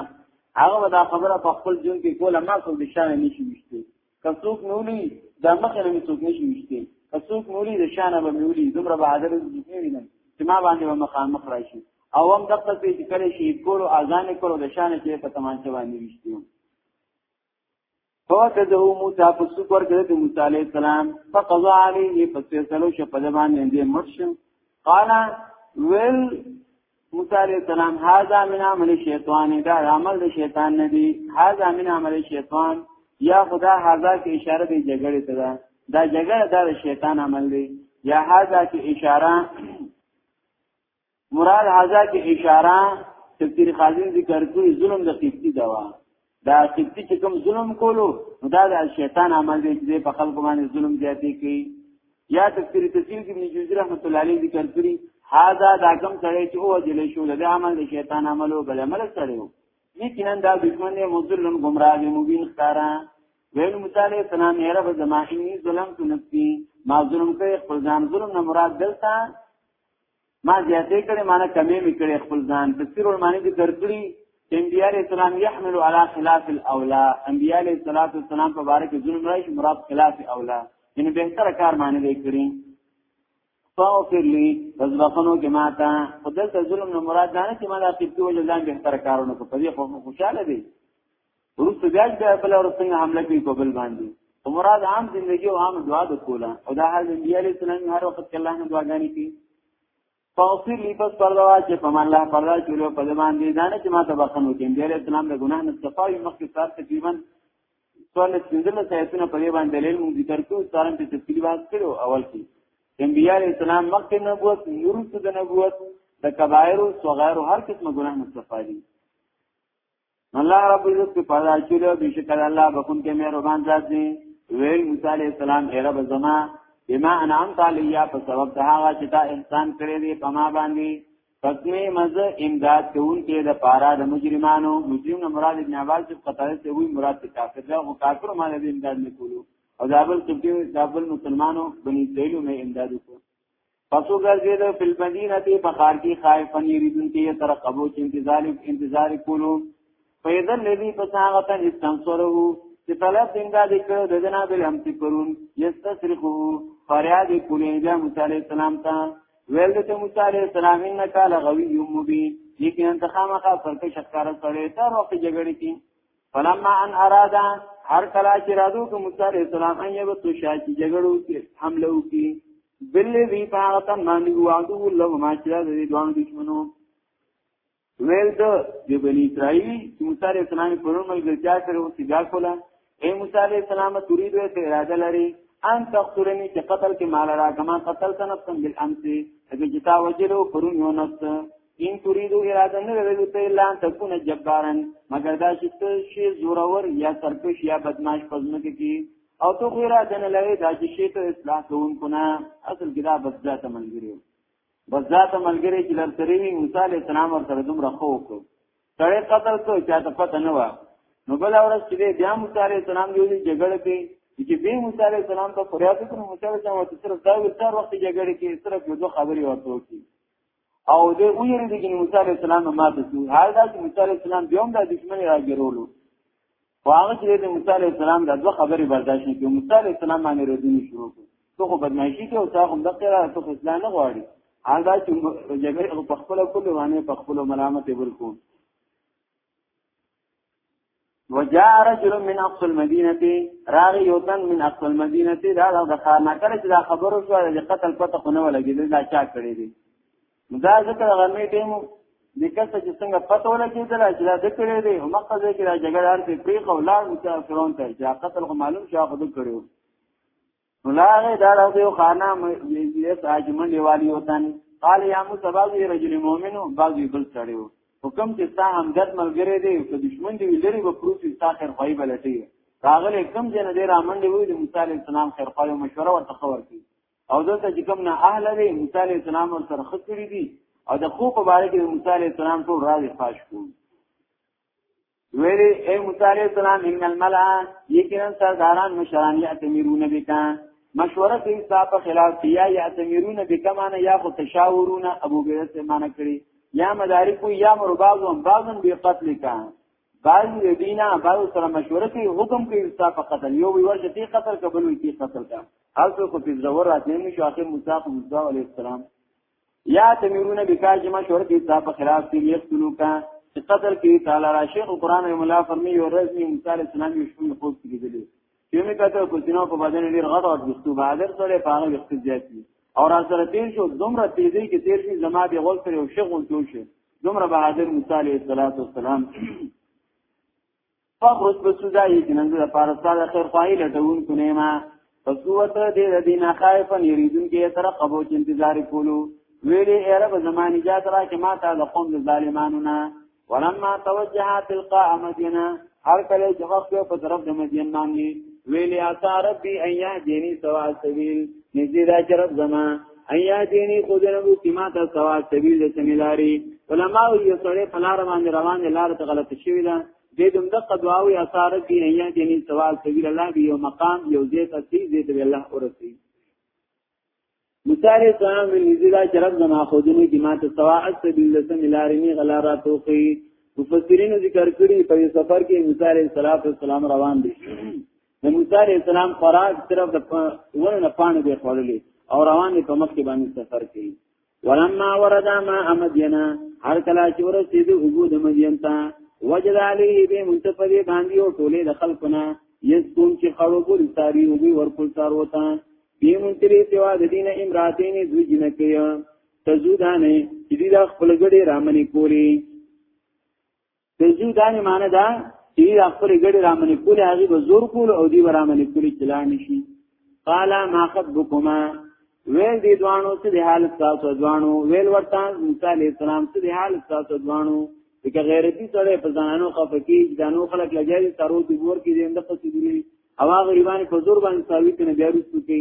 هغه دا خبره په خپل جون کې کوله ما څو د شان نشي وشته کڅوک نولی دا مخه نه څوک نشي وشته کڅوک نولی د شان به نولی دومره بهادر دي نه چې ما باندې به مخان مخ راشي او هم د خپل چې کله شهید کولو اذان کولو د شان کې په تمانچه باندې وشته فوقذه موسی په سوپر کې د موسی عليه السلام فقضى عليه په فیصلو شو په باندې دې مرشم قال ويل موسی عليه السلام هاذا من عمل الشیطان دا عمل د شیطان نه دی هاذا من عمل الشیطان یا خدا هاذا کې اشاره دی جګړې ته ده دا جګړه د شیطان عمل دی یا هاذا کې اشاره مراد هاذا کې اشاره تفسیر خازن ذکر کوي ظلم د قسطي دوا دا قسطي چې کوم ظلم کولو دا د شیطان عمل دی چې په خلکو باندې ظلم زیاتې کوي یا تفسیر تفسیر کې ابن جوزی رحمت الله علیه ذکر کړی هاذا دا کوم سره چې او جلې شو د عمل د شیطان عملو بل عمل سره یو یقینا دا دشمن دی مذلن گمراه دی مبین ښکارا ویل متعالی سلام یې رب زما انی ظلم تو نفسی ما ظلم کوي خپل ځان ظلم نه مراد دلته ما زیاتې کړې معنی کمې مې کړې خپل ځان تفسیر المانی دې درکړي انبیاء علیہ السلام يحمل على خلاف الاولى انبیاء علیہ الصلوۃ والسلام په باره کې ظلم راځي مراد خلاف اولى یعنی بهتره کار معنی دی کړی فاغفر لي فزبخنو کې ماته خدای ته ظلم نه مراد نه چې مالا قبطي وجه ځان بهتره کارونه کو په دې خو خوشاله دي ورسته بیا بیا بل ورځ څنګه حمله کوي په بل باندې او مراد عام زندگی او عام دعا د کولا او دا حال نبی علی السلام هر وخت الله نه دعاګانې کوي فاصل لی پس پروا چې په من الله پروا چې له په باندې دانه چې ما ته بخنو کې نبی علی السلام د ګناه نه صفای مخکې صاحب تقریبا سوال څنګه سایتونه په دې باندې لیل مونږ ذکر کوو څارم چې تفصیل واس کړو اول کې نبی علی السلام مخکې نبوت یورث د نبوت د کبایر او صغائر هر قسم ګناه نه صفای دي الله رب عزت په پالا چیرې بشکل الله بكون کې مهربان ذات دی ویل موسی علیہ السلام اے رب زما بما انعمت علیا په سبب دا هغه چې تا احسان کړی دی په ما باندې پسمه مزه امداد کوون کې د پارا د مجرمانو مجرم نه مراد ابن عباس چې قطعه ته وی مراد کافر دا او کافر ما د امداد نه کولو او دابل تبدیل دابل مسلمانو بنی اسرائیل مې امداد وکړو پسو ګرځیدو په مدینه ته په خار کې خائف پنیریدون کې تر قبو چې انتظار انتظار کولو پیدا ندی په هغه ته استنصره چې طلب دینګا د کړه د جناب الهم تکرون یستصرخو فریاد کولی بیا موسی علی السلام ته ویل ته موسی علی السلام انک لغوی مبین لیکن انتخامه کا فرق شکار سره تر وخت جګړه کې فلما ان ارادا هر کلا چې رادو کوم موسی عليه السلام ان یو تو شاکی جګړو کې حمله وکي بل وی پاغت باندې وعدو الله ما چې دې دوه دشمنو ویل ته د بنی اسرائیل موسی عليه السلام پرون ملګرتیا سره او سیګا کوله اے موسی عليه السلام تريد ته اراده لري ان تقتلني چې قتل کې مال را کما قتل تنفسن بالامس اګه جتا وجلو پرون یو نفس ان تريدو اراده نه لري ته الا ان تكون جبارا مگر دا چې ته شی زورور یا سرکش یا بدمعاش پزمکه کی او تو خو اراده نه لري دا چې شی ته اصلاح کوونکو نه اصل کې دا بس ذات ملګری بس ذات ملګری چې لر ترې وی موسی عليه السلام ورته دومره خو وکړ سړی قتل کو چاته پته نه و نو بل اورس چې بیا موسی عليه السلام دی جګړه کوي چې به موسی عليه السلام ته فریاد وکړ موسی عليه السلام ته صرف دا ویل تر وخت جګړه کې صرف یو خبري ورته وکړي او دې ویری دي چې موسی عليه السلام ما ته شو حال دا چې موسی عليه السلام بیا هم د دشمن راګرولو واغه چې د موسی عليه السلام د دوه خبرې برداشت نه کوي موسی عليه السلام باندې ردونی شروع کړ ته خو بدمعشي کې او تا هم د قرار ته اسلام نه غواړي حال دا چې جګړه په خپل کله باندې په خپل ملامت ورکو وجاء رجل من اقصى المدينه راغي يوتن من اقصى المدينه دا د خانه کړه چې دا خبرو شو د قتل پته خو نه ولګي دا چا کړی دی دا ذکر غمې ټیم د کته چې څنګه پته ولګي دا چې دا ذکر دی او مقصد کې دا جګړه هر څه پری خو لاړ چې فرعون ته چې قتل خو معلوم شو خو کړو ولاغه دا راځي او خانه یې ساجمن دیوالی وتن قال یا مو سبازي رجل مؤمن او باغي بل سړیو حکم چې تا هم ګد ملګری دی او دشمن دی لري به پروت تا خیر خوای بلټي راغله کم جن دې را منډي وي د موسی عليه السلام خیر خوای مشوره ورته خبر کی او دلته چې کوم نه اهل دی موسی عليه السلام ور سره خکړي دي او د خو په باره کې موسی عليه السلام ټول راځي فاش کوي ویلی اے موسی علیہ السلام ان الملأ یقینا سرداران مشران یعتمرون بک مشوره کوي صاحب خلاف یا یعتمرون بک معنی یا خو تشاورون ابو بیرت معنی کړي یا مدارک یا مربازون بعضن بی قتل کا بعض دینا بعض سره مشوره کوي حکم کوي صاحب قتل یو وی ورته تی قتل قبول کی قتل کا هر څه کو په زور راځي نو شاخه موسی علیہ السلام یا تمیرون بکا چې مشور کې تا په خلاف کې یقتلو کا چې قتل کې تعالی را شیخ قران او مولا فرمی یو ورځ می موسی علی السلام یو شپه خوب کې لیدلی چې می کته کو سينو په بدن ډیر غټ او دستو بادر سره پاغه وخت زیات دي او را سره تیر شو دومره تیزی کې تیر شي زما به غول سره یو شغل جوړ شي دومره بهادر موسی علی السلام فخرج بسوزا یقینا د پاره ساده خیر خواهی لټون کنه ما فسوت دې د دین خائفا یریدون کې تر قبو چې انتظار کولو ویلې اره به زمانی جات را کې ما ته د قوم د ظالمانو نه ولما توجه تلقاء مدینه هر کله چې مخ په طرف د مدین باندې ویلې اتا ربي ایا دیني سوا سبیل نږدې را چې رب زما ایا دیني خو دې نو چې ما ته سوا سبیل د سمیلاری علماء یې سره په لار باندې روان دي لار ته غلط شوی ده دې دم د قدواو یا سار کې یا جنې سوال سبیل الله دی یو مقام یو دې ته سي دې ته الله ورسي مثال سلام من نزلا جرب زما خودنی کی ما ته سوا السبیل لسم الارمی غلا را توقی مفسرین ذکر کړي په سفر کې موسی علیہ الصلوۃ والسلام روان دي د موسی علیہ السلام خوراک صرف د ونه نه پانه دی خوړلې او روان دي په مخ کې باندې سفر کوي ولما ورد ما امدینا هر کله چې ورسید اوبو د مدین ته وجد علیه به منتفدی باندې او ټوله د خلقنا یسکون چې خړو ګل ساری او ور کول سار وتا به منتری سوا د دین امراتین د جن کې تزودانه چې دا خپل ګډي رامنې کولی تنزیو دانی معنی دا چې دا خپل ګډي رامنې کولې هغه به زور کول او دی رامنې کولې چلا نشي قال ما خطبكما ویل دی دوانو څه دی حال تاسو دوانو ویل ورته موسی علی السلام څه دی حال تاسو دوانو دغه غیرتی سره په ځانانو خفقی ځانو خلک لګیږي ترو دی ور کې دینده پسې دی او هغه ریوان په زور باندې ثابت نه بیا رسو کې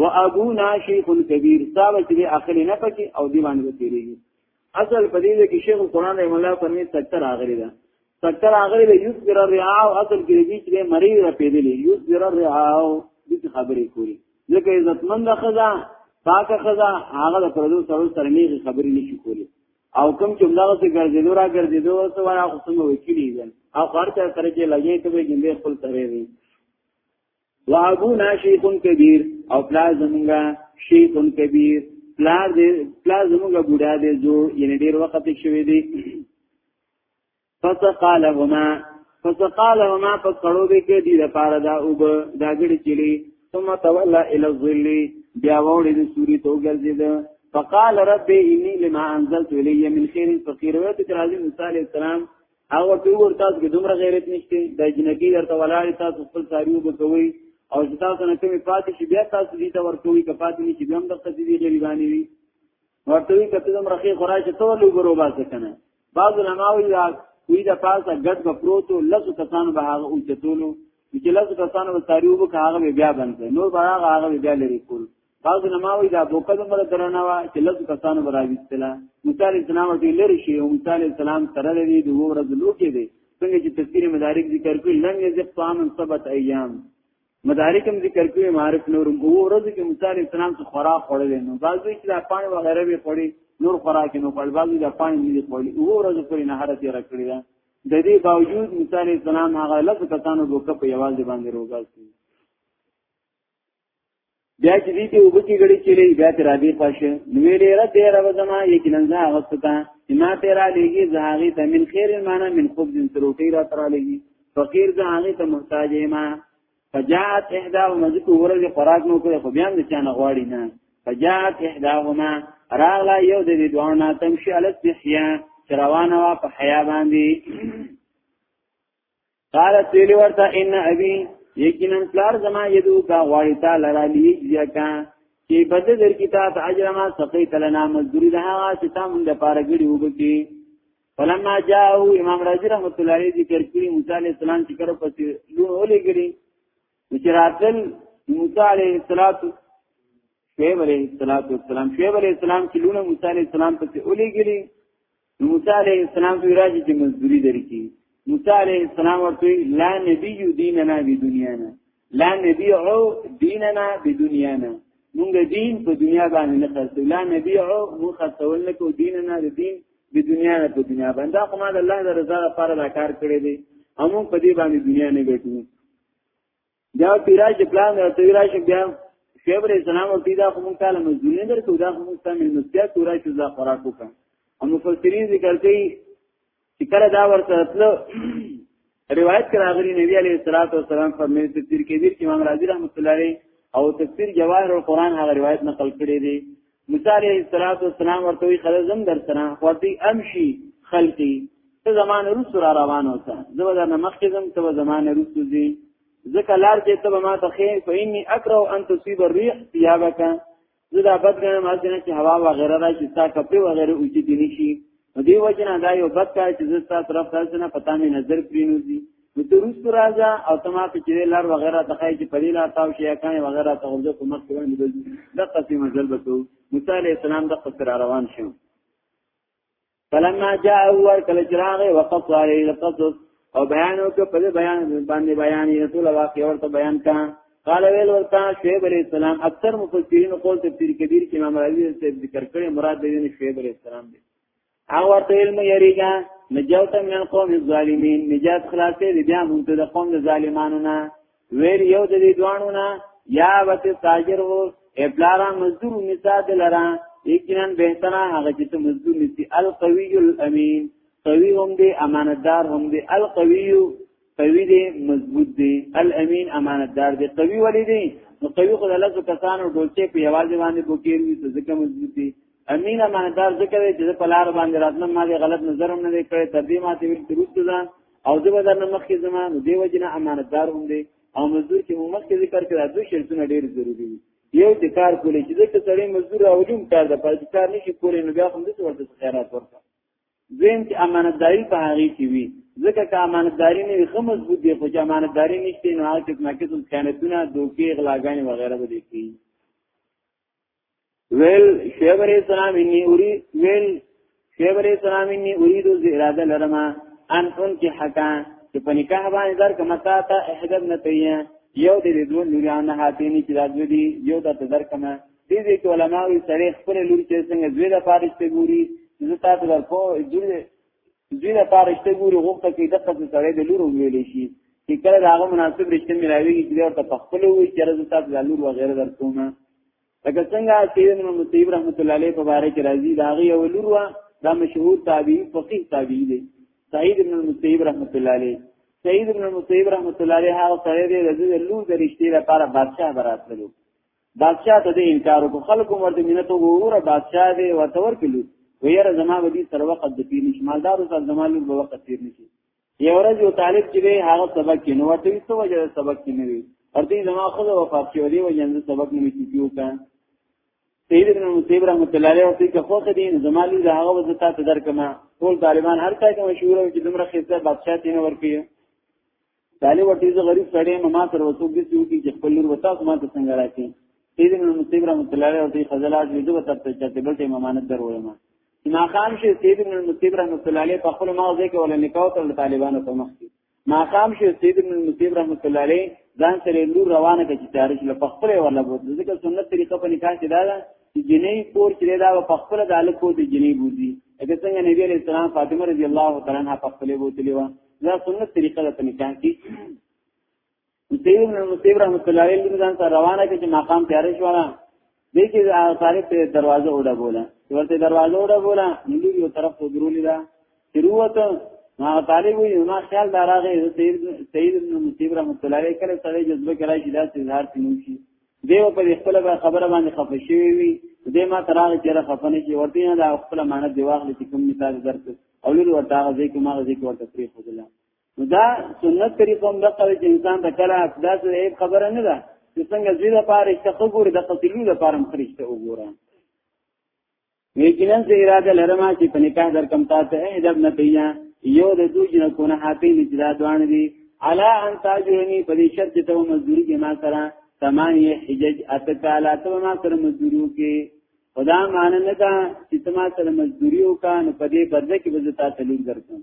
و ابونا شیخ کبیر صاحب چې اخلي نه پکې او دی باندې تیریږي اصل په دې کې شیخ القران رحم الله فرمایي سکتر اغری ده سکتر اغری له یوس ذرا رعا او اصل کې دې چې مری را پیدلې یوس ذرا رعا او دې خبرې کوي لکه عزتمند خزا پاک خزا هغه د پردو سره سره نیغه خبرې نشي کولی او کوم چې موږ څه ګرځېدو را ګرځېدو او څه وایو خو څنګه وکړي او خرچه سره چې لګې ته به ګندې خپل ترې وابونا شیخ کبیر او پلار زمونږه شیخ کبیر پلار دې پلار زمونږه بوډا دې جوړ یعنی ډیر وخت شوی دی فسقالهما فسقالهما پس کړو دې کې دی لپاره دا او دا ګړي چلی ثم تولى الى الظل بیا وړي د سوري تو ګرځید فقال رب اني لما انزلت الي من خير فقير وته راځي موسی عليه السلام هغه ورته ور تاسو کې دومره غیرت نشته د جنکی درته ولاړ تاسو خپل ساریو بکوي او چې تاسو نه کومې پاتې شي بیا تاسو دې ته ورکوي که پاتې نشي بیا هم د قصې دې غریبانی وي ورته وي کته دومره خې خورا چې ته ولې ګورو باسه کنه بعض علماء وی دا کوی د پاسه ګډ په پروتو لسو کسانو به هغه اوچتولو چې لسو کسانو به ساریو بک هغه بیا بند نور به هغه هغه بیا لري کول بعض نماوی دا دوکه دمره درنه وا چې لږ کسانو براويستله موسی عليه السلام ورته لری شي او موسی عليه السلام سره لري د ورځ لوکې دی څنګه چې تفسیر مدارک ذکر کوي لن یذق طعام سبت ایام مدارک هم ذکر کوي معارف نور وو ورځ کې موسی عليه السلام څخه خوراک خوړل نو بعضی چې د پانی وغیره به خوړي نور خوراک نو خپل بعضی د پانی نه خوړي وو ورځ پرې نه هرته راکړي دا د دې باوجود موسی عليه السلام هغه لږ کسانو دوکه په یوازې باندې روغاسي بیا چې دې ته وبکی غړي چې لري بیا تر دې پښه نو ویلې را دې را وزما یقینا زه هغه ستا چې ما ته را لېږي زه هغه ته من خیر معنا من خوب دین تر وټی را تر لېږي فقیر زه هغه ته محتاج یم فجاءت احداهما ذکر ورته خوراک نو کوي خو بیا هم چې نه غواړي نه فجاءت احداهما راغلا یو د دې دوه نه تمشي الس بحیا روانه وا په حیا باندې قالت ویلی ورته ان ابي یقینا پلار زما یدو کا غواړی تا لرا لی جزیا کا چې بد در کی تا اجر ما سقی تلنا مزدوری ده هغه چې تا مونږ د پاره ګړي وبکی فلما جاءو امام رازی رحمت الله علیه ذکر کړی موسی علیہ السلام چې کړو پس لون اولې ګړي چې راتل موسی علیہ السلام شعیب علیہ السلام شعیب علیہ السلام چې لون موسی علیہ السلام پس اولې ګړي موسی علیه السلام ته راځي چې مزدوري لري کی موسی علیه السلام ورته لا نبی دیننا بی دنیانا لا نبی او دیننا بی دنیانا مونږ دین په دنیا باندې نه خرڅو لا نبی او مونږ خرڅول نه کو دیننا د دین بی دنیانا په دنیا باندې دا کومه د الله د رضا لپاره دا کار کړی دی همون په دې باندې دنیا نه ګټو دا پیراج پلان ته راځي بیا شیخ علیہ السلام او پیدا کوم تعالی مزونه درکو دا کوم تعالی مستیا تورا چې ځا خوراک وکړ او مفسرین ذکر کوي چې کله دا ورته تل روایت کرا غری نبی علیہ الصلوۃ والسلام فرمایي تفسیر کبیر کې امام رازی رحمۃ اللہ علیہ او تفسیر جواهر القرآن هغه روایت نقل کړی دی موسی علیه السلام ورته وی خلک زم در سره خو دې امشي خلقي ته زمان روس را روان اوسه زه به نه مخکې زم ته زمان روس دي ځکه لار چې ته ما ته خې فإني أكره أن تصيب الريح ثيابك زه دا بد غنم ازنه چې هوا وغیرہ راشي تا کپې وغیرہ اوچې دي نشي نو دی وجنه دا یو بد کار چې زه تاسو طرف تاسو نه پتا مې نظر پرینوزي نو ته روس راځه او تما په چې لار وغیرہ تخای چې په لار تاو شي کانه وغیرہ ته ورځو کوم څه باندې د قسم مزل بتو موسی علی السلام د قصر روان شو فلما جاء ور کله چراغ وقف علی القصص او بیان او که په بیان باندې بیان یې ټول واقع ورته بیان کا قال ویل ورته شعیب علیہ السلام اکثر مفسرین قول تفسیر کبیر کې امام راوی سے ذکر کړي مراد دې نه شعیب علیہ السلام دی هغه ورته علم یریګا نجوت من قوم الظالمین نجات خلاصې دې بیا مونږ ته د قوم د ظالمانو نه ویل یو د دې دوانو نه یا وت تاجر وو ابلارا مزدور مثال لرا یقینا بهتره هغه چې مزدور نسی القوی الامین قوی هم دی امانتدار هم دی القوی قوی دی مضبوط دی الامین امانتدار دی قوی ولی دی نو قوی خدای الله سو کسانو ډولچه په یوازې باندې بوکیر وي ځکه مضبوط دی امین امانتدار ذکر چې په لار باندې راتلم ما غلط نظر هم نه کړی تر دې ماته ویل تروت ده او زه به در نه مخکې زما نو دی وجنه امانتدار هم دی او مزدور چې مو مخکې ذکر کړ دا دوه شرطونه ډېر ضروری دي یو د کار کولې چې ځکه سړی مزدور او علوم کار د پاتې کار نشي کولای نو بیا هم د ورته خیرات ورکړه زم چې امانتداري په هغه کې وي ځکه که امانتداري نه وي خمس بود دی خو چې امانتداري نشته نو هغه کې څنګه خیانتونه دوکي غلاګانې وغیرہ به دي کوي ویل شیخ علیہ السلام انی اريد ویل شیخ علیہ السلام انی اريد اراده لرم ان ان کی حقا چې په نکاح باندې در کومه تا ته احدب نه تیه یو د دې دوه نورانه هاتینی چې راځي دي یو د تدر کما دې دې کې علما وی سره خپل لور چې څنګه دوی د پارشته ګوري زه تاسو ورکو دوی دوی د پارشته ګوري غوښته کې د خپل سره د لور ویل شي چې کله هغه مناسب رښتیا ملاوي چې ورته خپل وي چې زه تاسو د لور وغیره درکوم لکه څنګه سیدنا ابن مسیب رحمت الله علیه په باره کې راځي دا غي اولوروا دا مشهور تابعی فقيه تابعی دی سعید ابن مسیب رحمت الله علیه سعید ابن مسیب رحمت الله علیه هغه سره دی د لور د رښتې لپاره بادشاہ براتلو بادشاہ ته د انکار کو خلکو ورته مينته وګوره بادشاہ دی وتور کلو ویره زما ودی سره وخت د پیر نشمالدار سره زما لور به وخت تیر نشي یو ورځ یو طالب چې دی هغه سبق کې نو ورته څه وجه سبق کې نه وي ارته زما خو د وفات شوی دی وجه نه سبق نه ویتی کیو کا سید ابن مصیب رحمت الله علیه وسې که خو دین زما لید هغه وزتا ته درکما ټول طالبان هر ځای کې مشهور وي چې دومره خسته بادشاہ تینه ورکی طالب ورته زه غریب سړی ما تر وڅوګ دي چې خپل لور وتا ما ته څنګه راکې سید ابن مصیب رحمت الله علیه وسې خزلات ویدو ته ته چې بلته امامت درولم ماقام شي سید ابن المسیب رحمت الله علیه په خپل ماوزه کې ولنې کاو تر طالبانو په مخ کې ماقام شي سید ابن المسیب رحمت الله علیه ځان سره لور روانه کړي چې تاریخ له خپل ولا بوت ځکه سنت طریقه په نکاح کې دا ده چې جنې کور کې دا په خپل د الګ کو د جنې بوزي اګه څنګه نبی علیہ السلام فاطمه رضی الله تعالی عنها په خپل بوتلی و دا سنت طریقه ده په نکاح کې حسین بن مصیب رحمت الله علیه د ځان سره روانه کې چې مقام تیار شو را دې کې هغه طالب ته دروازه وډه بوله ورته دروازه وډه بوله نلی یو طرف ته درولې دا شروعت ما طالب وي ما خیال دا راغی سید سید بن مصیب رحمت الله علیه کله سره جذبه کرای شي دا اظهار تنو شي دیو په خپل خبره باندې خفه شوی وي دې ما تراغه چیرې خفه نه شي ورته نه دا خپل معنی دی واخلې چې کوم مثال درته اولو ورته هغه ځکه ما ځکه ورته پری خدلا دا سنت طریقه هم دغه چې انسان ته کله دا څه خبره نه ده چې څنګه زی د پاره چې خبره د قتلو د پاره مخريشته وګوره یقینا زه اراده لرم چې په نکاح در کم تاسو اې دب نه پییا یو د دوی جن کو نه هاتې نه چې دا دوان دي الا ان تاجرني په دې شرط ته مزدوري کې ما سره تمانی حجج اتکالا ته ما سره مزدوري کې خدا مان نه دا چې ما سره مزدوري وکا نو په دې بدله کې به تاسو لور درکم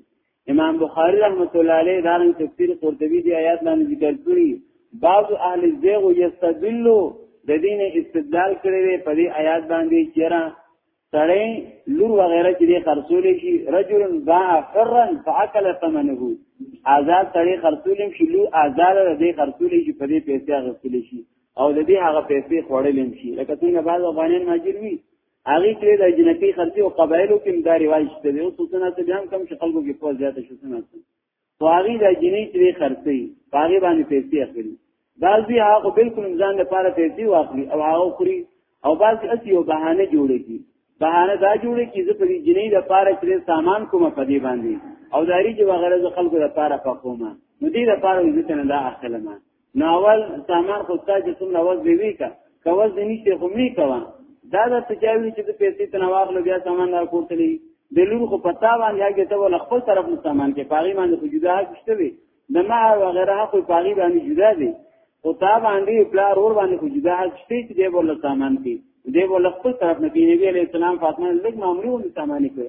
امام بخاری رحمت الله علیه دا رنګ تفسیر قرطبی دی آیات باندې ذکر کړی بعض اهل الزیغ یستدلوا د دین استدلال کړی دی په دې آیات باندې چیرې سړی لور وغیرہ چې دې خرڅول شي رجل باع حرا فاكل ثمنه آزاد سړی خرڅول شي لو آزاد دې خرڅول شي په دې پیسې غوښتل شي او د دې هغه پیسې خوړل شي لکه څنګه بعض افغانان ماجر وي هغه کې د جنکی خرچي او قبایلو کې دا رواج شته دی او سوسنا ته بیان کم چې خلکو کې پوز زیاته شو سنت خو هغه د جنې چې خرڅي هغه باندې پیسې اخلي بعضی هغه بالکل ځان لپاره پیسې واخلي او هغه خوري او بعضی اسی یو بهانه جوړي کی بهانه دا جوړي کی زه په دې جنې لپاره چې سامان کوم په دې باندې او داری چې وغیرہ خلکو لپاره پخومه نو دې لپاره عزت نه دا اخلمه ناول سامان خو تا چې څومره وځ دی وی کا کوز دې نشته خو می کوا دا د تجاوی چې د پیسې تنواغلو بیا سامان را کوتلی د لور خو پتا باندې هغه ته ول خپل طرف نه سامان کې پاغي باندې خو جدا کشته وی د ما او غیره خو پاغي باندې جدا دی او تا باندې پلار اور باندې خو جدا کشته چې دی ول سامان کې دی ول خپل طرف نه کې نبی علیہ السلام فاطمه لږ معمولی ول سامان کې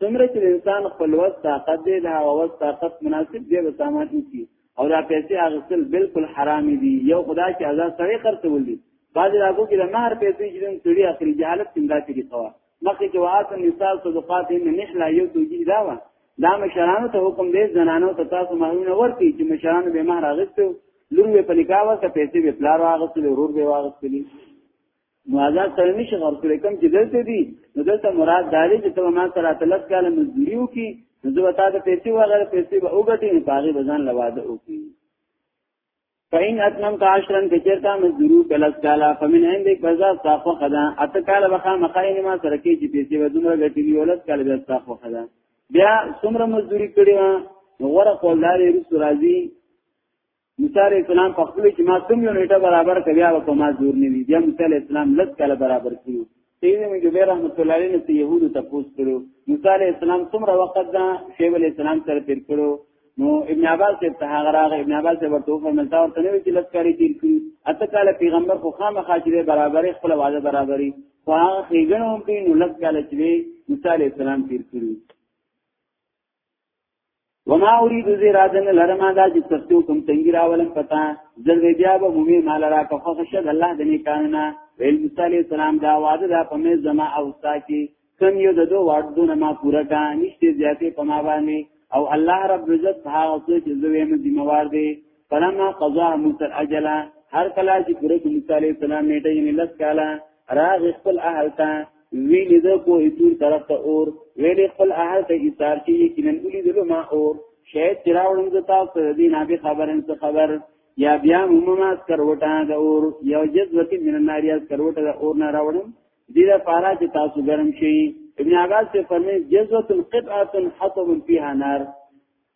څومره چې انسان خپل وس طاقت دی دا وس طاقت مناسب دی به سامان کیږي او دا پیسې اغسل بالکل حرام دي یو خدا چې آزاد سړی خرڅول دي بعضی راغو کې د مہر پیسې چې دن سړي اخري جهالت څنګه تیری کوا مخکې چې وات نساء صدقات ان نحلا یو توجی دا و دا مشرانو ته حکم دی زنانو ته تاسو مهرونه ورکړي چې مشرانو به مہر اغستو لور به پلیکاوه ته پیسې به پلار واغستل ورور به واغستلی نو آزاد سره نشي غر کړی کوم چې دلته دي نو دلته مراد داري چې ته ما سره تلک کال مزدوري وکي نو زه وتا ته پیسې وغیره پیسې به وګټې نه پاغي بزن لواده وکي فین اتمم کا عشرن کچرتا مزدورو کلس کالا فمن عندك بزا صافو خدا ات کال بخا مخاین ما سره کې چې پیسې و دومره ګټي ولس کال بیا صافو خدا بیا څومره مزدوري کړی و غره قولدارې رسو راځي موسی علیہ السلام په خپل چې ما کوم یو نیټه برابر کړی او په ما زور نه وی بیا موسی علیہ السلام لږ کله برابر کړو سید ابن جبیر رحمت الله علیه نو یهود ته پوس کړو موسی علیہ السلام څومره وخت دا شیخ علیہ السلام سره تیر کړو نو ابن عباس ته څنګه راغ ابن عباس ته ورته فرمایل تا ورته نوې چې لږ کاری تیر کړو اته کاله پیغمبر خو خامخا چې برابرې خپل وعده برابرې خو هغه خېګنو په نو لږ کاله چې موسی علیہ السلام تیر کړو وما اريد زرادن لرما دا چې تاسو کوم تنګي راولم پتا زر بیا به مومي مال را که خو شد الله د نیکانه ویل موسی عليه السلام دا وعده دا په مې زما او تا کې کم یو د دوه وعدونه ما پوره کا نشته زیاتې په ما باندې او الله رب عزت هغه څه چې زوی مې ذمہ وار دی فلما قضا موسی الاجل هر کله چې پوره د موسی علیه السلام نیټه یې لس کاله راغ خپل اهل ته ویل د کو ایتور طرف ته اور ویل خپل اهل ته ایثار چې یقینا ولې دلو ما اور شاید چې راوړم د تاسو د دې نابي خبرن څه خبر یا بیا عموما کروټه د اور یو جذبه من النار یا کروټه د اور نه راوړم دې لپاره چې تاسو ګرم شئ ابن عباس سے فرمائے جزوت القطعه حطب فيها نار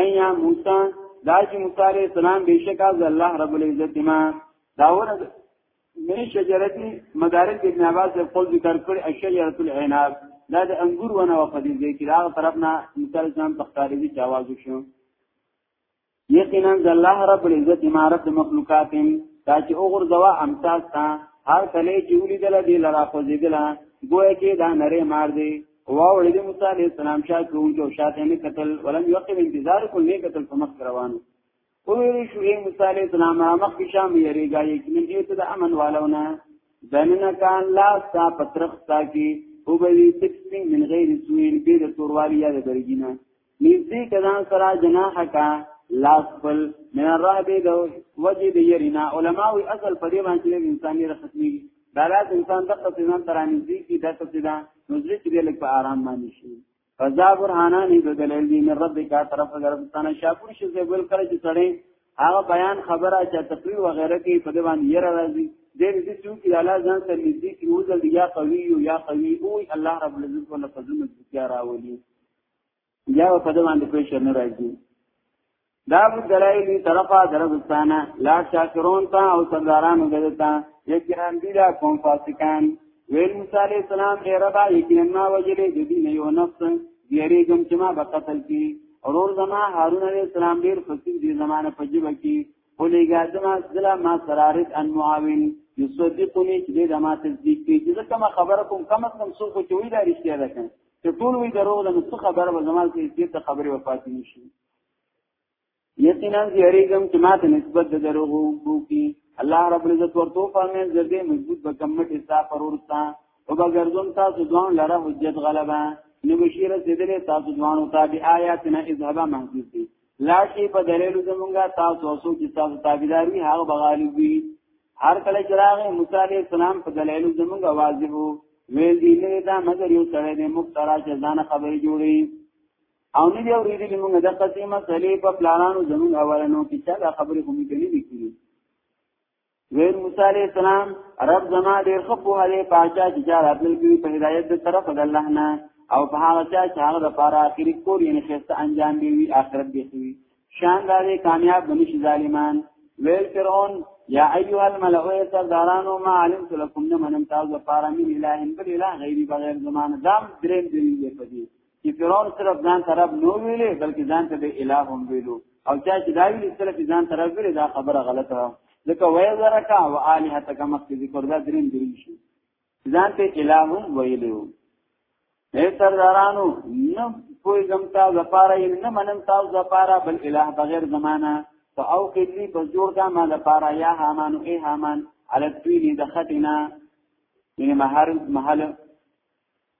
ایا موسی دا چې موسی علیہ السلام بشکا ز الله رب العزت ما داونه من شجرتی مدارک ابن عباس په قول ذکر کړی الشجره العناب دا د انګور ونه او په دې کې راغ طرف نه موسی علیہ السلام په خارجي جواز وشو یقینا ز الله رب العزت امارت مخلوقات دا چې اوغور دوا امتاز تا هر کله چې ولیدل دی لرا خو زیدل ګویا کې دا نری مار دی هوا ولید موسی علیہ السلام شاه کوم جو شاته نه قتل ولم یقم انتظار کو نه قتل فمخ روانو او ویل شو اے موسی علیہ السلام مخ کی شام یریګا یقین دې ته د امن والونه دننا کان لا سا پترخ تا کی او به تکسین من غیر سوین بیر توروالی یا د برګینا نږدې کدان سره جناحک لاس خپل من الرهب دو وجه د یرینا علماء وی اصل په دې باندې د انساني رختمي دا لاس انسان د قصیدان ترانځي کی د قصیدا نزل چې لګ په آرام باندې شي فزا برهانانی د دلیل دی من رب کا طرف غربستان شاپور شي زه بل کړی چې سړی هغه بیان خبره چې تقریر و غیره کې په دې باندې یره راځي دیر دې چې کی الله ځان سره نږدې کی او ځل یا قوی یا قوی او الله رب العزت ولا فضل مستیا راولي یا په دې باندې پریشر نه راځي دا دلایل طرفا دربستانه لا شاکرون تا او سردارانو دلتا یقینا دی دا کوم فاسقان ویل موسی علی السلام ای ربا یقینا ما وجلی د دې نه یو نفس دیری کوم چې ما بقتل کی اورور زما هارون علی السلام ډیر فقیر دی زمانه په جبه کی ولېګا زما ځلا ما سرارت ان معاون یصدقنی چې دا ما تصدیق کوي چې کوم خبره کوم کم کم څوک چې وی دا رښتیا ده چې ټول وی دروغ ده نو څه خبره به زمال کې دې ته خبره وفات نشي یقینا زیریګم چې ماته نسبت د دروغ وو کی الله رب العزت ورته فرمایي زړه مضبوط به کمټ حصہ پرورتا او به ګرځون تاسو دوه لره حجت غلبا نو بشیر سیدل تاسو دوه او تابع آیاتنا اذهبا محدود دي لاړ شي په دلیلو زمونږه تاسو اوسو چې تاسو تابعدار وي هغه بغالب وي هر کله چې راغی موسی عليه السلام په دلیلو زمونږه واضح وو ویل دی نه دا مگر یو سره دې مخترا چې ځان خبرې جوړي او نه دی اورېدلې موږ د قسمه صلی په پلانانو زمونږ اولنو کې چې دا خبرې کومې کړې دي ویل موسی علیہ السلام رب زما ډیر خپو هله پاچا چې چا راتل کړي په هدایت د طرف د الله نه او په هغه چا چې هغه د پاره اخري کور یې خسته انجام دی وی اخرت دی وی شان داري کامیاب بنشي ظالمان ویل فرعون یا ایها الملأ سردارانو ما علمت لكم من تاسو لپاره من اله بل اله غیری بغیر زمان دام دریم دلیل دی په دې چې فرعون صرف ځان طرف نو ویلې بلکې ځان ته به الہ هم ویلو او چا چې دا ویلې صرف ځان طرف ویلې دا خبره غلطه ده ځکه وای زرکا او الہ ته کوم څه ذکر دا درین دی شي ځان ته الہ هم ویلو اے سردارانو نه کوئی زمتا زفارا یعنی نه منم تاسو زفارا بل الہ بغیر زمانہ فاو قدلی پس جوړ کا ما زفارا یا هامان او ای هامان علی الطویل دختنا یعنی محل محل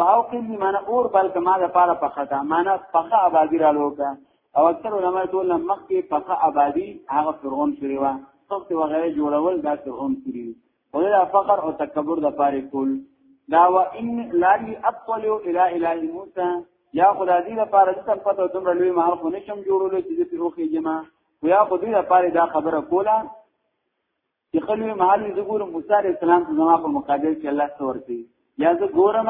فاوقد لي معنی اور بل کما د پاره پخه کا معنی پخه آبادی را لوکا او اکثر علما ټول مخ کې پخه آبادی هغه فرعون شوی و سخت وغیره جوړول دا فرعون کړی ولا فقر او تکبر د پاره کول دا و ان لاری اطلع الى اله موسی یا خدای دې لپاره د تم پته دومره لوی مال خو نشم جوړول چې دې په روخي جما یا خدای لپاره دا خبره کوله چې خلوی محل زه ګورم موسی علیه السلام ته زما په مقابل کې الله څه ورکړي یا زه ګورم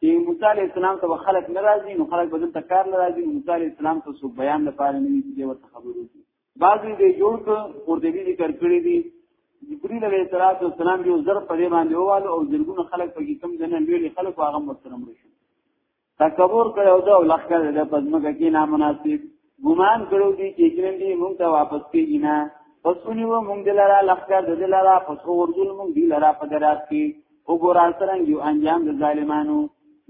چې موسی علیه السلام ته خلک ناراضي نو خلک بدل تکار ناراضي موسی علیه السلام ته څوک بیان لپاره نه وي چې ورته خبرو شي بعضی دې جوړ ک اور دې دې کار کړی دي جبريل عليه السلام یو زر په دې باندې وواله او زرګونه خلک په کې کم جنن ویلي خلک هغه مرترم شو تکبر کړو دا لخر د پزمکه کې نامناسب ګمان کړو دي چې کړم دي مونږ ته واپس کېږي نه پسونی و مونږ دلارا لخر د دلارا پسو ورجل مونږ دی لارا په درات کې وګورا سرنګ یو انجام د ظالمانو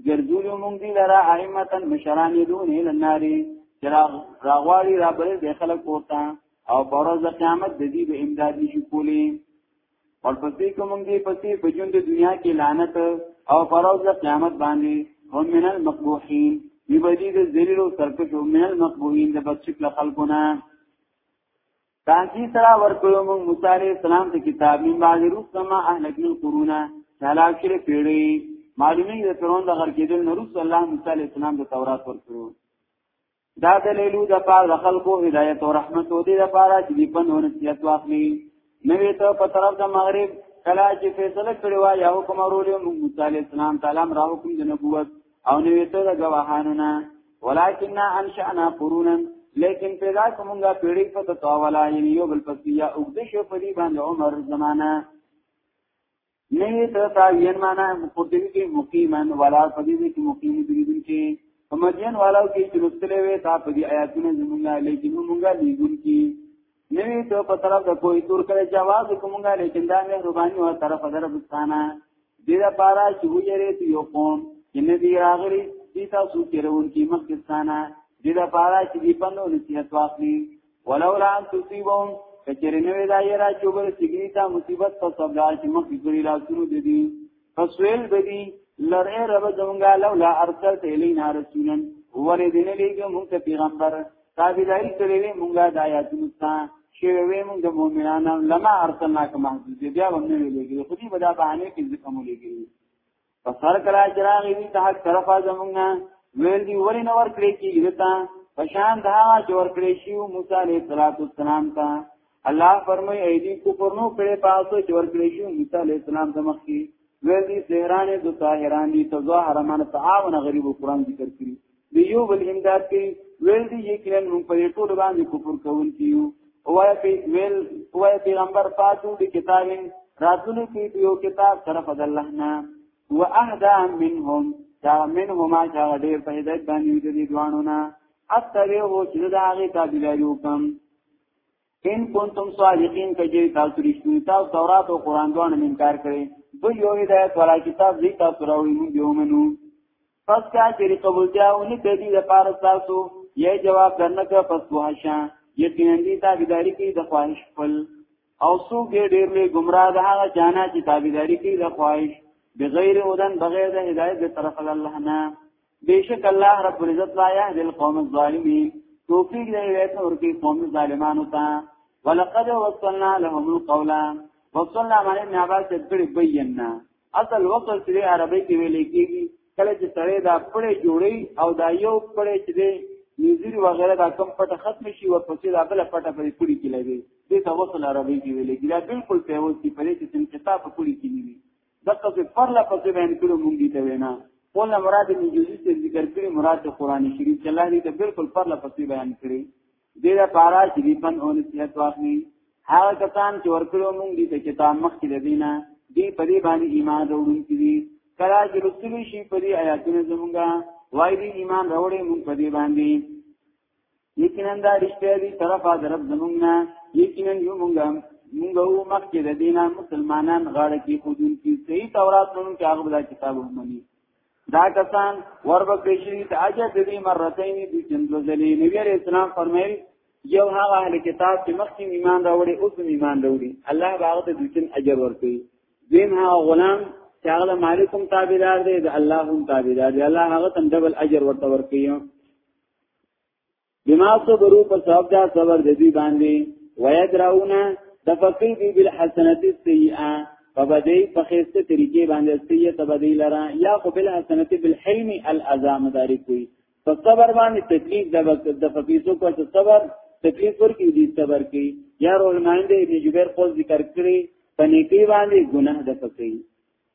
ګرځول مونږ دی لارا ائمتن مشران دون ال النار چراغ راغواړي را بل د خلک ورته او پروز قیامت د دې به امداد نشي کولی ورپسې کوم دې پسې په ژوند د دنیا کې لعنت او پروز د قیامت باندې هم من المقبوحین دی بدی د ذلیل او سرکش هم من المقبوحین د بچک خلقونه تاکي سره ورکو موږ موسی عليه السلام ته کتاب من بعد رسما اهلکل قرونا هلاک شری پیړی معلومی د فرعون د غر کېدل نو رسول الله موسی عليه السلام د تورات ورکړو دا د لیلو د پاره د خلکو هدایت او رحمت او دې د پاره چې په نور نصیحت واخلي نوې ته په طرف د مغرب کلا چې فیصله کړی و یا حکم اورولې موسی علی السلام تعالی را حکم د نبوت او نوې ته د گواهانو نه ولکن انشأنا قرونا لیکن پیدا کومګه پیړی په تطاولا یعنی یو بل پسیا او د شو په دې باندې عمر زمانہ نه ته تابعین معنا قرطبی کې مقیمن ولا فدیده کې مقیم دریدون کې په مدین والاو کې چې لوستلې وې تا په دې آیاتونو زمونږه لیکن مونږه لیګون کې نه ته په طرف د کوی تور کړي جواز کومګه لیکن دا مې ربانی او طرف دربستانه دې لپاره چې ویری ته یو قوم چې نه دی راغلی دې تاسو کې رون کې مخکستانه دې لپاره چې دې پندو نصیحت واخلي ولولا ان تصيبهم کچری نو دا یې را چوبر سیګری تا مصیبت په صبر چې مخ کړی لا سونو د دې فسویل د دې لره رب زمونږه لولا ارسلت الینا رسولا ولې دې نه لګم مونږ ته پیغمبر تابعداري کړې مونږه د آیاتونو ته چې وې مونږ د مؤمنانو لما ارسلناک محدود بیا ونه لګي خو دې بدا بهانه کې ځکه مو لګي پس هر کلا چراغی وی تحق طرفا زمونگنا ویل دی ولی نور کلی کی گرتا پشان دها چور کلی شیو موسی علیہ الصلوۃ والسلام تا الله فرمای ایدی کو پرنو کړي پاسو چور کلی شیو موسی علیہ السلام زمخ کی ویل دی سهران دو ساهران دی تظاهر من تعاون غریب قران ذکر کړي دی یو بل امداد کوي ویل دی یقینا موږ په ټول باندې کفر کوونکی یو وای په ویل وای پیغمبر فاتو دی کتاب راتلو کې یو کتاب طرف د الله نه واهدا منهم دا منهما چې ډېر په هدایت باندې دي دوانو نه اکثر یو چې دا هغه تابعداري وکم ان کنتم صادقین کجې تاسو رښتینی تاسو تورات او قران دوه انکار کړي بل یو هدایت والا کتاب دې تاسو راوړي موږ یو منو پس کا چری قبولتیا ونی تیدی دا پار ساسو یه جواب درنکا پس بوحشا یقینا دی تابیداری کی دا خواهش پل او سو کې ډیر لوی گمراه ده هغه جانا چې تابعداري کوي د خواهش بغیر هدن بغیر د هدایت د طرف الله نه بیشک الله رب العزت لا يهدي القوم الظالمين توفیق دی هدایت ورکی قوم ظالمانو ته ولقد وصلنا لهم القول وصلنا معنی نه عبارت کړي بینا اصل وقل چې عربی کې ویل کېږي کله چې سړی دا پړې جوړي او دا یو پړې چې دی نذیر وغیرہ دا کم پټه ختم شي او پسې دا بل پټه پرې پوری کې لګي دې ته وصل عربی کې ویل کېږي دا بالکل په اوس کې پرې چې تم کتاب پوری کې نیوي دغه څه پرله پسې بیان کړو مونږ دې ته وینا قوله مراد نجوزی سے ذکر کړي مراد قرآن شریف چې الله دې ته بالکل پرله پسې بیان کړي دې لپاره چې دې پن او نصیحت واخلي هغه کسان چې ورکړو مونږ دې ته کتاب مخکې لدینا دې په دې باندې ایمان وروړي دي کله چې رسول شي په دې آیاتونو زمونږه وای دې ایمان وروړي مونږ په دې باندې یقینا دا رښتیا دي طرفه درب زمونږه یقینا یو مونږه مونږ وو مخکې د دینه مسلمانان غاړه کې خودون کې صحیح تورات مونږ کې هغه بل کتاب ومني دا کسان ورب کشری ته اجر د دې مرتين دي چې د ځلې نبی عليه السلام فرمایل یو هغه اهل کتاب چې مخکې ایمان راوړي اوس ایمان راوړي الله باغ ته دوی اجر ورکړي دین هغه غلام چې هغه مالکم تابعدار دی د الله هم تابعدار دی الله هغه تم ډبل اجر ورته ورکړي بما صبرو په سبب دا صبر د دې باندې ويدرونه د فقې دی بل حسنات السيئه فبدی په خسته طریقې باندې سیئه تبدی لرا یا خو بل حسنات بالحلم الاذا مدارک وي په صبر باندې تکلیف د وخت د فقېسو کو صبر تکلیف ورکی دي صبر کی یا رول مانده ابن جبیر قول ذکر کړی پنیکی باندې ګناه د فقې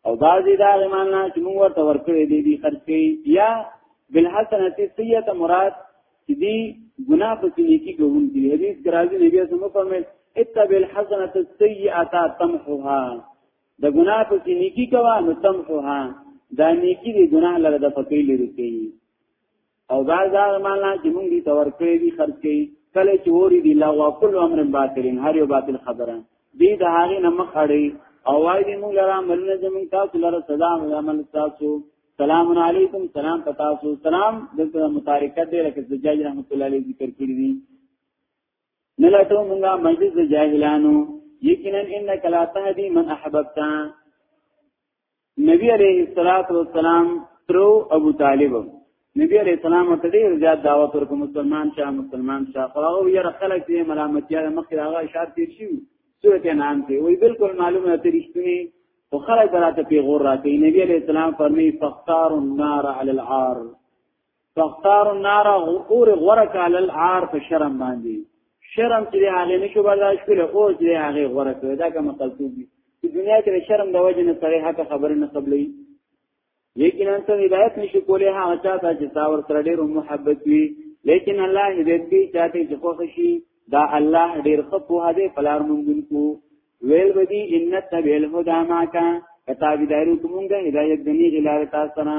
او بعضی دا ایمان نه چې موږ ورته ورکړې دي دي خرج کوي یا بالحسنه سیئه مراد چې دي ګناه په سینې کې ګون دي حدیث ګرازي نبی صلی الله علیه وسلم اتب الحسنه السیئه تمحوها د ګناه په سینې کې کوا نو تمحوها دا نیکی دی ګناه لره د فقیر لري کوي او دا دا مال نه چې موږ دې تور کړی دي خرج کړي کله چې وری دي لا وا کل امر باطلین هر یو باطل خبره دې د هغه نه مخ اړي او وای دې موږ لرا ملنه زمون تاسو لره صدا عمل تاسو سلام علیکم سلام پتا سو سلام دغه متارکه دې لکه زجاج رحمت الله علیه ذکر کړی دي نلاتو مونږه مجلس جاهلانو یقینا انک لا تهدی من احببتا نبی علیہ الصلوۃ والسلام ترو ابو طالب نبی علیہ السلام ته ډیر زیات دعوت ورکوم مسلمان شه مسلمان شه خو هغه یې خلک یې ملامتیا د مخې هغه اشاره تیر شي سورته نام کې وی بالکل معلومه ته رښتینی خو خلک دراته پیغور راکې نبی علیہ السلام فرمی فختار النار علی العار فختار النار اور غرق علی العار په شرم باندې شرم چې هغه نشو برداشت کول او چې هغه غرق دا کوم قلتوب دي په دنیا کې شرم د وجه نه سره حق خبر نه قبلې لیکن انت هدایت نشي کولای هغه چاته چې تا ور سره ډېر محبت وي لیکن الله هدایت کوي چاته چې خوښ شي دا الله ډېر ښه په هده پلار مونږ کو ویل بدی ان تبل هدا ماکا کتابدارو کومګه هدایت دني غلار تاسو نه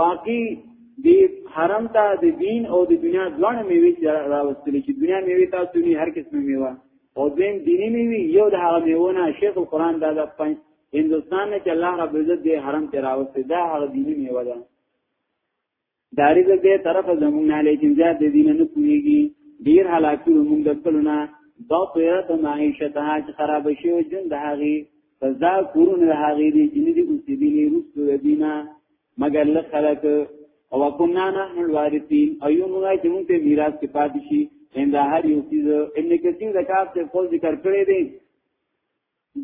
واقعي دی حرم ته د دین او د دنیا دواړه میوې راوستل چې دنیا میوې تاسو نه هر کس میوه او دین دینی میوې یو د هغه میوونه شیخ القرآن دا د پنځ هندستان نه چې الله رب عزت دې حرم ته راوستي دا هغه دینی میوه ده داری د دې طرف زمونږ نه لیکن زیات د دین نه کویږي ډیر هلاکو موږ د خپلونه دا پیرته معیشت ها چې خراب شي او جون د هغه پس دا کورون دا هغی دی جنی دی اوسیدلی رسو دینا مگر لخلق او کنا نحن الوارثین او یو موږ چې موږ ته میراث کې پاتې شي ان دا هر یو چیز ابن کثیر د کاف ته قول ذکر کړی دی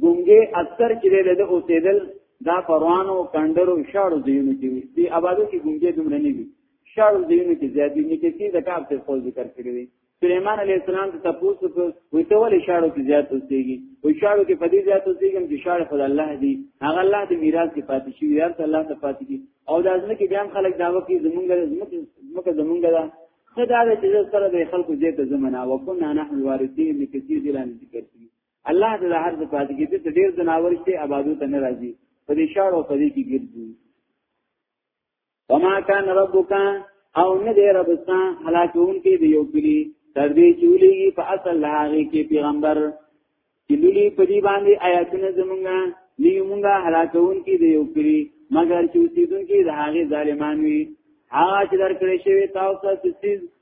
ګونګې اکثر چې له اوسېدل دا پروانو کندرو شاړو دیونو کې وي دی آبادو کې ګونګې دومره نه وي شاړو دیونو کې زیاتې نه کې د کاف ته قول ذکر کړی دی سليمان عليه السلام ته تاسو کو وي ته ولې شاړو کې زیات اوسېږي وي شاړو کې پدې زیات اوسېږي چې شاړ خدای الله دی هغه الله دې میراث کې پاتې شي یار ته الله ته پاتې کی او د ازمه کې بیا خلک داوا کوي زمونږ زمونږ زمونږ زمونږ دا خدای دې چې سره د خلکو زیات زمنا وکنا نحن الوارثین لکثیر دلان ذکر کی الله دې هر څه پاتې کی ته ډیر زناور شي آبادو ته ناراضي پدې شاړو پدې کې ګرځي وما كان ربك او نه دی ربستا هلاکون کې دی یو کلی تر دې چې ولي په اصل لهغه کې پیغمبر چې لولي په دې باندې آیاتونه زمونږه لیمونږه هلاکون کې دی یو کلی مگر چې اوسیدونکو د هغه ظالمان وي هغه چې درکړې شوی تاسو ته سیس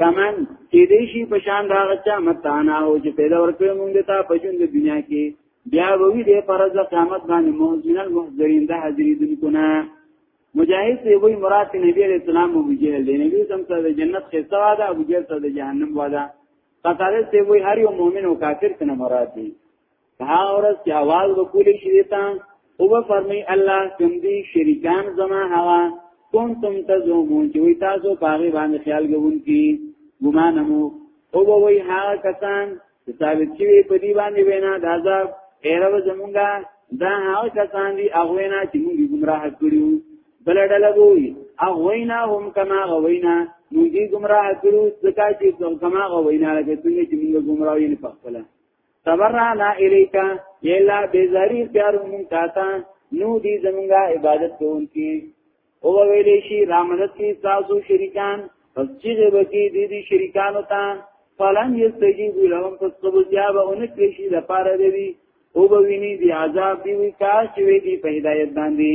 کمن کې دې شي په شان دا غچا متانا او چې پیدا ورکړې مونږ ته په ژوند دنیا کې بیا وی دې فرض قیامت باندې محزن المحذرین ده حاضرین کو نه مجاهد سی وی مراد نبی علیہ السلام ابو جهل دی نبی سم ته د جنت خسته واده ابو جهل ته د جهنم واده قطاره سی وی هر یو مؤمن او کافر ته مراد دی په اورس چې आवाज وکولې شي تا او به فرمي الله کوم دي شریکان زما هوا کوم تم ته زمون چې وي تاسو پاغي باندې خیال کوون کی ګمان مو او به وي ها کسان چې ثابت شي په دی باندې وینا د عذاب ایرو زمونږه دا هغه کسان دي هغه نه چې موږ ګمراه کړیو بل ډله وي هغه نه هم کما غوینا موږ ګمراه کړو ځکه چې کما غوینا لکه څنګه چې موږ ګمراه یې نه پخپله تبرعنا الیکا یلا بیزاری پیارو مون تاتا نو دی زمونږه عبادت کوونکی او ویلې شي رامدد کی تاسو شریکان پس چې وکی دی دی شریکانو ته فلن یستجیب لهم پس قبول جواب اونکې شي د پاره دی او به ویني دی عذاب دی وی کاش وی دی په هدایت باندې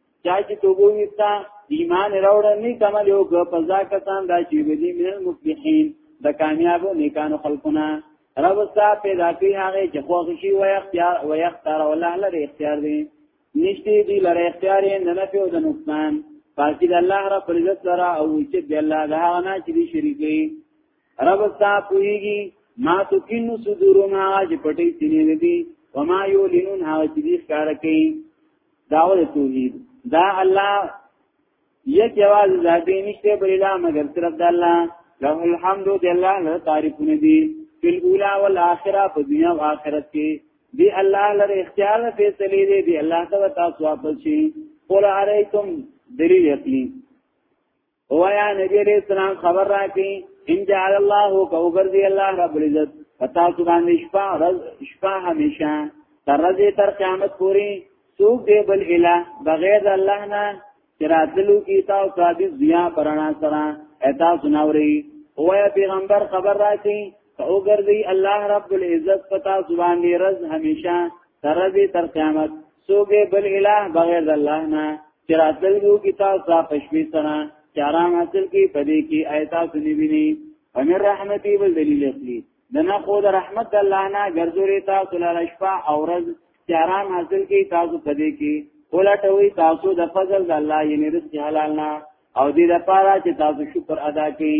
چا چې توبه وستا ایمان راوړ نه کمل یو کو پزا کسان دا چې ودی من المفلحین د کامیابو نیکانو خلقنا رب ستا پیدا کی هغه چې خوښ شي و اختیار و اختیار ولا لري اختیار دی نشته دی لري اختیار نه نه پیو د نقصان پاکی د الله رب عزت سره او چې د الله د هغه نه چې شریکي رب ستا پویږي ما تو کینو صدورو ما چې پټي سینې ندي وما یو لینون هغه چې دې ښکار کوي داوود توحید دا الله یک یواز ذاتی نشته بل لا مگر صرف د الله له الحمد دی الله له تعریفونه دي فی الاولى والآخرة په دنیا او آخرت کې دی الله لره اختیار فیصله دی دی الله ته تاسو واپس شي قل علیکم دلیل یقین وایا نبی علیہ السلام خبر راکې ان جعل الله کوغرزی الله رب العزت پتا تو باندې شپه رز شپه همیشه تر رزه تر قیامت پوری سوق دی بل اله بغیر الله نه چراتلو کی تا او صادق ضیا پرانا سرا اتا سناوري وایا پیغمبر خبر راکې او ګرځي الله رب العزت پتا زبان دی رز همیشه تر دې تر قیامت سوګه بل اله بغیر الله نه چې راتل یو کتاب صا پښوی سره چارام حاصل کی پدې کې آیتا سنی ویني امر رحمتي ول دلیل اصلي دنا خو د رحمت الله نه ګرځوري تاسو لاره شپه او ورځ چارام حاصل کی تاسو پدې کې ولټوي تاسو د فضل د الله یې رزق حلال نه او دې لپاره چې تاسو شکر ادا کړئ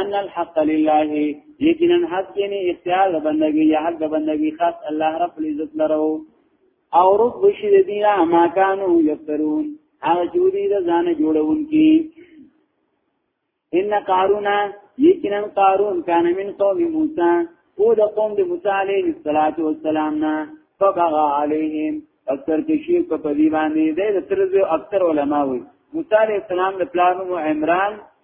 ان الحق لله یقینا حق یعنی اختیار د بندګي یا حق د بندګي خاص الله رب العزت لرو او رب بشی د دینه ما کانو یفترون هغه جوړی د ځان جوړون کی ان قارون یقینا قارون کان من قوم موسی او د قوم د موسی علیه السلام نه فبغى عليهم اکثر کې شی په پدی باندې د ترزو اکثر علما وي موسی علیه السلام د پلانو عمران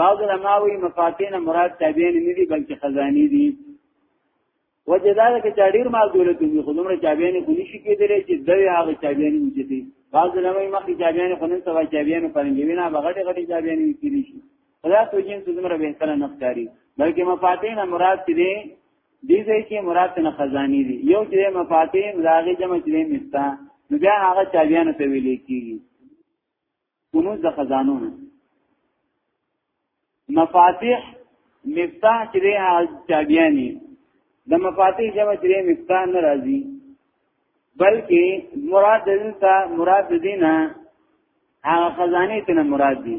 بعض علماء وی مفاتین مراد تابعین نه دي بلکې خزانی دي وجه دا ده چې ډیر مال دولت دی خو دومره چابیان خو نشي کېدلی چې د هغه چابیان وجدي بعض لمې مخې چابیان خو نن سبا چابیان پرنګوي نه بغټه غټي چابیان کېږي شي خدا ته جن دومره به سره نه ښکاری بلکې مفاتین مراد دي دې ځای کې مراد نه خزانی دي یو چې مفاتین راغی جمع چې مستا نو بیا هغه چابیان ته ویل کېږي کنوز د خزانو نه مفاتيح مفتاح چې دی چابياني د مفاتيح جمع چې دی مفتاح نه راځي بلکې مراد دلته مراد دینه هغه خزانه ته مراد دي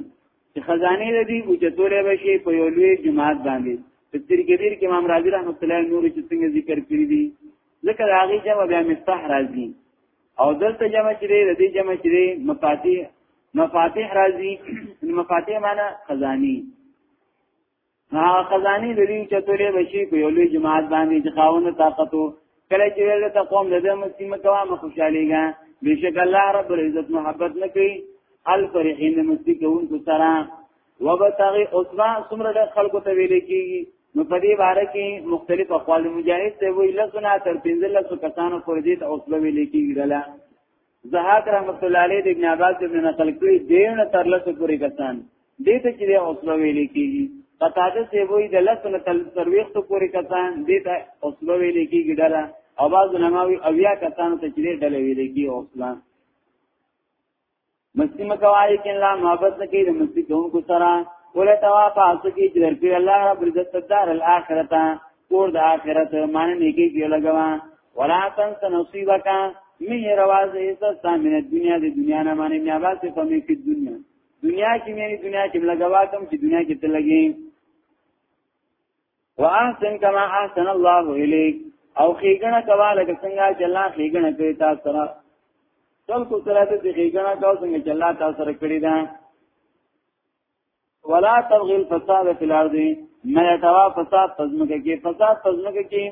چې خزانه لدی او چې تورې بشي په یو لوی جماعت باندې تفسیر کبیر کې امام رازی رحمت الله نور چې څنګه ذکر کړی دي ذکر هغه جواب بیا مفتاح راځي او دلته جمع چې دی د دې جمع چې دی مفاتيح مفاتيح راځي مفاتيح معنی خزاني ها خزاني د دې چتولې بشي په یو لوی جماعت باندې چې خاونه طاقتو کله چې ویل ته قوم د دې مسلمان کوا مخشاليګا بشک الله رب العزت محبت نه کوي الفرحین مستی کوونکو سره وبتغي عثمان څومره د خلکو ته ویل کیږي نو په دې باره کې مختلف اقوال مجاهد ته وی لسنا تر 15 کسانو پر دې ته اوسله ویل کیږي دلا زهاک رحمت الله علیه د ابن عباس ابن نقل کړي دین تر لسو پورې کسان دې ته چې اوسله ویل کیږي قطاده ته وی د لسنا تر سرويختو پورې کسان دې ته اوسله ویل کیږي دلا اواز نماوی اویا کسانو ته چې دې ډلې ویل کیږي اوسله مستی مکوا لیکن لا محبت نه کوي د مستی کوونکو سره ولا توا پاسو کې چې درکې الله رب عزت صدر الاخرته کور د اخرت معنی نه کې کې لګوا ولا تنس نصیبک می رواز ایسا سامن دنیا د دنیا نه معنی نه واسه په می کې دنیا دنیا کې مې دنیا کې لګوا کوم چې دنیا کې ته لګي واحسن کما احسن الله الیک او خېګنه کوا لکه څنګه چې الله خېګنه کوي تاسو سره خلکو سره دې خېګنه کاو څنګه چې الله تاسو سره کړی دا ولا تبغي الفساد في الارض ما يتوا فساد پزمکه کې فساد پزمکه کې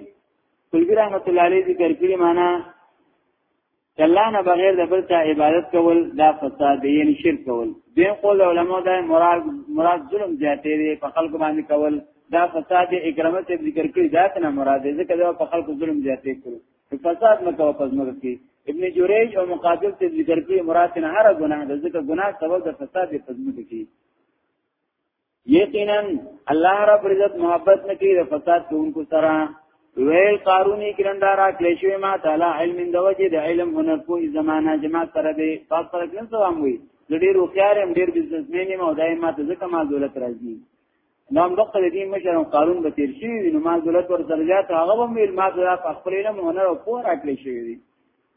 کلبی رحمت الله علیه ذکر کړی معنا چې الله نه بغیر د بل چا عبادت کول دا فساد دی یعنی شرک کول دین قول علماء دا مراد مراد ظلم زیاتې دی په خلق باندې کول دا فساد اکرامه چې ذکر کړی ذات نه مراد دی ځکه دا په خلق ظلم زیاتې کړو فساد نه کوه پس مرګ کې ابن جوریج او مقاتل ته ذکر کړی مراد نه هر ګناه ده ځکه ګناه سبب د فساد په ځمکه کې یقینا الله رب عزت محبت نه کوي د فساد کوونکو سره ویل قارونی کرندارا کلیشوی ما تعالی علم د وجه د علم هنر په زمانہ جماعت سره دی تاسو سره کوم سلام وي د ډیر وخیار هم ډیر بزنس مین ما او دای ما ته ځکه ما دولت راځي نام دغه د دې مشر قارون به تیر شي نو ما دولت ور سره زیات هغه هم ما ته په خپل علم هنر او پوهه راکړی شوی دی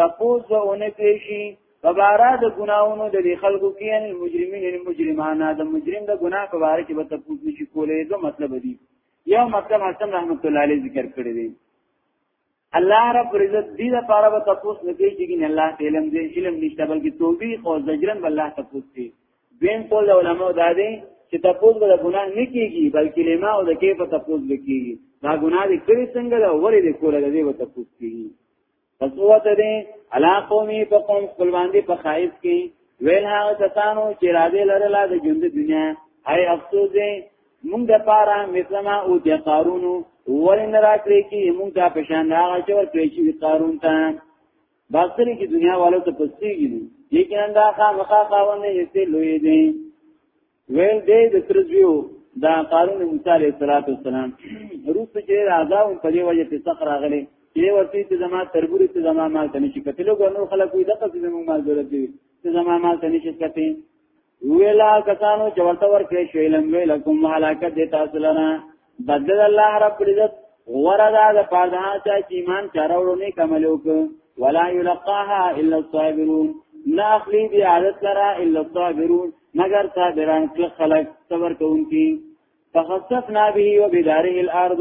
تپوز به اونه کړی په بارا د ګناونو د دې خلکو کې ان مجرمین ان مجرمانا د مجرم د ګناه په باره کې به تپوز نشي کولای دو مطلب دی یو مطلب حسن رحمت الله علیه ذکر کړی دی الله رب عزت دې لپاره به تپوس نه کوي چې الله علم دې علم نشته بلکې توبې او زجرن الله تپوس کوي بین قول علماء دا دي چې تپوس به ګناه نه کیږي بلکې لما او د کې په تپوس وکړي دا ګناه دې کړی څنګه دا ولې دې کوله دې و تپوس کیږي پس وته دې علا قومي په قوم خپل باندې په خایف کې ویل هغه کسانو چې را دې لره لا د ژوند دنیا هاي افسوس دې مونږ د پاره مثلما او د قارونو ولې نه راکړي کې مونږ ته په شان هغه چې ورکړي چې قارون ته باستري کې دنیا والو ته پسېږي لیکن دا خامخا خاوند یې لوی دی ویل دې د تر زیو دا قارون موسی علیه السلام روس چې راځاو په دې وجه کې څخه راغلي چې ورته چې زما تربوري چې زما مال ته نشي کتلو ګنو خلک وي دغه چې زموږ مال دولت دی چې زما مال ته نشي کتي ویلا کسانو چې ورته ورکړې شوې لم ویلکم هلاکت دې تاسو لره بدل الله رب العزت غره دا د پاره چا چې ایمان چارولو نه کمل وک ولا یلقاها الا الصابرون نه اخلی دی عادت لرا الا الصابرون مگر صابران چې خلق صبر کوونکی فخسفنا به وبداره الارض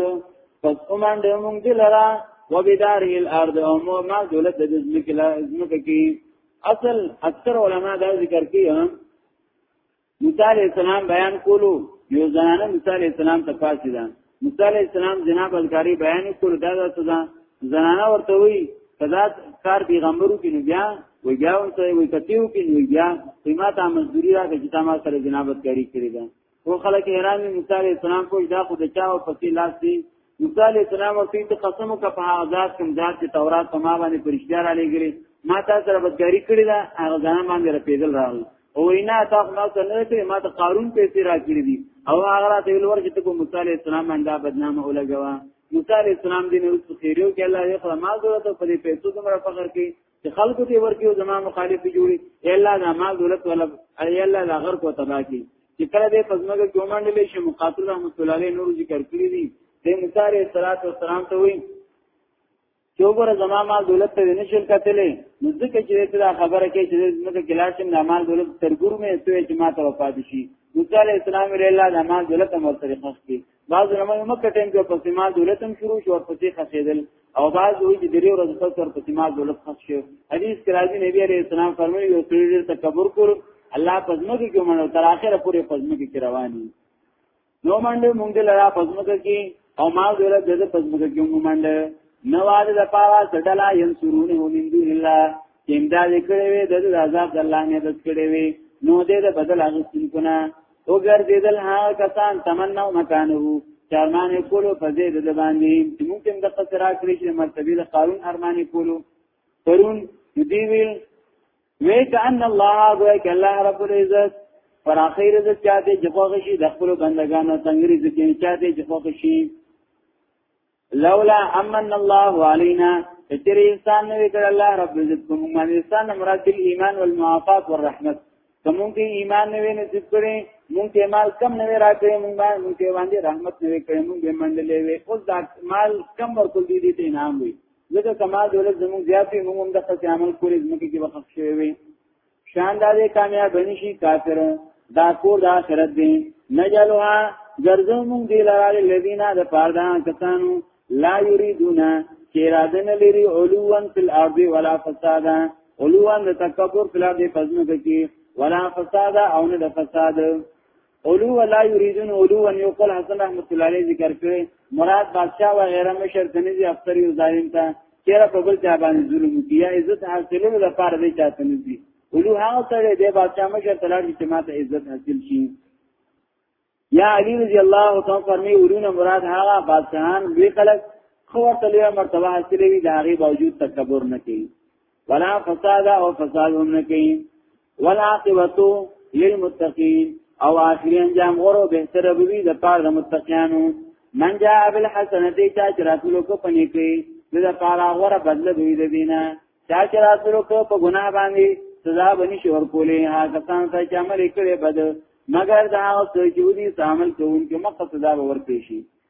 پس اومان د مونږ دلرا وبداره الارض او ما دولت د ځمکې لا ځمکې کې اصل اکثر علما دا ذکر کوي موسی علیہ السلام بیان کولو یو زنانه موسی علیہ السلام ته پاسې ده موسی علیہ السلام جنا بلکاری بیان کول دا د سزا زنانه ورته وی کدا کار پیغمبرو کې نو بیا وی بیا ورته وی کتیو کې نو بیا قیمت مزدوری راکې چې تاسو سره جنابت کاری کړی ده او خلک حیران موسی علیہ السلام کوی دا خو د چا او پسې لاس دی موسی علیہ السلام ورته ته قسم وکړه په هغه ذات کوم ذات چې تورات په ما باندې پرشتیا را لګري ما تاسو سره بدګاری کړی دا هغه ځان باندې رپیدل راغلی او وینا تاسو ما سره نه کړی ما ته قارون پیسې را کړی دي او هغه را ته ولور چې ته موسی علیہ السلام باندې بدنامه ولګوا موسی علیہ السلام دې نو څه خیرو کې الله یې خو ما زړه ته په دې پیسو کوم را فخر کې چې خلکو ته ورکی او زما مخالف جوړي الا دا مال دولت ولا ای الله دا غر کو تبا کی چې کله دې پزماګه کومانډل شي مقاتل رحمت الله علیه نور ذکر کړی دي د مصاری صلوات و سلام ته وایي چې وګوره زما مال دولت ته نه شل کتلې نو ځکه چې دا خبره کوي چې زما د کلاشم د مال دولت ترګور مې ته چې ما ته وفات شي مصاری اسلام رحمت الله د مال دولت مر طریقه کې بعض علماء مکه ټیم کې پسې ما دولت هم شروع شو او پسې خسیدل او بعض وی چې دریو ورځې پس ور پسې ما دولت خس شو حدیث کې راځي نبی عليه السلام فرمایي یو سړي ډېر تکبر کړ الله پزما کې کوم نو تر اخره پورې پزما کې رواني نو باندې مونږ لرا پزما کې او ما دولت دې پزما کې مونږ باندې نو واده د پاره سټلا ینصرونه من دون الله امداد کړي وي د عذاب د الله نه بچ کړي وي نو دې د بدل اغستون کنه او ګرځیدل ها کسان تمنا مکانو چارمان کولو فزید د باندې ممکن د قصرا کړی چې مرتبه د قارون ارمان کولو پرون دې ویل وی کأن الله غوی ک الله رب العزت پر اخر د چاته جفاغشي د خپل بندگانو تنګري ځکه چاته جفاغشي لولا امن الله علينا کچر انسان نوې کړ الله رب عزت کوم من انسان مراد الايمان والمعافات والرحمت کوم کې ایمان نوې نصیب کړي مونږ ته مال کم نوې راکړي مونږ مونږ ته باندې رحمت نوې کړي مونږ به منډلې وي اوس دا مال کم ورکول دي دې انعام وي ځکه کما دولت زموږ زیاتې مونږ هم د خپل عمل کولې زموږ کې وقف شوی وي شان دا دې کامیاب نشي کافر دا کور د آخرت دی نجلوها ګرځو مونږ دی لاره الذين د پاره کسانو لا یریدون چې اراده نه لري علوان فی الارض ولا فسادا علوان د تکبر فی الارض پزنه کوي ولا فسادا او نه د فساد اولو ولا یریدون اولو ان یو قول حسن رحمت الله علیه ذکر کړي مراد بادشاہ و غیره مشر تنزی افتر یو ظالم ته چیرې په بل ځای باندې ظلم کیه عزت حاصلولو لپاره دی چاته نږدې اولو هغه سره دی بادشاہ مشر تلار چې ماته عزت حاصل شي یا علی رضی الله تعالی فرمی اولونه مراد هغه بادشاہان دوی خلک خو ورته لوی مرتبه حاصلې وي د هغه باوجود تکبر نه کوي ولا فساد او فساد هم نه کوي ولا عاقبتو للمتقین او آخری انجام غورو بهتر بوي د پاره د متقینانو من جاء بالحسنه دې چا چې راتلو کو پني کوي د پاره غوره بدله بوي د دینه چا چې راتلو کو په ګناه باندې سزا بني شور کولې ها کسان ته چې عمل کړي بد مگر دا او چې ودي عمل کوونکي مقصد دا ورته شي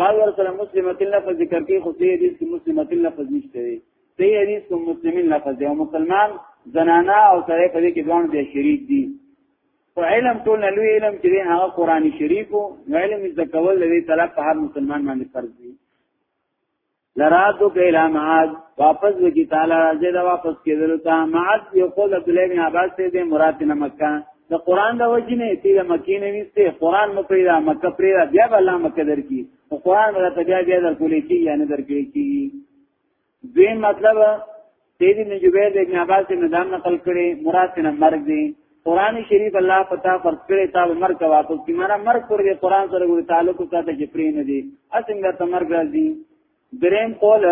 دا ورسره مسلمه تل لفظ ذکر کوي خو دې حدیث کې مسلمه تل لفظ نشته دی دې حدیث کې مسلمین لفظ دی او مسلمان زنانا او سره په دې کې دوه دي شریک دي په علم ټول نه لوی علم چې هغه قرآني شریف او علم ذکول لري طلب په هر مسلمان باندې فرض دی لراتو کلا معاد واپس وکی تعالی راځي دا واپس کېدل تا معاد یو قول عبد الله بن عباس ته د مراد نه مکه د قران د وجې نه تی د مکې نه وسته قران مو پیدا مکه پیدا بیا بل مکه درکی او قران ولا ته بیا بیا در کولې کی یعنی درکې کی دوی مطلب سیدی ابن جبیر ابن عباس ابن دام نقل کړي مراد نه مرګ دی قران شریف الله پتا پر کړي تا مرګ کا واپس کی مانا مرګ پر دې قران سره ګور تعلق ساته چې پرې نه دی اسنګ ته مرګ راځي دریم قول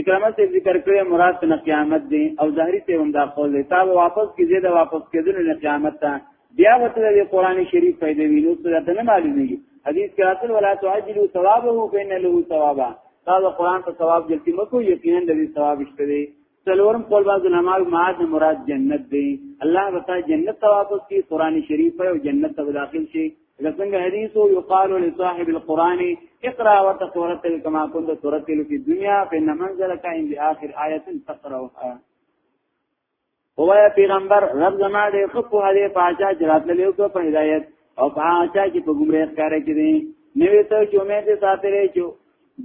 اکرامه سے ذکر کړي مراد نه قیامت دی او ظاهری ته هم دا قول دی تا واپس کی زیاده واپس کېدل نه قیامت ته بیا وته د قران شریف پیدا وینو ته د نه معلومیږي حدیث کې راځل ولا تعجلوا ثوابه فإن له ثوابا دا د قران ته ثواب جلتی مکو یقینا د دې ثواب شته دی څلورم قول باز علماء معاد مراد جنت دی الله وتا جنت ثواب کی قران شریف او جنت ته داخل شي لکه حدیث او یقال لصاحب القران اقرا وتقرأ كما كنت ترتل في الدنيا فإن منزلك عند آخر آية تقرأها هوایا پیغمبر رب زما دې خپو هدي پاچا جرات لیو کو په هدایت او پاچا چې په ګمراه ښکار کړي نوې ته چې امید ساتلې چې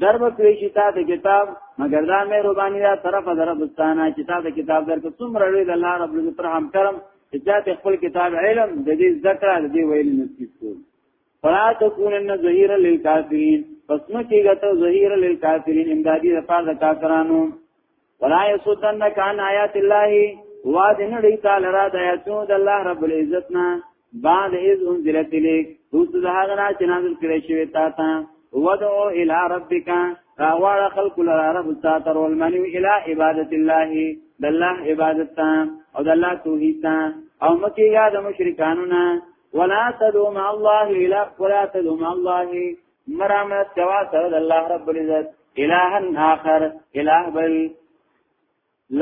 در وکړي چې تا د کتاب مگر دا مې ربانی دا طرف دربستانه چې تا د کتاب درک څومره لري د الله رب عزت رحم کرم چې تا خپل کتاب علم د دې ذکر د دې ویل نصیب کړي فلا تكونن ظهيرا للكافرين پس نو کېږي ته ظهيرا للكافرين امدادي د پاره د کافرانو ولا يسدنك عن آيات الله وادن لي تعالی را د آیاتو د الله رب العزت نه بعد اذ انزلت لك دوست د هغه نه چې نازل کړی شوی تا ته ودعو الى ربک راواړه خلق لرا رب تا تر ولمنو الى عبادت الله د الله عبادت ته او د الله توحید ته او مکیګه د مشرکانو نه ولا تدعو مع الله الى ولا تدعو مع الله مرامت جواب سره الله رب العزت الہن آخر الہ بل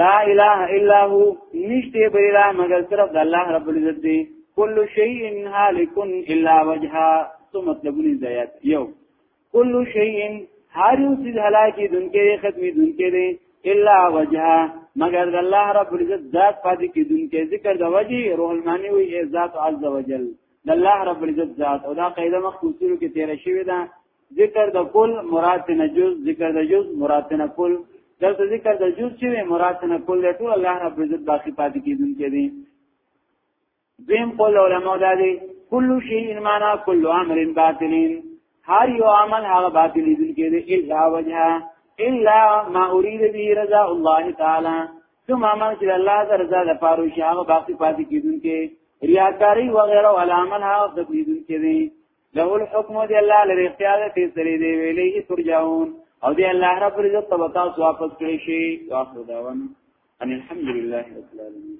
لا اله الا هو نشته بل اله مگر صرف د الله رب العزت دی کل شیء هالک الا وجها تو مطلب نه زیات یو کل شیء هر یو چیز هلاکی دونکې ختمي دونکې دی الا وجها مگر د الله رب العزت ذات پاتې کیدونکې ذکر د وجه روح المانی وی ذات عز وجل د الله رب العزت ذات او دا قاعده مخ کوسرو کې تیر شوی دا ذکر د کل مراد نه جز ذکر د جز مراد نه کل دلته ذکر د جز چې مراد نه کل دی ټول الله رب العزت باقی پاتې کیدونکي دي دیم قول علماء دا دي کل شی معنا کل امر باطلین هر یو عمل هغه باطل دي کې دي الا وجه الا ما اريد به رضا الله تعالی ثم امن چې الله د رضا د پاره شي هغه باقی پاتې کیدونکي ریاکاری و غیره علامن هغه د کیدونکي دي له الحكم دی الله لري اختیار ته سری دی ویلې ترجعون او دی الله رب عزت تبتا واپس کړی شي واخر داون ان الحمد لله رب العالمين